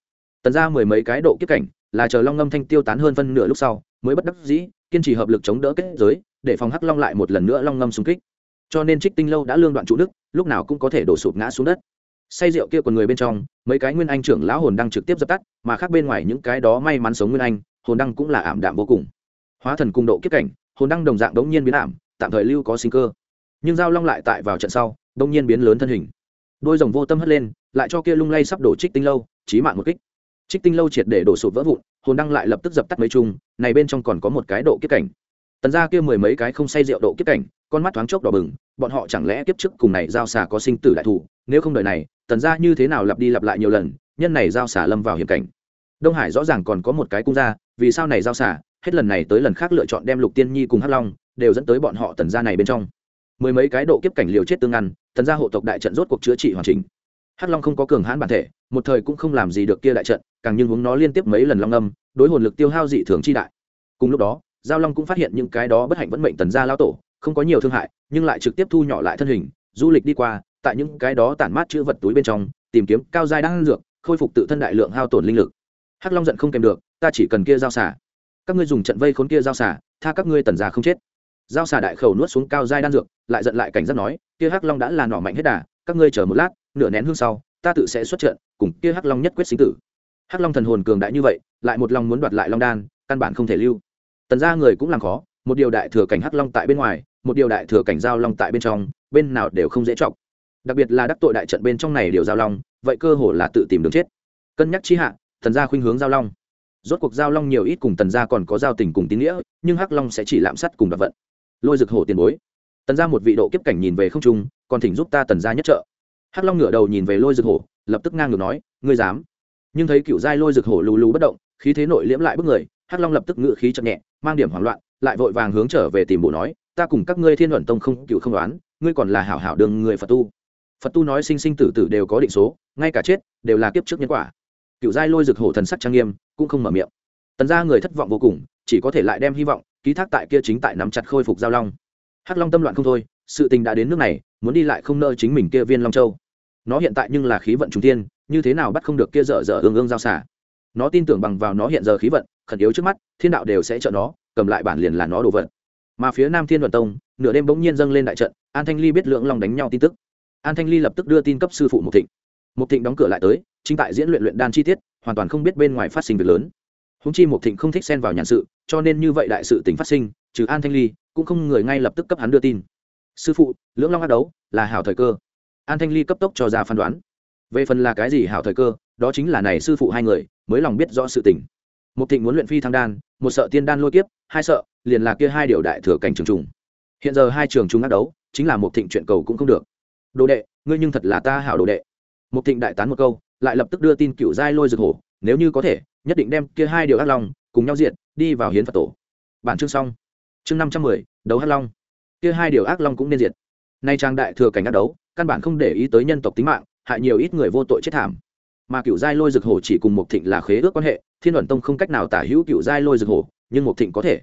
Tần ra mười mấy cái độ kiếp cảnh, là chờ long ngâm thanh tiêu tán hơn phân nửa lúc sau, mới bất đắc dĩ, kiên trì hợp lực chống đỡ kết giới, để phòng hắc long lại một lần nữa long ngâm xung kích. Cho nên trích tinh lâu đã lương đoạn trụ đức lúc nào cũng có thể đổ sụp ngã xuống đất say rượu kia còn người bên trong, mấy cái nguyên anh trưởng lão hồn đang trực tiếp dập tắt, mà khác bên ngoài những cái đó may mắn sống nguyên anh, hồn đăng cũng là ảm đạm vô cùng. Hóa thần cung độ kiếp cảnh, hồn đăng đồng dạng đống nhiên biến ảm, tạm thời lưu có sinh cơ. Nhưng giao long lại tại vào trận sau, đống nhiên biến lớn thân hình. Đôi rồng vô tâm hất lên, lại cho kia lung lay sắp đổ trích tinh lâu, chí mạng một kích. Trích tinh lâu triệt để đổ sụt vỡ vụn, hồn đăng lại lập tức dập tắt mấy chung, này bên trong còn có một cái độ kiếp cảnh. Tần ra kia mười mấy cái không say rượu độ kiếp cảnh, con mắt thoáng chốc đỏ bừng, bọn họ chẳng lẽ kiếp trước cùng này giao xà có sinh tử đại thủ nếu không đợi này, tần ra như thế nào lặp đi lặp lại nhiều lần, nhân này giao xả lâm vào hiểm cảnh. Đông hải rõ ràng còn có một cái cung gia, vì sao này giao xả? Hết lần này tới lần khác lựa chọn đem lục tiên nhi cùng hắc long đều dẫn tới bọn họ tần gia này bên trong. Mười mấy cái độ kiếp cảnh liều chết tương ngăn tần gia hộ tộc đại trận rốt cuộc chữa trị hoàn chỉnh. Hắc long không có cường hãn bản thể, một thời cũng không làm gì được kia đại trận, càng nhưng hướng nó liên tiếp mấy lần long âm, đối hồn lực tiêu hao dị thường chi đại. Cùng lúc đó, giao long cũng phát hiện những cái đó bất hạnh vẫn mệnh tần gia lao tổ, không có nhiều thương hại, nhưng lại trực tiếp thu nhỏ lại thân hình, du lịch đi qua tại những cái đó tản mát chữ vật túi bên trong, tìm kiếm cao giai đang dược, khôi phục tự thân đại lượng hao tổn linh lực. Hắc long giận không kèm được, ta chỉ cần kia giao xả. Các ngươi dùng trận vây khốn kia giao xả, tha các ngươi tần già không chết. Giao xả đại khẩu nuốt xuống cao giai đan dược, lại giận lại cảnh giác nói, kia hắc long đã là nỏ mạnh hết đà, các ngươi chờ một lát, nửa nén hương sau, ta tự sẽ xuất trận, cùng kia hắc long nhất quyết sinh tử. Hắc long thần hồn cường đại như vậy, lại một lòng muốn đoạt lại long đan, căn bản không thể lưu. Tần gia người cũng làm khó, một điều đại thừa cảnh hắc long tại bên ngoài, một điều đại thừa cảnh giao long tại bên trong, bên nào đều không dễ trọng đặc biệt là đắc tội đại trận bên trong này điều giao long, vậy cơ hồ là tự tìm đường chết. Cân nhắc chi hạ, thần gia khuynh hướng giao long. Rốt cuộc giao long nhiều ít cùng tần gia còn có giao tình cùng tín nghĩa, nhưng hắc long sẽ chỉ lạm sát cùng đặc vận. Lôi rực hổ tiền bối. Tần gia một vị độ kiếp cảnh nhìn về không trung, còn thỉnh giúp ta tần gia nhất trợ. Hắc long ngửa đầu nhìn về lôi rực hổ, lập tức ngang ngược nói, ngươi dám. Nhưng thấy cựu giai lôi rực hổ lù lù bất động, khí thế nội liễm lại bức người, hắc long lập tức ngự khí chậm nhẹ, mang điểm hoảng loạn, lại vội vàng hướng trở về tìm bộ nói, ta cùng các ngươi thiên luận tông không, cựu không đoán, ngươi còn là hảo hảo đường người phật tu phật tu nói sinh sinh tử tử đều có định số, ngay cả chết đều là kiếp trước nhân quả. Cựu giai lôi rực hổ thần sắc trang nghiêm cũng không mở miệng. Tần ra người thất vọng vô cùng, chỉ có thể lại đem hy vọng, ký thác tại kia chính tại nắm chặt khôi phục giao long. Hắc long tâm loạn không thôi, sự tình đã đến nước này, muốn đi lại không nơi chính mình kia viên long châu. Nó hiện tại nhưng là khí vận trung tiên như thế nào bắt không được kia dở dở ương ương giao xả. Nó tin tưởng bằng vào nó hiện giờ khí vận, khẩn yếu trước mắt, thiên đạo đều sẽ trợ nó, cầm lại bản liền là nó đồ vật. Mà phía nam thiên vận tông, nửa đêm bỗng nhiên dâng lên đại trận, an thanh ly biết lượng long đánh nhau tin tức an thanh ly lập tức đưa tin cấp sư phụ mục thịnh. Mục thịnh đóng cửa lại tới, chính tại diễn luyện luyện đan chi tiết, hoàn toàn không biết bên ngoài phát sinh việc lớn. Húng chi mục thịnh không thích xen vào nhàn sự, cho nên như vậy đại sự tình phát sinh, trừ an thanh ly, cũng không người ngay lập tức cấp hắn đưa tin. Sư phụ, lưỡng long ác đấu, là hảo thời cơ. An thanh ly cấp tốc cho ra phán đoán. Về phần là cái gì hảo thời cơ, đó chính là này sư phụ hai người, mới lòng biết rõ sự tình. Mục thịnh muốn luyện phi thăng đan, một sợ tiên đan lôi kiếp, hai sợ, liền là kia hai điều đại thừa cảnh trường trùng. Hiện giờ hai trường trùng ác đấu, chính là mục thịnh chuyện cầu cũng không được đồ đệ, ngươi nhưng thật là ta hảo đồ đệ. Một thịnh đại tán một câu, lại lập tức đưa tin cựu giai lôi rực hổ, nếu như có thể, nhất định đem kia hai điều ác long cùng nhau diện đi vào hiến phật tổ. Bản chương xong. Chương năm trăm mười, đấu ác long. Kia hai điều ác long cũng nên diệt. Nay trang đại thừa cảnh ác đấu, căn bản không để ý tới nhân tộc tính mạng, hại nhiều ít người vô tội chết thảm. Mà cựu giai lôi rực hổ chỉ cùng một thịnh là khế ước quan hệ, thiên luận tông không cách nào tả hữu cựu giai lôi rực hổ, nhưng một thịnh có thể.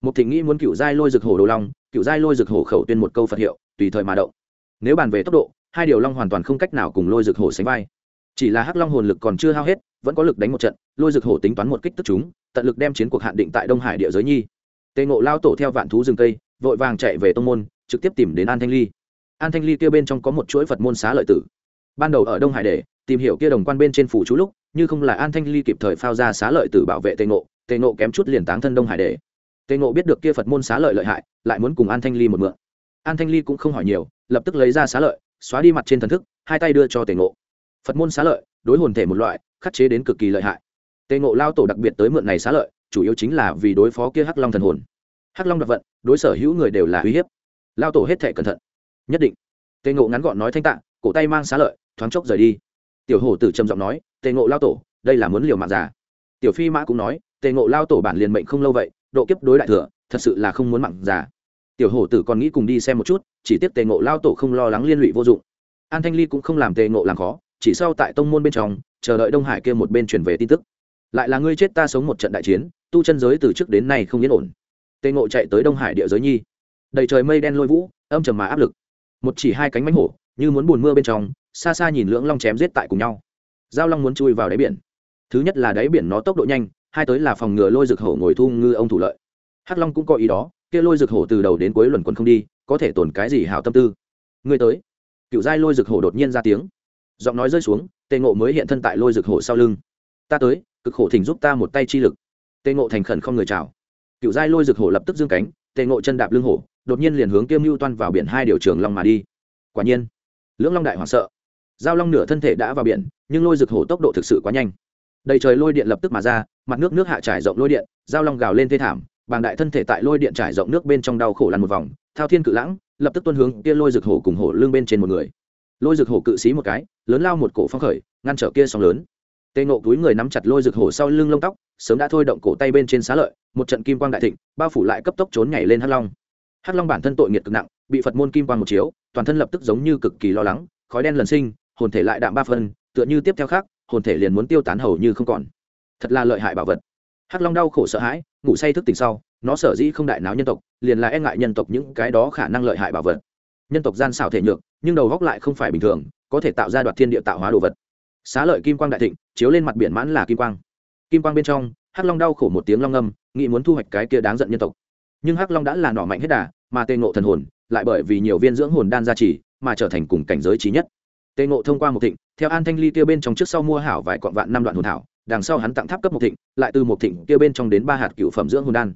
Một thịnh nghĩ muốn cựu giai lôi rực hổ đồ long cựu giai lôi rực hổ khẩu tuyên một câu phật hiệu, tùy thời mà động nếu bàn về tốc độ, hai điều long hoàn toàn không cách nào cùng lôi rực hổ sánh vai. Chỉ là hắc long hồn lực còn chưa hao hết, vẫn có lực đánh một trận, lôi rực hổ tính toán một kích tức chúng, tận lực đem chiến cuộc hạn định tại đông hải địa giới nhi. Tề ngộ lao tổ theo vạn thú rừng cây, vội vàng chạy về tông môn, trực tiếp tìm đến an thanh ly. An thanh ly kia bên trong có một chuỗi phật môn xá lợi tử. Ban đầu ở đông hải để, tìm hiểu kia đồng quan bên trên phủ chú lúc, như không là an thanh ly kịp thời phao ra xá lợi tử bảo vệ tề ngộ tề ngộ kém chút liền táng thân đông hải để. Tề ngộ biết được kia phật môn xá lợi lợi hại, lại muốn cùng an thanh ly một mượn. An thanh ly cũng không hỏi nhiều lập tức lấy ra xá lợi, xóa đi mặt trên thần thức, hai tay đưa cho tề ngộ. Phật môn xá lợi, đối hồn thể một loại, khắc chế đến cực kỳ lợi hại. Tề ngộ lao tổ đặc biệt tới mượn này xá lợi, chủ yếu chính là vì đối phó kia hắc long thần hồn. Hắc long đặc vận, đối sở hữu người đều là uy hiếp. Lao tổ hết thể cẩn thận. Nhất định. Tề ngộ ngắn gọn nói thanh tạng cổ tay mang xá lợi, thoáng chốc rời đi. Tiểu hổ tử trầm giọng nói, tề ngộ lao tổ, đây là muốn liều mạng già. Tiểu phi mã cũng nói, tề ngộ lao tổ bản liền mệnh không lâu vậy, độ kiếp đối đại thừa, thật sự là không muốn mạng già tiểu hổ tử còn nghĩ cùng đi xem một chút, chỉ tiếp tề ngộ lao tổ không lo lắng liên lụy vô dụng. An thanh ly cũng không làm tề ngộ làm khó, chỉ sau tại tông môn bên trong, chờ đợi đông hải kia một bên truyền về tin tức. Lại là ngươi chết ta sống một trận đại chiến, tu chân giới từ trước đến nay không yên ổn. Tề ngộ chạy tới đông hải địa giới nhi. Đầy trời mây đen lôi vũ, âm trầm mà áp lực. Một chỉ hai cánh mánh hổ, như muốn buồn mưa bên trong, xa xa nhìn lưỡng long chém giết tại cùng nhau. Giao long muốn chui vào đáy biển. Thứ nhất là đáy biển nó tốc độ nhanh, hai tới là phòng ngừa lôi rực hổ ngồi thu ngư ông thủ lợi. Hắc long cũng có ý đó kia lôi rực hổ từ đầu đến cuối luẩn quẩn không đi, có thể tổn cái gì hảo tâm tư? Ngươi tới. Cựu giai lôi rực hổ đột nhiên ra tiếng. Giọng nói rơi xuống, tề ngộ mới hiện thân tại lôi rực hổ sau lưng. Ta tới, cực khổ thỉnh giúp ta một tay chi lực. Tề ngộ thành khẩn không người chào. Cựu giai lôi rực hổ lập tức dương cánh, tề ngộ chân đạp lưng hổ, đột nhiên liền hướng kiêm mưu toan vào biển hai điều trường long mà đi. Quả nhiên, lưỡng long đại hoảng sợ. Giao long nửa thân thể đã vào biển, nhưng lôi rực hổ tốc độ thực sự quá nhanh. Đầy trời lôi điện lập tức mà ra, mặt nước nước hạ trải rộng lôi điện, giao long gào lên thê thảm bàng đại thân thể tại lôi điện trải rộng nước bên trong đau khổ lăn một vòng, thao thiên cự lãng, lập tức tuân hướng kia lôi rực hổ cùng hổ lưng bên trên một người. Lôi rực hổ cự xí một cái, lớn lao một cổ phong khởi, ngăn trở kia sóng lớn. Tê ngộ túi người nắm chặt lôi rực hổ sau lưng lông tóc, sớm đã thôi động cổ tay bên trên xá lợi, một trận kim quang đại thịnh, bao phủ lại cấp tốc trốn nhảy lên hắc long. Hắc long bản thân tội nghiệt cực nặng, bị phật môn kim quang một chiếu, toàn thân lập tức giống như cực kỳ lo lắng, khói đen lần sinh, hồn thể lại đạm ba phân tựa như tiếp theo khác, hồn thể liền muốn tiêu tán hầu như không còn. Thật là lợi hại bảo vật hắc long đau khổ sợ hãi, ngủ say thức tỉnh sau, nó sở dĩ không đại náo nhân tộc, liền là e ngại nhân tộc những cái đó khả năng lợi hại bảo vật. Nhân tộc gian xảo thể nhược, nhưng đầu góc lại không phải bình thường, có thể tạo ra đoạt thiên địa tạo hóa đồ vật. Xá lợi kim quang đại thịnh, chiếu lên mặt biển mãn là kim quang. Kim quang bên trong, hắc long đau khổ một tiếng long ngâm, nghĩ muốn thu hoạch cái kia đáng giận nhân tộc. Nhưng hắc long đã là nỏ mạnh hết đà, mà tê ngộ thần hồn, lại bởi vì nhiều viên dưỡng hồn đan gia trì, mà trở thành cùng cảnh giới trí nhất. Tê ngộ thông qua một thịnh, theo an thanh ly kia bên trong trước sau mua hảo vài quọn vạn năm đoạn hồn thảo đằng sau hắn tặng tháp cấp một thịnh, lại từ một thịnh kia bên trong đến ba hạt cựu phẩm dưỡng hồn đan.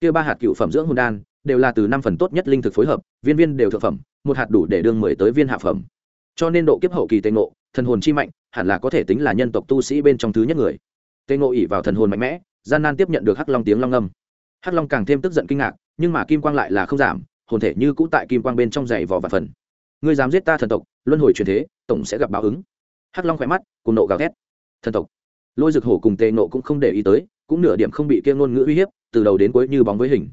Kia ba hạt cựu phẩm dưỡng hồn đan đều là từ năm phần tốt nhất linh thực phối hợp, viên viên đều thượng phẩm, một hạt đủ để đương mười tới viên hạ phẩm. Cho nên độ kiếp hậu kỳ tê ngộ, thần hồn chi mạnh, hẳn là có thể tính là nhân tộc tu sĩ bên trong thứ nhất người. Tê ngộ ỉ vào thần hồn mạnh mẽ, gian nan tiếp nhận được hắc long tiếng long âm. Hắc long càng thêm tức giận kinh ngạc, nhưng mà kim quang lại là không giảm, hồn thể như cũ tại kim quang bên trong dày vò và phần. Ngươi dám giết ta thần tộc, luân hồi truyền thế, tổng sẽ gặp báo ứng. Hắc long khỏe mắt, cùng nộ gào thét. Thần tộc lôi rực hổ cùng tề nộ cũng không để ý tới, cũng nửa điểm không bị kia ngôn ngữ uy hiếp, từ đầu đến cuối như bóng với hình.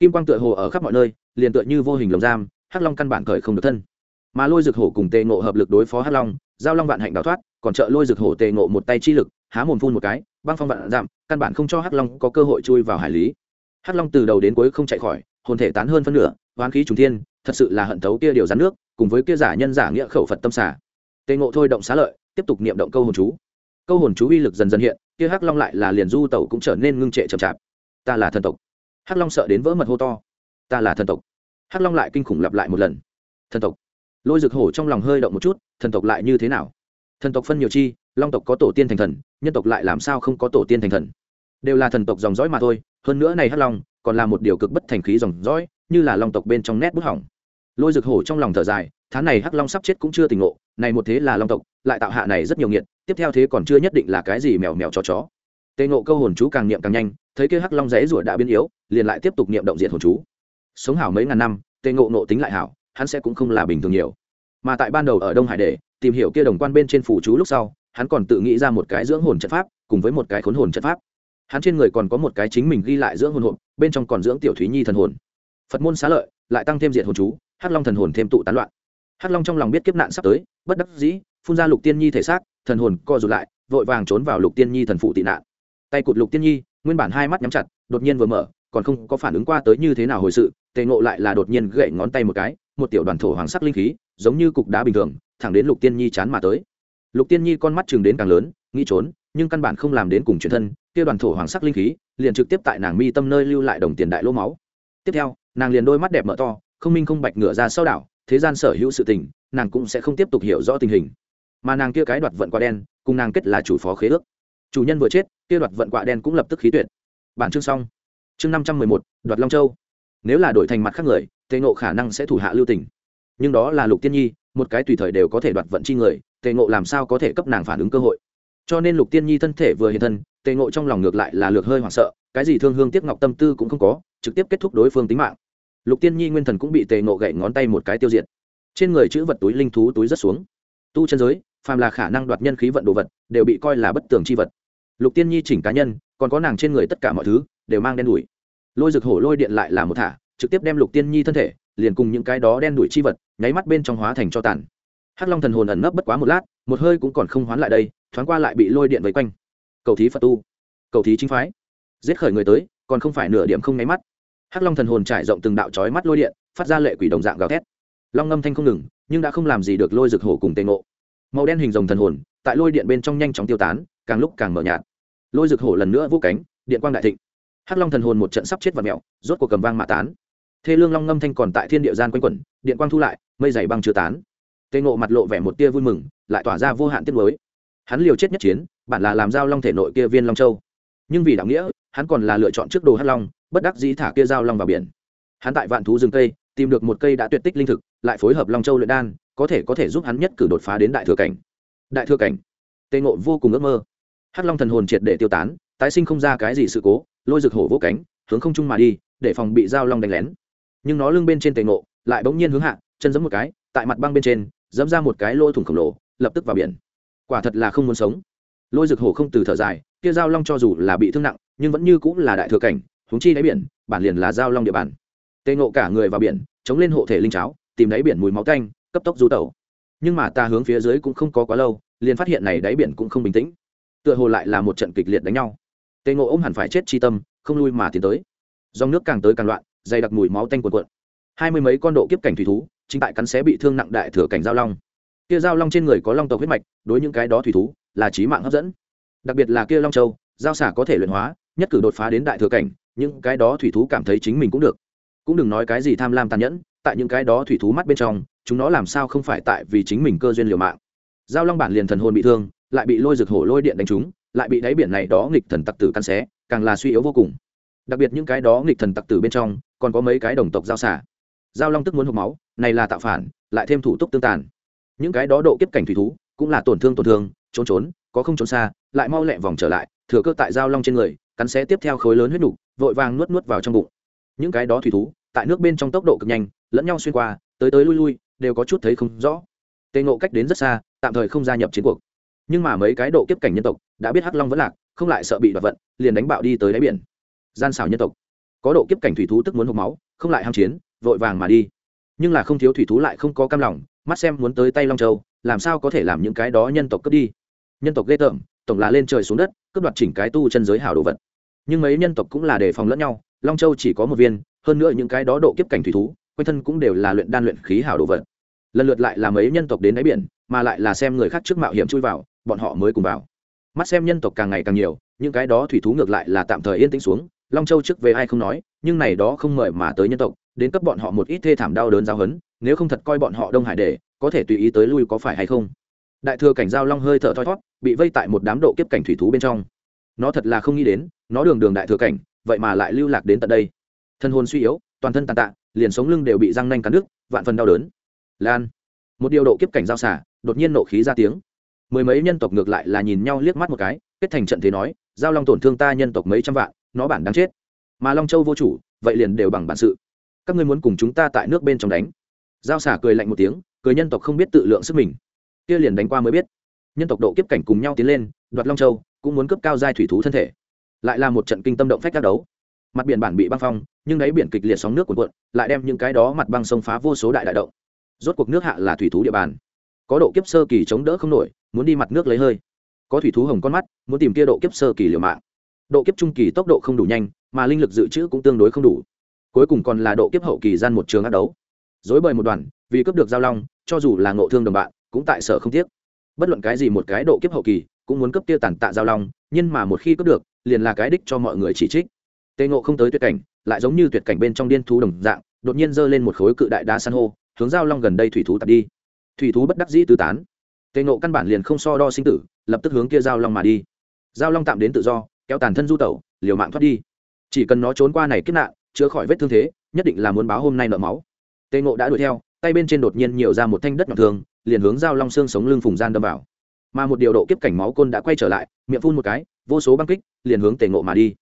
Kim quang tựa hồ ở khắp mọi nơi, liền tựa như vô hình lồng giam, hắc long căn bản khởi không được thân. Mà lôi rực hổ cùng tề nộ hợp lực đối phó hắc long, giao long vạn hạnh đào thoát, còn trợ lôi rực hổ tề nộ một tay chi lực, há mồm phun một cái, băng phong vạn giảm, căn bản không cho hắc long có cơ hội chui vào hải lý. Hắc long từ đầu đến cuối không chạy khỏi, hồn thể tán hơn phân nửa, hoán khí trùng thiên, thật sự là hận thấu kia điều rắn nước, cùng với kia giả nhân giả nghĩa khẩu phật tâm xả. Tề ngộ thôi động xá lợi, tiếp tục niệm động câu hồn chú câu hồn chú uy lực dần dần hiện, kia hắc long lại là liền du tẩu cũng trở nên ngưng trệ chậm chạp. Ta là thần tộc. Hắc long sợ đến vỡ mật hô to. Ta là thần tộc. Hắc long lại kinh khủng lặp lại một lần. Thần tộc. Lôi rực hổ trong lòng hơi động một chút, thần tộc lại như thế nào? Thần tộc phân nhiều chi, long tộc có tổ tiên thành thần, nhân tộc lại làm sao không có tổ tiên thành thần? Đều là thần tộc dòng dõi mà thôi, hơn nữa này hắc long còn là một điều cực bất thành khí dòng dõi, như là long tộc bên trong nét bút hỏng lôi rực hổ trong lòng thở dài, tháng này hắc long sắp chết cũng chưa tỉnh ngộ, này một thế là long tộc, lại tạo hạ này rất nhiều nghiện tiếp theo thế còn chưa nhất định là cái gì mèo mèo chó chó. Tê ngộ câu hồn chú càng niệm càng nhanh, thấy kia hắc long rẽ ruột đã biến yếu, liền lại tiếp tục niệm động diện hồn chú. Sống hảo mấy ngàn năm, tê ngộ nộ tính lại hảo, hắn sẽ cũng không là bình thường nhiều. Mà tại ban đầu ở đông hải để, tìm hiểu kia đồng quan bên trên phủ chú lúc sau, hắn còn tự nghĩ ra một cái dưỡng hồn trận pháp, cùng với một cái khốn hồn trận pháp. Hắn trên người còn có một cái chính mình ghi lại dưỡng hồn hộp bên trong còn dưỡng tiểu thúy nhi thần hồn. Phật môn xá lợi, lại tăng thêm diện hồn chú hắc long thần hồn thêm tụ tán loạn. Hắc long trong lòng biết kiếp nạn sắp tới, bất đắc dĩ, phun ra lục tiên nhi thể xác, thần hồn co rụt lại, vội vàng trốn vào lục tiên nhi thần phụ tị nạn. Tay cụt lục tiên nhi, nguyên bản hai mắt nhắm chặt, đột nhiên vừa mở, còn không có phản ứng qua tới như thế nào hồi sự, tề ngộ lại là đột nhiên gậy ngón tay một cái, một tiểu đoàn thổ hoàng sắc linh khí, giống như cục đá bình thường, thẳng đến lục tiên nhi chán mà tới. Lục tiên nhi con mắt chừng đến càng lớn, nghĩ trốn, nhưng căn bản không làm đến cùng chuyển thân, kia đoàn thổ hoàng sắc linh khí, liền trực tiếp tại nàng mi tâm nơi lưu lại đồng tiền đại lỗ máu. Tiếp theo, nàng liền đôi mắt đẹp mở to không minh không bạch ngựa ra sau đảo, thế gian sở hữu sự tình, nàng cũng sẽ không tiếp tục hiểu rõ tình hình. Mà nàng kia cái đoạt vận quả đen, cùng nàng kết là chủ phó khế ước. Chủ nhân vừa chết, kia đoạt vận quả đen cũng lập tức khí tuyệt. Bản chương xong. Chương năm trăm mười một, đoạt long châu. Nếu là đổi thành mặt khác người, tề ngộ khả năng sẽ thủ hạ lưu tình. Nhưng đó là lục tiên nhi, một cái tùy thời đều có thể đoạt vận chi người, tề ngộ làm sao có thể cấp nàng phản ứng cơ hội? Cho nên lục tiên nhi thân thể vừa hiện thân, tề ngộ trong lòng ngược lại là lược hơi hoảng sợ, cái gì thương hương tiếc ngọc tâm tư cũng không có, trực tiếp kết thúc đối phương tính mạng lục tiên nhi nguyên thần cũng bị tề nộ gậy ngón tay một cái tiêu diệt. Trên người chữ vật túi linh thú túi rất xuống. Tu chân giới, phàm là khả năng đoạt nhân khí vận đồ vật, đều bị coi là bất tường chi vật. Lục tiên nhi chỉnh cá nhân, còn có nàng trên người tất cả mọi thứ, đều mang đen đủi. Lôi rực hổ lôi điện lại là một thả, trực tiếp đem lục tiên nhi thân thể, liền cùng những cái đó đen đủi chi vật, nháy mắt bên trong hóa thành cho tàn. Hắc long thần hồn ẩn nấp bất quá một lát, một hơi cũng còn không hoán lại đây, thoáng qua lại bị lôi điện vây quanh. Cầu thí phật tu, cầu thí chính phái. Giết khởi người tới, còn không phải nửa điểm không nháy mắt hắc long thần hồn trải rộng từng đạo chói mắt lôi điện, phát ra lệ quỷ đồng dạng gào thét. Long ngâm thanh không ngừng, nhưng đã không làm gì được lôi rực hổ cùng tê ngộ. Màu đen hình rồng thần hồn, tại lôi điện bên trong nhanh chóng tiêu tán, càng lúc càng mở nhạt. Lôi rực hổ lần nữa vô cánh, điện quang đại thịnh. Hắc long thần hồn một trận sắp chết và mẹo rốt cuộc cầm vang mạ tán. Thê lương long ngâm thanh còn tại thiên địa gian quanh quẩn, điện quang thu lại, mây dày băng chưa tán. Tê ngộ mặt lộ vẻ một tia vui mừng, lại tỏa ra vô hạn tiết mới hắn liều chết nhất chiến, bản là làm giao long thể nội kia viên long châu. Nhưng vì đạo nghĩa, hắn còn là lựa chọn trước đồ hắc long bất đắc dĩ thả kia giao long vào biển. Hắn tại vạn thú rừng cây, tìm được một cây đã tuyệt tích linh thực, lại phối hợp long châu luyện đan, có thể có thể giúp hắn nhất cử đột phá đến đại thừa cảnh. Đại thừa cảnh? Tê ngộ vô cùng ước mơ. Hắc long thần hồn triệt để tiêu tán, tái sinh không ra cái gì sự cố, lôi rực hổ vô cánh, hướng không trung mà đi, để phòng bị giao long đánh lén. Nhưng nó lưng bên trên tề ngộ, lại bỗng nhiên hướng hạ, chân giẫm một cái, tại mặt băng bên trên dẫm ra một cái lôi thủng khổng lồ, lập tức vào biển. Quả thật là không muốn sống. Lôi rực hổ không từ thở dài, kia giao long cho dù là bị thương nặng, nhưng vẫn như cũng là đại thừa cảnh húng chi đáy biển, bản liền là giao long địa bàn. Tê ngộ cả người vào biển, chống lên hộ thể linh cháo, tìm đáy biển mùi máu canh cấp tốc du tẩu. Nhưng mà ta hướng phía dưới cũng không có quá lâu, liền phát hiện này đáy biển cũng không bình tĩnh. Tựa hồ lại là một trận kịch liệt đánh nhau. Tê ngộ ôm hẳn phải chết chi tâm, không lui mà tiến tới. Dòng nước càng tới càng loạn, dày đặc mùi máu tanh quần cuộn. Hai mươi mấy con độ kiếp cảnh thủy thú, chính tại cắn xé bị thương nặng đại thừa cảnh giao long. Kia giao long trên người có long tộc huyết mạch, đối những cái đó thủy thú, là trí mạng hấp dẫn. Đặc biệt là kia long châu, giao xả có thể luyện hóa, nhất cử đột phá đến đại thừa cảnh những cái đó thủy thú cảm thấy chính mình cũng được. Cũng đừng nói cái gì tham lam tàn nhẫn, tại những cái đó thủy thú mắt bên trong, chúng nó làm sao không phải tại vì chính mình cơ duyên liều mạng. Giao long bản liền thần hồn bị thương, lại bị lôi rực hổ lôi điện đánh trúng, lại bị đáy biển này đó nghịch thần tặc tử căn xé, càng là suy yếu vô cùng. Đặc biệt những cái đó nghịch thần tặc tử bên trong, còn có mấy cái đồng tộc giao xả giao long tức muốn hộp máu, này là tạo phản, lại thêm thủ tục tương tàn. Những cái đó độ kiếp cảnh thủy thú, cũng là tổn thương tổn thương, trốn trốn, có không trốn xa, lại mau lẹ vòng trở lại, thừa cơ tại giao long trên người, cắn xé tiếp theo khối lớn huyết đủ vội vàng nuốt nuốt vào trong bụng. Những cái đó thủy thú, tại nước bên trong tốc độ cực nhanh, lẫn nhau xuyên qua, tới tới lui lui, đều có chút thấy không rõ. Tê ngộ cách đến rất xa, tạm thời không gia nhập chiến cuộc. Nhưng mà mấy cái độ kiếp cảnh nhân tộc, đã biết hắc long vẫn lạc, không lại sợ bị đoạt vận, liền đánh bạo đi tới đáy biển. Gian xảo nhân tộc. Có độ kiếp cảnh thủy thú tức muốn hộp máu, không lại ham chiến, vội vàng mà đi. Nhưng là không thiếu thủy thú lại không có cam lòng, mắt xem muốn tới tay long châu, làm sao có thể làm những cái đó nhân tộc cướp đi. Nhân tộc ghê tởm, tổng là lên trời xuống đất, cướp đoạt chỉnh cái tu chân giới hảo đồ vật nhưng mấy nhân tộc cũng là đề phòng lẫn nhau, long châu chỉ có một viên, hơn nữa những cái đó độ kiếp cảnh thủy thú, quanh thân cũng đều là luyện đan luyện khí hảo đồ vật. Lần lượt lại là mấy nhân tộc đến đáy biển, mà lại là xem người khác trước mạo hiểm chui vào, bọn họ mới cùng vào. Mắt xem nhân tộc càng ngày càng nhiều, những cái đó thủy thú ngược lại là tạm thời yên tĩnh xuống, long châu trước về ai không nói, nhưng này đó không mời mà tới nhân tộc, đến cấp bọn họ một ít thê thảm đau đớn giáo hấn nếu không thật coi bọn họ đông hải để, có thể tùy ý tới lui có phải hay không? Đại thừa cảnh giao long hơi thở thoi thót bị vây tại một đám độ kiếp cảnh thủy thú bên trong nó thật là không nghĩ đến, nó đường đường đại thừa cảnh, vậy mà lại lưu lạc đến tận đây. Thân hồn suy yếu, toàn thân tàn tạ, liền sống lưng đều bị răng nanh cắn nước vạn phần đau đớn. Lan, một điều độ kiếp cảnh giao xả, đột nhiên nộ khí ra tiếng. Mười mấy nhân tộc ngược lại là nhìn nhau liếc mắt một cái, kết thành trận thế nói, giao long tổn thương ta nhân tộc mấy trăm vạn, nó bản đáng chết. Mà long châu vô chủ, vậy liền đều bằng bản sự. Các ngươi muốn cùng chúng ta tại nước bên trong đánh. Giao xả cười lạnh một tiếng, cười nhân tộc không biết tự lượng sức mình. Kia liền đánh qua mới biết. Nhân tộc độ kiếp cảnh cùng nhau tiến lên đoạt long châu, cũng muốn cấp cao giai thủy thú thân thể. Lại là một trận kinh tâm động phách các đấu. Mặt biển bản bị băng phong, nhưng đáy biển kịch liệt sóng nước cuộn cuộn, lại đem những cái đó mặt băng sông phá vô số đại đại động. Rốt cuộc nước hạ là thủy thú địa bàn. Có độ kiếp sơ kỳ chống đỡ không nổi, muốn đi mặt nước lấy hơi. Có thủy thú hồng con mắt, muốn tìm kia độ kiếp sơ kỳ liều mạng. Độ kiếp trung kỳ tốc độ không đủ nhanh, mà linh lực dự trữ cũng tương đối không đủ. Cuối cùng còn là độ kiếp hậu kỳ gian một trường ác đấu. Dối bời một đoàn, vì cướp được giao long, cho dù là ngộ thương đồng bạn, cũng tại sở không tiếc. Bất luận cái gì một cái độ kiếp hậu kỳ cũng muốn cấp tiêu tàn tạ giao long nhưng mà một khi cướp được liền là cái đích cho mọi người chỉ trích. Tề ngộ không tới tuyệt cảnh lại giống như tuyệt cảnh bên trong điên thú đồng dạng đột nhiên giơ lên một khối cự đại đá san hô hướng giao long gần đây thủy thú tạt đi. Thủy thú bất đắc dĩ tứ tán. Tề ngộ căn bản liền không so đo sinh tử lập tức hướng kia giao long mà đi. Giao long tạm đến tự do kéo tàn thân du tẩu liều mạng thoát đi. Chỉ cần nó trốn qua này kiếp nạn chữa khỏi vết thương thế nhất định là muốn báo hôm nay nợ máu. Tề ngộ đã đuổi theo tay bên trên đột nhiên nhiều ra một thanh đất nhọn thường, liền hướng giao long xương sống lưng phùng gian đâm vào mà một điều độ kiếp cảnh máu côn đã quay trở lại, miệng phun một cái, vô số băng kích, liền hướng tề ngộ mà đi.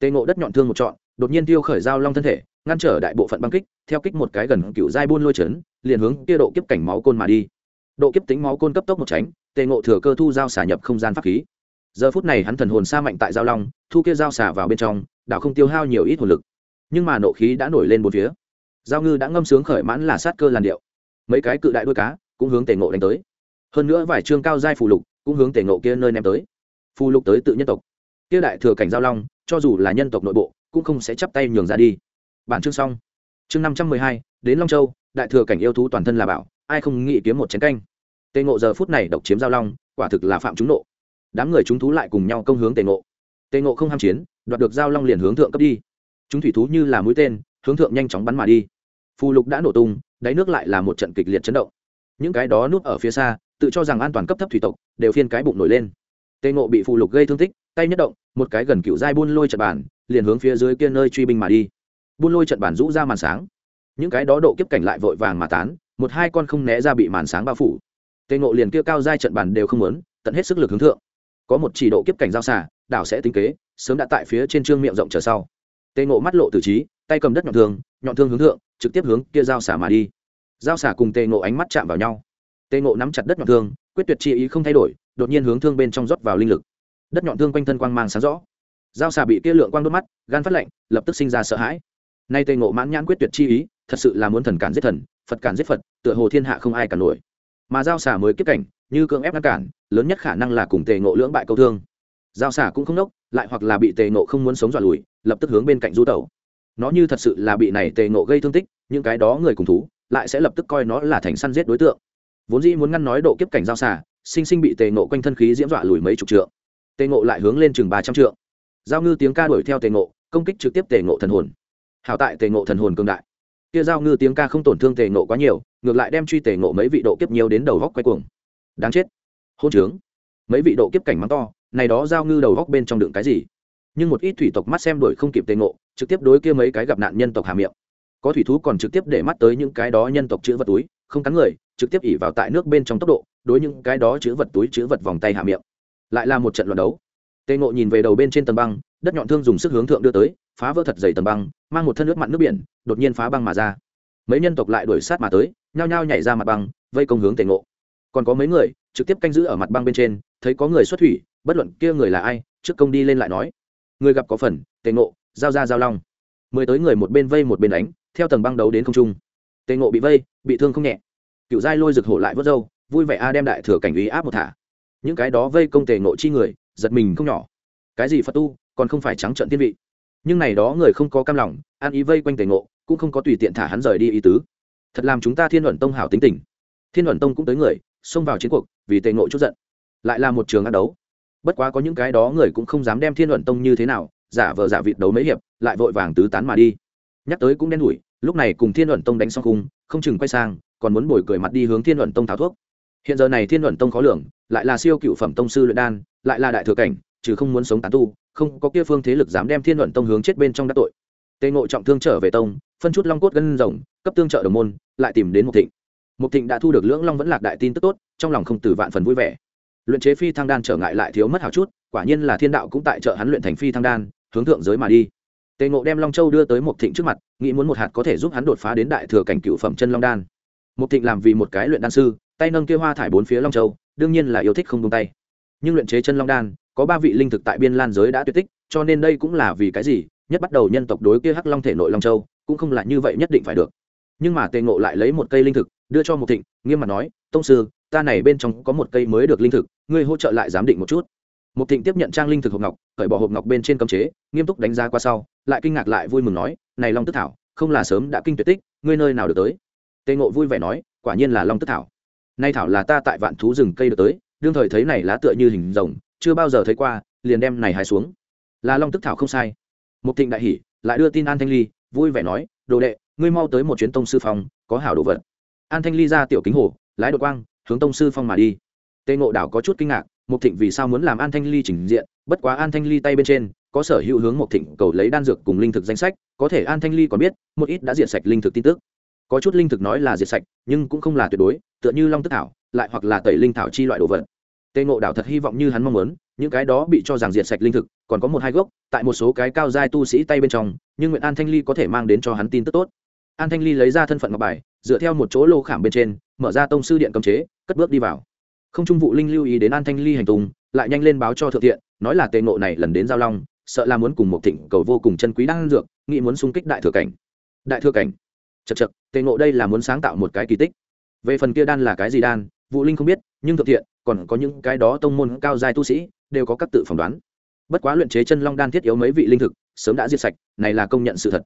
Tề ngộ đất nhọn thương một trọn, đột nhiên tiêu khởi dao long thân thể, ngăn trở đại bộ phận băng kích, theo kích một cái gần cựu giai buôn lôi chấn, liền hướng kia độ kiếp cảnh máu côn mà đi. Độ kiếp tính máu côn cấp tốc một tránh, tề ngộ thừa cơ thu dao xả nhập không gian pháp khí. Giờ phút này hắn thần hồn xa mạnh tại giao long, thu kia dao xả vào bên trong đảo không tiêu hao nhiều ít hồn lực. Nhưng mà nộ khí đã nổi lên một phía. Giao ngư đã ngâm sướng khởi mãn là sát cơ làn điệu. Mấy cái cự đại đuôi cá cũng hướng tề ngộ đánh tới hơn nữa vài chương cao giai phù lục cũng hướng tề ngộ kia nơi ném tới. Phù lục tới tự nhân tộc. Kia đại thừa cảnh giao long, cho dù là nhân tộc nội bộ, cũng không sẽ chắp tay nhường ra đi. Bản chương xong. Chương năm trăm mười hai, đến long châu, đại thừa cảnh yêu thú toàn thân là bảo, ai không nghĩ kiếm một chén canh. Tề ngộ giờ phút này độc chiếm giao long, quả thực là phạm chúng nộ. Đám người chúng thú lại cùng nhau công hướng tề ngộ. Tề ngộ không ham chiến, đoạt được giao long liền hướng thượng cấp đi. Chúng thủy thú như là mũi tên, hướng thượng nhanh chóng bắn mà đi. Phù lục đã nổ tung, đáy nước lại là một trận kịch liệt chấn động. Những cái đó núp ở phía xa tự cho rằng an toàn cấp thấp thủy tộc đều phiên cái bụng nổi lên. Tê ngộ bị phù lục gây thương tích, tay nhất động, một cái gần cựu dai buôn lôi trận bản liền hướng phía dưới kia nơi truy binh mà đi. Buôn lôi trận bản rũ ra màn sáng. Những cái đó độ kiếp cảnh lại vội vàng mà tán, một hai con không né ra bị màn sáng bao phủ. Tê ngộ liền kia cao dai trận bản đều không muốn, tận hết sức lực hướng thượng. Có một chỉ độ kiếp cảnh giao xả đảo sẽ tính kế, sớm đã tại phía trên trương miệng rộng trở sau. Tê ngộ mắt lộ từ trí, tay cầm đất nhọn thương nhọn thương hướng thượng, trực tiếp hướng kia giao xả mà đi. Giao xả cùng tê ngộ ánh mắt chạm vào nhau. Tề ngộ nắm chặt đất nhọn thương, quyết tuyệt chi ý không thay đổi, đột nhiên hướng thương bên trong rót vào linh lực. Đất nhọn thương quanh thân quang mang sáng rõ. Giao xà bị kia lượng quang đốt mắt, gan phát lạnh, lập tức sinh ra sợ hãi. Nay Tề ngộ mãn nhãn quyết tuyệt chi ý, thật sự là muốn thần cản giết thần, phật cản giết phật, tựa hồ thiên hạ không ai cản nổi. Mà giao xà mới kiếp cảnh, như cưỡng ép ngăn cản, lớn nhất khả năng là cùng tề ngộ lưỡng bại câu thương. Giao xà cũng không nốc, lại hoặc là bị tề ngộ không muốn sống dọa lùi, lập tức hướng bên cạnh du tẩu. Nó như thật sự là bị này tề ngộ gây thương tích, những cái đó người cùng thú, lại sẽ lập tức coi nó là thành săn giết đối tượng vốn dĩ muốn ngăn nói độ kiếp cảnh giao xả, sinh sinh bị tề ngộ quanh thân khí diễm dọa lùi mấy chục trượng. Tề ngộ lại hướng lên chừng ba trăm trượng. Giao ngư tiếng ca đuổi theo tề ngộ công kích trực tiếp tề ngộ thần hồn. Hảo tại tề ngộ thần hồn cương đại. Kia giao ngư tiếng ca không tổn thương tề ngộ quá nhiều ngược lại đem truy tề ngộ mấy vị độ kiếp nhiều đến đầu góc quay cuồng. Đáng chết. Hôn trướng. Mấy vị độ kiếp cảnh mắng to này đó giao ngư đầu góc bên trong đựng cái gì? Nhưng một ít thủy tộc mắt xem đuổi không kịp tề ngộ trực tiếp đối kia mấy cái gặp nạn nhân tộc hà miệng có thủy thú còn trực tiếp để mắt tới những cái đó nhân tộc chữ vật túi, không cắn người, trực tiếp ỉ vào tại nước bên trong tốc độ, đối những cái đó chữ vật túi chữ vật vòng tay hạ miệng. Lại là một trận luận đấu. Tề ngộ nhìn về đầu bên trên tầng băng, đất nhọn thương dùng sức hướng thượng đưa tới, phá vỡ thật dày tầng băng, mang một thân nước mặn nước biển, đột nhiên phá băng mà ra. Mấy nhân tộc lại đuổi sát mà tới, nhao nhao nhảy ra mặt băng, vây công hướng tề ngộ. Còn có mấy người, trực tiếp canh giữ ở mặt băng bên trên, thấy có người xuất thủy, bất luận kia người là ai, trước công đi lên lại nói. Người gặp có phần, tề ngộ, giao ra giao long. Mười tới người một bên vây một bên đánh theo tầng băng đấu đến không trung. Tề ngộ bị vây, bị thương không nhẹ. Cựu giai lôi rực hổ lại vớt râu, vui vẻ a đem đại thừa cảnh ý áp một thả. Những cái đó vây công tề ngộ chi người, giật mình không nhỏ. Cái gì phật tu, còn không phải trắng trận thiên vị. Nhưng này đó người không có cam lòng, an ý vây quanh tề ngộ, cũng không có tùy tiện thả hắn rời đi ý tứ. Thật làm chúng ta thiên luận tông hảo tính tình. Thiên luận tông cũng tới người, xông vào chiến cuộc, vì tề ngộ chút giận. Lại là một trường ác đấu. Bất quá có những cái đó người cũng không dám đem thiên luận tông như thế nào, giả vờ giả vịt đấu mấy hiệp, lại vội vàng tứ tán mà đi nhắc tới cũng đen đủi, lúc này cùng thiên luận tông đánh xong khung, không chừng quay sang, còn muốn bồi cười mặt đi hướng thiên luận tông tháo thuốc. Hiện giờ này thiên luận tông khó lường, lại là siêu cựu phẩm tông sư luyện đan, lại là đại thừa cảnh chứ không muốn sống tán tu, không có kia phương thế lực dám đem thiên luận tông hướng chết bên trong đắc tội. Tề ngộ trọng thương trở về tông, phân chút long cốt gân rồng, cấp tương trợ đồng môn, lại tìm đến một thịnh. Một thịnh đã thu được lưỡng long vẫn lạc đại tin tức tốt, trong lòng không từ vạn phần vui vẻ. Luyện chế phi thăng đan trở ngại lại thiếu mất hào chút, quả nhiên là thiên đạo cũng tại trợ hắn luyện thành phi thăng đan, hướng thượng giới mà đi tề ngộ đem long châu đưa tới một thịnh trước mặt, nghĩ muốn một hạt có thể giúp hắn đột phá đến đại thừa cảnh cựu phẩm chân long đan. Một thịnh làm vì một cái luyện đan sư, tay nâng kia hoa thải bốn phía long châu, đương nhiên là yêu thích không tung tay. Nhưng luyện chế chân long đan, có ba vị linh thực tại biên lan giới đã tuyệt tích, cho nên đây cũng là vì cái gì, nhất bắt đầu nhân tộc đối kia hắc long thể nội long châu, cũng không là như vậy nhất định phải được. Nhưng mà tề ngộ lại lấy một cây linh thực, đưa cho một thịnh, nghiêm mặt nói, tông sư, ta này bên trong có một cây mới được linh thực, ngươi hỗ trợ lại giám định một chút. Mục thịnh tiếp nhận trang linh thực hộp ngọc cởi bỏ hộp ngọc bên trên cấm chế nghiêm túc đánh giá qua sau lại kinh ngạc lại vui mừng nói này long tức thảo không là sớm đã kinh tuyệt tích ngươi nơi nào được tới? Tề ngộ vui vẻ nói quả nhiên là long tức thảo. Nay thảo là ta tại vạn thú rừng cây được tới đương thời thấy này lá tựa như hình rồng chưa bao giờ thấy qua liền đem này hái xuống. Là long tức thảo không sai. Mục thịnh đại hỉ lại đưa tin an thanh ly vui vẻ nói đồ đệ ngươi mau tới một chuyến tông sư phòng, có hảo đồ vật. An thanh ly ra tiểu kính hồ lái đột quang hướng tông sư phong mà đi tề ngộ đảo có chút kinh ngạc mục thịnh vì sao muốn làm an thanh ly trình diện? Bất quá an thanh ly tay bên trên có sở hữu hướng mục thịnh cầu lấy đan dược cùng linh thực danh sách, có thể an thanh ly còn biết, một ít đã diệt sạch linh thực tin tức. Có chút linh thực nói là diệt sạch, nhưng cũng không là tuyệt đối, tựa như long tức thảo, lại hoặc là tẩy linh thảo chi loại đồ vật. Tề ngộ đảo thật hy vọng như hắn mong muốn, những cái đó bị cho rằng diệt sạch linh thực, còn có một hai gốc, tại một số cái cao giai tu sĩ tay bên trong, nhưng nguyện an thanh ly có thể mang đến cho hắn tin tức tốt. An thanh ly lấy ra thân phận ngọc bài, dựa theo một chỗ lô khảm bên trên, mở ra tông sư điện cấm chế, cất bước đi vào không trung vụ linh lưu ý đến an thanh ly hành tùng lại nhanh lên báo cho thượng thiện, nói là tề ngộ này lần đến giao long, sợ là muốn cùng một thịnh cầu vô cùng chân quý đang dược, nghĩ muốn xung kích đại thừa cảnh. Đại thừa cảnh? Chật chật tề ngộ đây là muốn sáng tạo một cái kỳ tích. Về phần kia đan là cái gì đan, vụ linh không biết, nhưng thực thiện, còn có những cái đó tông môn cao giai tu sĩ, đều có các tự phỏng đoán. Bất quá luyện chế chân long đan thiết yếu mấy vị linh thực, sớm đã diệt sạch, này là công nhận sự thật.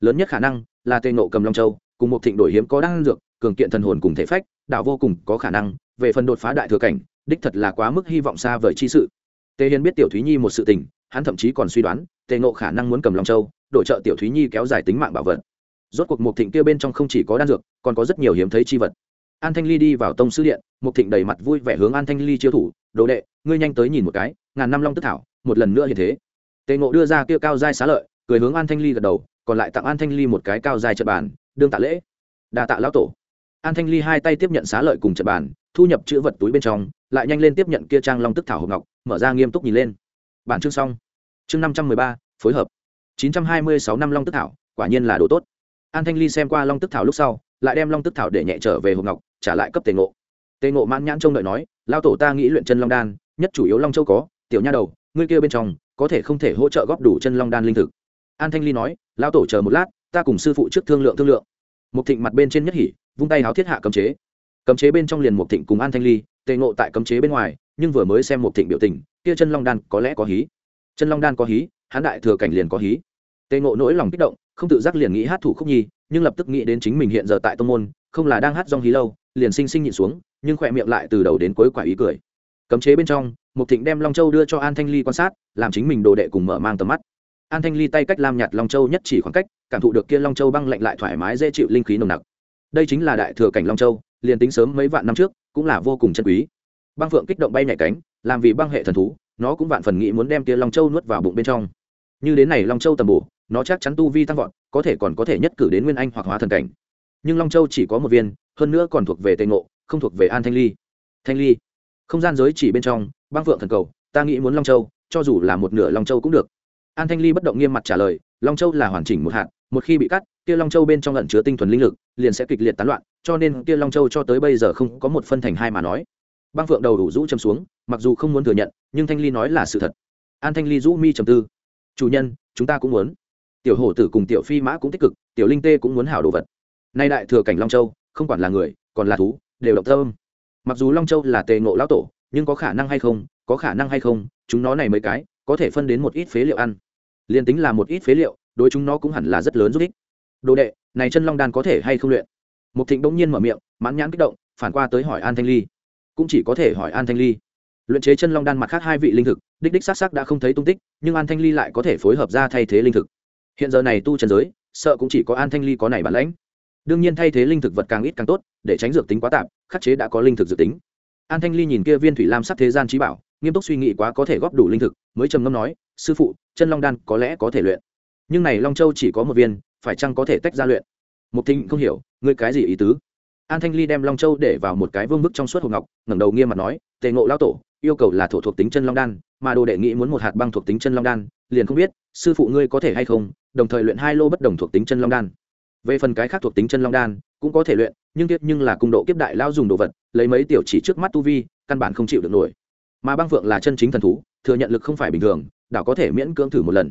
Lớn nhất khả năng là tề ngộ cầm long châu, cùng một thịnh đổi hiếm có đan dược, cường kiện thần hồn cùng thể phách, đạo vô cùng có khả năng về phần đột phá đại thừa cảnh, đích thật là quá mức hy vọng xa vời chi sự. Tề hiền biết tiểu thúy nhi một sự tình, hắn thậm chí còn suy đoán, tề ngộ khả năng muốn cầm lòng châu, đổi trợ tiểu thúy nhi kéo dài tính mạng bảo vật. Rốt cuộc một thịnh kia bên trong không chỉ có đan dược, còn có rất nhiều hiếm thấy chi vật. An thanh ly đi vào tông sư điện một thịnh đầy mặt vui vẻ hướng an thanh ly chiêu thủ, đồ đệ, ngươi nhanh tới nhìn một cái, ngàn năm long tức thảo, một lần nữa như thế. Tề ngộ đưa ra kia cao giai xá lợi, cười hướng an thanh ly gật đầu, còn lại tặng an thanh ly một cái cao giai trận bàn, đương tạ lễ. Đa tạ lão tổ an thanh ly hai tay tiếp nhận xá lợi cùng trận bàn, thu nhập chữ vật túi bên trong, lại nhanh lên tiếp nhận kia trang long tức thảo hộp ngọc, mở ra nghiêm túc nhìn lên. Bản chương xong. Chương năm trăm mười ba, phối hợp. chín trăm hai mươi sáu năm long tức thảo, quả nhiên là đồ tốt. An thanh ly xem qua long tức thảo lúc sau, lại đem long tức thảo để nhẹ trở về hộp ngọc, trả lại cấp tề ngộ. Tề ngộ mãn nhãn trông đợi nói, lao tổ ta nghĩ luyện chân long đan, nhất chủ yếu long châu có, tiểu nha đầu, ngươi kia bên trong, có thể không thể hỗ trợ góp đủ chân long đan linh thực. An thanh ly nói, lao tổ chờ một lát, ta cùng sư phụ trước thương lượng thương lượng. Một thịnh mặt bên trên nhất hỉ vung tay háo thiết hạ cấm chế. Cấm chế bên trong liền một thịnh cùng an thanh ly, tề ngộ tại cấm chế bên ngoài, nhưng vừa mới xem một thịnh biểu tình, kia chân long đan có lẽ có hí. Chân long đan có hí hán đại thừa cảnh liền có hí. Tề ngộ nỗi lòng kích động, không tự giác liền nghĩ hát thủ khúc nhi, nhưng lập tức nghĩ đến chính mình hiện giờ tại tông môn, không là đang hát dong hí lâu, liền sinh sinh nhịn xuống, nhưng khỏe miệng lại từ đầu đến cuối quả ý cười. Cấm chế bên trong một thịnh đem long châu đưa cho an thanh ly quan sát, làm chính mình đồ đệ cùng mở mang tầm mắt. An thanh ly tay cách lam nhạt long châu nhất chỉ khoảng cách, cảm thụ được kia long châu băng lạnh lại thoải mái dễ chịu linh khí nồng nặc đây chính là đại thừa cảnh long châu liền tính sớm mấy vạn năm trước cũng là vô cùng chân quý băng phượng kích động bay nhảy cánh làm vì băng hệ thần thú nó cũng vạn phần nghĩ muốn đem kia long châu nuốt vào bụng bên trong như đến này long châu tầm bổ nó chắc chắn tu vi tăng vọt có thể còn có thể nhất cử đến nguyên anh hoặc hóa thần cảnh nhưng long châu chỉ có một viên hơn nữa còn thuộc về tây ngộ không thuộc về an thanh ly thanh ly không gian giới chỉ bên trong băng phượng thần cầu ta nghĩ muốn long châu cho dù là một nửa long châu cũng được an thanh ly bất động nghiêm mặt trả lời long châu là hoàn chỉnh một hạt một khi bị cắt kia long châu bên trong lẩn chứa tinh thuần linh lực, liền sẽ kịch liệt tán loạn, cho nên kia long châu cho tới bây giờ không có một phân thành hai mà nói. Băng phượng đầu đủ rũ châm xuống, mặc dù không muốn thừa nhận, nhưng thanh ly nói là sự thật. An thanh ly rũ mi trầm tư. Chủ nhân, chúng ta cũng muốn. Tiểu hổ tử cùng tiểu phi mã cũng tích cực, tiểu linh tê cũng muốn hảo đồ vật. Nay đại thừa cảnh long châu, không quản là người, còn là thú, đều động tâm. Mặc dù long châu là tề ngộ lão tổ, nhưng có khả năng hay không, có khả năng hay không, chúng nó này mấy cái, có thể phân đến một ít phế liệu ăn. Liền tính là một ít phế liệu, đối chúng nó cũng hẳn là rất lớn giúp ích đồ đệ, này chân long đan có thể hay không luyện? Mục thịnh bỗng nhiên mở miệng, mãn nhãn kích động, phản qua tới hỏi an thanh ly. Cũng chỉ có thể hỏi an thanh ly. Luyện chế chân long đan mặt khác hai vị linh thực, đích đích s á c s á c đã không thấy tung tích, nhưng an thanh ly lại có thể phối hợp ra thay thế linh thực. Hiện giờ này tu trần giới, sợ cũng chỉ có an thanh ly có này bản lãnh. Đương nhiên thay thế linh thực vật càng ít càng tốt, để tránh dược tính quá tạp, khắc chế đã có linh thực dự tính. An thanh ly nhìn kia viên thủy lam sắc thế gian trí bảo, nghiêm túc suy nghĩ quá có thể góp đủ linh thực, mới trầm ngâm nói, sư phụ, chân long đan có lẽ có thể luyện. Nhưng này long châu chỉ có một viên phải chăng có thể tách ra luyện? Mục thịnh không hiểu, ngươi cái gì ý tứ? An thanh ly đem long châu để vào một cái vương bức trong suốt hộp ngọc, ngẩng đầu nghiêm mặt nói, tề ngộ lao tổ, yêu cầu là thổ thuộc tính chân long đan, mà đồ đệ nghĩ muốn một hạt băng thuộc tính chân long đan, liền không biết, sư phụ ngươi có thể hay không, đồng thời luyện hai lô bất đồng thuộc tính chân long đan. Về phần cái khác thuộc tính chân long đan, cũng có thể luyện, nhưng kiếp nhưng là cung độ kiếp đại lao dùng đồ vật, lấy mấy tiểu chỉ trước mắt tu vi, căn bản không chịu được nổi. Mà băng phượng là chân chính thần thú, thừa nhận lực không phải bình thường, đảo có thể miễn cưỡng thử một lần.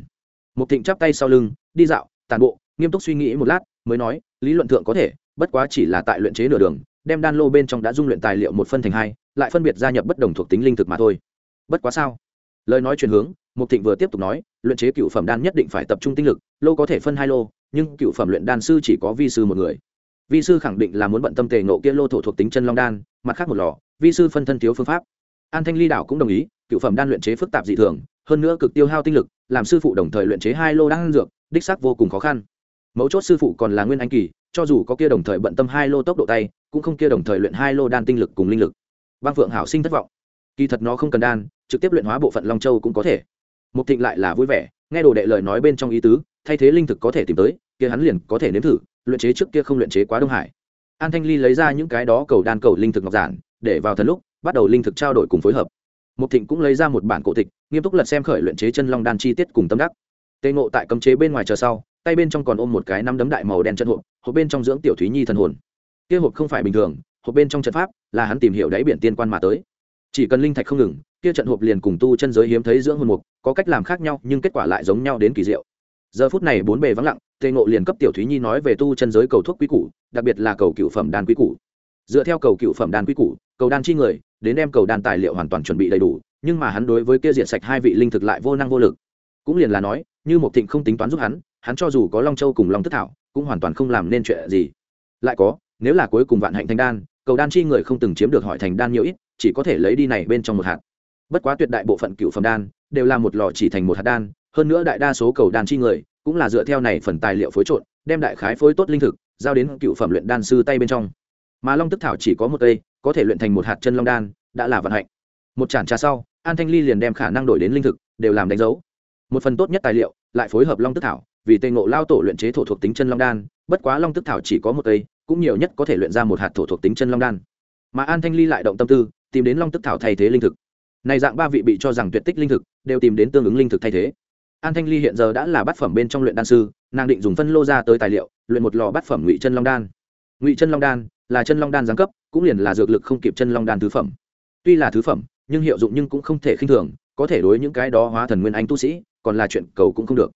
Một thịnh chắp tay sau lưng, đi dạo, tàn bộ nghiêm túc suy nghĩ một lát, mới nói, lý luận thượng có thể, bất quá chỉ là tại luyện chế nửa đường, đem đan lô bên trong đã dung luyện tài liệu một phân thành hai, lại phân biệt gia nhập bất đồng thuộc tính linh thực mà thôi. Bất quá sao? Lời nói chuyển hướng, mục thịnh vừa tiếp tục nói, luyện chế cựu phẩm đan nhất định phải tập trung tinh lực, lô có thể phân hai lô, nhưng cựu phẩm luyện đan sư chỉ có vi sư một người. Vi sư khẳng định là muốn bận tâm tề nộ kia lô thổ thuộc tính chân long đan, mặt khác một lò, vi sư phân thân thiếu phương pháp. An thanh ly đảo cũng đồng ý, cựu phẩm đan luyện chế phức tạp dị thường, hơn nữa cực tiêu hao tinh lực, làm sư phụ đồng thời luyện chế hai lô đan dược, đích xác vô cùng khó khăn mấu chốt sư phụ còn là nguyên anh kỳ, cho dù có kia đồng thời bận tâm hai lô tốc độ tay, cũng không kia đồng thời luyện hai lô đan tinh lực cùng linh lực. Băng phượng hảo sinh thất vọng. Kỳ thật nó không cần đan, trực tiếp luyện hóa bộ phận long châu cũng có thể. Mục thịnh lại là vui vẻ, nghe đồ đệ lời nói bên trong ý tứ, thay thế linh thực có thể tìm tới, kia hắn liền có thể nếm thử, luyện chế trước kia không luyện chế quá đông hải. An thanh ly lấy ra những cái đó cầu đan cầu linh thực ngọc giản, để vào thần lúc, bắt đầu linh thực trao đổi cùng phối hợp. Mục thịnh cũng lấy ra một bản cổ tịch, nghiêm túc lật xem khởi luyện chế chân long đan chi tiết cùng tâm đắc. Tê ngộ tại cấm chế bên ngoài chờ sau tay bên trong còn ôm một cái nắm đấm đại màu đen chân hộp hộp bên trong dưỡng tiểu thúy nhi thần hồn. Kia hộp không phải bình thường, hộp bên trong trận pháp là hắn tìm hiểu đáy biển tiên quan mà tới. Chỉ cần linh thạch không ngừng, kia trận hộp liền cùng tu chân giới hiếm thấy dưỡng hồn mục, có cách làm khác nhau, nhưng kết quả lại giống nhau đến kỳ diệu. Giờ phút này bốn bề vắng lặng, tề ngộ liền cấp tiểu thúy nhi nói về tu chân giới cầu thuốc quý củ, đặc biệt là cầu cựu phẩm đan quý củ. Dựa theo cầu cựu phẩm đan quý củ, cầu đan chi người, đến đem cầu đan tài liệu hoàn toàn chuẩn bị đầy đủ, nhưng mà hắn đối với kia diện sạch hai vị linh thực lại vô năng vô lực. Cũng liền là nói, như một thịnh không tính toán giúp hắn hắn cho dù có long châu cùng long tức thảo, cũng hoàn toàn không làm nên chuyện gì. Lại có, nếu là cuối cùng vạn hạnh thành đan, cầu đan chi người không từng chiếm được hỏi thành đan nhiều ít, chỉ có thể lấy đi này bên trong một hạt. Bất quá tuyệt đại bộ phận cựu phẩm đan, đều là một lò chỉ thành một hạt đan, hơn nữa đại đa số cầu đan chi người, cũng là dựa theo này phần tài liệu phối trộn, đem đại khái phối tốt linh thực, giao đến cựu phẩm luyện đan sư tay bên trong. Mà long tức thảo chỉ có một cây, có thể luyện thành một hạt chân long đan, đã là vận hạnh. Một chản trà sau, an thanh ly liền đem khả năng đổi đến linh thực, đều làm đánh dấu. Một phần tốt nhất tài liệu, lại phối hợp long tức thảo vì tây ngộ lao tổ luyện chế thổ thuộc tính chân long đan, bất quá long tức thảo chỉ có một cây cũng nhiều nhất có thể luyện ra một hạt thổ thuộc tính chân long đan. Mà an thanh ly lại động tâm tư, tìm đến long tức thảo thay thế linh thực. Này dạng ba vị bị cho rằng tuyệt tích linh thực, đều tìm đến tương ứng linh thực thay thế. An thanh ly hiện giờ đã là bát phẩm bên trong luyện đan sư, nàng định dùng phân lô ra tới tài liệu, luyện một lò bát phẩm ngụy chân long đan. Ngụy chân long đan là chân long đan giáng cấp, cũng liền là dược lực không kịp chân long đan thứ phẩm. Tuy là thứ phẩm, nhưng hiệu dụng nhưng cũng không thể khinh thường, có thể đối những cái đó hóa thần nguyên anh tu sĩ, còn là chuyện cầu cũng không được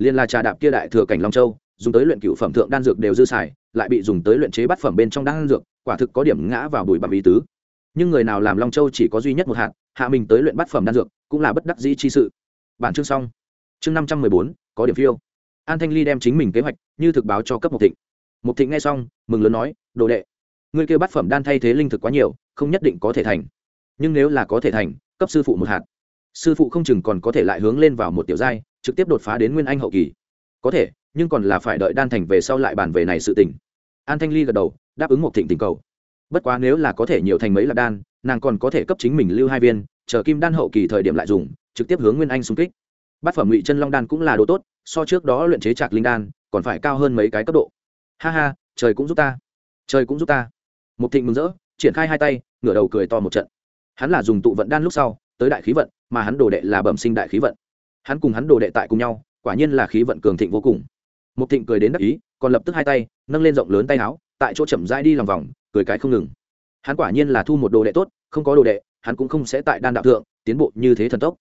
liền là trà đạp kia đại thừa cảnh long châu, dùng tới luyện cựu phẩm thượng đan dược đều dư xài, lại bị dùng tới luyện chế bát phẩm bên trong đan dược, quả thực có điểm ngã vào bụi bặm ý tứ. Nhưng người nào làm long châu chỉ có duy nhất một hạt, hạ mình tới luyện bát phẩm đan dược, cũng là bất đắc dĩ chi sự. Bản chương xong. Chương năm trăm mười bốn, có điểm phiêu. An thanh ly đem chính mình kế hoạch, như thực báo cho cấp mục thịnh. Mục thịnh nghe xong, mừng lớn nói, đồ đệ người kêu bát phẩm đan thay thế linh thực quá nhiều, không nhất định có thể thành. Nhưng nếu là có thể thành, cấp sư phụ một hạt. Sư phụ không chừng còn có thể lại hướng lên vào một tiểu giai trực tiếp đột phá đến nguyên anh hậu kỳ. Có thể, nhưng còn là phải đợi đan thành về sau lại bàn về này sự tình. An thanh ly gật đầu, đáp ứng một thịnh tình cầu. Bất quá nếu là có thể nhiều thành mấy lạc đan, nàng còn có thể cấp chính mình lưu hai viên, chờ kim đan hậu kỳ thời điểm lại dùng, trực tiếp hướng nguyên anh xung kích. Bát phẩm ngụy chân long đan cũng là đồ tốt, so trước đó luyện chế trạc linh đan, còn phải cao hơn mấy cái cấp độ. Ha ha, trời cũng giúp ta. Trời cũng giúp ta. Một thịnh mừng rỡ, triển khai hai tay, ngửa đầu cười to một trận. Hắn là dùng tụ vận đan lúc sau, tới đại khí vận, mà hắn đồ đệ là bẩm sinh đại khí vận hắn cùng hắn đồ đệ tại cùng nhau, quả nhiên là khí vận cường thịnh vô cùng. Một thịnh cười đến đắc ý, còn lập tức hai tay, nâng lên rộng lớn tay áo, tại chỗ chậm rãi đi lòng vòng, cười cái không ngừng. Hắn quả nhiên là thu một đồ đệ tốt, không có đồ đệ, hắn cũng không sẽ tại đan đạo thượng, tiến bộ như thế thần tốc.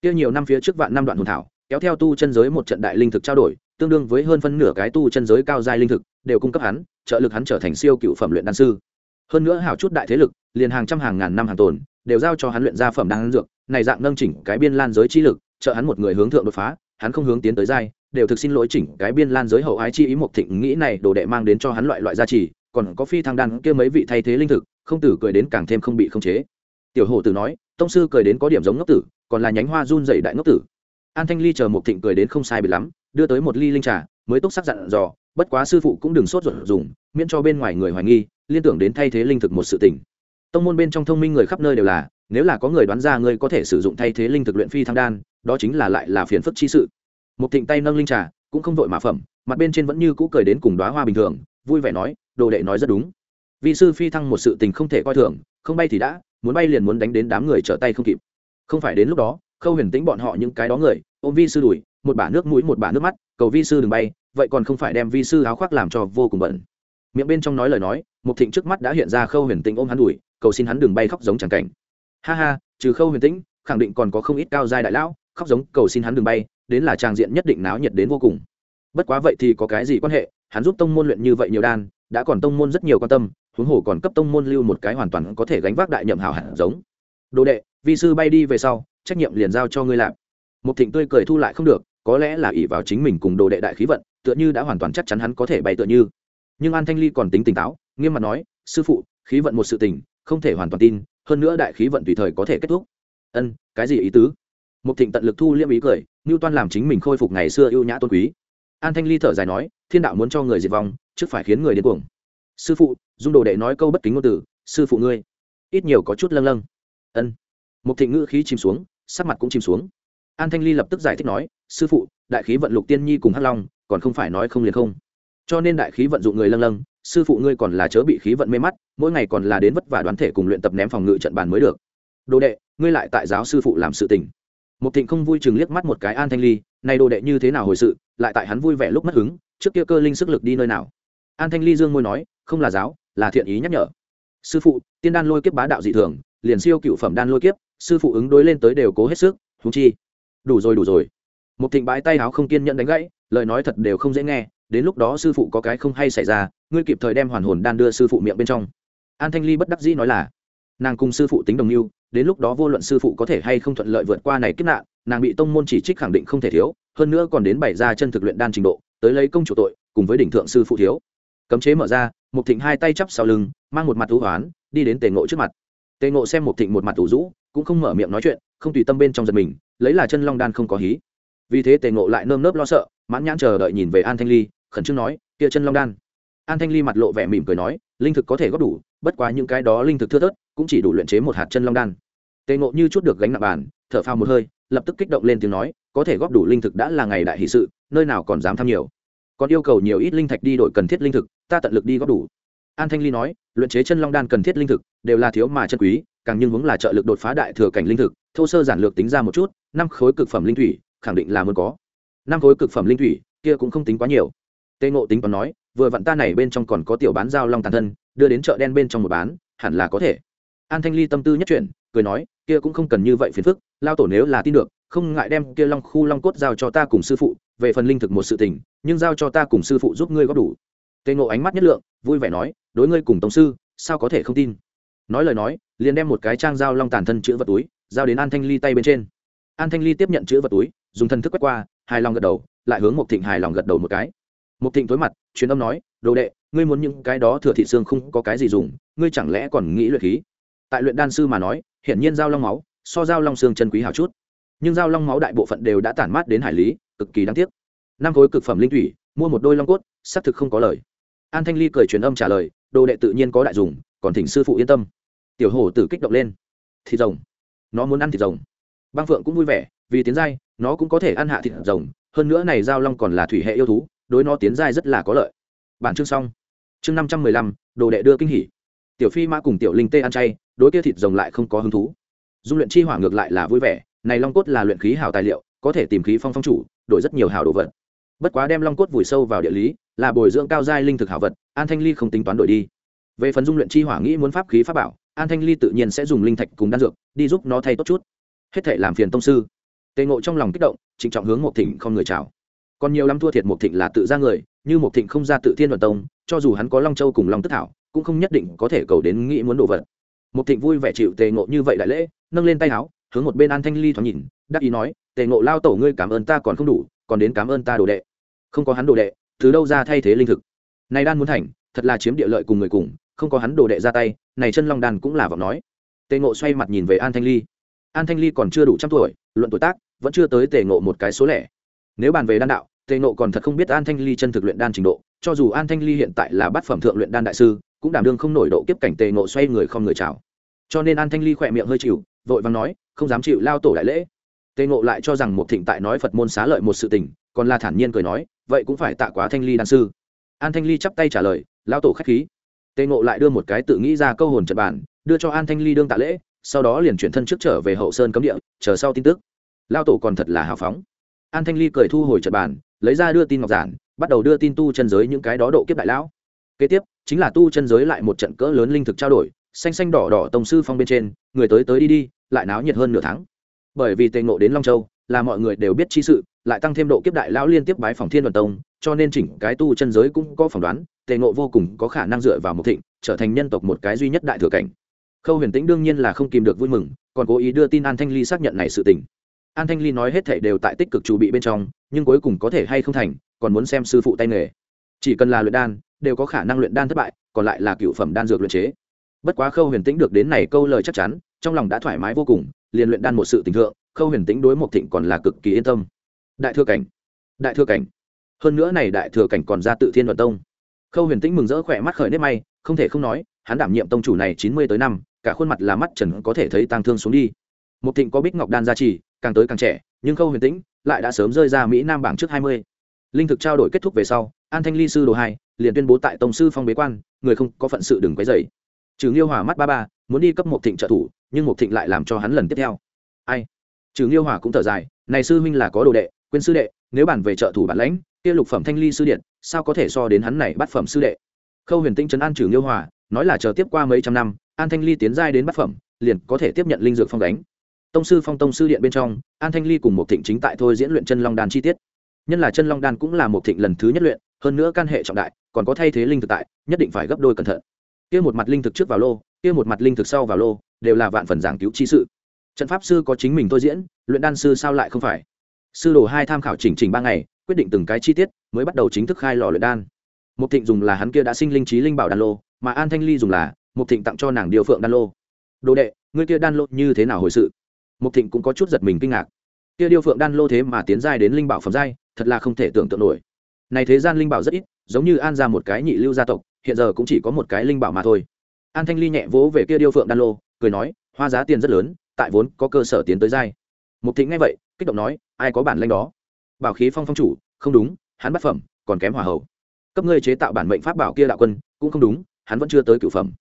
Tiêu nhiều năm phía trước vạn năm đoạn hồn thảo, kéo theo tu chân giới một trận đại linh thực trao đổi, tương đương với hơn phân nửa cái tu chân giới cao giai linh thực, đều cung cấp hắn, trợ lực hắn trở thành siêu cựu phẩm luyện đan sư. Hơn nữa hảo chút đại thế lực, liền hàng trăm hàng ngàn năm hàng tồn, đều giao cho hắn luyện ra phẩm đan dược, này dạng nâng chỉnh cái biên lan giới chi lực trợ hắn một người hướng thượng đột phá, hắn không hướng tiến tới giai, đều thực xin lỗi chỉnh cái biên lan giới hậu ái chi ý một thịnh nghĩ này đồ đệ mang đến cho hắn loại loại gia trì, còn có phi thăng đan kia mấy vị thay thế linh thực, không tử cười đến càng thêm không bị khống chế. Tiểu hổ tử nói, tông sư cười đến có điểm giống ngốc tử, còn là nhánh hoa run dày đại ngốc tử. An thanh ly chờ một thịnh cười đến không sai bị lắm, đưa tới một ly linh trà, mới túc sắc dặn dò, bất quá sư phụ cũng đừng sốt ruột dùng, miễn cho bên ngoài người hoài nghi, liên tưởng đến thay thế linh thực một sự tình. Tông môn bên trong thông minh người khắp nơi đều là, nếu là có người đoán ra ngươi có thể sử dụng thay thế linh thực luyện phi thăng đan đó chính là lại là phiền phức chi sự. Một thịnh tay nâng linh trà, cũng không vội mà phẩm, mặt bên trên vẫn như cũ cười đến cùng đoá hoa bình thường, vui vẻ nói, đồ đệ nói rất đúng. Vị sư phi thăng một sự tình không thể coi thường, không bay thì đã, muốn bay liền muốn đánh đến đám người trở tay không kịp. Không phải đến lúc đó, khâu huyền tính bọn họ những cái đó người, ôm vi sư đuổi, một bả nước mũi một bả nước mắt, cầu vi sư đừng bay, vậy còn không phải đem vi sư áo khoác làm cho vô cùng bẩn miệng bên trong nói lời nói một thịnh trước mắt đã hiện ra khâu huyền tĩnh ôm hắn đùi cầu xin hắn đừng bay khóc giống chẳng cảnh. Ha ha, trừ khâu huyền tĩnh, khẳng định còn có không ít cao giai đại lão khóc giống cầu xin hắn đừng bay, đến là trang diện nhất định náo nhiệt đến vô cùng. Bất quá vậy thì có cái gì quan hệ? Hắn giúp tông môn luyện như vậy nhiều đan, đã còn tông môn rất nhiều quan tâm, huống hồ còn cấp tông môn lưu một cái hoàn toàn có thể gánh vác đại nhậm hảo hẳn giống. Đồ đệ, vi sư bay đi về sau, trách nhiệm liền giao cho ngươi làm. Một thịnh tươi cười thu lại không được, có lẽ là ỷ vào chính mình cùng đồ đệ đại khí vận, tựa như đã hoàn toàn chắc chắn hắn có thể bay tựa như. Nhưng an thanh ly còn tính tỉnh táo, nghiêm mặt nói, sư phụ, khí vận một sự tình, không thể hoàn toàn tin, hơn nữa đại khí vận tùy thời có thể kết thúc. Ân, cái gì ý tứ? Một thịnh tận lực thu liêm ý cười ngưu toan làm chính mình khôi phục ngày xưa ưu nhã tôn quý. An thanh ly thở dài nói, thiên đạo muốn cho người diệt vong, trước phải khiến người điên cuồng. Sư phụ, dung đồ đệ nói câu bất kính ngôn từ, sư phụ ngươi, ít nhiều có chút lâng lâng. Ân. Một thịnh ngữ khí chìm xuống, sắc mặt cũng chìm xuống. An thanh ly lập tức giải thích nói, sư phụ, đại khí vận lục tiên nhi cùng hắc long, còn không phải nói không liền không. Cho nên đại khí vận dụng người lâng lâng, sư phụ ngươi còn là chớ bị khí vận mê mắt, mỗi ngày còn là đến vất vả đoán thể cùng luyện tập ném phòng ngự trận bàn mới được. Đồ đệ, ngươi lại tại giáo sư phụ làm sự tình một thịnh không vui chừng liếc mắt một cái an thanh ly, này đồ đệ như thế nào hồi sự, lại tại hắn vui vẻ lúc mất hứng, trước kia cơ linh sức lực đi nơi nào? An thanh ly dương môi nói, không là giáo, là thiện ý nhắc nhở. Sư phụ, tiên đan lôi kiếp bá đạo dị thường, liền siêu cựu phẩm đan lôi kiếp, sư phụ ứng đối lên tới đều cố hết sức thú chi. Đủ rồi đủ rồi. Một thịnh bãi tay áo không kiên nhẫn đánh gãy, lời nói thật đều không dễ nghe, đến lúc đó sư phụ có cái không hay xảy ra, ngươi kịp thời đem hoàn hồn đan đưa sư phụ miệng bên trong. An thanh ly bất đắc dĩ nói là nàng cùng sư phụ tính đồng mưu, đến lúc đó vô luận sư phụ có thể hay không thuận lợi vượt qua này kiếp nạn, nàng bị tông môn chỉ trích khẳng định không thể thiếu, hơn nữa còn đến bày ra chân thực luyện đan trình độ, tới lấy công chủ tội, cùng với đỉnh thượng sư phụ thiếu. Cấm chế mở ra một thịnh hai tay chắp sau lưng, mang một mặt thú hoán, đi đến tề ngộ trước mặt. Tề ngộ xem một thịnh một mặt thủ rũ, cũng không mở miệng nói chuyện, không tùy tâm bên trong giật mình, lấy là chân long đan không có hí. Vì thế tề ngộ lại nơm nớp lo sợ, mãn nhãn chờ đợi nhìn về an thanh ly, khẩn trương nói, kia chân long đan. An thanh ly mặt lộ vẻ mỉm cười nói, linh thực có thể góp đủ, bất quá những cái đó linh thực thưa thớt cũng chỉ đủ luyện chế một hạt chân long đan. Tề ngộ như chút được gánh nặng bàn, thở phao một hơi, lập tức kích động lên tiếng nói, có thể góp đủ linh thực đã là ngày đại hỷ sự, nơi nào còn dám tham nhiều. Còn yêu cầu nhiều ít linh thạch đi đổi cần thiết linh thực, ta tận lực đi góp đủ. An thanh ly nói, luyện chế chân long đan cần thiết linh thực, đều là thiếu mà chân quý, càng nhưng hướng là trợ lực đột phá đại thừa cảnh linh thực, thô sơ giản lược tính ra một chút, năm khối cực phẩm linh thủy, khẳng định là muốn có. Năm khối cực phẩm linh thủy, kia cũng không tính quá nhiều. Tê ngộ tính còn nói, vừa vặn ta này bên trong còn có tiểu bán dao long tàn thân, đưa đến chợ đen bên trong một bán, hẳn là có thể an thanh ly tâm tư nhất chuyển, cười nói, kia cũng không cần như vậy phiền phức, lao tổ nếu là tin được, không ngại đem kia long khu long cốt giao cho ta cùng sư phụ, về phần linh thực một sự tình, nhưng giao cho ta cùng sư phụ giúp ngươi góp đủ. Tê ngộ ánh mắt nhất lượng, vui vẻ nói, đối ngươi cùng tổng sư, sao có thể không tin? Nói lời nói, liền đem một cái trang giao long tàn thân chữ vật túi, giao đến an thanh ly tay bên trên. An thanh ly tiếp nhận chữ vật túi, dùng thân thức quét qua, hài lòng gật đầu, lại hướng một thịnh hài lòng gật đầu một cái. Một thịnh tối mặt, truyền âm nói, đồ đệ, ngươi muốn những cái đó thừa thị xương không có cái gì dùng, ngươi chẳng lẽ còn nghĩ luyện khí? Tại luyện đan sư mà nói, hiển nhiên dao long máu, so dao long xương chân quý hào chút. Nhưng dao long máu đại bộ phận đều đã tản mát đến hải lý, cực kỳ đáng tiếc. Năm khối cực phẩm linh thủy, mua một đôi long cốt, xác thực không có lời. An thanh ly cười truyền âm trả lời, đồ đệ tự nhiên có đại dùng, còn thỉnh sư phụ yên tâm. Tiểu hổ tử kích động lên. Thịt rồng. Nó muốn ăn thịt rồng. Băng phượng cũng vui vẻ, vì tiến giai, nó cũng có thể ăn hạ thịt rồng. Hơn nữa này giao long còn là thủy hệ yêu thú, đối nó tiến giai rất là có lợi. Bản chương xong. Chương năm trăm mười lăm, đồ đệ đưa kinh hỉ. Tiểu phi mã cùng tiểu linh tê ăn chay đối kia thịt rồng lại không có hứng thú. Dung luyện chi hỏa ngược lại là vui vẻ, này long cốt là luyện khí hào tài liệu, có thể tìm khí phong phong chủ, đổi rất nhiều hào đồ vật. Bất quá đem long cốt vùi sâu vào địa lý, là bồi dưỡng cao giai linh thực hảo vật, an thanh ly không tính toán đổi đi. Về phần dung luyện chi hỏa nghĩ muốn pháp khí pháp bảo, an thanh ly tự nhiên sẽ dùng linh thạch cùng đan dược, đi giúp nó thay tốt chút. Hết thể làm phiền tông sư. Tề ngộ trong lòng kích động, trịnh trọng hướng một thịnh không người chào. Còn nhiều lắm thua thiệt một thịnh là tự ra người, như một thịnh không ra tự thiên luận tông, cho dù hắn có long châu cùng long tức thảo, cũng không nhất định có thể cầu đến nghĩ muốn đồ vật một thịnh vui vẻ chịu tề ngộ như vậy đại lễ, nâng lên tay áo, hướng một bên an thanh ly thoáng nhìn, đắc ý nói, tề ngộ lao tổ ngươi cảm ơn ta còn không đủ, còn đến cảm ơn ta đồ đệ. Không có hắn đồ đệ, từ đâu ra thay thế linh thực? Này đan muốn thành, thật là chiếm địa lợi cùng người cùng, không có hắn đồ đệ ra tay, này chân long đan cũng là vọng nói. Tề ngộ xoay mặt nhìn về an thanh ly. An thanh ly còn chưa đủ trăm tuổi, luận tuổi tác, vẫn chưa tới tề ngộ một cái số lẻ. Nếu bàn về đan đạo, tề ngộ còn thật không biết an thanh ly chân thực luyện đan trình độ, cho dù an thanh ly hiện tại là bát phẩm thượng luyện đan đại sư cũng đảm đương không nổi độ kiếp cảnh tề ngộ xoay người không người chào. Cho nên an thanh ly khỏe miệng hơi chịu, vội vàng nói, không dám chịu lao tổ đại lễ. Tề ngộ lại cho rằng một thịnh tại nói phật môn xá lợi một sự tình, còn là thản nhiên cười nói, vậy cũng phải tạ quá thanh ly đan sư. An thanh ly chắp tay trả lời, lao tổ k h á c h khí. Tề ngộ lại đưa một cái tự nghĩ ra câu hồn trật bản, đưa cho an thanh ly đương tạ lễ, sau đó liền chuyển thân trước trở về hậu sơn cấm địa, chờ sau tin tức. Lao tổ còn thật là hào phóng. An thanh ly cười thu hồi trật bản, lấy ra đưa tin ngọc giản, bắt đầu đưa tin tu chân giới những cái đó độ kiếp đại lão. Kế tiếp chính là tu chân giới lại một trận cỡ lớn linh thực trao đổi, xanh xanh đỏ đỏ tổng sư phong bên trên, người tới tới đi đi, lại náo nhiệt hơn nửa tháng. Bởi vì tề ngộ đến long châu, là mọi người đều biết chi sự, lại tăng thêm độ kiếp đại lão liên tiếp bái phòng thiên đoàn tông, cho nên chỉnh cái tu chân giới cũng có phỏng đoán, tề ngộ vô cùng có khả năng dựa vào một thịnh, trở thành nhân tộc một cái duy nhất đại thừa cảnh. Khâu huyền tĩnh đương nhiên là không kìm được vui mừng, còn cố ý đưa tin an thanh ly xác nhận này sự tình. An thanh ly nói hết thể đều tại tích cực chuẩn bị bên trong, nhưng cuối cùng có thể hay không thành, còn muốn xem sư phụ tay nghề chỉ cần là luyện đan, đều có khả năng luyện đan thất bại, còn lại là cựu phẩm đan dược luyện chế. Bất quá khâu huyền tĩnh được đến này câu lời chắc chắn, trong lòng đã thoải mái vô cùng, liền luyện đan một sự tình thượng, khâu huyền tĩnh đối một thịnh còn là cực kỳ yên tâm. Đại thừa cảnh, đại thừa cảnh. Hơn nữa này đại thừa cảnh còn ra tự thiên luận tông. Khâu huyền tĩnh mừng rỡ khỏe mắt khởi nếp may, không thể không nói, hắn đảm nhiệm tông chủ này chín mươi tới năm, cả khuôn mặt là mắt trần có thể thấy tang thương xuống đi. Một thịnh có bích ngọc đan gia trì, càng tới càng trẻ, nhưng khâu huyền tĩnh lại đã sớm rơi ra mỹ nam bảng trước hai mươi linh thực trao đổi kết thúc về sau, an thanh ly sư đồ hai liền tuyên bố tại Tổng sư phong bế quan, người không có phận sự đừng quấy dày trừ nghiêu hòa mắt ba ba, muốn đi cấp một thịnh trợ thủ, nhưng một thịnh lại làm cho hắn lần tiếp theo. Ai? Trừ nghiêu hòa cũng thở dài, này sư huynh là có đồ đệ, quên sư đệ, nếu bản về trợ thủ bản lãnh, kia lục phẩm thanh ly sư điện, sao có thể so đến hắn này bắt phẩm sư đệ? Khâu huyền tinh trấn an trừ nghiêu hòa, nói là chờ tiếp qua mấy trăm năm, an thanh ly tiến giai đến bắt phẩm, liền có thể tiếp nhận linh dược phong đánh tông sư phong tông sư điện bên trong, an thanh ly cùng một thịnh chính tại thôi diễn luyện chân long đan chi tiết nhân là chân long đan cũng là một thịnh lần thứ nhất luyện, hơn nữa căn hệ trọng đại, còn có thay thế linh thực tại, nhất định phải gấp đôi cẩn thận. Kia một mặt linh thực trước vào lô, kia một mặt linh thực sau vào lô, đều là vạn phần giảng cứu chi sự. Trận pháp sư có chính mình tôi diễn, luyện đan sư sao lại không phải? Sư đồ hai tham khảo chỉnh trình ba ngày, quyết định từng cái chi tiết, mới bắt đầu chính thức khai lò luyện đan. Một thịnh dùng là hắn kia đã sinh linh trí linh bảo đan lô, mà an thanh ly dùng là một thịnh tặng cho nàng điều phượng đan lô. Đồ đệ, ngươi kia đan lô như thế nào hồi sự? Một thịnh cũng có chút giật mình kinh ngạc. Kia điều phượng đan lô thế mà tiến giai đến linh bảo phẩm giai thật là không thể tưởng tượng nổi. Này thế gian linh bảo rất ít, giống như an ra một cái nhị lưu gia tộc, hiện giờ cũng chỉ có một cái linh bảo mà thôi. An thanh ly nhẹ vỗ về kia điêu phượng đan lô, cười nói, hoa giá tiền rất lớn, tại vốn có cơ sở tiến tới giai. Mục thịnh nghe vậy, kích động nói, ai có bản lanh đó? Bảo khí phong phong chủ, không đúng, hắn bất phẩm, còn kém hỏa hậu cấp ngươi chế tạo bản mệnh pháp bảo kia đạo quân, cũng không đúng, hắn vẫn chưa tới cửu phẩm.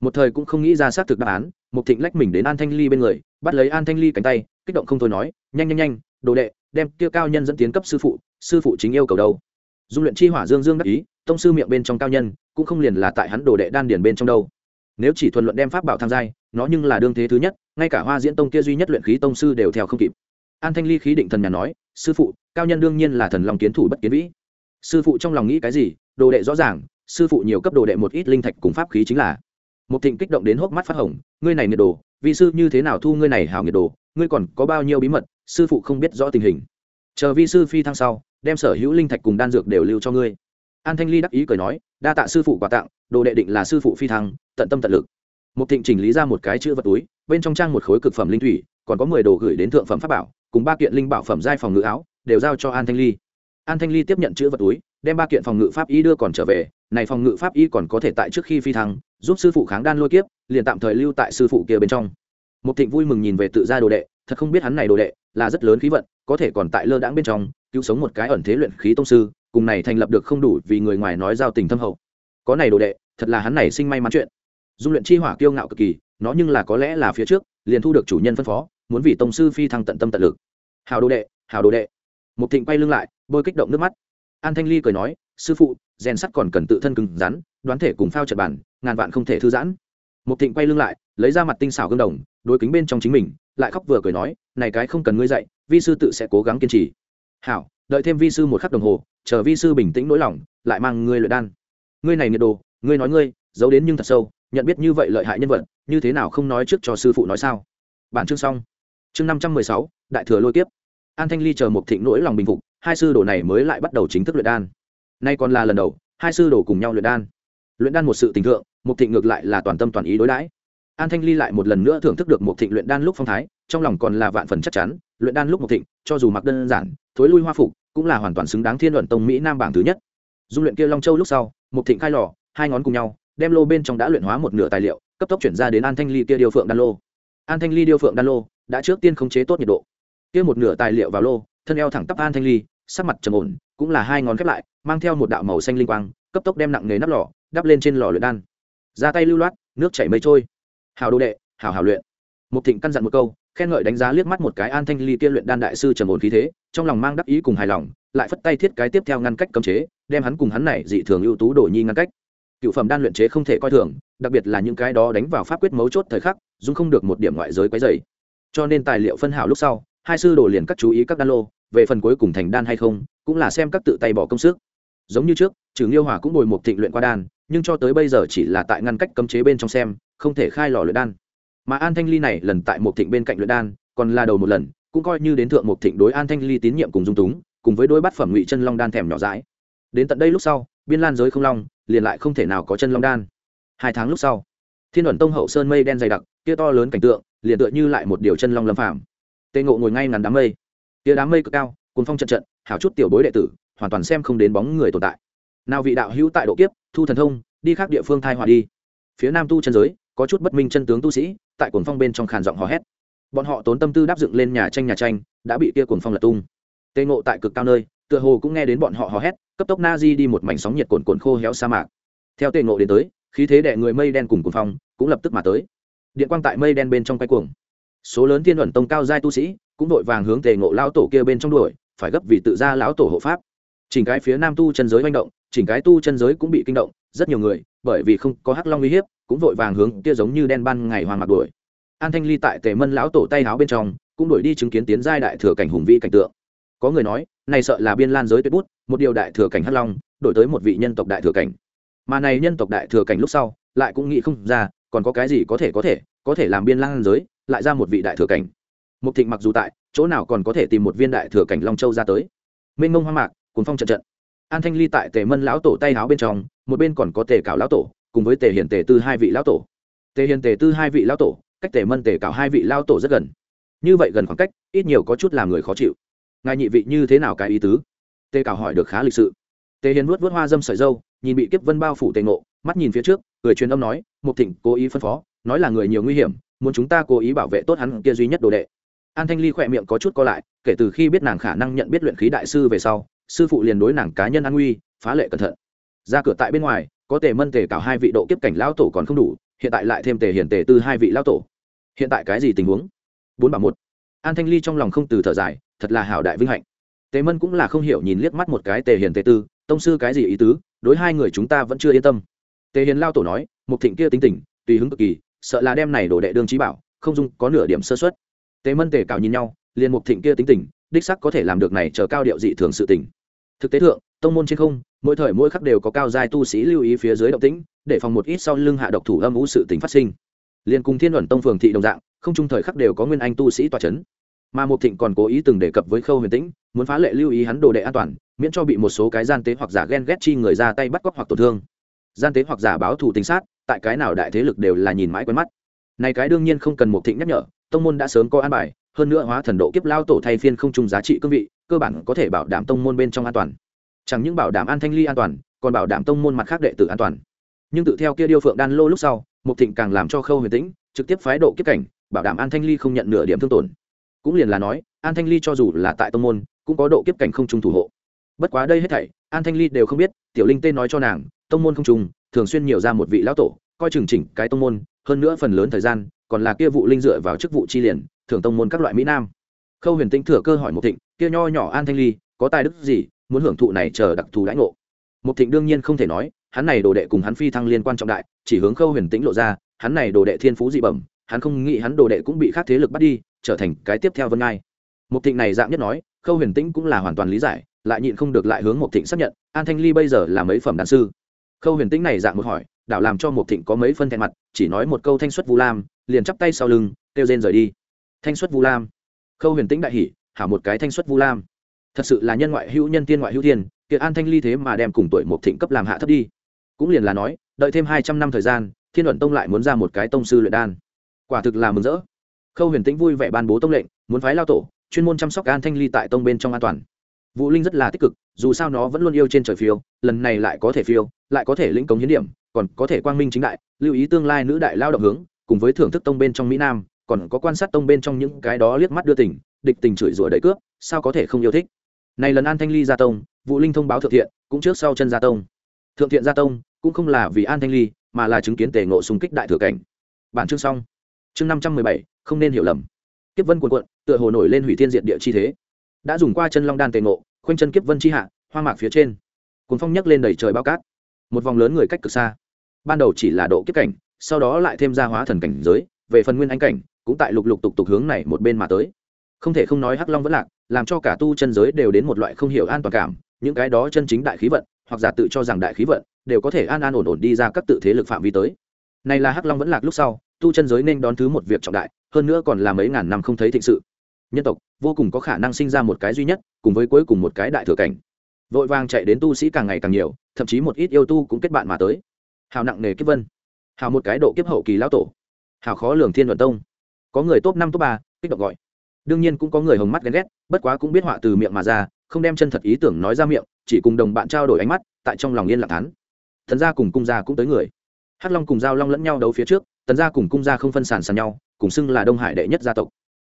Một thời cũng không nghĩ ra xác thực đáp án, mục thịnh lách mình đến an thanh ly bên người, bắt lấy an thanh ly cánh tay, kích động không thôi nói, nhanh nhanh nhanh đồ đệ, đem kia cao nhân dẫn tiến cấp sư phụ sư phụ chính yêu cầu đâu? Dung luyện chi hỏa dương dương đắc ý, tông sư miệng bên trong cao nhân, cũng không liền là tại hắn đồ đệ đan điển bên trong đâu. Nếu chỉ thuần luận đem pháp bảo tham giai, nó nhưng là đương thế thứ nhất, ngay cả hoa diễn tông kia duy nhất luyện khí tông sư đều theo không kịp. An thanh ly khí định thần nhà nói, sư phụ, cao nhân đương nhiên là thần lòng kiến thủ bất kiến vĩ. Sư phụ trong lòng nghĩ cái gì? Đồ đệ rõ ràng, sư phụ nhiều cấp đồ đệ một ít linh thạch cùng pháp khí chính là. Một thịnh kích động đến hốc mắt phát hồng, ngươi này nhiệt đồ vị sư như thế nào thu ngươi này hảo nhiệt đồ? Ngươi còn có bao nhiêu bí mật? Sư phụ không biết rõ tình hình. Chờ vi sư phi thăng sau, đem sở hữu linh thạch cùng đan dược đều lưu cho ngươi. An thanh ly đắc ý cười nói, đa tạ sư phụ quà tặng, đồ đệ định là sư phụ phi thăng, tận tâm tận lực. Một thịnh chỉnh lý ra một cái chữ vật túi, bên trong trang một khối cực phẩm linh thủy, còn có mười đồ gửi đến thượng phẩm pháp bảo, cùng ba kiện linh bảo phẩm giai phòng ngự áo, đều giao cho an thanh ly. An thanh ly tiếp nhận chữ vật túi, đem ba kiện phòng ngự pháp y đưa còn trở về, này phòng ngự pháp y còn có thể tại trước khi phi thăng, giúp sư phụ kháng đan lôi kiếp, liền tạm thời lưu tại sư phụ kia bên trong. Một thịnh vui mừng nhìn về tự gia đồ đệ thật không biết hắn này đồ đệ là rất lớn khí vận, có thể còn tại lơ đãng bên trong, cứu sống một cái ẩn thế luyện khí tông sư, cùng này thành lập được không đủ vì người ngoài nói giao tình thâm hậu. Có này đồ đệ, thật là hắn này sinh may mắn chuyện. Dung luyện chi hỏa kiêu ngạo cực kỳ, nó nhưng là có lẽ là phía trước, liền thu được chủ nhân phân phó, muốn vì tông sư phi thăng tận tâm tận lực. Hào đồ đệ hào đồ đệ. Một thịnh quay lưng lại, bôi kích động nước mắt. An thanh ly cười nói, sư phụ, rèn sắt còn cần tự thân cứng rắn, đoán thể cùng phao trật bản, ngàn vạn không thể thư giãn. Một thịnh quay lưng lại, lấy ra mặt tinh xảo gương đồng, đối kính bên trong chính mình lại khóc vừa cười nói, này cái không cần ngươi dạy, vi sư tự sẽ cố gắng kiên trì. Hảo, đợi thêm vi sư một khắc đồng hồ, chờ vi sư bình tĩnh nỗi lòng, lại mang ngươi luyện đan. Ngươi này nhiệt đồ, ngươi nói ngươi, giấu đến nhưng thật sâu, nhận biết như vậy lợi hại nhân vật, như thế nào không nói trước cho sư phụ nói sao? Bản chương xong. Chương năm trăm mười sáu, đại thừa lôi tiếp. an thanh ly chờ một thịnh nỗi lòng bình phục, hai sư đồ này mới lại bắt đầu chính thức luyện đan. Nay còn là lần đầu, hai sư đồ cùng nhau luyện đan. Luyện đan một sự tình thượng một thịnh ngược lại là toàn tâm toàn ý đối đãi an thanh ly lại một lần nữa thưởng thức được một thịnh luyện đan lúc phong thái, trong lòng còn là vạn phần chắc chắn, luyện đan lúc một thịnh, cho dù mặc đơn giản, thối lui hoa phục, cũng là hoàn toàn xứng đáng thiên luận tông mỹ nam bảng thứ nhất. Dung luyện kia long châu lúc sau, một thịnh khai lò, hai ngón cùng nhau, đem lô bên trong đã luyện hóa một nửa tài liệu, cấp tốc chuyển ra đến an thanh ly kia điều phượng đan lô. An thanh ly điều phượng đan lô đã trước tiên khống chế tốt nhiệt độ. Kia một nửa tài liệu vào lô, thân eo thẳng tắp an thanh ly, sắc mặt trầm ổn, cũng là hai ngón khép lại, mang theo một đạo màu xanh linh quang, cấp tốc đem nặng nghề nắp lò, đắp lên trên lò luyện đan. Ra tay lưu loát, nước chảy mây trôi hào đồ đệ hào hào luyện. Một thịnh căn dặn một câu, khen ngợi đánh giá liếc mắt một cái an thanh ly tiên luyện đan đại sư trầm ổn khí thế, trong lòng mang đắc ý cùng hài lòng, lại phất tay thiết cái tiếp theo ngăn cách cấm chế, đem hắn cùng hắn này dị thường ưu tú đổ nhi ngăn cách. Cựu phẩm đan luyện chế không thể coi thường, đặc biệt là những cái đó đánh vào pháp quyết mấu chốt thời khắc dung không được một điểm ngoại giới quấy dày cho nên tài liệu phân hảo lúc sau, hai sư đổ liền các chú ý các đan lô, về phần cuối cùng thành đan hay không, cũng là xem các tự tay bỏ công sức. Giống như trước, trừ nghiêu hòa cũng bồi một thịnh luyện qua đan, nhưng cho tới bây giờ chỉ là tại ngăn cách cấm chế bên trong xem không thể khai lò luyện đan. Mà an thanh ly này lần tại một thịnh bên cạnh luyện đan, còn là đầu một lần, cũng coi như đến thượng một thịnh đối an thanh ly tín nhiệm cùng dung túng, cùng với đôi bát phẩm ngụy chân long đan thèm nhỏ dãi. Đến tận đây lúc sau, biên lan giới không long liền lại không thể nào có chân long đan. Hai tháng lúc sau, thiên luận tông hậu sơn mây đen dày đặc, kia to lớn cảnh tượng, liền tựa như lại một điều chân long lâm phàm. Tê ngộ ngồi ngay ngắn đám mây. Kia đám mây cực cao cùng phong trận trận, hảo chút tiểu bối đệ tử, hoàn toàn xem không đến bóng người tồn tại. Nào vị đạo hữu tại độ kiếp, thu thần thông, đi khác địa phương thai hòa đi. Phía nam tu chân giới có chút bất minh chân tướng tu sĩ, tại cuồng phong bên trong khàn giọng hò hét. Bọn họ tốn tâm tư đáp dựng lên nhà tranh nhà tranh, đã bị kia cuồng phong lật tung. Tê ngộ tại cực cao nơi, tựa hồ cũng nghe đến bọn họ hò hét, cấp tốc na di đi một mảnh sóng nhiệt cồn cồn khô héo sa mạc. Theo tê ngộ đến tới, khí thế đệ người mây đen cùng cuồng phong cũng lập tức mà tới. Điện quang tại mây đen bên trong quay cuồng. Số lớn thiên luận tông cao giai tu sĩ cũng đội vàng hướng tề ngộ lão tổ kia bên trong đuổi, phải gấp vì tự ra lão tổ hộ pháp. Chỉnh cái phía nam tu chân giới manh động, chỉnh cái tu chân giới cũng bị kinh động, rất nhiều người, bởi vì không có hắc long uy hiếp cũng vội vàng hướng kia giống như đen ban ngày hoàng mặc đuổi. An thanh ly tại tề mân lão tổ tay háo bên trong, cũng đuổi đi chứng kiến tiến giai đại thừa cảnh hùng vĩ cảnh tượng. Có người nói, này sợ là biên lan giới tuyệt bút, một điều đại thừa cảnh hắc long, đổi tới một vị nhân tộc đại thừa cảnh. Mà này nhân tộc đại thừa cảnh lúc sau, lại cũng nghĩ không ra, còn có cái gì có thể có thể có thể làm biên lan giới, lại ra một vị đại thừa cảnh. Mục thịnh mặc dù tại, chỗ nào còn có thể tìm một viên đại thừa cảnh long châu ra tới. Mênh mông hoang mạc cùng phong trận trận. An thanh ly tại tề mân lão tổ tay háo bên trong, một bên còn có tề cảo lão tổ cùng với tề hiền tề tư hai vị lão tổ. Tề hiền tề tư hai vị lão tổ, cách tề mân tề cảo hai vị lão tổ rất gần. Như vậy gần khoảng cách, ít nhiều có chút làm người khó chịu. Ngài nhị vị như thế nào cái ý tứ? Tề cảo hỏi được khá lịch sự. Tề hiền vuốt vuốt hoa dâm sợi dâu, nhìn bị kiếp vân bao phủ tề ngộ, mắt nhìn phía trước người truyền âm nói, mục thịnh, cố ý phân phó, nói là người nhiều nguy hiểm, muốn chúng ta cố ý bảo vệ tốt hắn kia duy nhất đồ đệ. An thanh ly khỏe miệng có chút co lại, kể từ khi biết nàng khả năng nhận biết luyện khí đại sư về sau, sư phụ liền đối nàng cá nhân an nguy, phá lệ cẩn thận. Ra cửa tại bên ngoài có tề mân tề cảo hai vị độ kiếp cảnh lão tổ còn không đủ, hiện tại lại thêm tề hiển tề tư hai vị lão tổ. Hiện tại cái gì tình huống? Bốn ba một. An thanh ly trong lòng không từ thở dài, thật là hảo đại vinh hạnh. Tề mân cũng là không hiểu nhìn liếc mắt một cái tề hiền tề tư, tông sư cái gì ý tứ, đối hai người chúng ta vẫn chưa yên tâm. Tề hiền lao tổ nói một thịnh kia tính tình, tùy hứng cực kỳ, sợ là đem này đổ đệ đương trí bảo, không dung có nửa điểm sơ xuất tề mân tề cào nhìn nhau, liền một thịnh kia tính tình, đích sắc có thể làm được này chờ cao điệu dị thường sự tình. Thực tế thượng tông môn trên không, mỗi thời mỗi khắc đều có cao giai tu sĩ lưu ý phía dưới động tĩnh, để phòng một ít sau lưng hạ độc thủ âm ủ sự tình phát sinh. Liền cùng thiên luận tông phường thị đồng dạng, không trung thời khắc đều có nguyên anh tu sĩ tòa c h ấ n mà một thịnh còn cố ý từng đề cập với khâu huyền tĩnh, muốn phá lệ lưu ý hắn đồ đệ an toàn, miễn cho bị một số cái gian tế hoặc giả ghen ghét chi người ra tay bắt cóc hoặc tổn thương. Gian tế hoặc giả báo thù tính sát, tại cái nào đại thế lực đều là nhìn mãi quen mắt. Này cái đương nhiên không cần một thịnh nhắc nhở, tông môn đã sớm có an bài, hơn nữa hóa thần độ kiếp lao tổ thay phiên không chung giá trị cương vị, cơ bản có thể bảo đảm tông môn bên trong an toàn chẳng những bảo đảm an thanh ly an toàn, còn bảo đảm tông môn mặt khác đệ tử an toàn. Nhưng tự theo kia điêu phượng đan lô lúc sau, mục thịnh càng làm cho khâu huyền tĩnh trực tiếp phái độ kiếp cảnh, bảo đảm an thanh ly không nhận nửa điểm thương tổn. Cũng liền là nói, an thanh ly cho dù là tại tông môn, cũng có độ kiếp cảnh không trung thủ hộ. Bất quá đây hết thảy, an thanh ly đều không biết, tiểu linh tên nói cho nàng, tông môn không trung thường xuyên nhiều ra một vị lão tổ, coi chừng chỉnh cái tông môn, hơn nữa phần lớn thời gian, còn là kia vụ linh dựa vào chức vụ chi liền thường tông môn các loại mỹ nam. Khâu huyền tĩnh thừa cơ hỏi một thịnh, kia nho nhỏ an thanh ly, có tài đức gì muốn hưởng thụ này chờ đặc thù đãi ngộ. Một thịnh đương nhiên không thể nói, hắn này đồ đệ cùng hắn phi thăng liên quan trọng đại, chỉ hướng khâu huyền tĩnh lộ ra, hắn này đồ đệ thiên phú dị bẩm, hắn không nghĩ hắn đồ đệ cũng bị khác thế lực bắt đi, trở thành cái tiếp theo vân ngai. Một thịnh này dạng nhất nói, khâu huyền tĩnh cũng là hoàn toàn lý giải, lại nhịn không được lại hướng một thịnh xác nhận, an thanh ly bây giờ là mấy phẩm đàn sư. Khâu huyền tĩnh này dạng một hỏi, đảo làm cho một thịnh có mấy phân thẹn mặt, chỉ nói một câu thanh xuất vu lam, liền chắp tay sau lưng, kêu rên rời đi. Thanh xuất vu lam. Khâu huyền tĩnh đại hỉ, hảo một cái thanh xuất vu lam thật sự là nhân ngoại hữu nhân tiên ngoại hữu thiên, kiệt an thanh ly thế mà đem cùng tuổi một thịnh cấp làm hạ thấp đi. Cũng liền là nói, đợi thêm hai trăm năm thời gian, thiên luận tông lại muốn ra một cái tông sư luyện đan. Quả thực là mừng rỡ. Khâu huyền tĩnh vui vẻ ban bố tông lệnh, muốn phái lao tổ, chuyên môn chăm sóc an thanh ly tại tông bên trong an toàn. Vũ linh rất là tích cực, dù sao nó vẫn luôn yêu trên trời phiêu, lần này lại có thể phiêu, lại có thể lĩnh cống hiến điểm, còn có thể quang minh chính đại, lưu ý tương lai nữ đại lao động hướng, cùng với thưởng thức tông bên trong mỹ nam, còn có quan sát tông bên trong những cái đó liếc mắt đưa tình, địch tình chửi rủa đẩy cướp, sao có thể không yêu thích? Này lần an thanh ly gia tông, vũ linh thông báo thượng thiện, cũng trước sau chân gia tông. Thượng thiện gia tông cũng không là vì an thanh ly, mà là chứng kiến tề ngộ xung kích đại thừa cảnh. Bản chương xong. Chương năm trăm mười bảy, không nên hiểu lầm. Kiếp vân cuồn cuộn, tựa hồ nổi lên hủy thiên diện địa chi thế. Đã dùng qua chân long đan tề ngộ, khoanh chân kiếp vân chi hạ, hoa mạc phía trên. Cuốn phong nhấc lên đầy trời bao cát. Một vòng lớn người cách cực xa. Ban đầu chỉ là độ kiếp cảnh, sau đó lại thêm ra hóa thần cảnh giới, về phần nguyên anh cảnh, cũng tại lục lục tục tục hướng này một bên mà tới không thể không nói hắc long vẫn lạc, làm cho cả tu chân giới đều đến một loại không hiểu an toàn cảm, những cái đó chân chính đại khí vận, hoặc giả tự cho rằng đại khí vận, đều có thể an an ổn ổn đi ra các tự thế lực phạm vi tới. Này là hắc long vẫn lạc lúc sau, tu chân giới nên đón thứ một việc trọng đại, hơn nữa còn là mấy ngàn năm không thấy thịnh sự. Nhân tộc, vô cùng có khả năng sinh ra một cái duy nhất, cùng với cuối cùng một cái đại thừa cảnh. Vội vàng chạy đến tu sĩ càng ngày càng nhiều, thậm chí một ít yêu tu cũng kết bạn mà tới. Hào nặng nề kiếp vân. Hào một cái độ kiếp hậu kỳ lão tổ. Hào khó lường thiên luận tông. Có người top năm, top ba, kích động gọi đương nhiên cũng có người hồng mắt ghen ghét, bất quá cũng biết họa từ miệng mà ra, không đem chân thật ý tưởng nói ra miệng, chỉ cùng đồng bạn trao đổi ánh mắt, tại trong lòng yên lặng thắn thần gia cùng cung gia cũng tới người. Hắc long cùng giao long lẫn nhau đấu phía trước, tần gia cùng cung gia không phân sản sàn nhau, cùng xưng là đông hải đệ nhất gia tộc.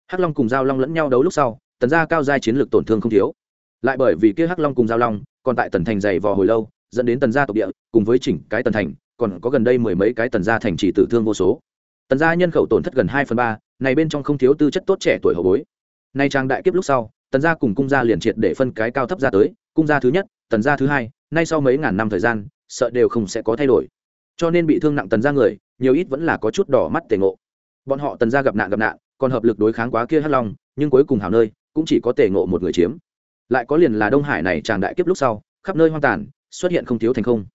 Hắc long cùng giao long lẫn nhau đấu lúc sau, tần gia cao giai chiến lược tổn thương không thiếu. Lại bởi vì kia hắc long cùng giao long, còn tại tần thành dày vò hồi lâu, dẫn đến tần gia tộc địa, cùng với chỉnh cái tần thành, còn có gần đây mười mấy cái tần gia thành chỉ tử thương vô số. Tần gia nhân khẩu tổn thất gần hai phần ba này bên trong không thiếu tư chất tốt trẻ tuổi hậu bối. Nay trang đại kiếp lúc sau, tần gia cùng cung gia liền triệt để phân cái cao thấp ra tới, cung gia thứ nhất, tần gia thứ hai, nay sau mấy ngàn năm thời gian, sợ đều không sẽ có thay đổi. Cho nên bị thương nặng tần gia người, nhiều ít vẫn là có chút đỏ mắt tề ngộ. Bọn họ tần gia gặp nạn gặp nạn, còn hợp lực đối kháng quá kia hắc long, nhưng cuối cùng hảo nơi, cũng chỉ có tề ngộ một người chiếm. Lại có liền là đông hải này tràng đại kiếp lúc sau, khắp nơi hoang tàn, xuất hiện không thiếu thành không.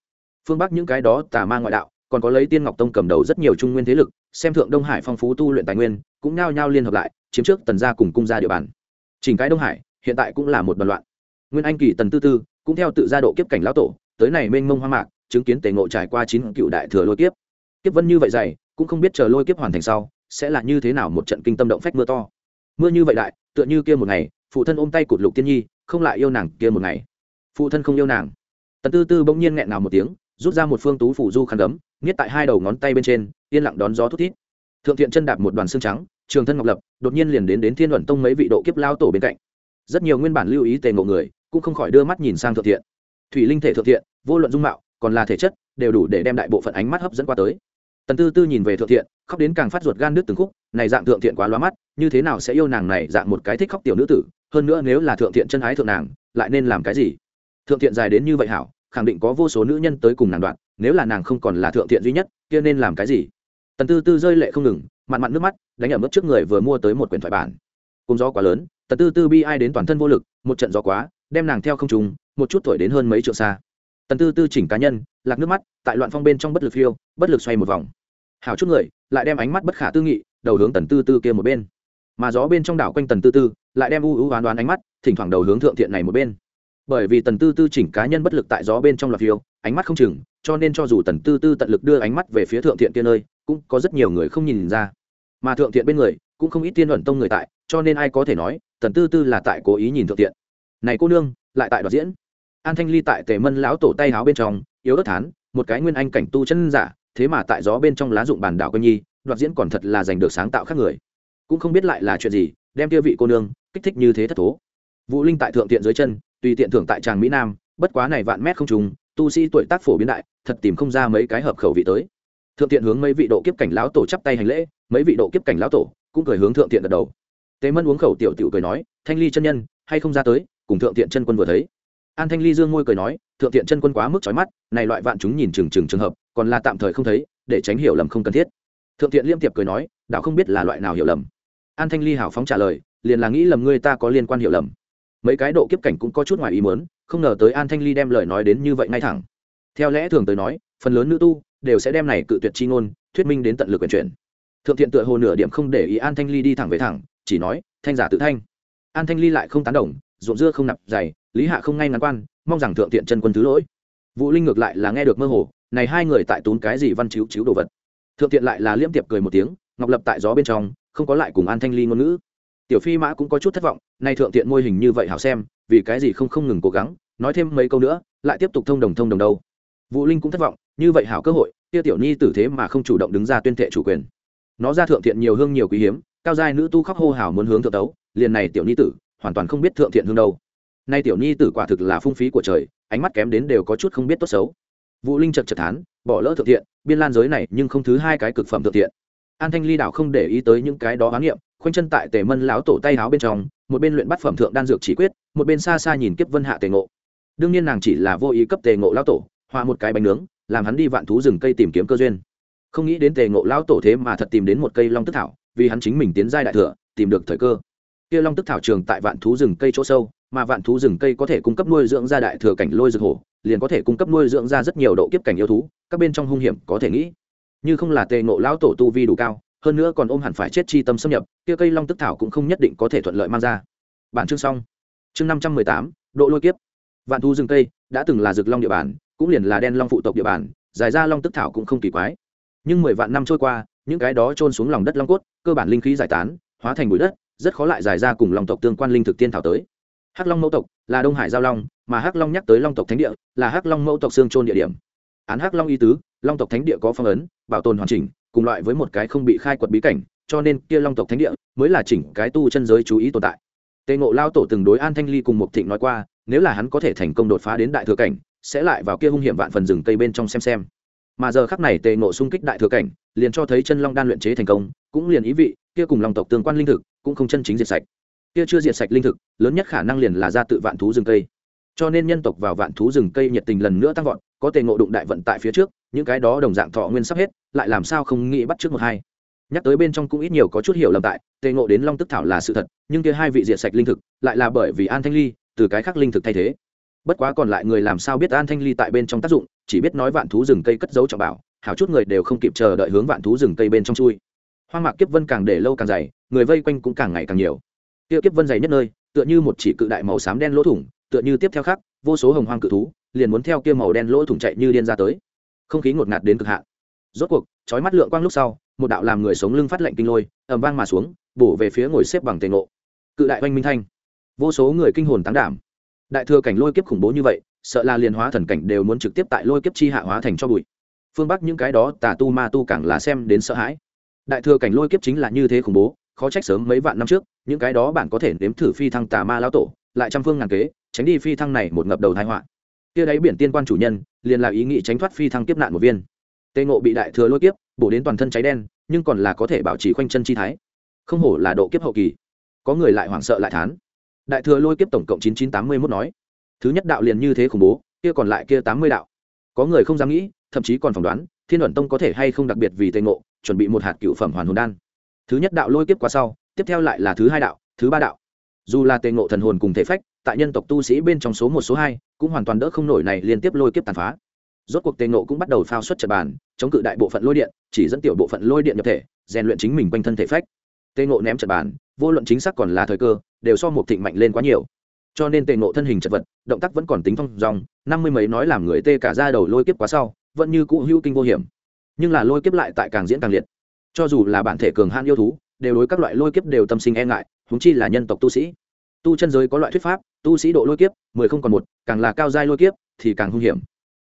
Phương bắc những cái đó tà ma ngoại đạo, còn có lấy tiên ngọc tông cầm đầu rất nhiều trung nguyên thế lực, xem thượng đông hải phong phú tu luyện tài nguyên cũng nhao nhao liên hợp lại, chiếm trước tần gia cùng cung gia địa bàn. Chỉnh cái đông hải, hiện tại cũng là một bàn loạn. Nguyên anh kỳ tần tư tư, cũng theo tự gia độ kiếp cảnh lão tổ, tới này mênh mông hoang mạc, chứng kiến tề ngộ trải qua chín cựu đại thừa lôi kiếp. Kiếp vân như vậy dày, cũng không biết chờ lôi kiếp hoàn thành sau, sẽ là như thế nào một trận kinh tâm động phách mưa to. Mưa như vậy đại, tựa như kia một ngày, phụ thân ôm tay cụt lục tiên nhi, không lại yêu nàng kia một ngày. Phụ thân không yêu nàng. Tần tư tư bỗng nhiên nghẹn nào một tiếng, rút ra một phương tú phủ du khăn đấm nghiết tại hai đầu ngón tay bên trên, yên lặng đón gió thút thít thượng thiện chân đạp một đoàn xương trắng, trường thân ngọc lập, đột nhiên liền đến đến thiên luận tông mấy vị độ kiếp lao tổ bên cạnh. Rất nhiều nguyên bản lưu ý tề ngộ người, cũng không khỏi đưa mắt nhìn sang thượng thiện. Thủy linh thể thượng thiện, vô luận dung mạo, còn là thể chất, đều đủ để đem đại bộ phận ánh mắt hấp dẫn qua tới. Tần tư tư nhìn về thượng thiện, khóc đến càng phát ruột gan nước từng khúc, này dạng thượng thiện quá loa mắt, như thế nào sẽ yêu nàng này dạng một cái thích khóc tiểu nữ tử, hơn nữa nếu là thượng thiện chân ái thượng nàng, lại nên làm cái gì? Thượng thiện dài đến như vậy hảo, khẳng định có vô số nữ nhân tới cùng nàng đoạn, nếu là nàng không còn là thượng thiện duy nhất, kia nên làm cái gì? Tần tư tư rơi lệ không ngừng mặn mặn nước mắt, đánh ở mức trước người vừa mua tới một quyển thoại bản. Cùng gió quá lớn, tần tư tư bi ai đến toàn thân vô lực, một trận gió quá, đem nàng theo không trùng một chút thổi đến hơn mấy triệu xa. Tần tư tư chỉnh cá nhân, lạc nước mắt, tại loạn phong bên trong bất lực phiêu, bất lực xoay một vòng. Hảo chút người, lại đem ánh mắt bất khả tư nghị, đầu hướng tần tư tư kia một bên. Mà gió bên trong đảo quanh tần tư tư, lại đem u u oán đoán ánh mắt, thỉnh thoảng đầu hướng thượng thiện này một bên. Bởi vì tần tư tư chỉnh cá nhân bất lực tại gió bên trong loạt phiêu, ánh mắt không chừng, cho nên cho dù tần tư tư tận lực đưa ánh mắt về phía thượng thiện kia nơi cũng có rất nhiều người không nhìn ra. Mà thượng thiện bên người, cũng không ít tiên luận tông người tại, cho nên ai có thể nói, tần tư tư là tại cố ý nhìn thượng thiện. Này cô nương, lại tại đoạt diễn. An thanh ly tại tề mân lão tổ tay háo bên trong, yếu ớt thán, một cái nguyên anh cảnh tu chân giả, thế mà tại gió bên trong lá dụng bàn đảo quanh nhi, đoạt diễn còn thật là giành được sáng tạo khác người. Cũng không biết lại là chuyện gì, đem tiêu vị cô nương, kích thích như thế thất thố. Vũ linh tại thượng tiện dưới chân, tùy tiện thưởng tại tràng mỹ nam, bất quá này vạn mét không trùng, tu sĩ tuổi tác phổ biến đại, thật tìm không ra mấy cái hợp khẩu vị tới thượng tiện hướng mấy vị độ kiếp cảnh lão tổ chắp tay hành lễ, mấy vị độ kiếp cảnh lão tổ cũng cười hướng thượng tiện gật đầu. Tế mân uống khẩu tiểu tiểu cười nói, thanh ly chân nhân, hay không ra tới, cùng thượng tiện chân quân vừa thấy. An thanh ly dương môi cười nói, thượng tiện chân quân quá mức trói mắt, này loại vạn chúng nhìn chừng chừng trường hợp, còn là tạm thời không thấy, để tránh hiểu lầm không cần thiết. Thượng tiện liêm tiệp cười nói, đạo không biết là loại nào hiểu lầm. An thanh ly hảo phóng trả lời, liền là nghĩ lầm ngươi ta có liên quan hiểu lầm. Mấy cái độ kiếp cảnh cũng có chút ngoài ý muốn, không ngờ tới an thanh ly đem lời nói đến như vậy ngay thẳng. Theo lẽ thường tới nói phần lớn nữ tu đều sẽ đem này cự tuyệt chi ngôn, thuyết minh đến tận lực quyền chuyển. Thượng thiện tựa hồ nửa điểm không để ý an thanh ly đi thẳng về thẳng, chỉ nói, thanh giả tự thanh. An thanh ly lại không tán đồng, ruộng dưa không nạp dày, lý hạ không ngay ngắn quan, mong rằng thượng thiện chân quân thứ lỗi. Vũ linh ngược lại là nghe được mơ hồ, này hai người tại tốn cái gì văn chiếu chiếu đồ vật. Thượng thiện lại là liễm tiệp cười một tiếng, ngọc lập tại gió bên trong, không có lại cùng an thanh ly ngôn ngữ. Tiểu phi mã cũng có chút thất vọng, nay thượng thiện môi hình như vậy hảo xem, vì cái gì không không ngừng cố gắng, nói thêm mấy câu nữa, lại tiếp tục thông đồng thông đồng đâu. Vũ linh cũng thất vọng như vậy hảo cơ hội, tiêu tiểu nhi tử thế mà không chủ động đứng ra tuyên thệ chủ quyền. Nó ra thượng thiện nhiều hương nhiều quý hiếm, cao giai nữ tu khóc hô hào muốn hướng thượng tấu, liền này tiểu nhi tử, hoàn toàn không biết thượng thiện hương đâu. Nay tiểu nhi tử quả thực là phung phí của trời, ánh mắt kém đến đều có chút không biết tốt xấu. Vũ linh chật chật thán, bỏ lỡ thượng thiện, biên lan giới này nhưng không thứ hai cái cực phẩm thượng thiện. An thanh ly đảo không để ý tới những cái đó hoán niệm, khoanh chân tại tề mân lão tổ tay áo bên trong, một bên luyện bắt phẩm thượng đan dược chỉ quyết, một bên xa xa nhìn kiếp vân hạ tề ngộ. Đương nhiên nàng chỉ là vô ý cấp tề ngộ lão tổ hòa một cái bánh nướng làm hắn đi vạn thú rừng cây tìm kiếm cơ duyên. Không nghĩ đến tề ngộ lão tổ thế mà thật tìm đến một cây long tức thảo, vì hắn chính mình tiến giai đại thừa, tìm được thời cơ. Kia long tức thảo trường tại vạn thú rừng cây chỗ sâu, mà vạn thú rừng cây có thể cung cấp nuôi dưỡng ra đại thừa cảnh lôi rực hổ, liền có thể cung cấp nuôi dưỡng ra rất nhiều độ kiếp cảnh yêu thú, các bên trong hung hiểm có thể nghĩ. Như không là tề ngộ lão tổ tu vi đủ cao, hơn nữa còn ôm hẳn phải chết chi tâm xâm nhập, kia cây long tức thảo cũng không nhất định có thể thuận lợi mang ra. Bản chương xong. Chương năm trăm mười tám, độ lôi kiếp. Vạn thú rừng cây đã từng là rực long địa bàn cũng liền là đen long phụ tộc địa bàn, dài ra long tức thảo cũng không kỳ quái. Nhưng mười vạn năm trôi qua, những cái đó trôn xuống lòng đất long cốt, cơ bản linh khí giải tán, hóa thành bụi đất, rất khó lại dài ra cùng long tộc tương quan linh thực tiên thảo tới. Hắc long mẫu tộc là đông hải giao long, mà hắc long nhắc tới long tộc thánh địa là hắc long mẫu tộc xương trôn địa điểm. Án hắc long y tứ, long tộc thánh địa có phong ấn, bảo tồn hoàn chỉnh, cùng loại với một cái không bị khai quật bí cảnh, cho nên kia long tộc thánh địa mới là chỉnh cái tu chân giới chú ý tồn tại. Tề ngộ lao tổ từng đối an thanh ly cùng một thịnh nói qua, nếu là hắn có thể thành công đột phá đến đại thừa cảnh sẽ lại vào kia hung hiểm vạn phần rừng cây bên trong xem xem. Mà giờ khắc này tề ngộ xung kích đại thừa cảnh, liền cho thấy chân long đan luyện chế thành công, cũng liền ý vị, kia cùng lòng tộc tương quan linh thực, cũng không chân chính diệt sạch. Kia chưa diệt sạch linh thực, lớn nhất khả năng liền là ra tự vạn thú rừng cây. Cho nên nhân tộc vào vạn thú rừng cây nhiệt tình lần nữa tăng vọt, có tề ngộ đụng đại vận tại phía trước, những cái đó đồng dạng thọ nguyên sắp hết, lại làm sao không nghĩ bắt trước một hai. Nhắc tới bên trong cũng ít nhiều có chút hiểu lầm tại, tề ngộ đến long tức thảo là sự thật, nhưng kia hai vị diệt sạch linh thực, lại là bởi vì an thanh ly, từ cái khác linh thực thay thế bất quá còn lại người làm sao biết an thanh ly tại bên trong tác dụng, chỉ biết nói vạn thú rừng cây cất giấu trọng bảo, hảo chút người đều không kịp chờ đợi hướng vạn thú rừng cây bên trong chui. Hoang mạc kiếp vân càng để lâu càng dày, người vây quanh cũng càng ngày càng nhiều. Tiêu kiếp vân dày nhất nơi, tựa như một chỉ cự đại màu xám đen lỗ thủng, tựa như tiếp theo khác, vô số hồng hoang cự thú, liền muốn theo kia màu đen lỗ thủng chạy như điên ra tới. Không khí ngột ngạt đến cực hạn. Rốt cuộc, chói mắt lượng quang lúc sau, một đạo làm người sống lưng phát lạnh kinh lôi, ầm vang mà xuống, bổ về phía ngồi xếp bằng tề ngộ. Cự đại oanh minh thanh. Vô số người kinh hồn tán đảm đại thừa cảnh lôi kiếp khủng bố như vậy, sợ là liền hóa thần cảnh đều muốn trực tiếp tại lôi kiếp chi hạ hóa thành cho bụi. Phương bắc những cái đó, tà tu ma tu càng là xem đến sợ hãi. Đại thừa cảnh lôi kiếp chính là như thế khủng bố, khó trách sớm mấy vạn năm trước, những cái đó bạn có thể nếm thử phi thăng tà ma lão tổ, lại trăm phương ngàn kế, tránh đi phi thăng này một ngập đầu thái họa. Kia đáy biển tiên quan chủ nhân, liền là ý nghĩ tránh thoát phi thăng kiếp nạn một viên. Tê ngộ bị đại thừa lôi kiếp, bổ đến toàn thân cháy đen, nhưng còn là có thể bảo trì khoanh chân chi thái. Không hổ là độ kiếp hậu kỳ. Có người lại hoảng sợ lại thán đại thừa lôi kiếp tổng cộng chín chín tám mươi mốt nói, thứ nhất đạo liền như thế khủng bố, kia còn lại kia tám mươi đạo. Có người không dám nghĩ, thậm chí còn phỏng đoán, thiên luận tông có thể hay không đặc biệt vì tề ngộ, chuẩn bị một hạt cựu phẩm hoàn hồn đan. Thứ nhất đạo lôi kiếp qua sau, tiếp theo lại là thứ hai đạo, thứ ba đạo. Dù là tề ngộ thần hồn cùng thể phách, tại nhân tộc tu sĩ bên trong số một, số hai, cũng hoàn toàn đỡ không nổi này liên tiếp lôi kiếp tàn phá. Rốt cuộc tề ngộ cũng bắt đầu phao xuất trật bàn, chống cự đại bộ phận lôi điện, chỉ dẫn tiểu bộ phận lôi điện nhập thể, rèn luyện chính mình quanh thân thể phách tề ngộ ném trận bàn, vô luận chính xác còn là thời cơ, đều so một thịnh mạnh lên quá nhiều. Cho nên tề ngộ thân hình chật vật, động tác vẫn còn tính phong dòng năm mươi mấy nói làm người tê cả ra đầu lôi kiếp quá sau, vẫn như cũ hữu kinh vô hiểm. Nhưng là lôi kiếp lại tại càng diễn càng liệt. Cho dù là bản thể cường hãn yêu thú, đều đối các loại lôi kiếp đều tâm sinh e ngại húng chi là nhân tộc tu sĩ. Tu chân giới có loại thuyết pháp, tu sĩ độ lôi kiếp, mười không còn một, càng là cao giai lôi kiếp, thì càng hung hiểm.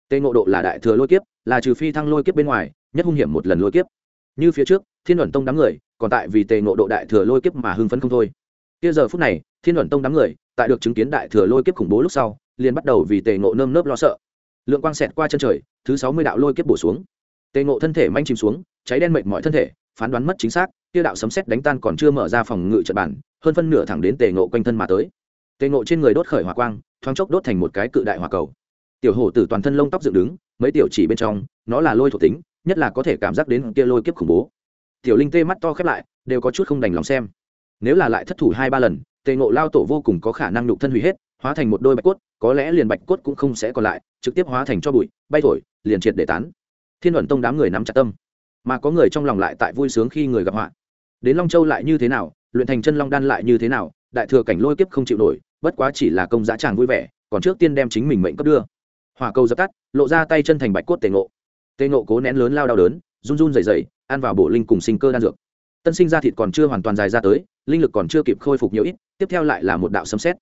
Tê ngộ độ là đại thừa lôi kiếp, là trừ phi thăng lôi kiếp bên ngoài, nhất hung hiểm một lần lôi kiếp như phía trước, thiên luận tông đám người, còn tại vì tề ngộ độ đại thừa lôi kiếp mà hưng phấn không thôi. Kia giờ phút này, thiên luận tông đám người, tại được chứng kiến đại thừa lôi kiếp khủng bố lúc sau, liền bắt đầu vì tề ngộ nơm nớp lo sợ. Lượng quang xẹt qua chân trời, thứ sáu mươi đạo lôi kiếp bổ xuống. Tề ngộ thân thể manh chìm xuống, cháy đen mệt mọi thân thể, phán đoán mất chính xác, kia đạo sấm xét đánh tan còn chưa mở ra phòng ngự trận bản hơn phân nửa thẳng đến tề ngộ quanh thân mà tới. Tề ngộ trên người đốt khởi hỏa quang, thoáng chốc đốt thành một cái cự đại hỏa cầu. Tiểu hổ tử toàn thân lông tóc dựng đứng, mấy tiểu chỉ bên trong, nó là lôi thuộc tính nhất là có thể cảm giác đến kia lôi kiếp khủng bố. Tiểu linh tê mắt to khép lại, đều có chút không đành lòng xem. Nếu là lại thất thủ hai ba lần, tề ngộ lao tổ vô cùng có khả năng nhục thân hủy hết, hóa thành một đôi bạch cốt, có lẽ liền bạch cốt cũng không sẽ còn lại, trực tiếp hóa thành cho bụi, bay thổi, liền triệt để tán. Thiên luận tông đám người nắm chặt tâm. Mà có người trong lòng lại tại vui sướng khi người gặp họa. Đến long châu lại như thế nào, luyện thành chân long đan lại như thế nào, đại thừa cảnh lôi kiếp không chịu nổi, bất quá chỉ là công giá tràng vui vẻ, còn trước tiên đem chính mình mệnh cấp đưa. Hỏa cầu dập tắt, lộ ra tay chân thành bạch cốt tề ngộ tề ngộ cố nén lớn lao đau đớn, run run dày dày ăn vào bổ linh cùng sinh cơ đan dược. Tân sinh ra thịt còn chưa hoàn toàn dài ra tới, linh lực còn chưa kịp khôi phục nhiều ít, tiếp theo lại là một đạo sấm xét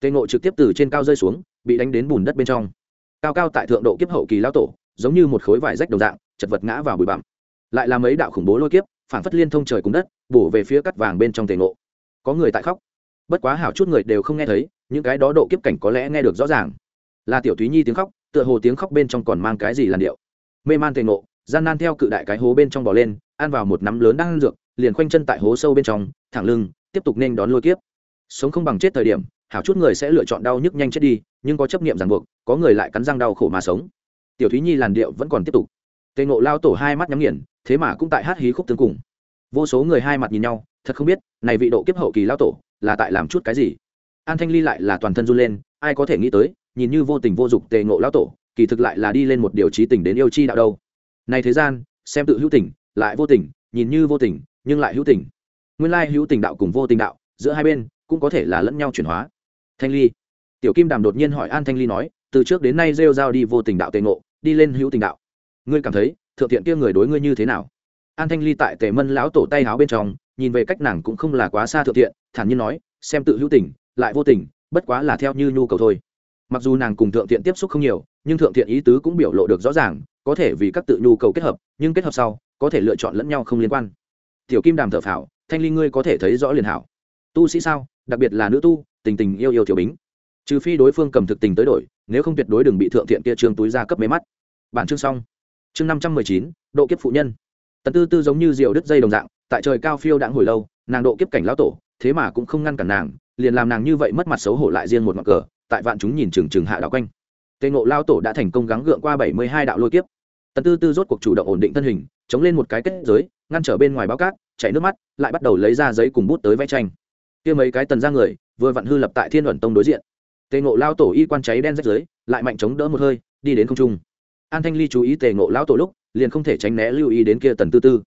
tề ngộ trực tiếp từ trên cao rơi xuống, bị đánh đến bùn đất bên trong. Cao cao tại thượng độ kiếp hậu kỳ lao tổ, giống như một khối vải rách đồng dạng, chật vật ngã vào bụi bặm. Lại là mấy đạo khủng bố lôi kiếp phản phất liên thông trời cùng đất, bổ về phía cắt vàng bên trong tề ngộ. Có người tại khóc. Bất quá hảo chút người đều không nghe thấy, những cái đó độ kiếp cảnh có lẽ nghe được rõ ràng. Là tiểu thúy nhi tiếng khóc, tựa hồ tiếng khóc bên trong còn mang cái gì làn điệu mê man tề ngộ, gian nan theo cự đại cái hố bên trong bò lên, ăn vào một nắm lớn đang ăn dược, liền khoanh chân tại hố sâu bên trong, thẳng lưng, tiếp tục nên đón lôi kiếp. Sống không bằng chết thời điểm, hảo chút người sẽ lựa chọn đau nhức nhanh chết đi, nhưng có chấp niệm ràng buộc, có người lại cắn răng đau khổ mà sống. Tiểu thúy nhi làn điệu vẫn còn tiếp tục. Tề ngộ lao tổ hai mắt nhắm nghiền, thế mà cũng tại hát hí khúc tương cùng. Vô số người hai mặt nhìn nhau, thật không biết, này vị độ kiếp hậu kỳ lao tổ, là tại làm chút cái gì? An thanh ly lại là toàn thân run lên, ai có thể nghĩ tới, nhìn như vô tình vô dục tề ngộ lao tổ kỳ thực lại là đi lên một điều trí tình đến yêu chi đạo đâu. Này thế gian, xem tự hữu tình, lại vô tình, nhìn như vô tình, nhưng lại hữu tình. Nguyên lai hữu tình đạo cùng vô tình đạo, giữa hai bên, cũng có thể là lẫn nhau chuyển hóa. Thanh ly. Tiểu kim đàm đột nhiên hỏi an thanh ly nói, từ trước đến nay rêu giao đi vô tình đạo tề ngộ, đi lên hữu tình đạo. Ngươi cảm thấy, thượng thiện kia người đối ngươi như thế nào? An thanh ly tại tề mân lão tổ tay háo bên trong, nhìn về cách nàng cũng không là quá xa thượng thiện, thản nhiên nói, xem tự hữu tình, lại vô tình, bất quá là theo như nhu cầu thôi mặc dù nàng cùng thượng thiện tiếp xúc không nhiều, nhưng thượng thiện ý tứ cũng biểu lộ được rõ ràng, có thể vì các tự nhu cầu kết hợp, nhưng kết hợp sau, có thể lựa chọn lẫn nhau không liên quan. Tiểu kim đàm thở phào, thanh ly ngươi có thể thấy rõ liền hảo. Tu sĩ sao, đặc biệt là nữ tu, tình tình yêu yêu tiểu bính. Trừ phi đối phương cầm thực tình tới đổi, nếu không tuyệt đối đừng bị thượng thiện kia trương túi ra cấp mấy mắt. Bản chương xong. Chương năm trăm mười chín, độ kiếp phụ nhân. Tần tư tư giống như diều đứt dây đồng dạng, tại trời cao phiêu đãng hồi lâu, nàng độ kiếp cảnh lão tổ, thế mà cũng không ngăn cản nàng, liền làm nàng như vậy mất mặt xấu hổ lại riêng một ngọn cờ tại vạn chúng nhìn chừng chừng hạ đạo quanh. Tề ngộ lao tổ đã thành công gắng gượng qua bảy mươi hai đạo lôi kiếp. Tần tư tư rốt cuộc chủ động ổn định thân hình, chống lên một cái kết giới, ngăn trở bên ngoài báo cát, chảy nước mắt, lại bắt đầu lấy ra giấy cùng bút tới vẽ tranh. Kia mấy cái tần ra người, vừa vặn hư lập tại thiên luận tông đối diện. Tề ngộ lao tổ y quan cháy đen rách dưới, lại mạnh chống đỡ một hơi, đi đến không trung. An thanh ly chú ý tề ngộ lao tổ lúc, liền không thể tránh né lưu ý đến kia tần tư tư.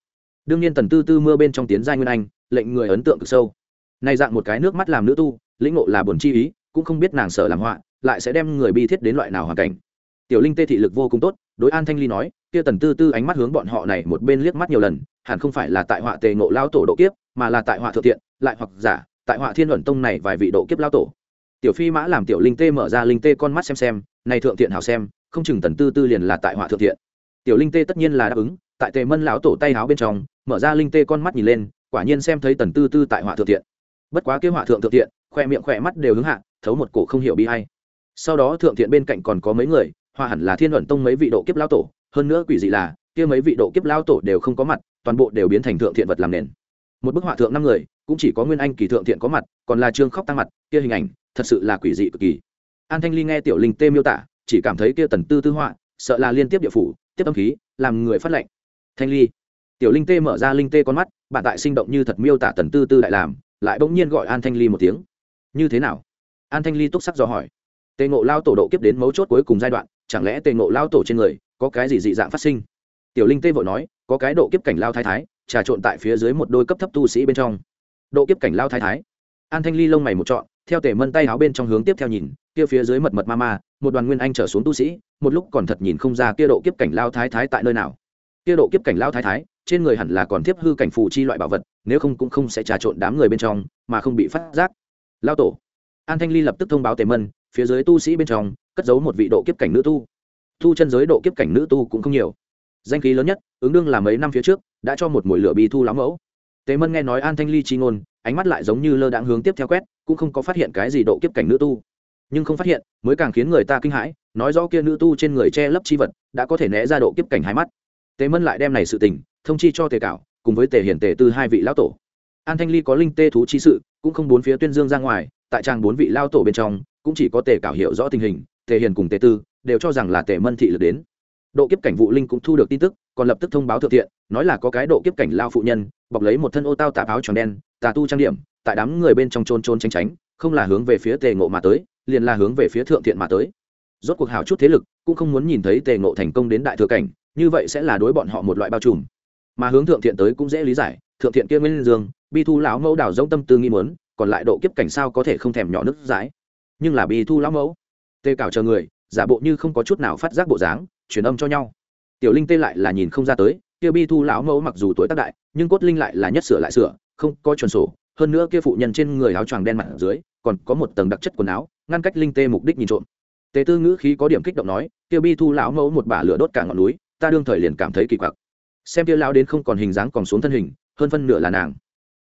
Đương nhiên tần tư tư mưa bên trong tiến giai nguyên anh, lệnh người ấn tượng cực sâu. Nay dạng một cái nước mắt làm nữ tu, lĩnh ngộ là buồn chi ý cũng không biết nàng sợ làm họa, lại sẽ đem người bi thiết đến loại nào hoàn cảnh. Tiểu linh tê thị lực vô cùng tốt, đối an thanh ly nói, kia tần tư tư ánh mắt hướng bọn họ này một bên liếc mắt nhiều lần, hẳn không phải là tại họa tề ngộ lao tổ độ kiếp, mà là tại họa thượng thiện, lại hoặc giả, tại họa thiên luận tông này vài vị độ kiếp lao tổ. Tiểu phi mã làm tiểu linh tê mở ra linh tê con mắt xem xem, này thượng thiện hảo xem, không chừng tần tư tư liền là tại họa thượng thiện. Tiểu linh tê tất nhiên là đáp ứng, tại tề mân lão tổ tay háo bên trong, mở ra linh tê con mắt nhìn lên, quả nhiên xem thấy tần tư tư tại họa thượng thiện. Bất quá kế họa thượng thượng thiện, khoe miệng khoe mắt đều hướng hạ thấu một cổ không hiểu bi hay sau đó thượng thiện bên cạnh còn có mấy người, hoa hẳn là thiên luận tông mấy vị độ kiếp lao tổ, hơn nữa quỷ dị là, kia mấy vị độ kiếp lao tổ đều không có mặt, toàn bộ đều biến thành thượng thiện vật làm nền. Một bức họa thượng năm người, cũng chỉ có nguyên anh kỳ thượng thiện có mặt, còn là trương khóc tăng mặt, kia hình ảnh, thật sự là quỷ dị cực kỳ. An thanh ly nghe tiểu linh tê miêu tả, chỉ cảm thấy kia tần tư tư họa, sợ là liên tiếp địa phủ, tiếp âm khí, làm người phát lệnh. Thanh ly, tiểu linh tê mở ra linh tê con mắt bạn tại sinh động như thật miêu tả tần tư tư đại làm, lại bỗng nhiên gọi an thanh ly một tiếng. Như thế nào? An thanh ly túc sắc do hỏi. Tề ngộ lao tổ độ kiếp đến mấu chốt cuối cùng giai đoạn, chẳng lẽ tề ngộ lao tổ trên người có cái gì dị dạng phát sinh? Tiểu linh tê vội nói, có cái độ kiếp cảnh lao thái thái, trà trộn tại phía dưới một đôi cấp thấp tu sĩ bên trong. Độ kiếp cảnh lao thái thái. An thanh ly lông mày một trọn, theo tề mân tay áo bên trong hướng tiếp theo nhìn, kia phía dưới mật mật ma ma, một đoàn nguyên anh trở xuống tu sĩ, một lúc còn thật nhìn không ra kia độ kiếp cảnh lao thái thái tại nơi nào. Kia độ kiếp cảnh lao thái thái, trên người hẳn là còn tiếp hư cảnh phù chi loại bảo vật, nếu không cũng không sẽ trà trộn đám người bên trong, mà không bị phát giác. Lao tổ an thanh ly lập tức thông báo tề mân, phía dưới tu sĩ bên trong, cất giấu một vị độ kiếp cảnh nữ tu. Thu chân giới độ kiếp cảnh nữ tu cũng không nhiều. Danh khí lớn nhất, ứng đương là mấy năm phía trước, đã cho một mùi lửa bi thu lắm mẫu. Tề mân nghe nói an thanh ly chi ngôn, ánh mắt lại giống như lơ đãng hướng tiếp theo quét, cũng không có phát hiện cái gì độ kiếp cảnh nữ tu. Nhưng không phát hiện, mới càng khiến người ta kinh hãi, nói rõ kia nữ tu trên người che lấp chi vật, đã có thể né ra độ kiếp cảnh hai mắt. Tề mân lại đem này sự tình, thông chi cho tề cảo, cùng với tề hiển tề tư hai vị lão tổ. An thanh ly có linh tê thú chi sự, cũng không bốn phía tuyên dương ra ngoài tại trang bốn vị lao tổ bên trong, cũng chỉ có tề cảo hiểu rõ tình hình, tề hiền cùng tề tư đều cho rằng là tề mân thị lực đến. Độ kiếp cảnh vụ linh cũng thu được tin tức, còn lập tức thông báo thượng thiện, nói là có cái độ kiếp cảnh lao phụ nhân, bọc lấy một thân ô tao tạp áo tròn đen, tà tu trang điểm, tại đám người bên trong trôn trôn tránh tránh, không là hướng về phía tề ngộ mà tới, liền là hướng về phía thượng thiện mà tới. Rốt cuộc hào chút thế lực, cũng không muốn nhìn thấy tề ngộ thành công đến đại thừa cảnh, như vậy sẽ là đối bọn họ một loại bao trùm. Mà hướng thượng thiện tới cũng dễ lý giải, thượng thiện kia nguyên dương, bi thu lão mẫu đảo dông tâm tư nghi muốn còn lại độ kiếp cảnh sao có thể không thèm nhỏ nước dãi. Nhưng là bi thu lão mẫu. Tê cảo chờ người, giả bộ như không có chút nào phát giác bộ dáng, truyền âm cho nhau. Tiểu linh tê lại là nhìn không ra tới, kia bi thu lão mẫu mặc dù tuổi tác đại, nhưng cốt linh lại là nhất sửa lại sửa, không có chuẩn sổ. Hơn nữa kia phụ nhân trên người áo choàng đen mặt ở dưới, còn có một tầng đặc chất quần áo, ngăn cách linh tê mục đích nhìn trộm. Tề tư ngữ khí có điểm kích động nói, kia bi thu lão mẫu một bả lửa đốt cả ngọn núi, ta đương thời liền cảm thấy kỳ quặc. Xem kia lão đến không còn hình dáng còn xuống thân hình, hơn phân nửa là nàng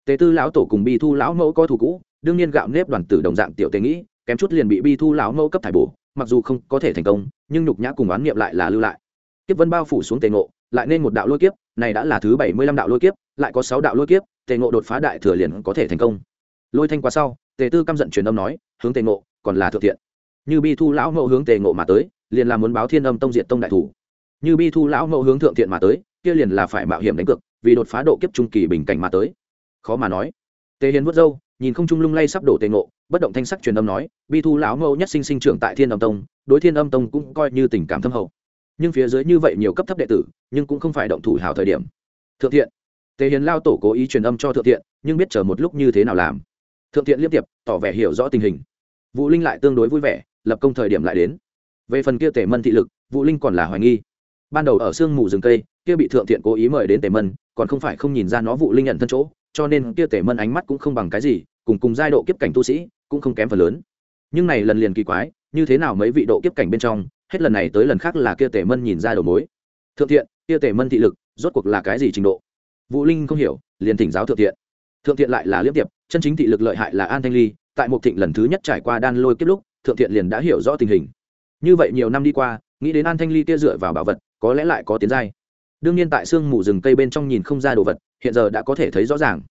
tề tư lão tổ cùng bi thu lão mẫu có thù cũ, đương nhiên gạo nếp đoàn tử đồng dạng tiểu tề nghĩ, kém chút liền bị bi thu lão mẫu cấp thải bổ, mặc dù không có thể thành công, nhưng nhục nhã cùng oán niệm lại là lưu lại. Kiếp vân bao phủ xuống tề ngộ, lại nên một đạo lôi kiếp, này đã là thứ bảy mươi lăm đạo lôi kiếp, lại có sáu đạo lôi kiếp, tề ngộ đột phá đại thừa liền có thể thành công. Lôi thanh qua sau, tề tư căm giận truyền âm nói, hướng tề ngộ, còn là thượng thiện. Như bi thu lão mẫu hướng tề ngộ mà tới, liền là muốn báo thiên âm tông diện tông đại thủ. Như bi thu lão mẫu hướng thượng thiện mà tới, kia liền là phải mạo hiểm đánh cược, vì đột phá độ kiếp trung kỳ bình cảnh mà tới khó mà nói. Tề hiền vớt râu, nhìn không trung lung lay sắp đổ tề ngộ, bất động thanh sắc truyền âm nói, bi thu lão mẫu nhất sinh sinh trưởng tại thiên âm tông, đối thiên âm tông cũng coi như tình cảm thâm hậu. Nhưng phía dưới như vậy nhiều cấp thấp đệ tử, nhưng cũng không phải động thủ hào thời điểm. Thượng thiện, tề hiền lao tổ cố ý truyền âm cho thượng thiện, nhưng biết chờ một lúc như thế nào làm. Thượng thiện liếp tiệp tỏ vẻ hiểu rõ tình hình. Vũ linh lại tương đối vui vẻ, lập công thời điểm lại đến. Về phần kia tề mân thị lực, vũ linh còn là hoài nghi. Ban đầu ở sương mù rừng cây, kia bị thượng thiện cố ý mời đến tề mân, còn không phải không nhìn ra nó vụ linh nhận thân chỗ cho nên kia tề mân ánh mắt cũng không bằng cái gì, cùng cùng giai độ kiếp cảnh tu sĩ cũng không kém phần lớn. Nhưng này lần liền kỳ quái, như thế nào mấy vị độ kiếp cảnh bên trong, hết lần này tới lần khác là kia tề mân nhìn ra đầu mối. Thượng thiện, kia tề mân thị lực, rốt cuộc là cái gì trình độ? Vũ linh không hiểu, liền thỉnh giáo thượng thiện. Thượng thiện lại là liếp tiệp, chân chính thị lực lợi hại là an thanh ly, tại một thịnh lần thứ nhất trải qua đan lôi kiếp lúc, thượng thiện liền đã hiểu rõ tình hình. Như vậy nhiều năm đi qua, nghĩ đến an thanh ly tia dựa vào bảo vật, có lẽ lại có tiến giai đương nhiên tại sương mù rừng cây bên trong nhìn không ra đồ vật, hiện giờ đã có thể thấy rõ ràng.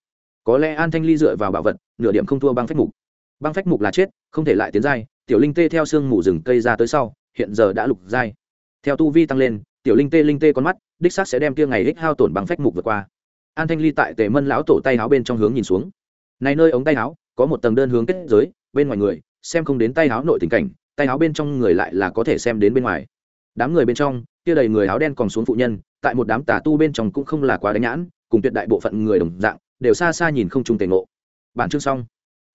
Có lẽ an thanh ly dựa vào bảo vật, nửa điểm không thua băng phách mục. Băng phách mục là chết, không thể lại tiến giai, tiểu linh tê theo sương mù rừng cây ra tới sau, hiện giờ đã lục giai. Theo tu vi tăng lên, tiểu linh tê linh tê con mắt, đích xác sẽ đem kia ngày ích hao tổn bằng phách mục vượt qua. An thanh ly tại tề mân lão tổ tay áo bên trong hướng nhìn xuống. Này nơi ống tay áo, có một tầng đơn hướng kết giới, bên ngoài người, xem không đến tay áo nội tình cảnh, tay áo bên trong người lại là có thể xem đến bên ngoài. Đám người bên trong, kia đầy người áo đen còn xuống phụ nhân tại một đám tà tu bên trong cũng không là quá đánh nhãn, cùng tuyệt đại bộ phận người đồng dạng, đều xa xa nhìn không trung tề ngộ. Bản chương xong.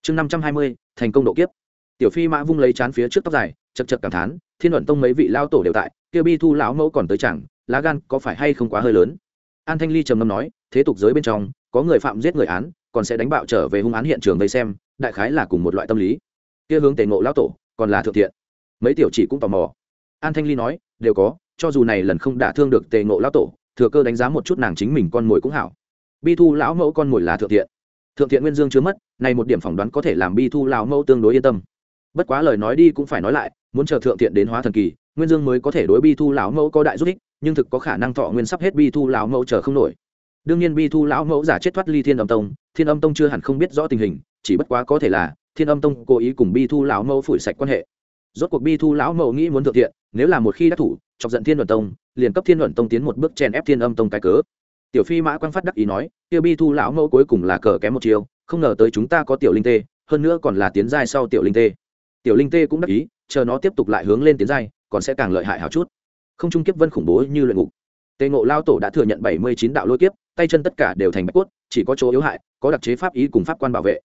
Chương năm trăm hai mươi, thành công độ kiếp. Tiểu phi mã vung lấy chán phía trước tóc dài, chật chật cảm thán, thiên luận tông mấy vị lao tổ đều tại, kia bi thu lão mẫu còn tới chẳng, lá gan có phải hay không quá hơi lớn? An thanh ly trầm ngâm nói, thế tục giới bên trong, có người phạm giết người án, còn sẽ đánh bạo trở về hung án hiện trường vây xem, đại khái là cùng một loại tâm lý. Kia hướng tề ngộ lão tổ, còn là thượng thiện. Mấy tiểu chỉ cũng tò mò. An thanh ly nói, đều có cho dù này lần không đả thương được tề ngộ lão tổ, thừa cơ đánh giá một chút nàng chính mình con mồi cũng hảo. Bi thu lão mẫu con mồi là thượng thiện. Thượng thiện nguyên dương chứa mất, này một điểm phỏng đoán có thể làm bi thu lão mẫu tương đối yên tâm. Bất quá lời nói đi cũng phải nói lại, muốn chờ thượng thiện đến hóa thần kỳ, nguyên dương mới có thể đối bi thu lão mẫu có đại giúp ích, nhưng thực có khả năng thọ nguyên sắp hết bi thu lão mẫu chờ không nổi. Đương nhiên bi thu lão mẫu giả chết thoát ly thiên âm tông, thiên âm tông chưa hẳn không biết rõ tình hình, chỉ bất quá có thể là, thiên âm tông cố ý cùng bi thu lão mẫu phủi sạch quan hệ. Rốt cuộc bi thu lão mẫu nghĩ muốn thượng thiện nếu là một khi đắc thủ, chọc giận thiên luận tông, liền cấp thiên luận tông tiến một bước chèn ép thiên âm tông cái cớ. Tiểu phi mã quan phát đắc ý nói tiêu bi thu lão mẫu cuối cùng là cờ kém một chiều không ngờ tới chúng ta có tiểu linh tê, hơn nữa còn là tiến giai sau tiểu linh tê. Tiểu linh tê cũng đắc ý, chờ nó tiếp tục lại hướng lên tiến giai, còn sẽ càng lợi hại hào chút. Không trung kiếp vân khủng bố như luyện ngục. Tề ngộ lao tổ đã thừa nhận bảy mươi chín đạo lôi kiếp, tay chân tất cả đều thành bạch cốt, chỉ có chỗ yếu hại, có đặc chế pháp ý cùng pháp quan bảo vệ.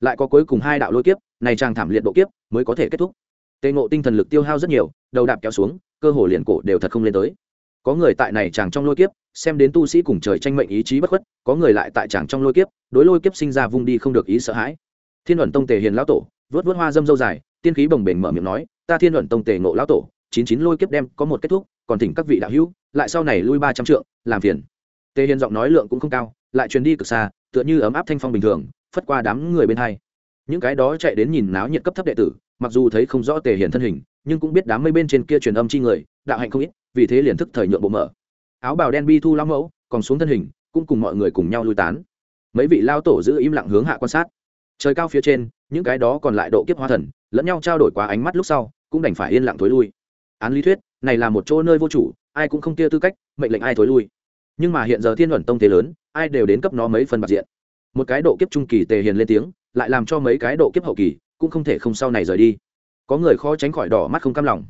Lại có cuối cùng hai đạo lôi kiếp, này trang thảm liệt độ kiếp mới có thể kết thúc tề ngộ tinh thần lực tiêu hao rất nhiều, đầu đạp kéo xuống, cơ hồ liền cổ đều thật không lên tới. Có người tại này chàng trong lôi kiếp, xem đến tu sĩ cùng trời tranh mệnh ý chí bất khuất, có người lại tại chàng trong lôi kiếp, đối lôi kiếp sinh ra vung đi không được ý sợ hãi. Thiên luận tông tề hiền lão tổ, vớt vớt hoa dâm dâu dài, tiên khí bồng bềnh mở miệng nói, ta thiên luận tông tề ngộ lão tổ, chín chín lôi kiếp đem có một kết thúc, còn thỉnh các vị đạo hữu, lại sau này lui ba trăm trượng, làm phiền. Tề hiền giọng nói lượng cũng không cao, lại truyền đi cực xa, tựa như ấm áp thanh phong bình thường, phất qua đám người bên hai. Những cái đó chạy đến nhìn náo nhiệt cấp thấp đệ tử mặc dù thấy không rõ tề hiền thân hình, nhưng cũng biết đám mây bên trên kia truyền âm chi người, đạo hạnh không ít, vì thế liền thức thời nhượng bộ mở. Áo bào đen bi thu lão mẫu, còn xuống thân hình, cũng cùng mọi người cùng nhau lui tán. Mấy vị lao tổ giữ im lặng hướng hạ quan sát. Trời cao phía trên, những cái đó còn lại độ kiếp hoa thần, lẫn nhau trao đổi qua ánh mắt lúc sau, cũng đành phải yên lặng thối lui. Án lý thuyết, này là một chỗ nơi vô chủ, ai cũng không kia tư cách, mệnh lệnh ai thối lui. Nhưng mà hiện giờ thiên luận tông thế lớn, ai đều đến cấp nó mấy phần bạc diện. Một cái độ kiếp trung kỳ tề hiền lên tiếng, lại làm cho mấy cái độ kiếp hậu kỳ cũng không thể không sau này rời đi. Có người khó tránh khỏi đỏ mắt không cam lòng.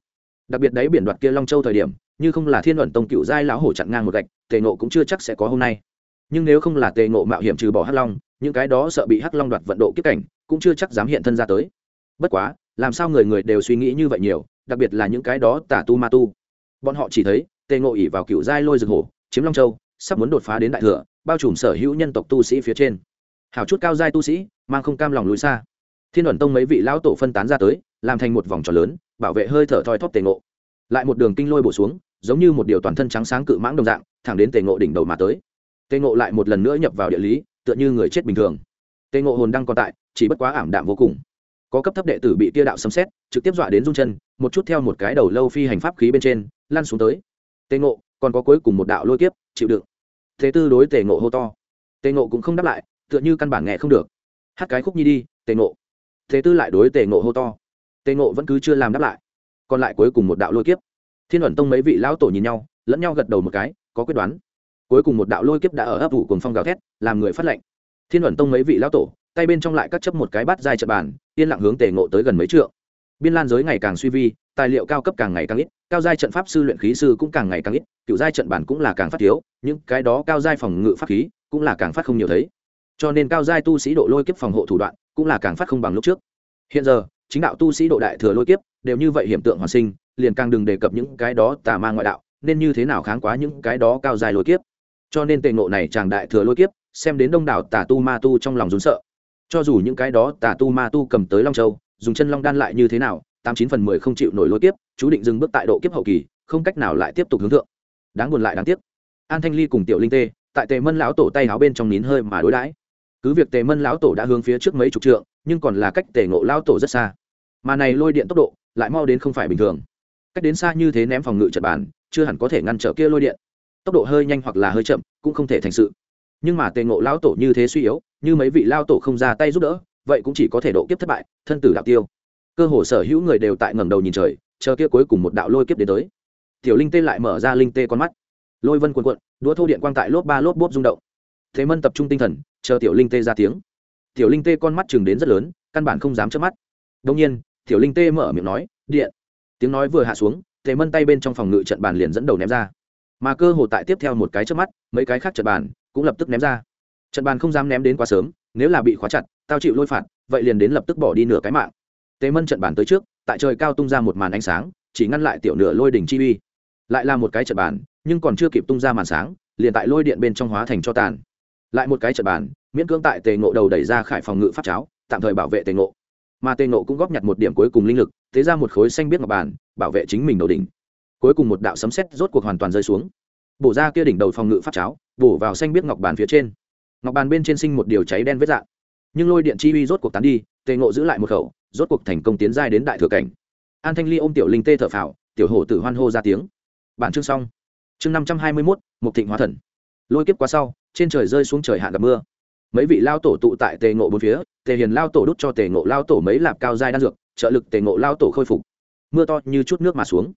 Đặc biệt đấy biển đoạt kia long châu thời điểm, như không là thiên luận tông cựu giai lão hổ chặn ngang một gạch, tề nộ cũng chưa chắc sẽ có hôm nay. Nhưng nếu không là tề nộ mạo hiểm trừ bỏ hắc long, những cái đó sợ bị hắc long đoạt vận độ kiếp cảnh, cũng chưa chắc dám hiện thân ra tới. Bất quá, làm sao người người đều suy nghĩ như vậy nhiều, đặc biệt là những cái đó tả tu ma tu. Bọn họ chỉ thấy, tề ngộ ỉ vào cựu giai lôi rực hổ, chiếm long châu, sắp muốn đột phá đến đại thừa, bao trùm sở hữu nhân tộc tu sĩ phía trên. Hảo chút cao giai tu sĩ, mang không cam lòng lùi xa thiên luận tông mấy vị lão tổ phân tán ra tới, làm thành một vòng tròn lớn, bảo vệ hơi thở thoi thóp tề ngộ. Lại một đường kinh lôi bổ xuống, giống như một điều toàn thân trắng sáng cự mãng đồng dạng, thẳng đến tề ngộ đỉnh đầu mà tới. Tề ngộ lại một lần nữa nhập vào địa lý, tựa như người chết bình thường. Tề ngộ hồn đang còn tại, chỉ bất quá ảm đạm vô cùng. Có cấp thấp đệ tử bị tia đạo xâm xét trực tiếp dọa đến run chân, một chút theo một cái đầu lâu phi hành pháp khí bên trên, lăn xuống tới. Tề ngộ, còn có cuối cùng một đạo lôi kiếp, chịu đựng. Thế tư đối tề ngộ hô to. Tề ngộ cũng không đáp lại, tựa như căn bản nghe không được. Hát cái khúc nhi đi, tề ngộ thế tư lại đối tề ngộ hô to. Tề ngộ vẫn cứ chưa làm đáp lại. Còn lại cuối cùng một đạo lôi kiếp. Thiên ẩn tông mấy vị lão tổ nhìn nhau, lẫn nhau gật đầu một cái, có quyết đoán. Cuối cùng một đạo lôi kiếp đã ở ấp ủ cùng phong gào thét, làm người phát lệnh. Thiên ẩn tông mấy vị lão tổ, tay bên trong lại cắt chấp một cái bát dài trận bàn, yên lặng hướng tề ngộ tới gần mấy trượng. Biên lan giới ngày càng suy vi, tài liệu cao cấp càng ngày càng ít, cao giai trận pháp sư luyện khí sư cũng càng ngày càng ít, cựu giai trận bản cũng là càng phát thiếu, những cái đó cao giai phòng ngự pháp khí cũng là càng phát không nhiều thấy cho nên cao giai tu sĩ độ lôi kiếp phòng hộ thủ đoạn cũng là càng phát không bằng lúc trước. Hiện giờ, chính đạo tu sĩ độ đại thừa lôi kiếp đều như vậy hiểm tượng hoàn sinh, liền càng đừng đề cập những cái đó tà ma ngoại đạo, nên như thế nào kháng quá những cái đó cao dài lôi kiếp. Cho nên tề ngộ này chàng đại thừa lôi kiếp, xem đến đông đảo tà tu ma tu trong lòng rún sợ. Cho dù những cái đó tà tu ma tu cầm tới long châu, dùng chân long đan lại như thế nào, tám chín phần mười không chịu nổi lôi kiếp, chú định dừng bước tại độ kiếp hậu kỳ, không cách nào lại tiếp tục hướng thượng. Đáng buồn lại đáng tiếc. An thanh ly cùng tiểu linh tê, tại tề mân lão tổ tay áo bên trong nín hơi mà đối đãi cứ việc tề mân lão tổ đã hướng phía trước mấy chục trượng, nhưng còn là cách tề ngộ lão tổ rất xa. Mà này lôi điện tốc độ, lại mau đến không phải bình thường. Cách đến xa như thế ném phòng ngự trật bàn, chưa hẳn có thể ngăn trở kia lôi điện. Tốc độ hơi nhanh hoặc là hơi chậm, cũng không thể thành sự. Nhưng mà tề ngộ lão tổ như thế suy yếu, như mấy vị lao tổ không ra tay giúp đỡ, vậy cũng chỉ có thể độ kiếp thất bại, thân tử đạo tiêu. Cơ hồ sở hữu người đều tại ngẩng đầu nhìn trời, chờ kia cuối cùng một đạo lôi kiếp đến tới. Tiểu linh tê lại mở ra linh tê con mắt. Lôi vân cuộn cuộn, đũa thô điện quang tại lốp ba lốp bốp rung động thế mân tập trung tinh thần, chờ tiểu linh tê ra tiếng. Tiểu linh tê con mắt chừng đến rất lớn, căn bản không dám chớp mắt. Đông nhiên, tiểu linh tê mở miệng nói, điện. Tiếng nói vừa hạ xuống, Thế mân tay bên trong phòng ngự trận bàn liền dẫn đầu ném ra. Mà cơ hồ tại tiếp theo một cái trước mắt, mấy cái khác trận bàn cũng lập tức ném ra. Trận bàn không dám ném đến quá sớm, nếu là bị khóa chặt, tao chịu lôi phạt, vậy liền đến lập tức bỏ đi nửa cái mạng. Tề mân trận bàn tới trước, tại trời cao tung ra một màn ánh sáng, chỉ ngăn lại tiểu nửa lôi đỉnh chi uy. Lại là một cái trận bàn, nhưng còn chưa kịp tung ra màn sáng, liền tại lôi điện bên trong hóa thành cho tàn lại một cái trận bàn, miễn cưỡng tại tề ngộ đầu đẩy ra khải phòng ngự pháp cháo, tạm thời bảo vệ tề ngộ. Mà tề ngộ cũng góp nhặt một điểm cuối cùng linh lực, thế ra một khối xanh biết ngọc bàn, bảo vệ chính mình đầu đỉnh. Cuối cùng một đạo sấm sét rốt cuộc hoàn toàn rơi xuống. Bổ ra kia đỉnh đầu phòng ngự pháp cháo, bổ vào xanh biết ngọc bàn phía trên. Ngọc bàn bên trên sinh một điều cháy đen vết dạng. Nhưng lôi điện chi uy rốt cuộc tán đi, tề ngộ giữ lại một khẩu, rốt cuộc thành công tiến giai đến đại thừa cảnh. An thanh ly ôm tiểu linh tê thở phào, tiểu hổ tử hoan hô ra tiếng. Bản chương xong. Chương năm trăm hai mươi mốt một thịnh hóa thần. Lôi kiếp qua sau trên trời rơi xuống trời hạn gặp mưa. Mấy vị lao tổ tụ tại tề ngộ bốn phía, tề hiền lao tổ đút cho tề ngộ lao tổ mấy lạp cao giai đan dược, trợ lực tề ngộ lao tổ khôi phục. Mưa to như chút nước mà xuống.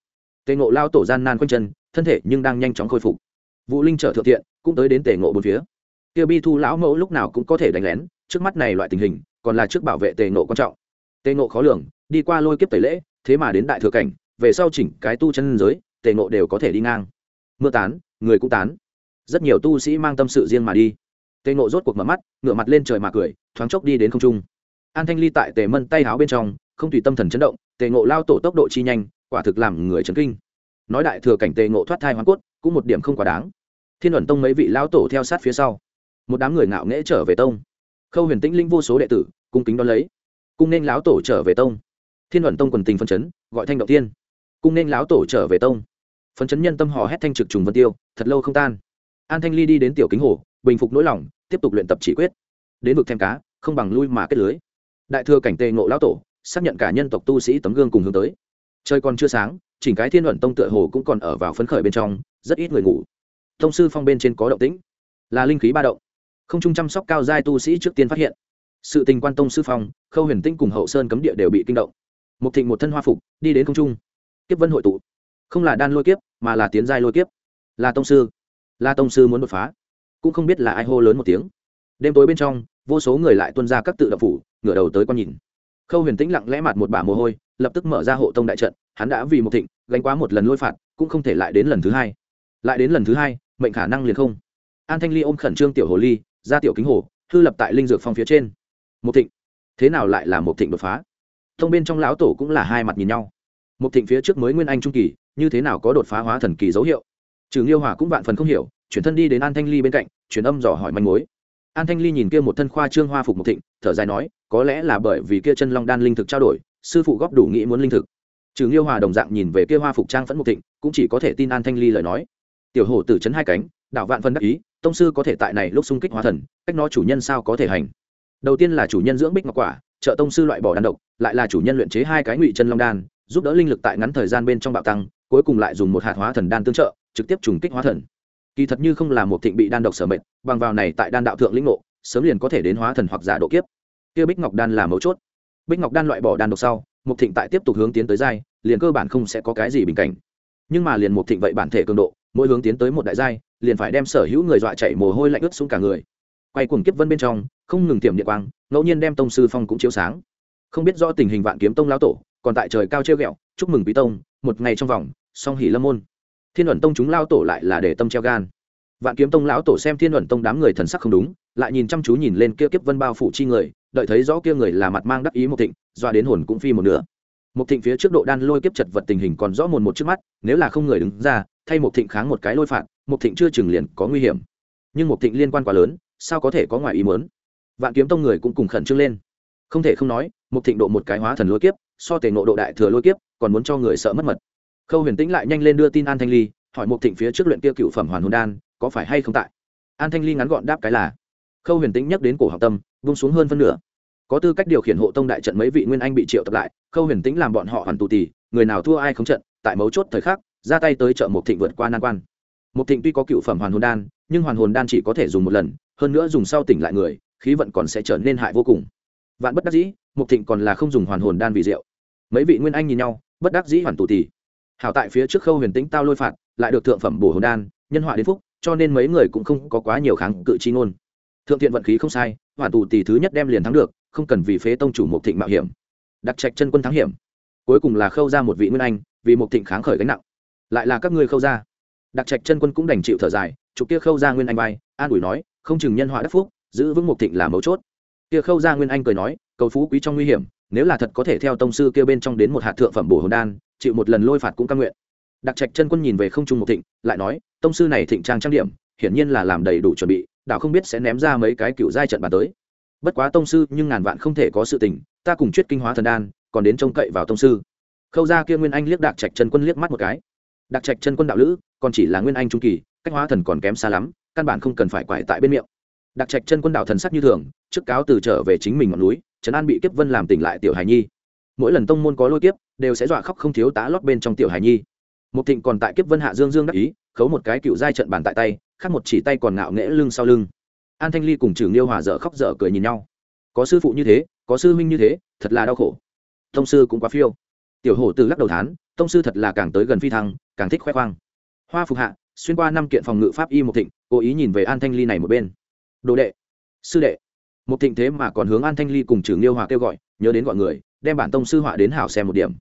Tề ngộ lao tổ gian nan quanh chân, thân thể nhưng đang nhanh chóng khôi phục. Vũ linh trở thượng thiện, cũng tới đến tề ngộ bốn phía. Kia bi thu lão mẫu lúc nào cũng có thể đánh lén, trước mắt này loại tình hình, còn là trước bảo vệ tề ngộ quan trọng. Tề ngộ khó lường, đi qua lôi kiếp tẩy lễ, thế mà đến đại thừa cảnh, về sau chỉnh cái tu chân giới, tề ngộ đều có thể đi ngang. Mưa tán, người cũng tán rất nhiều tu sĩ mang tâm sự riêng mà đi. Tề ngộ rốt cuộc mở mắt, ngửa mặt lên trời mà cười, thoáng chốc đi đến không trung. An thanh ly tại tề mân tay háo bên trong, không tùy tâm thần chấn động, tề ngộ lao tổ tốc độ chi nhanh, quả thực làm người chấn kinh. Nói đại thừa cảnh tề ngộ thoát thai hoa cốt, cũng một điểm không quá đáng. Thiên ẩn tông mấy vị lao tổ theo sát phía sau. Một đám người ngạo nghễ trở về tông. Khâu huyền tĩnh linh vô số đệ tử, cung kính đón lấy. Cung nên lão tổ trở về tông. Thiên ẩn tông quần tình phân chấn, gọi thanh động tiên. Cung nên lão tổ trở về tông. Phân chấn nhân tâm hò hét thanh trực trùng vân tiêu, thật lâu không tan an thanh ly đi đến tiểu kính hồ, bình phục nỗi lòng, tiếp tục luyện tập chỉ quyết. Đến vực thêm cá, không bằng lui mà kết lưới. Đại thừa cảnh tề ngộ lão tổ, xác nhận cả nhân tộc tu sĩ tấm gương cùng hướng tới. Trời còn chưa sáng, chỉnh cái thiên luận tông tựa hồ cũng còn ở vào phấn khởi bên trong, rất ít người ngủ. Thông sư phong bên trên có động tĩnh. Là linh khí ba động. Không chung chăm sóc cao giai tu sĩ trước tiên phát hiện. Sự tình quan tông sư phong, khâu huyền tinh cùng hậu sơn cấm địa đều bị kinh động. Một thịnh một thân hoa phục, đi đến không trung. Kiếp vân hội tụ. Không là đan lôi kiếp, mà là tiến giai lôi kiếp. Là tông sư là tông sư muốn đột phá, cũng không biết là ai hô lớn một tiếng. Đêm tối bên trong, vô số người lại tuân ra các tự động phủ, ngửa đầu tới con nhìn. Khâu huyền tĩnh lặng lẽ mặt một bả mồ hôi, lập tức mở ra hộ tông đại trận, hắn đã vì một thịnh, gánh quá một lần lôi phạt, cũng không thể lại đến lần thứ hai. Lại đến lần thứ hai, mệnh khả năng liền không. An thanh ly ôm khẩn trương tiểu hồ ly, ra tiểu kính hồ, hư lập tại linh dược phong phía trên. Một thịnh, thế nào lại là một thịnh đột phá? Thông bên trong lão tổ cũng là hai mặt nhìn nhau. Một thịnh phía trước mới nguyên anh trung kỳ, như thế nào có đột phá hóa thần kỳ dấu hiệu? Trừ nghiêu hòa cũng vạn phần không hiểu, chuyển thân đi đến an thanh ly bên cạnh chuyển âm dò hỏi manh mối. An thanh ly nhìn kia một thân khoa trương hoa phục một thịnh, thở dài nói, có lẽ là bởi vì kia chân long đan linh thực trao đổi, sư phụ góp đủ nghĩ muốn linh thực. Trừ nghiêu hòa đồng dạng nhìn về kia hoa phục trang phẫn một thịnh, cũng chỉ có thể tin an thanh ly lời nói. Tiểu hổ tử chấn hai cánh đạo vạn phân đắc ý, tông sư có thể tại này lúc xung kích hóa thần, cách nó chủ nhân sao có thể hành? Đầu tiên là chủ nhân dưỡng bích ngọc quả, trợ tông sư loại bỏ đan độc, lại là chủ nhân luyện chế hai cái ngụy chân long đan, giúp đỡ linh lực tại ngắn thời gian bên trong bạo tăng, cuối cùng lại dùng một hạt hóa thần đan tương trợ trực tiếp trùng kích hóa thần. Kỳ thật như không là một thịnh bị đan độc sở mệnh, bằng vào này tại đan đạo thượng lĩnh ngộ, sớm liền có thể đến hóa thần hoặc giả độ kiếp. Kia bích ngọc đan là mấu chốt. Bích ngọc đan loại bỏ đan độc sau một thịnh tại tiếp tục hướng tiến tới giai, liền cơ bản không sẽ có cái gì bình cảnh. Nhưng mà liền một thịnh vậy bản thể cường độ, mỗi hướng tiến tới một đại giai, liền phải đem sở hữu người dọa chạy mồ hôi lạnh ướt xuống cả người. Quay cuồng kiếp vân bên trong, không ngừng tiềm địa quang, ngẫu nhiên đem tông sư phong cũng chiếu sáng. Không biết rõ tình hình vạn kiếm tông lão tổ, còn tại trời cao treo ghẹo, chúc mừng quý tông, một ngày trong vòng, song hỉ lâm môn thiên luận tông chúng lao tổ lại là để tâm treo gan. Vạn kiếm tông lão tổ xem thiên luận tông đám người thần sắc không đúng, lại nhìn chăm chú nhìn lên kia kiếp vân bao phủ chi người, đợi thấy rõ kia người là mặt mang đắc ý một thịnh, doa đến hồn cũng phi một nửa. Một thịnh phía trước độ đan lôi kiếp chật vật tình hình còn rõ mồn một trước mắt, nếu là không người đứng ra, thay một thịnh kháng một cái lôi phạt một thịnh chưa chừng liền có nguy hiểm. Nhưng một thịnh liên quan quá lớn, sao có thể có ngoài ý muốn? Vạn kiếm tông người cũng cùng khẩn trương lên. Không thể không nói một thịnh độ một cái hóa thần lôi kiếp, so tề nộ độ đại thừa lôi kiếp, còn muốn cho người sợ mất mật khâu huyền tĩnh lại nhanh lên đưa tin an thanh ly, hỏi Mục thịnh phía trước luyện kia cựu phẩm hoàn hồn đan, có phải hay không tại? An thanh ly ngắn gọn đáp cái là, khâu huyền tĩnh nhắc đến cổ học tâm bung xuống hơn phân nửa. Có tư cách điều khiển hộ tông đại trận mấy vị nguyên anh bị triệu tập lại, khâu huyền tĩnh làm bọn họ hoàn tù tì, người nào thua ai không trận, tại mấu chốt thời khắc, ra tay tới chợ Mục thịnh vượt qua nan quan. Mục thịnh tuy có cựu phẩm hoàn hồn đan, nhưng hoàn hồn đan chỉ có thể dùng một lần, hơn nữa dùng sau tỉnh lại người, khí vận còn sẽ trở nên hại vô cùng. Vạn bất đắc dĩ, Mục thịnh còn là không dùng hoàn hồn đan vì rượu. Mấy vị nguyên anh nhìn nhau, bất đắc dĩ hoàn tù tì hảo tại phía trước khâu huyền tĩnh tao lôi phạt, lại được thượng phẩm bổ hồn đan, nhân họa đến phúc, cho nên mấy người cũng không có quá nhiều kháng cự chi ngôn. Thượng thiện vận khí không sai, hoàn tù tỷ thứ nhất đem liền thắng được, không cần vì phế tông chủ một thịnh mạo hiểm. Đặc trạch chân quân thắng hiểm. Cuối cùng là khâu ra một vị nguyên anh, vì một thịnh kháng khởi gánh nặng. Lại là các ngươi khâu ra. Đặc trạch chân quân cũng đành chịu thở dài, chụp kia khâu ra nguyên anh bay an ủi nói, không chừng nhân họa đắc phúc, giữ vững một thịnh là mấu chốt. Kia khâu ra nguyên anh cười nói, cầu phú quý trong nguy hiểm nếu là thật có thể theo tông sư kia bên trong đến một hạt thượng phẩm bổ hồn đan, chịu một lần lôi phạt cũng căn nguyện. Đặc trạch chân quân nhìn về không trung một thịnh, lại nói, tông sư này thịnh trang trang điểm, hiển nhiên là làm đầy đủ chuẩn bị đạo không biết sẽ ném ra mấy cái cựu giai trận bàn tới. Bất quá tông sư, nhưng ngàn vạn không thể có sự tình, ta cùng chuyết kinh hóa thần đan, còn đến trông cậy vào tông sư. Khâu ra kia nguyên anh liếc đặc trạch chân quân liếc mắt một cái. Đặc trạch chân quân đạo lữ, còn chỉ là nguyên anh trung kỳ, cách hóa thần còn kém xa lắm, căn bản không cần phải quải tại bên miệng. Đặc trạch chân quân đạo thần sắc như thường trước cáo từ trở về chính mình ngọn núi, trấn an bị kiếp vân làm tỉnh lại tiểu hài nhi. Mỗi lần tông môn có lôi kiếp, đều sẽ dọa khóc không thiếu tá lót bên trong tiểu hài nhi. Một thịnh còn tại kiếp vân hạ dương dương đắc ý, khấu một cái cựu giai trận bàn tại tay, khác một chỉ tay còn ngạo nghễ lưng sau lưng. An thanh ly cùng trừ nghiêu hòa dở khóc dở cười nhìn nhau. Có sư phụ như thế, có sư huynh như thế, thật là đau khổ. Tông sư cũng quá phiêu. Tiểu hổ từ lắc đầu thán, tông sư thật là càng tới gần phi thăng, càng thích khoe khoang. Hoa phục hạ, xuyên qua năm kiện phòng ngự pháp y một thịnh, cố ý nhìn về an thanh ly này một bên. Đồ đệ, sư đệ một thịnh thế mà còn hướng an thanh ly cùng trừ liêu hòa kêu gọi, nhớ đến gọi người, đem bản tông sư họa đến hảo xem một điểm.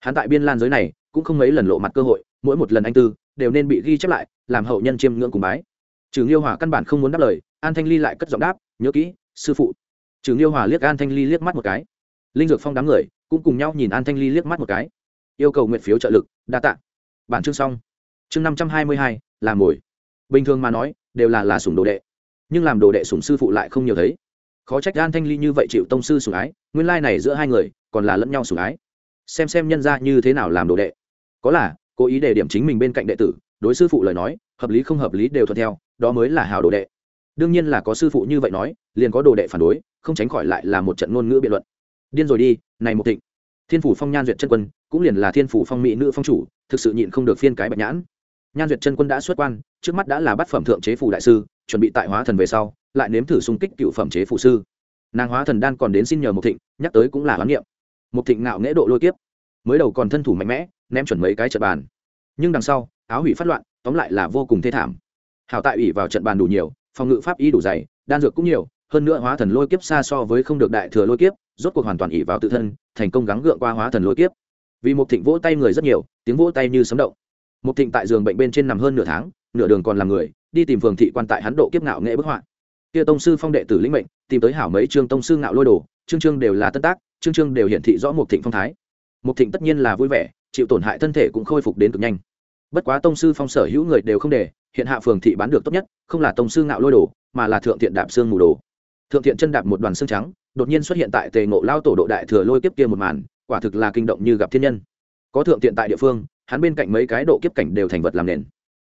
Hắn tại biên lan giới này, cũng không mấy lần lộ mặt cơ hội, mỗi một lần anh tư, đều nên bị ghi chép lại, làm hậu nhân chiêm ngưỡng cùng bái. Trừ liêu hòa căn bản không muốn đáp lời, an thanh ly lại cất giọng đáp, nhớ kỹ, sư phụ. Trừ liêu hòa liếc an thanh ly liếc mắt một cái. Linh dược phong đám người cũng cùng nhau nhìn an thanh ly liếc mắt một cái. Yêu cầu nguyện phiếu trợ lực, đa t ạ bản chương xong. Chương năm trăm hai mươi hai, là mồi. Bình thường mà nói, đều là là sùng đồ đệ. Nhưng làm đồ đệ sùng sư phụ lại không nhiều thấy khó trách an thanh ly như vậy chịu tông sư sủng ái, nguyên lai này giữa hai người còn là lẫn nhau sủng ái. Xem xem nhân ra như thế nào làm đồ đệ. Có là, cố ý để điểm chính mình bên cạnh đệ tử, đối sư phụ lời nói, hợp lý không hợp lý đều thuận theo, đó mới là hào đồ đệ. Đương nhiên là có sư phụ như vậy nói, liền có đồ đệ phản đối, không tránh khỏi lại là một trận ngôn ngữ biện luận. Điên rồi đi, này một thịnh. Thiên phủ phong nhan duyệt chân quân, cũng liền là thiên phủ phong mỹ nữ phong chủ, thực sự nhịn không được phiên cái bạch nhãn. Nhan duyệt chân quân đã xuất quan, trước mắt đã là bát phẩm thượng chế phủ đại sư, chuẩn bị tại hóa thần về sau lại nếm thử xung kích cựu phẩm chế phụ sư. Nàng hóa thần đan còn đến xin nhờ một thịnh, nhắc tới cũng là hoán niệm. Một thịnh ngạo nghễ độ lôi kiếp. Mới đầu còn thân thủ mạnh mẽ, ném chuẩn mấy cái trận bàn. Nhưng đằng sau, áo hủy phát loạn, tóm lại là vô cùng thê thảm. Hảo tại ủy vào trận bàn đủ nhiều, phòng ngự pháp y đủ dày, đan dược cũng nhiều, hơn nữa hóa thần lôi kiếp xa so với không được đại thừa lôi kiếp, rốt cuộc hoàn toàn ỉ vào tự thân, thành công gắng gượng qua hóa thần lôi kiếp. Vì một thịnh vỗ tay người rất nhiều, tiếng vỗ tay như sấm động. Một thịnh tại giường bệnh bên trên nằm hơn nửa tháng, nửa đường còn làm người, đi tìm phường thị quan tại hắn độ kiếp ngạo nghệ bức họa kia tông sư phong đệ tử lĩnh mệnh, tìm tới hảo mấy trương tông sư ngạo lôi đồ trương trương đều là tân tác trương trương đều hiển thị rõ một thịnh phong thái. Một thịnh tất nhiên là vui vẻ, chịu tổn hại thân thể cũng khôi phục đến cực nhanh. Bất quá tông sư phong sở hữu người đều không để, hiện hạ phường thị bán được tốt nhất, không là tông sư ngạo lôi đồ, mà là thượng thiện đạp xương mù đồ. Thượng thiện chân đạp một đoàn xương trắng, đột nhiên xuất hiện tại tề ngộ lao tổ độ đại thừa lôi kiếp kia một màn, quả thực là kinh động như gặp thiên nhân. Có thượng thiện tại địa phương, hắn bên cạnh mấy cái độ kiếp cảnh đều thành vật làm nền.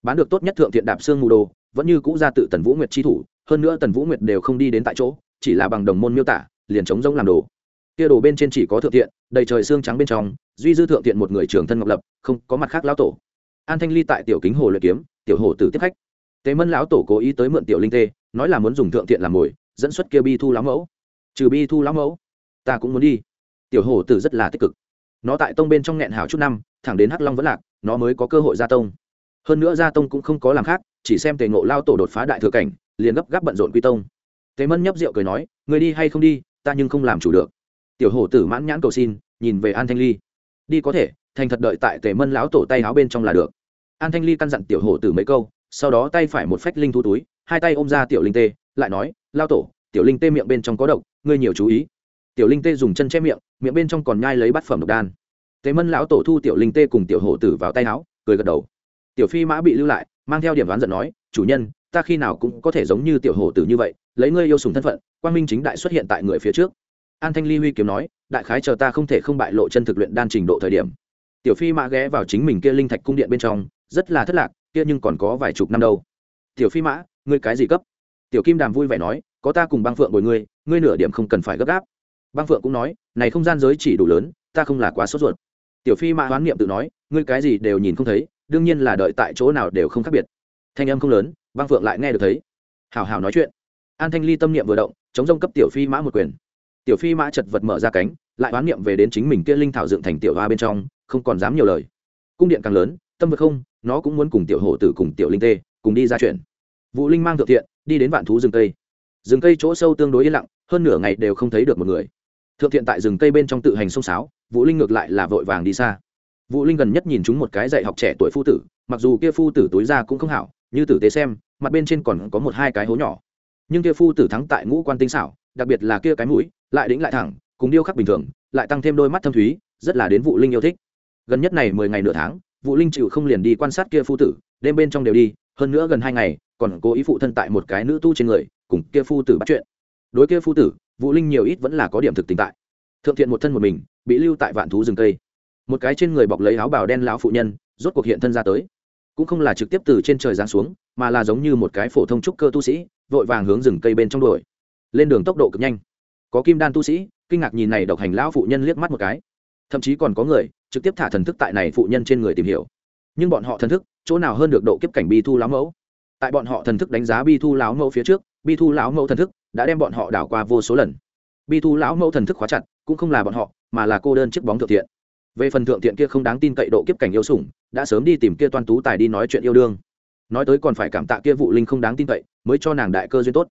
Bán được tốt nhất thượng thiện đạp xương mù đồ, vẫn như cũ ra tự tần vũ nguyệt chi thủ hơn nữa tần vũ nguyệt đều không đi đến tại chỗ, chỉ là bằng đồng môn miêu tả, liền chống giống làm đồ. Kia đồ bên trên chỉ có thượng thiện, đầy trời xương trắng bên trong, duy dư thượng thiện một người trưởng thân ngọc lập, không có mặt khác lão tổ. An thanh ly tại tiểu kính hồ luyện kiếm, tiểu hồ tử tiếp khách. Tế mân lão tổ cố ý tới mượn tiểu linh tê, nói là muốn dùng thượng thiện làm mồi, dẫn xuất kia bi thu lão mẫu. Trừ bi thu lão mẫu, ta cũng muốn đi. Tiểu hồ tử rất là tích cực. Nó tại tông bên trong nghẹn hảo chút năm, thẳng đến hắc long vẫn lạc, nó mới có cơ hội ra tông. Hơn nữa ra tông cũng không có làm khác, chỉ xem tề ngộ lao tổ đột phá đại thừa cảnh liền gấp gáp bận rộn quy tông. Tề mân nhấp rượu cười nói người đi hay không đi, ta nhưng không làm chủ được. Tiểu hổ tử mãn nhãn cầu xin, nhìn về an thanh ly. Đi có thể, thành thật đợi tại tề mân lão tổ tay áo bên trong là được. An thanh ly căn dặn tiểu hổ tử mấy câu, sau đó tay phải một phách linh thu túi, hai tay ôm ra tiểu linh tê, lại nói lao tổ, tiểu linh tê miệng bên trong có độc, ngươi nhiều chú ý. Tiểu linh tê dùng chân che miệng miệng bên trong còn nhai lấy bát phẩm độc đan. Tề mân lão tổ thu tiểu linh tê cùng tiểu hổ tử vào tay áo, cười gật đầu. Tiểu phi mã bị lưu lại, mang theo điểm đoán giận nói, chủ nhân ta khi nào cũng có thể giống như tiểu hổ tử như vậy, lấy ngươi yêu sùng thân phận, quang minh chính đại xuất hiện tại người phía trước. An thanh ly huy kiếm nói, đại khái chờ ta không thể không bại lộ chân thực luyện đan trình độ thời điểm. Tiểu phi mã ghé vào chính mình kia linh thạch cung điện bên trong, rất là thất lạc, kia nhưng còn có vài chục năm đâu. Tiểu phi mã, ngươi cái gì cấp? Tiểu kim đàm vui vẻ nói, có ta cùng băng phượng bồi ngươi ngươi nửa điểm không cần phải gấp gáp. Băng phượng cũng nói, này không gian giới chỉ đủ lớn, ta không là quá sốt ruột. Tiểu phi mã hoán niệm tự nói, ngươi cái gì đều nhìn không thấy, đương nhiên là đợi tại chỗ nào đều không khác biệt. Thanh âm không lớn băng phượng lại nghe được thấy. Hào hào nói chuyện. An thanh ly tâm niệm vừa động, chống rông cấp tiểu phi mã một quyền. Tiểu phi mã chật vật mở ra cánh, lại oán niệm về đến chính mình kia linh thảo dựng thành tiểu hoa bên trong, không còn dám nhiều lời. Cung điện càng lớn, tâm vật không, nó cũng muốn cùng tiểu hổ tử cùng tiểu linh tê, cùng đi ra chuyện. Vũ linh mang thượng thiện, đi đến vạn thú rừng cây. Rừng cây chỗ sâu tương đối yên lặng, hơn nửa ngày đều không thấy được một người. Thượng thiện tại rừng cây bên trong tự hành sông sáo vũ linh ngược lại là vội vàng đi xa. Vũ linh gần nhất nhìn chúng một cái dạy học trẻ tuổi phu tử, mặc dù kia phu tử túi ra cũng không hảo như tử tế xem, mặt bên trên còn có một hai cái hố nhỏ. Nhưng kia phu tử thắng tại ngũ quan tinh xảo, đặc biệt là kia cái mũi, lại đĩnh lại thẳng, cùng điêu khắc bình thường, lại tăng thêm đôi mắt thâm thúy, rất là đến vụ linh yêu thích. Gần nhất này mười ngày nửa tháng vụ linh chịu không liền đi quan sát kia phu tử, đêm bên trong đều đi, hơn nữa gần hai ngày, còn cố ý phụ thân tại một cái nữ tu trên người, cùng kia phu tử bắt chuyện. Đối kia phu tử vụ linh nhiều ít vẫn là có điểm thực tình tại. Thượng thiện một thân một mình, bị lưu tại vạn thú rừng cây. Một cái trên người bọc lấy áo bào đen lão phụ nhân, rốt cuộc hiện thân ra tới cũng không là trực tiếp từ trên trời giáng xuống, mà là giống như một cái phổ thông trúc cơ tu sĩ, vội vàng hướng rừng cây bên trong đuổi. Lên đường tốc độ cực nhanh. Có kim đan tu sĩ, kinh ngạc nhìn này độc hành lão phụ nhân liếc mắt một cái. Thậm chí còn có người, trực tiếp thả thần thức tại này phụ nhân trên người tìm hiểu. Nhưng bọn họ thần thức, chỗ nào hơn được độ kiếp cảnh bi thu lão mẫu? Tại bọn họ thần thức đánh giá bi thu lão mẫu phía trước, bi thu lão mẫu thần thức đã đem bọn họ đảo qua vô số lần. Bi thu lão mẫu thần thức khóa chặt, cũng không là bọn họ, mà là cô đơn chiếc bóng thượng thiện. Về phần thượng thiện kia không đáng tin cậy độ kiếp cảnh yêu sủng đã sớm đi tìm kia toan tú tài đi nói chuyện yêu đương. Nói tới còn phải cảm tạ kia vụ linh không đáng tin cậy, mới cho nàng đại cơ duyên tốt.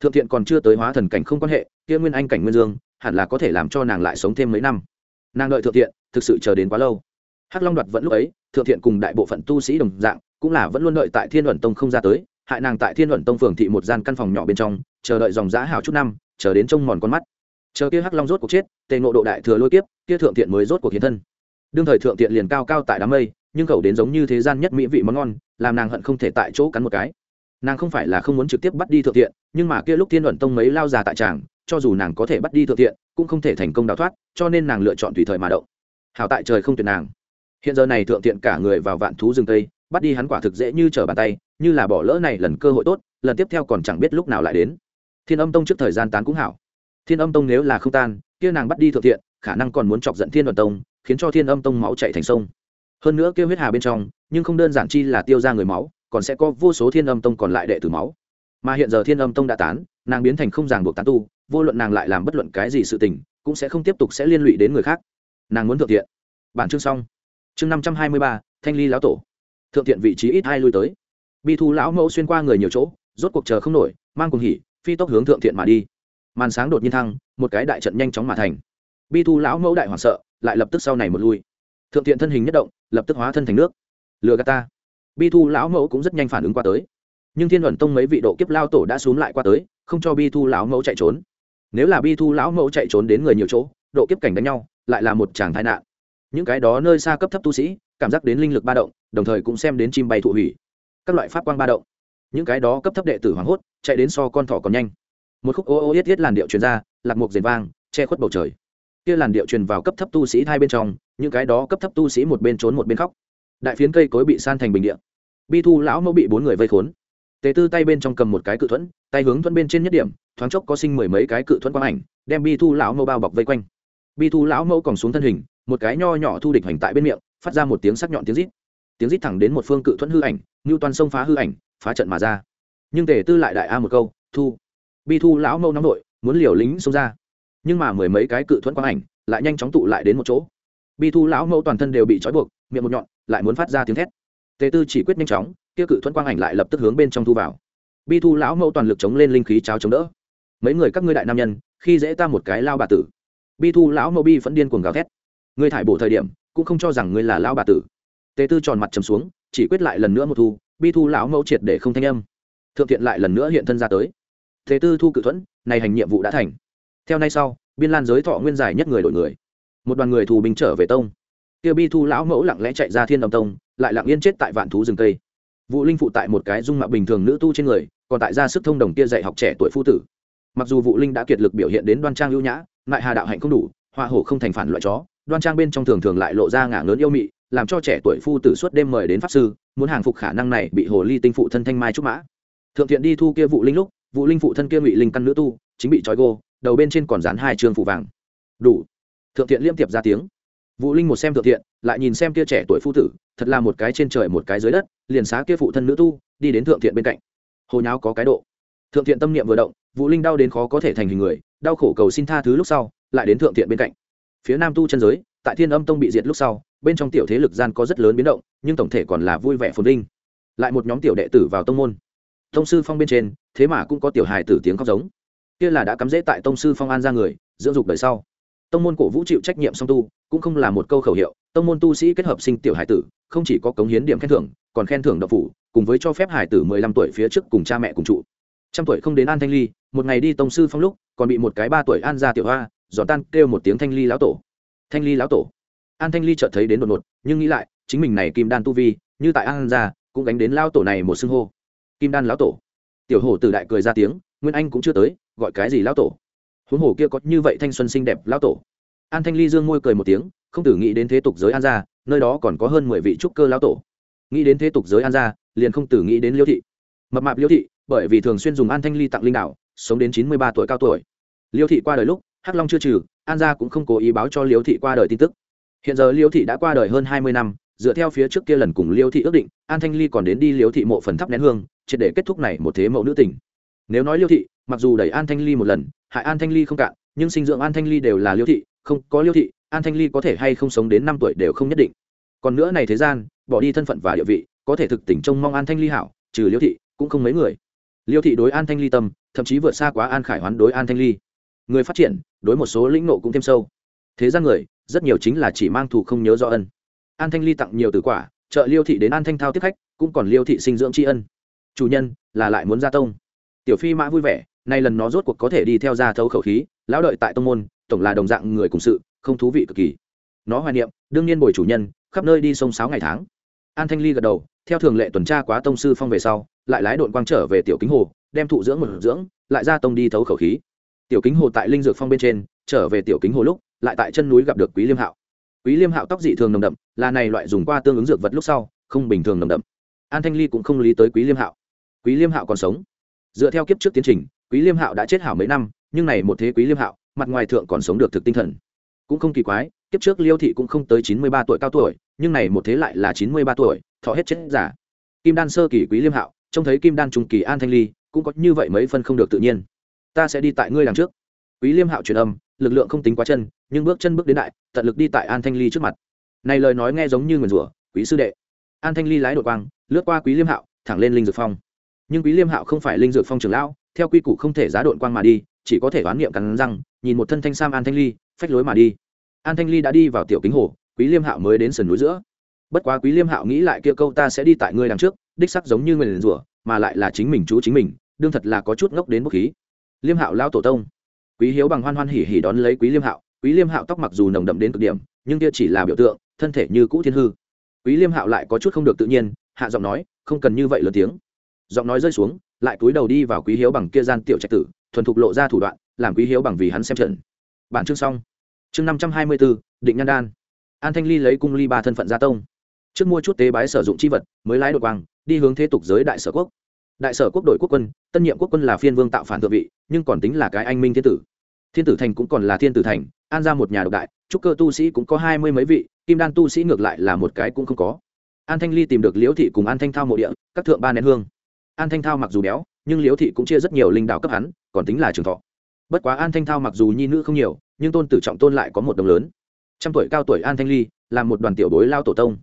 Thượng thiện còn chưa tới hóa thần cảnh không quan hệ, kia nguyên anh cảnh nguyên dương, hẳn là có thể làm cho nàng lại sống thêm mấy năm. Nàng đợi thượng thiện, thực sự chờ đến quá lâu. Hắc long đoạt vẫn lúc ấy, thượng thiện cùng đại bộ phận tu sĩ đồng dạng, cũng là vẫn luôn đợi tại thiên luận tông không ra tới, hại nàng tại thiên luận tông phường thị một gian căn phòng nhỏ bên trong, chờ đợi dòng giã hào chút năm, chờ đến trông mòn con mắt. Chờ kia hắc long rốt cuộc chết, tề ngộ độ đại thừa lôi kiếp, kia thượng thiện mới rốt cuộc hiến thân. Đương thời thượng thiện liền cao cao tại đám mây nhưng cậu đến giống như thế gian nhất mỹ vị món ngon, làm nàng hận không thể tại chỗ cắn một cái. Nàng không phải là không muốn trực tiếp bắt đi thượng thiện, nhưng mà kia lúc thiên luận tông mấy lao già tại tràng, cho dù nàng có thể bắt đi thượng thiện, cũng không thể thành công đào thoát, cho nên nàng lựa chọn tùy thời mà động. Hảo tại trời không tuyệt nàng. Hiện giờ này thượng thiện cả người vào vạn thú rừng tây, bắt đi hắn quả thực dễ như trở bàn tay, như là bỏ lỡ này lần cơ hội tốt, lần tiếp theo còn chẳng biết lúc nào lại đến. Thiên âm tông trước thời gian tán cũng hảo. Thiên âm tông nếu là không tan, kia nàng bắt đi thượng thiện, khả năng còn muốn chọc giận thiên đoàn tông, khiến cho thiên âm tông máu chạy thành sông hơn nữa kêu huyết hà bên trong, nhưng không đơn giản chi là tiêu ra người máu, còn sẽ có vô số thiên âm tông còn lại đệ tử máu. Mà hiện giờ thiên âm tông đã tán, nàng biến thành không ràng buộc tán tu, vô luận nàng lại làm bất luận cái gì sự tình, cũng sẽ không tiếp tục sẽ liên lụy đến người khác. Nàng muốn thượng thiện. Bản chương xong. Chương năm trăm hai mươi ba, thanh ly lão tổ. Thượng thiện vị trí ít hai lui tới. Bi thu lão mẫu xuyên qua người nhiều chỗ, rốt cuộc chờ không nổi, mang cùng hỉ, phi tốc hướng thượng thiện mà đi. Màn sáng đột nhiên thăng, một cái đại trận nhanh chóng mà thành. Bi thu lão mẫu đại hoảng sợ, lại lập tức sau này một lui thượng thiện thân hình nhất động, lập tức hóa thân thành nước. Lừa gạt ta. Bi thu lão mẫu cũng rất nhanh phản ứng qua tới. Nhưng thiên luận tông mấy vị độ kiếp lao tổ đã x u ố n g lại qua tới, không cho bi thu lão mẫu chạy trốn. Nếu là bi thu lão mẫu chạy trốn đến người nhiều chỗ, độ kiếp cảnh đánh nhau, lại là một chàng tai nạn. Những cái đó nơi xa cấp thấp tu sĩ, cảm giác đến linh lực ba động, đồng thời cũng xem đến chim bay thụ hủy. Các loại pháp quang ba động. Những cái đó cấp thấp đệ tử hoảng hốt, chạy đến so con thỏ còn nhanh. Một khúc ô ô yết yết làn điệu truyền ra, lạc mục rền vang, che khuất bầu trời. Kia làn điệu truyền vào cấp thấp tu sĩ hai bên trong những cái đó cấp thấp tu sĩ một bên trốn một bên khóc. Đại phiến cây cối bị san thành bình địa. Bi thu lão mẫu bị bốn người vây khốn. Tề tư tay bên trong cầm một cái cự thuẫn, tay hướng thuẫn bên trên nhất điểm, thoáng chốc có sinh mười mấy cái cự thuẫn quang ảnh, đem bi thu lão mẫu bao bọc vây quanh. Bi thu lão mẫu còn xuống thân hình, một cái nho nhỏ thu địch hành tại bên miệng, phát ra một tiếng sắc nhọn tiếng rít. Tiếng rít thẳng đến một phương cự thuẫn hư ảnh ngưu toàn sông phá hư ảnh, phá trận mà ra. Nhưng tề tư lại đại a một câu, thu. Bi thu lão mẫu nóng nội, muốn liều lính xông ra. Nhưng mà mười mấy cái cự thuẫn quang ảnh lại nhanh chóng tụ lại đến một chỗ bi thu lão mẫu toàn thân đều bị trói buộc, miệng một nhọn, lại muốn phát ra tiếng thét. Tề tư chỉ quyết nhanh chóng, kia cự thuẫn quang ảnh lại lập tức hướng bên trong thu vào. Bi thu lão mẫu toàn lực chống lên linh khí cháo chống đỡ. Mấy người các ngươi đại nam nhân, khi dễ ta một cái lao bà tử. Bi thu lão mẫu bi vẫn điên cuồng gào thét. Ngươi thải bổ thời điểm, cũng không cho rằng ngươi là lao bà tử. Tề tư tròn mặt trầm xuống, chỉ quyết lại lần nữa một thu, bi thu lão mẫu triệt để không thanh âm. Thượng thiện lại lần nữa hiện thân ra tới. Thế tư thu cự thuẫn, này hành nhiệm vụ đã thành. Theo nay sau, biên lan giới thọ nguyên dài nhất người đổi người một đoàn người thù binh trở về tông. Kia bi thu lão mẫu lặng lẽ chạy ra thiên đồng tông, lại lặng yên chết tại vạn thú rừng cây. Vũ linh phụ tại một cái dung mạo bình thường nữ tu trên người, còn tại ra sức thông đồng kia dạy học trẻ tuổi phu tử. Mặc dù vũ linh đã kiệt lực biểu hiện đến đoan trang ưu nhã, lại hà đạo hạnh không đủ, hoa hổ không thành phản loại chó, đoan trang bên trong thường thường lại lộ ra ngả lớn yêu mị, làm cho trẻ tuổi phu tử suốt đêm mời đến pháp sư, muốn hàng phục khả năng này bị hồ ly tinh phụ thân thanh mai trúc mã. Thượng thiện đi thu kia vụ linh lúc vụ linh phụ thân kia ngụy linh căn nữ tu, chính bị trói gô, đầu bên trên còn dán hai trường phụ vàng. Đủ thượng thiện liêm tiệp ra tiếng. Vũ linh một xem thượng thiện, lại nhìn xem kia trẻ tuổi phu tử, thật là một cái trên trời một cái dưới đất, liền xá kia phụ thân nữ tu, đi đến thượng thiện bên cạnh. Hồ nháo có cái độ. Thượng thiện tâm niệm vừa động, Vũ linh đau đến khó có thể thành hình người, đau khổ cầu xin tha thứ lúc sau, lại đến thượng thiện bên cạnh. Phía nam tu chân giới, tại thiên âm tông bị diệt lúc sau, bên trong tiểu thế lực gian có rất lớn biến động, nhưng tổng thể còn là vui vẻ phồn linh lại một nhóm tiểu đệ tử vào tông môn. Tông sư phong bên trên, thế mà cũng có tiểu hài tử tiếng khóc giống. Kia là đã cắm rễ tại tông sư phong an ra người, dưỡng dục đời sau tông môn cổ vũ chịu trách nhiệm song tu, cũng không là một câu khẩu hiệu, tông môn tu sĩ kết hợp sinh tiểu hải tử, không chỉ có cống hiến điểm khen thưởng, còn khen thưởng độc phủ, cùng với cho phép hải tử mười lăm tuổi phía trước cùng cha mẹ cùng trụ. Trăm tuổi không đến an thanh ly, một ngày đi tông sư phong lúc, còn bị một cái ba tuổi an ra tiểu hoa, giòn tan kêu một tiếng thanh ly lão tổ. Thanh ly lão tổ. An thanh ly chợt thấy đến đột ngột, nhưng nghĩ lại, chính mình này kim đan tu vi, như tại an ra cũng đánh đến lão tổ này một xưng hô. Kim đan lão tổ. Tiểu hổ từ đại cười ra tiếng, nguyên anh cũng chưa tới, gọi cái gì lão tổ? Huống hồ kia có như vậy thanh xuân xinh đẹp lão tổ. An thanh ly dương môi cười một tiếng, không tử nghĩ đến thế tục giới an gia, nơi đó còn có hơn mười vị trúc cơ lão tổ. Nghĩ đến thế tục giới an gia, liền không tử nghĩ đến liêu thị. Mập mạp liêu thị, bởi vì thường xuyên dùng an thanh ly tặng linh đạo sống đến chín mươi ba tuổi cao tuổi. Liêu thị qua đời lúc, hắc long chưa trừ, an gia cũng không cố ý báo cho liêu thị qua đời tin tức. Hiện giờ liêu thị đã qua đời hơn hai mươi năm, dựa theo phía trước kia lần cùng liêu thị ước định, an thanh ly còn đến đi liêu thị mộ phần thắp nén hương, triệt để kết thúc này một thế mẫu nữ tình nếu nói liêu thị, mặc dù đẩy an thanh ly một lần, hại an thanh ly không cạn, nhưng sinh dưỡng an thanh ly đều là liêu thị, không có liêu thị, an thanh ly có thể hay không sống đến năm tuổi đều không nhất định. Còn nữa này thế gian, bỏ đi thân phận và địa vị, có thể thực tình trông mong an thanh ly hảo, trừ liêu thị, cũng không mấy người. Liêu thị đối an thanh ly tâm, thậm chí vượt xa quá an khải hoán đối an thanh ly. Người phát triển, đối một số lĩnh nộ cũng thêm sâu. Thế gian người, rất nhiều chính là chỉ mang thù không nhớ do ân. An thanh ly tặng nhiều từ quả, trợ liêu thị đến an thanh thao tiếp khách, cũng còn liêu thị sinh dưỡng tri ân. Chủ nhân, là lại muốn gia tông tiểu phi mã vui vẻ, nay lần nó rốt cuộc có thể đi theo ra thấu khẩu khí, lão đợi tại tông môn, tổng là đồng dạng người cùng sự, không thú vị cực kỳ. Nó hoài niệm, đương nhiên bồi chủ nhân, khắp nơi đi sông sáo ngày tháng. An thanh ly gật đầu, theo thường lệ tuần tra quá tông sư phong về sau, lại lái đội quang trở về tiểu kính hồ, đem thụ dưỡng một dưỡng, lại ra tông đi thấu khẩu khí. Tiểu kính hồ tại linh dược phong bên trên, trở về tiểu kính hồ lúc, lại tại chân núi gặp được quý liêm hạo. Quý liêm hạo tóc dị thường nồng đậm, là này loại dùng qua tương ứng dược vật lúc sau, không bình thường nồng đậm. An thanh ly cũng không lý tới quý liêm hạo. Quý liêm hạo còn sống dựa theo kiếp trước tiến trình, quý liêm hạo đã chết hảo mấy năm, nhưng này một thế quý liêm hạo, mặt ngoài thượng còn sống được thực tinh thần. Cũng không kỳ quái, kiếp trước liêu thị cũng không tới chín mươi ba tuổi cao tuổi, nhưng này một thế lại là chín mươi ba tuổi, thọ hết chết giả. Kim đan sơ kỳ quý liêm hạo, trông thấy kim đan trung kỳ an thanh ly, cũng có như vậy mấy phân không được tự nhiên. Ta sẽ đi tại ngươi đằng trước. Quý liêm hạo truyền âm, lực lượng không tính quá chân, nhưng bước chân bước đến đại, tận lực đi tại an thanh ly trước mặt. Này lời nói nghe giống như nguyền rủa, quý sư đệ. An thanh ly lái đội quang, lướt qua quý liêm hạo, thẳng lên linh dược phong nhưng quý liêm hạo không phải linh dược phong trưởng lão, theo quy củ không thể giá độn quang mà đi, chỉ có thể đoán niệm cắn răng, nhìn một thân thanh sam an thanh ly, phách lối mà đi. An thanh ly đã đi vào tiểu kính hồ, quý liêm hạo mới đến sườn núi giữa. Bất quá quý liêm hạo nghĩ lại kia câu ta sẽ đi tại ngươi đằng trước, đích sắc giống như người liền rủa, mà lại là chính mình chú chính mình, đương thật là có chút ngốc đến bốc khí. Liêm hạo lao tổ tông. Quý hiếu bằng hoan hoan hỉ hỉ đón lấy quý liêm hạo, quý liêm hạo tóc mặc dù nồng đậm đến cực điểm, nhưng kia chỉ là biểu tượng, thân thể như cũ thiên hư. Quý liêm hạo lại có chút không được tự nhiên, hạ giọng nói, không cần như vậy lớn tiếng giọng nói rơi xuống, lại cúi đầu đi vào quý hiếu bằng kia gian tiểu trạch tử, thuần thục lộ ra thủ đoạn, làm quý hiếu bằng vì hắn xem trận. Bản chương xong. Chương năm trăm hai mươi bốn định nhan đan. An thanh ly lấy cung ly ba thân phận gia tông. Trước mua chút tế bái sử dụng chi vật, mới lái đội quang, đi hướng thế tục giới đại sở quốc. Đại sở quốc đội quốc quân, tân nhiệm quốc quân là phiên vương tạo phản thượng vị, nhưng còn tính là cái anh minh thiên tử. Thiên tử thành cũng còn là thiên tử thành, an ra một nhà độc đại, trúc cơ tu sĩ cũng có hai mươi mấy vị, kim đan tu sĩ ngược lại là một cái cũng không có. An thanh ly tìm được liễu thị cùng an thanh thao mộ địa, các thượng ba nén hương an thanh thao mặc dù béo nhưng liễu thị cũng chia rất nhiều linh đạo cấp hắn còn tính là trường thọ bất quá an thanh thao mặc dù nhi nữ không nhiều nhưng tôn tử trọng tôn lại có một đồng lớn trăm tuổi cao tuổi an thanh ly là một đoàn tiểu bối lao tổ tông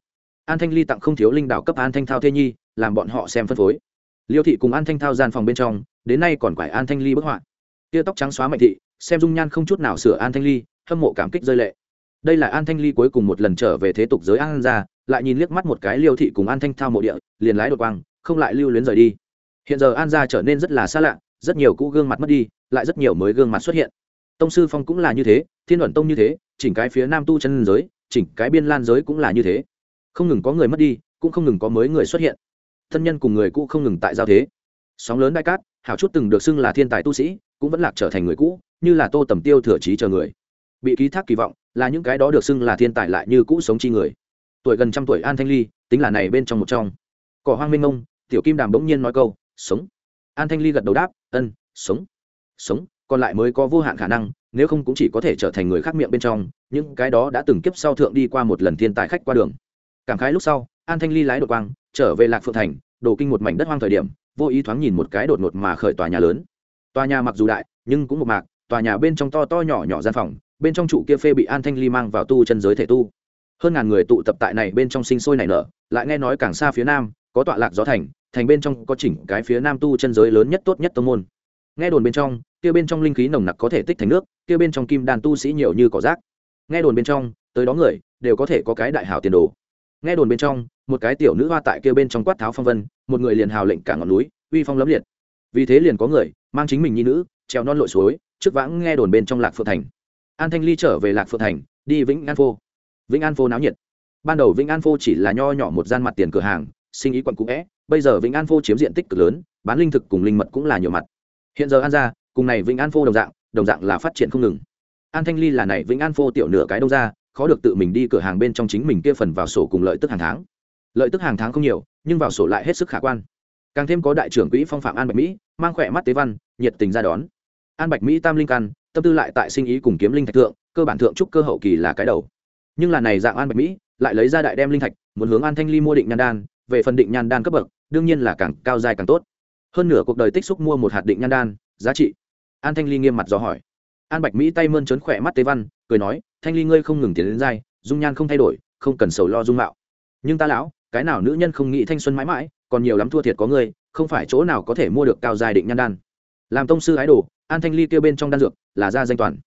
an thanh ly tặng không thiếu linh đạo cấp an thanh thao thế nhi làm bọn họ xem phân phối liêu thị cùng an thanh thao gian phòng bên trong đến nay còn quải an thanh ly bức họa tia tóc trắng xóa mạnh thị xem dung nhan không chút nào sửa an thanh ly hâm mộ cảm kích rơi lệ đây là an thanh ly cuối cùng một lần trở về thế tục giới an ra lại nhìn liếc mắt một cái liêu thị cùng an thanh thao mộ địa liền lái đột quang không lại lưu luyến rời đi hiện giờ an gia trở nên rất là xa lạ rất nhiều cũ gương mặt mất đi lại rất nhiều mới gương mặt xuất hiện. Tông sư phong cũng là như thế thiên luận tông như thế chỉnh cái phía nam tu chân giới chỉnh cái biên lan giới cũng là như thế. Không ngừng có người mất đi cũng không ngừng có mới người xuất hiện. Thân nhân cùng người cũ không ngừng tại giao thế. Sóng lớn đại cát hảo chút từng được xưng là thiên tài tu sĩ cũng vẫn lạc trở thành người cũ như là tô tầm tiêu thừa trí chờ người. Bị ký thác kỳ vọng là những cái đó được xưng là thiên tài lại như cũ sống chi người. Tuổi gần trăm tuổi an thanh ly tính là này bên trong một trong. Cỏ hoang minh ông, tiểu kim đàm bỗng nhiên nói câu sống. An thanh ly gật đầu đáp, ân, sống. Sống, còn lại mới có vô hạn khả năng, nếu không cũng chỉ có thể trở thành người khác miệng bên trong, những cái đó đã từng kiếp sau thượng đi qua một lần thiên tài khách qua đường. Cảm khái lúc sau, an thanh ly lái đột quang, trở về lạc phượng thành, đổ kinh một mảnh đất hoang thời điểm, vô ý thoáng nhìn một cái đột ngột mà khởi tòa nhà lớn. Tòa nhà mặc dù đại, nhưng cũng một mạc, tòa nhà bên trong to to nhỏ nhỏ gian phòng, bên trong trụ kia phê bị an thanh ly mang vào tu chân giới thể tu. Hơn ngàn người tụ tập tại này bên trong sinh sôi nảy nở, lại nghe nói càng xa phía nam, có tọa lạc gió thành thành bên trong có chỉnh cái phía nam tu chân giới lớn nhất tốt nhất tông môn. Nghe đồn bên trong, kia bên trong linh khí nồng nặc có thể tích thành nước, kia bên trong kim đàn tu sĩ nhiều như cỏ rác. Nghe đồn bên trong, tới đó người, đều có thể có cái đại hảo tiền đồ. Nghe đồn bên trong, một cái tiểu nữ hoa tại kia bên trong quát tháo phong vân, một người liền hào lệnh cả ngọn núi, uy phong lấm liệt. Vì thế liền có người, mang chính mình nhi nữ treo non lội suối, trước vãng nghe đồn bên trong lạc phượng thành. An thanh ly trở về lạc phượng thành, đi vĩnh an phô. Vĩnh an phô náo nhiệt. Ban đầu vĩnh an phô chỉ là nho nhỏ một gian mặt tiền cửa hàng, sinh ý quận cũ vẽ bây giờ vĩnh an phô chiếm diện tích cực lớn, bán linh thực cùng linh mật cũng là nhiều mặt. Hiện giờ an gia cùng này vĩnh an phô đồng dạng đồng dạng là phát triển không ngừng. An thanh ly là này vĩnh an phô tiểu nửa cái đông ra, khó được tự mình đi cửa hàng bên trong chính mình kia phần vào sổ cùng lợi tức hàng tháng. Lợi tức hàng tháng không nhiều, nhưng vào sổ lại hết sức khả quan. Càng thêm có đại trưởng quỹ phong phạm an bạch mỹ, mang khỏe mắt tế văn, nhiệt tình ra đón. An bạch mỹ tam linh căn, tâm tư lại tại sinh ý cùng kiếm linh thạch thượng, cơ bản thượng trúc cơ hậu kỳ là cái đầu. Nhưng là này dạng an bạch mỹ, lại lấy ra đại đem linh thạch, muốn hướng an thanh ly mua định nhan đan, về phần định nhan đan cấp bậc đương nhiên là càng cao dài càng tốt. Hơn nửa cuộc đời tích xúc mua một hạt định nhan đan, giá trị. An thanh ly nghiêm mặt dò hỏi. An bạch mỹ tay mơn trớn khỏe mắt tế văn, cười nói, thanh ly ngươi không ngừng tiến đến dai, dung nhan không thay đổi, không cần sầu lo dung mạo. Nhưng ta lão, cái nào nữ nhân không nghĩ thanh xuân mãi mãi, còn nhiều lắm thua thiệt có ngươi, không phải chỗ nào có thể mua được cao dài định nhan đan. Làm tông sư ái đồ, an thanh ly kêu bên trong đan dược, là gia danh toàn.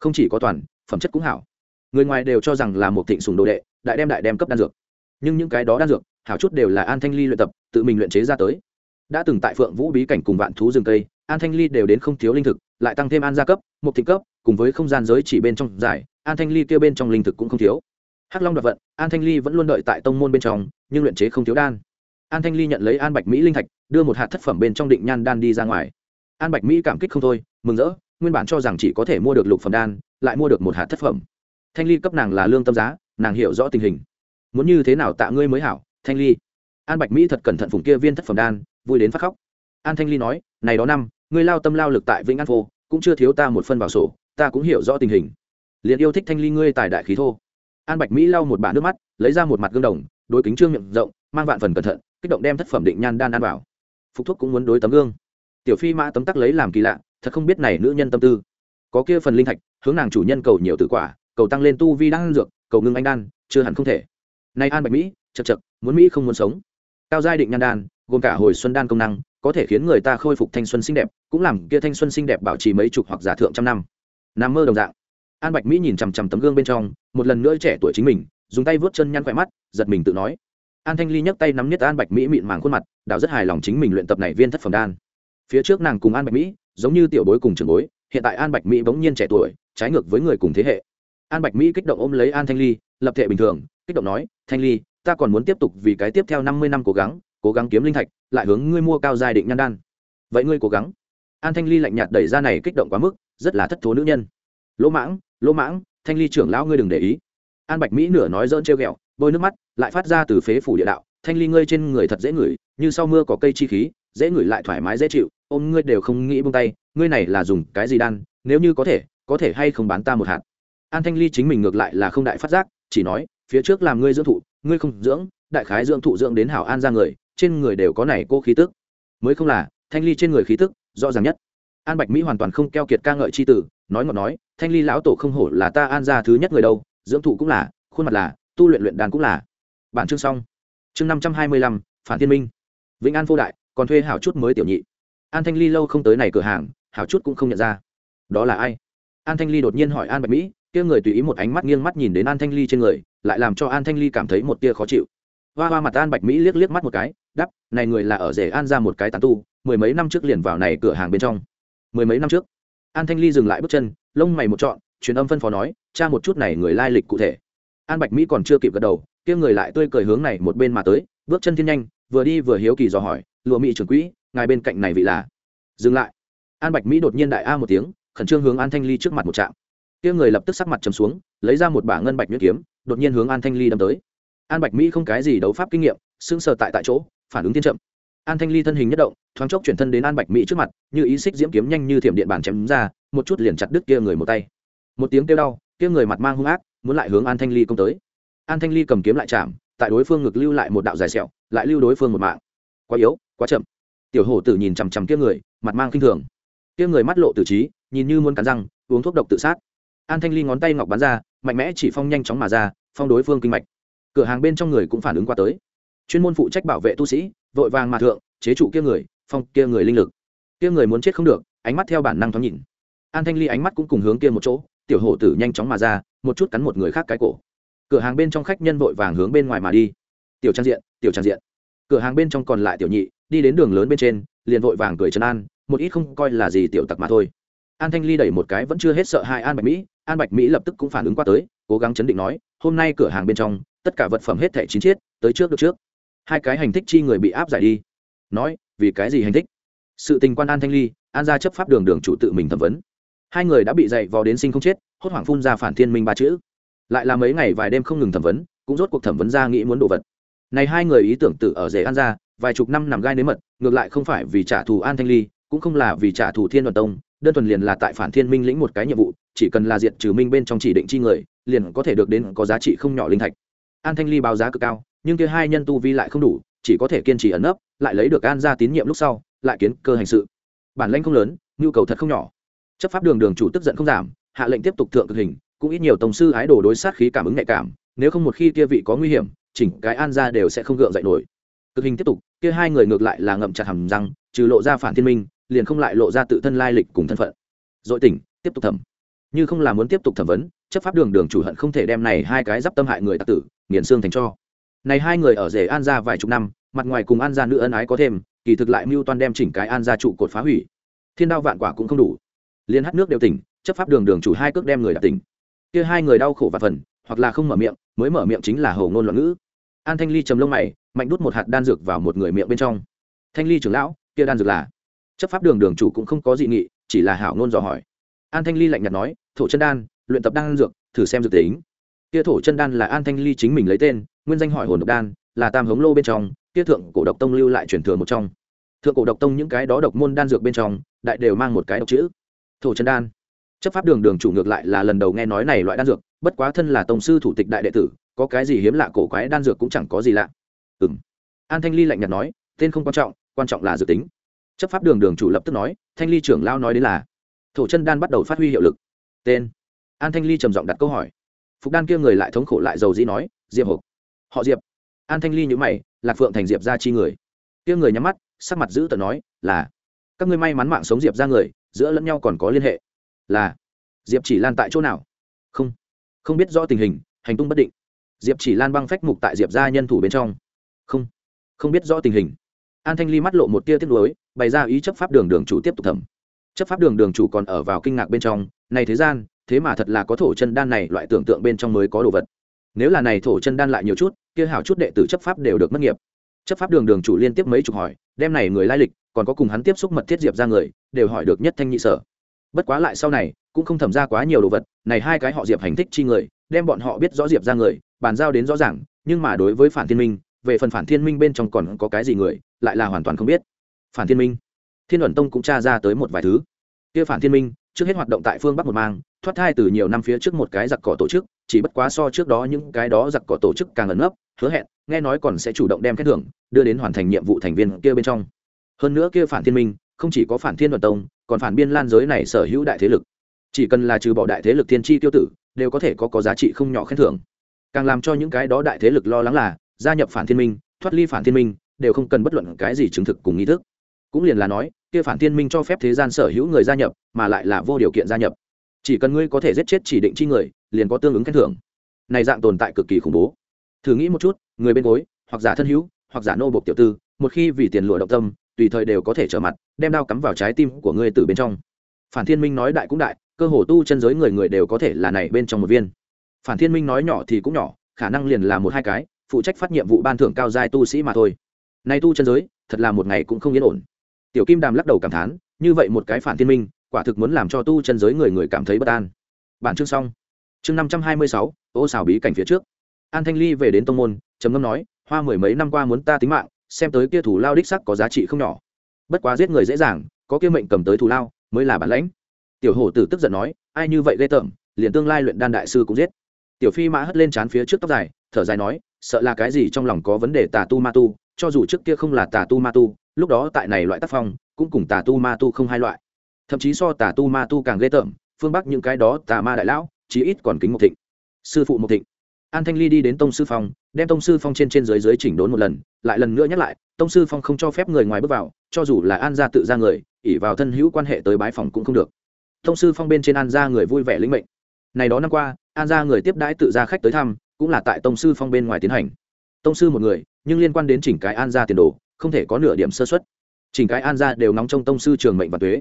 Không chỉ có toàn, phẩm chất cũng hảo. Người ngoài đều cho rằng là một thịnh sùng đồ đệ, đại đem đại đem cấp đan dược. Nhưng những cái đó đan dược, hảo chút đều là an thanh ly luyện tập tự mình luyện chế ra tới. Đã từng tại phượng vũ bí cảnh cùng vạn thú rừng cây, an thanh ly đều đến không thiếu linh thực, lại tăng thêm an gia cấp một thị cấp, cùng với không gian giới chỉ bên trong giải, an thanh ly kêu bên trong linh thực cũng không thiếu. Hắc long đoạt vận, an thanh ly vẫn luôn đợi tại tông môn bên trong, nhưng luyện chế không thiếu đan. An thanh ly nhận lấy an bạch mỹ linh thạch, đưa một hạt thất phẩm bên trong định nhan đan đi ra ngoài. An bạch mỹ cảm kích không thôi, mừng rỡ, nguyên bản cho rằng chỉ có thể mua được lục phẩm đan, lại mua được một hạt thất phẩm. Thanh ly cấp nàng là lương tâm giá, nàng hiểu rõ tình hình. Muốn như thế nào tạ ngươi mới hảo, thanh ly? An bạch mỹ thật cẩn thận phùng kia viên thất phẩm đan, vui đến phát khóc. An thanh ly nói, này đó năm, ngươi lao tâm lao lực tại vĩnh an phô, cũng chưa thiếu ta một phân vào sổ, ta cũng hiểu rõ tình hình. Liền yêu thích thanh ly ngươi tài đại khí thô. An bạch mỹ lau một bả nước mắt, lấy ra một mặt gương đồng, đôi kính trương miệng rộng, mang vạn phần cẩn thận, kích động đem thất phẩm định nhan đan ăn vào. Phục thuốc cũng muốn đối tấm gương. Tiểu phi mã tấm tắc lấy làm kỳ lạ, thật không biết này nữ nhân tâm tư. Có kia phần linh thạch, hướng nàng chủ nhân cầu nhiều tử quả, cầu tăng lên tu vi đan dược, cầu ngưng anh đan, chưa hẳn không thể. Nay an bạch mỹ chật chật muốn mỹ không muốn sống cao giai định nhan đan, gồm cả hồi xuân đan công năng, có thể khiến người ta khôi phục thanh xuân xinh đẹp, cũng làm kia thanh xuân xinh đẹp bảo trì mấy chục hoặc giả thượng trăm năm. Nằm mơ đồng dạng. An bạch mỹ nhìn chằm chằm tấm gương bên trong, một lần nữa trẻ tuổi chính mình, dùng tay vớt chân nhăn khỏe mắt, giật mình tự nói. An thanh ly nhấc tay nắm nhất an bạch mỹ mịn màng khuôn mặt đào rất hài lòng chính mình luyện tập này viên thất phẩm đan. Phía trước nàng cùng an bạch mỹ, giống như tiểu bối cùng trường bối, hiện tại an bạch mỹ bỗng nhiên trẻ tuổi, trái ngược với người cùng thế hệ. An bạch mỹ kích động ôm lấy an thanh ly, lập thể bình thường, kích động nói, thanh ly ta còn muốn tiếp tục vì cái tiếp theo năm mươi năm cố gắng cố gắng kiếm linh thạch, lại hướng ngươi mua cao giai định nhan đan. Vậy ngươi cố gắng. An thanh ly lạnh nhạt đẩy ra này kích động quá mức, rất là thất thố nữ nhân. Lỗ mãng lỗ mãng, thanh ly trưởng lão ngươi đừng để ý. An bạch mỹ nửa nói dỡn trêu ghẹo, bôi nước mắt, lại phát ra từ phế phủ địa đạo. Thanh ly ngươi trên người thật dễ ngửi, như sau mưa có cây chi khí, dễ ngửi lại thoải mái dễ chịu, ôm ngươi đều không nghĩ buông tay, ngươi này là dùng cái gì đan, nếu như có thể có thể hay không bán ta một hạt. An thanh ly chính mình ngược lại là không đại phát giác, chỉ nói phía trước làm ngươi dưỡng thụ, ngươi không dưỡng, đại khái dưỡng thụ dưỡng đến hảo an ra người, trên người đều có này cô khí tức. Mới không là, thanh ly trên người khí tức, rõ ràng nhất. An bạch mỹ hoàn toàn không keo kiệt ca ngợi c h i tử nói ngọt nói, thanh ly lão tổ không hổ là ta an ra thứ nhất người đâu, dưỡng thụ cũng là, khuôn mặt là, tu luyện luyện đàn cũng là. Bản chương xong. Chương năm trăm hai mươi lăm, phản thiên minh. Vĩnh an vô đại, còn thuê hảo chút mới tiểu nhị. An thanh ly lâu không tới này cửa hàng, hảo chút cũng không nhận ra. Đó là ai? An thanh ly đột nhiên hỏi an bạch mỹ kia người tùy ý một ánh mắt nghiêng mắt nhìn đến an thanh ly trên người, lại làm cho an thanh ly cảm thấy một tia khó chịu. Hoa hoa mặt an bạch mỹ liếc liếc mắt một cái đắp này người là ở rể an ra một cái tán tu, mười mấy năm trước liền vào này cửa hàng bên trong. Mười mấy năm trước, an thanh ly dừng lại bước chân, lông mày một trọn, truyền âm phân phó nói, cha một chút này người lai lịch cụ thể. An bạch mỹ còn chưa kịp gật đầu, kia người lại tươi cười hướng này một bên mà tới, bước chân thiên nhanh, vừa đi vừa hiếu kỳ dò hỏi, lụa mỹ trưởng quỹ, ngài bên cạnh này vị là? Dừng lại. An bạch mỹ đột nhiên đại a một tiếng, khẩn trương hướng an thanh ly trước mặt một trạm kia người lập tức sắc mặt trầm xuống, lấy ra một bả ngân bạch nhuyễn kiếm, đột nhiên hướng an thanh ly đâm tới. An bạch mỹ không cái gì đấu pháp kinh nghiệm, sững sờ tại tại chỗ, phản ứng tiên chậm. An thanh ly thân hình nhất động, thoáng chốc chuyển thân đến an bạch mỹ trước mặt, như ý xích diễm kiếm nhanh như thiểm điện bàn chém ra, một chút liền chặt đứt kia người một tay. Một tiếng kêu đau, kia người mặt mang hung ác, muốn lại hướng an thanh ly công tới. An thanh ly cầm kiếm lại chạm, tại đối phương ngực lưu lại một đạo dài sẹo, lại lưu đối phương một mạng. Quá yếu, quá chậm. Tiểu hổ tử nhìn chằm chằm kia người, mặt mang kinh thường. Kia người mắt lộ tử trí, nhìn như muốn cắn răng, uống thuốc độc tự sát an thanh ly ngón tay ngọc bắn ra, mạnh mẽ chỉ phong nhanh chóng mà ra, phong đối phương kinh mạch. Cửa hàng bên trong người cũng phản ứng qua tới. Chuyên môn phụ trách bảo vệ tu sĩ, vội vàng mà thượng, chế trụ kia người, phong kia người linh lực. Kia người muốn chết không được, ánh mắt theo bản năng thoáng nhìn. An thanh ly ánh mắt cũng cùng hướng kia một chỗ, tiểu hổ tử nhanh chóng mà ra, một chút cắn một người khác cái cổ. Cửa hàng bên trong khách nhân vội vàng hướng bên ngoài mà đi. Tiểu trang diện, tiểu trang diện. Cửa hàng bên trong còn lại tiểu nhị, đi đến đường lớn bên trên, liền vội vàng cười trấn an, một ít không coi là gì tiểu tặc mà thôi. An thanh ly đẩy một cái vẫn chưa hết sợ hai an bạch mỹ an bạch mỹ lập tức cũng phản ứng qua tới, cố gắng chấn định nói, hôm nay cửa hàng bên trong, tất cả vật phẩm hết thẻ chín chiết tới trước được trước. Hai cái hành thích chi người bị áp giải đi. Nói, vì cái gì hành thích? Sự tình quan an thanh ly, an ra chấp pháp đường đường chủ tự mình thẩm vấn. Hai người đã bị dạy vò đến sinh không chết, hốt hoảng phun ra phản thiên minh ba chữ. Lại là mấy ngày vài đêm không ngừng thẩm vấn, cũng rốt cuộc thẩm vấn ra nghĩ muốn đồ vật. Này hai người ý tưởng tự ở rể an ra vài chục năm nằm gai nếm mật, ngược lại không phải vì trả thù an thanh ly, cũng không là vì trả thù thiên đoàn tông đơn thuần liền là tại phản thiên minh lĩnh một cái nhiệm vụ, chỉ cần là diện trừ minh bên trong chỉ định chi người, liền có thể được đến có giá trị không nhỏ linh thạch. An thanh ly báo giá cực cao, nhưng kia hai nhân tu vi lại không đủ, chỉ có thể kiên trì ẩn nấp, lại lấy được an ra tín nhiệm lúc sau, lại kiến cơ hành sự. Bản lãnh không lớn, nhu cầu thật không nhỏ. Chấp pháp đường đường chủ tức giận không giảm, hạ lệnh tiếp tục thượng cực hình, cũng ít nhiều tổng sư ái đồ đối sát khí cảm ứng nhạy cảm, nếu không một khi kia vị có nguy hiểm, chỉnh cái an ra đều sẽ không gượng dậy nổi. Cực hình tiếp tục, kia hai người ngược lại là ngậm chặt hầm răng, trừ lộ ra phản thiên minh liền không lại lộ ra tự thân lai lịch cùng thân phận. Dội tỉnh, tiếp tục thẩm. Như không là muốn tiếp tục thẩm vấn, chấp pháp đường đường chủ hận không thể đem này hai cái d tâm hại người tạc tử, nghiền xương thành cho. Này hai người ở rể an gia vài chục năm, mặt ngoài cùng an gia nữ ân ái có thêm, kỳ thực lại mưu toan đem chỉnh cái an gia trụ cột phá hủy. Thiên đao vạn quả cũng không đủ. Liên hát nước đều tỉnh, chấp pháp đường đường chủ hai cước đem người đã tỉnh. Kia hai người đau khổ và phần, hoặc là không mở miệng, mới mở miệng chính là hầu ngôn loạn ngữ. An thanh ly trầm lông mày, mạnh đút một hạt đan dược vào một người miệng bên trong. Thanh ly trưởng lão, kia đan dược là chấp pháp đường đường chủ cũng không có dị nghị, chỉ là hảo ngôn dò hỏi. An thanh ly lạnh nhạt nói, thổ chân đan, luyện tập đan dược, thử xem dược tính. Kia thổ chân đan là an thanh ly chính mình lấy tên, nguyên danh hỏi hồn độc đan, là tam hống lô bên trong, kia thượng cổ độc tông lưu lại truyền thừa một trong. Thượng cổ độc tông những cái đó độc môn đan dược bên trong, đại đều mang một cái độc chữ, thổ chân đan. Chấp pháp đường đường chủ ngược lại là lần đầu nghe nói này loại đan dược, bất quá thân là tổng sư thủ tịch đại đệ tử, có cái gì hiếm lạ cổ quái đan dược cũng chẳng có gì lạ. Ừ m an thanh ly lạnh nhạt nói, tên không quan trọng quan trọng là dự tính chấp pháp đường đường chủ lập tức nói, thanh ly trưởng lao nói đến là, thổ chân đan bắt đầu phát huy hiệu lực. Tên. An thanh ly trầm giọng đặt câu hỏi. Phục đan kia người lại thống khổ lại dầu dĩ nói, diệp hộp họ diệp. An thanh ly nhữ mày, lạc phượng thành diệp ra chi người. Kia người nhắm mắt, sắc mặt giữ tờ nói, là, các ngươi may mắn mạng sống diệp ra người, giữa lẫn nhau còn có liên hệ. Là, diệp chỉ lan tại chỗ nào? Không không biết rõ tình hình, hành tung bất định. Diệp chỉ lan băng phách mục tại diệp ra nhân thủ bên trong. Không không biết rõ tình hình. An thanh ly mắt lộ một tia tiếc nuối bày ra ý chấp pháp đường đường chủ tiếp tục thẩm. Chấp pháp đường đường chủ còn ở vào kinh ngạc bên trong, này thế gian, thế mà thật là có thổ chân đan này, loại tưởng tượng bên trong mới có đồ vật. Nếu là này thổ chân đan lại nhiều chút, kia hảo chút đệ tử chấp pháp đều được mất nghiệp. Chấp pháp đường đường chủ liên tiếp mấy chục hỏi, đem này người lai lịch, còn có cùng hắn tiếp xúc mật thiết diệp ra người, đều hỏi được nhất thanh nhị sở. Bất quá lại sau này, cũng không thẩm ra quá nhiều đồ vật, này hai cái họ diệp hành thích chi người, đem bọn họ biết rõ diệp ra người, bàn giao đến rõ ràng, nhưng mà đối với phản thiên minh, về phần phản thiên minh bên trong còn có cái gì người, lại là hoàn toàn không biết phản thiên minh. Thiên ẩn tông cũng tra ra tới một vài thứ. Kia phản thiên minh, trước hết hoạt động tại phương bắc một mang, thoát thai từ nhiều năm phía trước một cái giặc cỏ tổ chức, chỉ bất quá so trước đó những cái đó giặc cỏ tổ chức càng ẩn nấp, hứa hẹn, nghe nói còn sẽ chủ động đem khen thưởng, đưa đến hoàn thành nhiệm vụ thành viên kia bên trong. Hơn nữa kia phản thiên minh, không chỉ có phản thiên đoàn tông, còn phản biên lan giới này sở hữu đại thế lực. Chỉ cần là trừ bỏ đại thế lực thiên tri tiêu tử, đều có thể có có giá trị không nhỏ khen thưởng. Càng làm cho những cái đó đại thế lực lo lắng là, gia nhập phản thiên minh, thoát ly phản thiên minh, đều không cần bất luận cái gì chứng thực cùng nghi thức cũng liền là nói, kia phản thiên minh cho phép thế gian sở hữu người gia nhập, mà lại là vô điều kiện gia nhập. Chỉ cần ngươi có thể giết chết chỉ định chi người, liền có tương ứng khen thưởng. Này dạng tồn tại cực kỳ khủng bố. Thử nghĩ một chút, người bên gối, hoặc giả thân hữu, hoặc giả nô bộc tiểu tư, một khi vì tiền lụa động tâm, tùy thời đều có thể trở mặt, đem đao cắm vào trái tim của ngươi từ bên trong. Phản thiên minh nói đại cũng đại, cơ hồ tu chân giới người người đều có thể là này bên trong một viên. Phản thiên minh nói nhỏ thì cũng nhỏ, khả năng liền là một hai cái, phụ trách phát nhiệm vụ ban thưởng cao giai tu sĩ mà thôi. Nay tu chân giới, thật là một ngày cũng không yên ổn tiểu kim đàm lắc đầu cảm thán, như vậy một cái phản thiên minh, quả thực muốn làm cho tu chân giới người người cảm thấy bất an. Bản chương xong. Chương năm trăm hai mươi sáu, ô xào bí cảnh phía trước. An thanh ly về đến tông môn, trầm ngâm nói, hoa mười mấy năm qua muốn ta tính mạng, xem tới kia thủ lao đích sắc có giá trị không nhỏ. Bất quá giết người dễ dàng, có kia mệnh cầm tới thủ lao, mới là bản lãnh. Tiểu hổ tử tức giận nói, ai như vậy ghê tởm, liền tương lai luyện đan đại sư cũng giết. Tiểu phi mã hất lên trán phía trước tóc dài, thở dài nói, sợ là cái gì trong lòng có vấn đề tà tu ma tu, cho dù trước kia không là tà tu ma tu lúc đó tại này loại tác phong, cũng cùng tà tu ma tu không hai loại. Thậm chí so tà tu ma tu càng ghê tởm, phương bắc những cái đó tà ma đại lão, chí ít còn kính một thịnh. Sư phụ một thịnh. An thanh ly đi đến tông sư phong, đem tông sư phong trên trên dưới dưới chỉnh đốn một lần, lại lần nữa nhắc lại, tông sư phong không cho phép người ngoài bước vào, cho dù là an gia tự ra người ỉ vào thân hữu quan hệ tới bái phòng cũng không được. Tông sư phong bên trên an gia người vui vẻ lĩnh mệnh. Này đó năm qua, an gia người tiếp đãi tự ra khách tới thăm, cũng là tại tông sư phong bên ngoài tiến hành. Tông sư một người, nhưng liên quan đến chỉnh cái an gia tiền đồ không thể có nửa điểm sơ xuất chỉnh cái an gia đều nóng trong tông sư trường mệnh và tuế.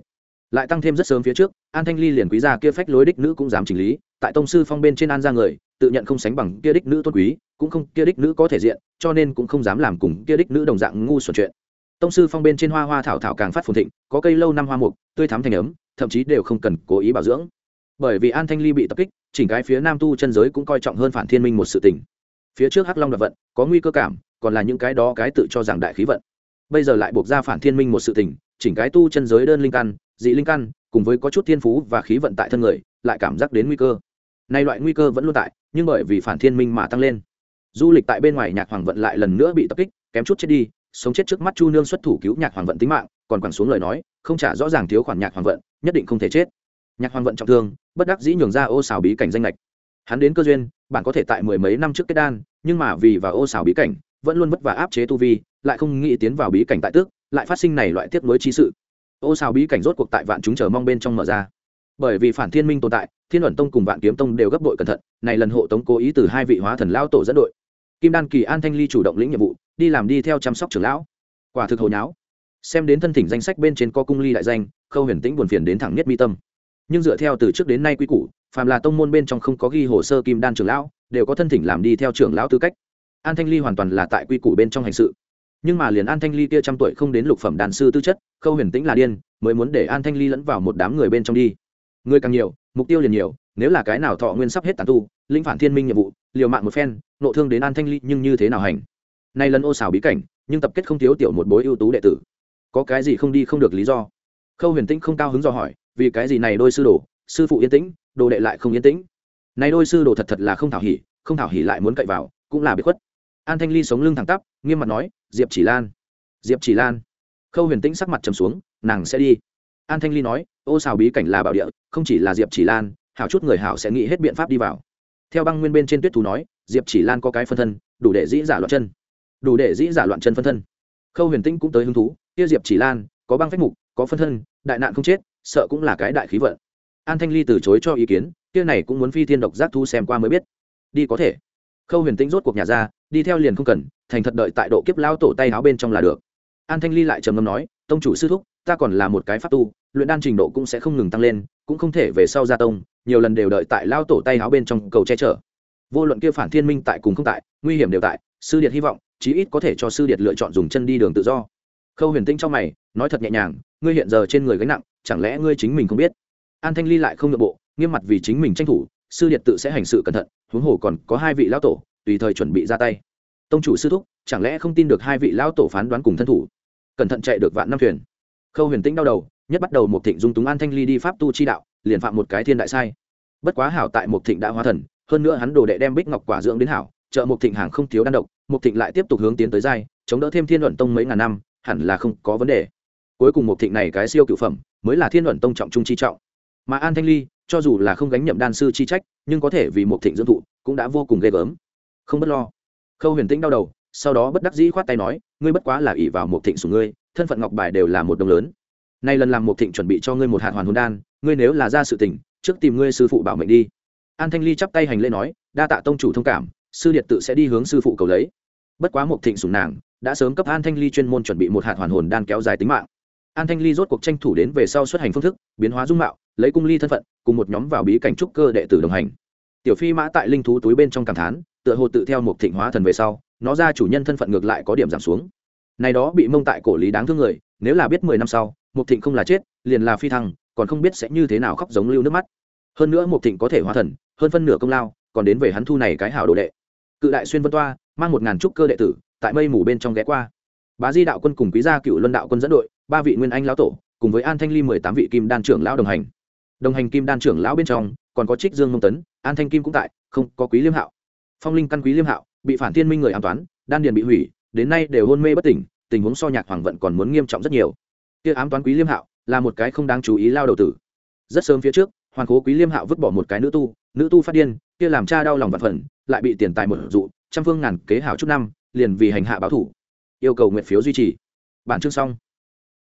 Lại tăng thêm rất sớm phía trước, an thanh ly liền quý gia kia phách lối đích nữ cũng dám chỉnh lý, tại tông sư phong bên trên an gia người, tự nhận không sánh bằng kia đích nữ tôn quý, cũng không kia đích nữ có thể diện, cho nên cũng không dám làm cùng kia đích nữ đồng dạng ngu xuẩn chuyện. Tông sư phong bên trên hoa hoa thảo thảo càng phát phồn thịnh, có cây lâu năm hoa mục, tươi thắm thành ấm, thậm chí đều không cần cố ý bảo dưỡng. Bởi vì an thanh ly bị tập kích, chỉnh cái phía nam tu chân giới cũng coi trọng hơn phản thiên minh một sự tình. Phía trước hắc long đặc vận, có nguy cơ cảm còn là những cái đó cái tự cho rằng đại khí vận. Bây giờ lại buộc ra phản thiên minh một sự tình, chỉnh cái tu chân giới đơn linh căn, dị linh căn, cùng với có chút thiên phú và khí vận tại thân người, lại cảm giác đến nguy cơ. Nay loại nguy cơ vẫn luôn tại, nhưng bởi vì phản thiên minh mà tăng lên. Du lịch tại bên ngoài nhạc hoàng vận lại lần nữa bị tập kích, kém chút chết đi, sống chết trước mắt chu nương xuất thủ cứu nhạc hoàng vận tính mạng, còn quẳng xuống lời nói, không trả rõ ràng thiếu khoản nhạc hoàng vận, nhất định không thể chết. Nhạc hoàng vận trọng thương, bất đắc dĩ nhường ra ô xào bí cảnh danh lệch hắn đến cơ duyên bạn có thể tại mười mấy năm trước kết đan, nhưng mà vì vào ô xào bí cảnh vẫn luôn vất vả áp chế tu vi, lại không nghĩ tiến vào bí cảnh tại tước, lại phát sinh này loại tiếp nối trí sự. Ô xào bí cảnh rốt cuộc tại vạn chúng chờ mong bên trong mở ra. Bởi vì phản thiên minh tồn tại, thiên luận tông cùng vạn kiếm tông đều gấp đội cẩn thận, này lần hộ tống cố ý từ hai vị hóa thần lao tổ dẫn đội. Kim đan kỳ an thanh ly chủ động lĩnh nhiệm vụ, đi làm đi theo chăm sóc trưởng lão. Quả thực hồi nháo. Xem đến thân thỉnh danh sách bên trên co cung ly đại danh, khâu huyền tĩnh buồn phiền đến thẳng nhất mi tâm. Nhưng dựa theo từ trước đến nay quy củ, phàm là tông môn bên trong không có ghi hồ sơ kim đan trưởng lão, đều có thân thỉnh làm đi theo trưởng lão tư cách an thanh ly hoàn toàn là tại quy củ bên trong hành sự. Nhưng mà liền an thanh ly kia trăm tuổi không đến lục phẩm đàn sư tư chất, khâu huyền tĩnh là điên, mới muốn để an thanh ly lẫn vào một đám người bên trong đi. Người càng nhiều, mục tiêu liền nhiều, nếu là cái nào thọ nguyên sắp hết tàn tu linh phản thiên minh nhiệm vụ, liều mạng một phen, nộ thương đến an thanh ly nhưng như thế nào hành? Nay lần ô xào bí cảnh, nhưng tập kết không thiếu tiểu một bối ưu tú đệ tử. Có cái gì không đi không được lý do? Khâu huyền tĩnh không cao hứng do hỏi, vì cái gì này đôi sư đồ, sư phụ yên tĩnh, đồ đệ lại không yên tĩnh? Này đôi sư đồ thật thật là không thảo hỉ, không thảo hỉ lại muốn cậy vào, cũng là bị khuất an thanh ly sống lưng thẳng tắp, nghiêm mặt nói, diệp chỉ lan, diệp chỉ lan. Khâu huyền tĩnh sắc mặt trầm xuống, nàng sẽ đi. An thanh ly nói, ô xào bí cảnh là bảo địa, không chỉ là diệp chỉ lan, hảo chút người hảo sẽ nghĩ hết biện pháp đi vào. Theo băng nguyên bên trên tuyết thú nói, diệp chỉ lan có cái phân thân, đủ để dĩ giả loạn chân. Đủ để dĩ giả loạn chân phân thân. Khâu huyền tĩnh cũng tới hứng thú, kia diệp chỉ lan, có băng phách mục, có phân thân, đại nạn không chết, sợ cũng là cái đại khí vận. An thanh ly từ chối cho ý kiến, kia này cũng muốn phi thiên độc giác thu xem qua mới biết. Đi có thể. Khâu huyền tĩnh rốt cuộc nhà ra đi theo liền không cần, thành thật đợi tại độ kiếp lao tổ tay áo bên trong là được. An thanh ly lại trầm ngâm nói, tông chủ sư thúc, ta còn là một cái pháp tu, luyện đan trình độ cũng sẽ không ngừng tăng lên, cũng không thể về sau gia tông, nhiều lần đều đợi tại lao tổ tay áo bên trong cầu che chở. Vô luận kia phản thiên minh tại cùng không tại, nguy hiểm đều tại, sư điệt hy vọng, chí ít có thể cho sư điệt lựa chọn dùng chân đi đường tự do. Khâu huyền tinh trong mày, nói thật nhẹ nhàng, ngươi hiện giờ trên người gánh nặng, chẳng lẽ ngươi chính mình không biết? An thanh ly lại không nội bộ, nghiêm mặt vì chính mình tranh thủ, sư điệt tự sẽ hành sự cẩn thận, huống hồ còn có hai vị lao tổ tùy thời chuẩn bị ra tay. Tông chủ sư thúc, chẳng lẽ không tin được hai vị lão tổ phán đoán cùng thân thủ? Cẩn thận chạy được vạn năm thuyền. Khâu huyền tĩnh đau đầu, nhất bắt đầu một thịnh dung túng an thanh ly đi pháp tu chi đạo, liền phạm một cái thiên đại sai. Bất quá hảo tại một thịnh đã hóa thần, hơn nữa hắn đồ đệ đem bích ngọc quả dưỡng đến hảo, trợ một thịnh hàng không thiếu đan độc, một thịnh lại tiếp tục hướng tiến tới giai, chống đỡ thêm thiên luận tông mấy ngàn năm, hẳn là không có vấn đề. Cuối cùng một thịnh này cái siêu cựu phẩm, mới là thiên luận tông trọng trung chi trọng. Mà an thanh ly, cho dù là không gánh nhậm đan sư chi trách, nhưng có thể vì một thịnh dưỡng thụ, cũng đã vô cùng ghê gớm không bất lo. Khâu huyền tĩnh đau đầu, sau đó bất đắc dĩ khoát tay nói, ngươi bất quá là ỷ vào một thịnh sủng ngươi, thân phận ngọc bài đều là một đồng lớn. Nay lần làm một thịnh chuẩn bị cho ngươi một hạt hoàn hồn đan, ngươi nếu là ra sự tình, trước tìm ngươi sư phụ bảo mệnh đi. An thanh ly chắp tay hành lễ nói, đa tạ tông chủ thông cảm, sư điệt tự sẽ đi hướng sư phụ cầu lấy. Bất quá một thịnh sủng nàng, đã sớm cấp an thanh ly chuyên môn chuẩn bị một hạt hoàn hồn đan kéo dài tính mạng. An thanh ly rốt cuộc tranh thủ đến về sau xuất hành phương thức, biến hóa dung mạo, lấy cung ly thân phận, cùng một nhóm vào bí cảnh trúc cơ đệ tử đồng hành. Tiểu phi mã tại linh thú túi bên trong cảm thán tựa hồ tự theo một thịnh hóa thần về sau, nó ra chủ nhân thân phận ngược lại có điểm giảm xuống. Này đó bị mông tại cổ lý đáng thương người, nếu là biết mười năm sau một thịnh không là chết, liền là phi thăng, còn không biết sẽ như thế nào khóc giống lưu nước mắt. Hơn nữa một thịnh có thể hóa thần, hơn phân nửa công lao, còn đến về hắn thu này cái hảo đồ đệ. Cự đại xuyên vân toa, mang một ngàn trúc cơ đệ tử, tại mây mù bên trong ghé qua. Bá di đạo quân cùng quý gia cựu luân đạo quân dẫn đội, ba vị nguyên anh lão tổ, cùng với an thanh ly mười tám vị kim đan trưởng lão đồng hành. Đồng hành kim đan trưởng lão bên trong, còn có trích dương mông tấn, an thanh kim cũng tại, không có quý liêm hạo phong linh căn quý liêm hạo, bị phản thiên minh người an toán, đan điền bị hủy, đến nay đều hôn mê bất tỉnh, tình huống so nhạc hoàng vận còn muốn nghiêm trọng rất nhiều. Kia ám toán quý liêm hạo là một cái không đáng chú ý lao đầu tử. Rất sớm phía trước, hoàng cố quý liêm hạo vứt bỏ một cái nữ tu nữ tu phát điên, kia làm cha đau lòng vặt phần, lại bị tiền tài một dụ, trăm phương ngàn kế hảo chút năm, liền vì hành hạ báo thủ. Yêu cầu nguyện phiếu duy trì. Bản chương xong.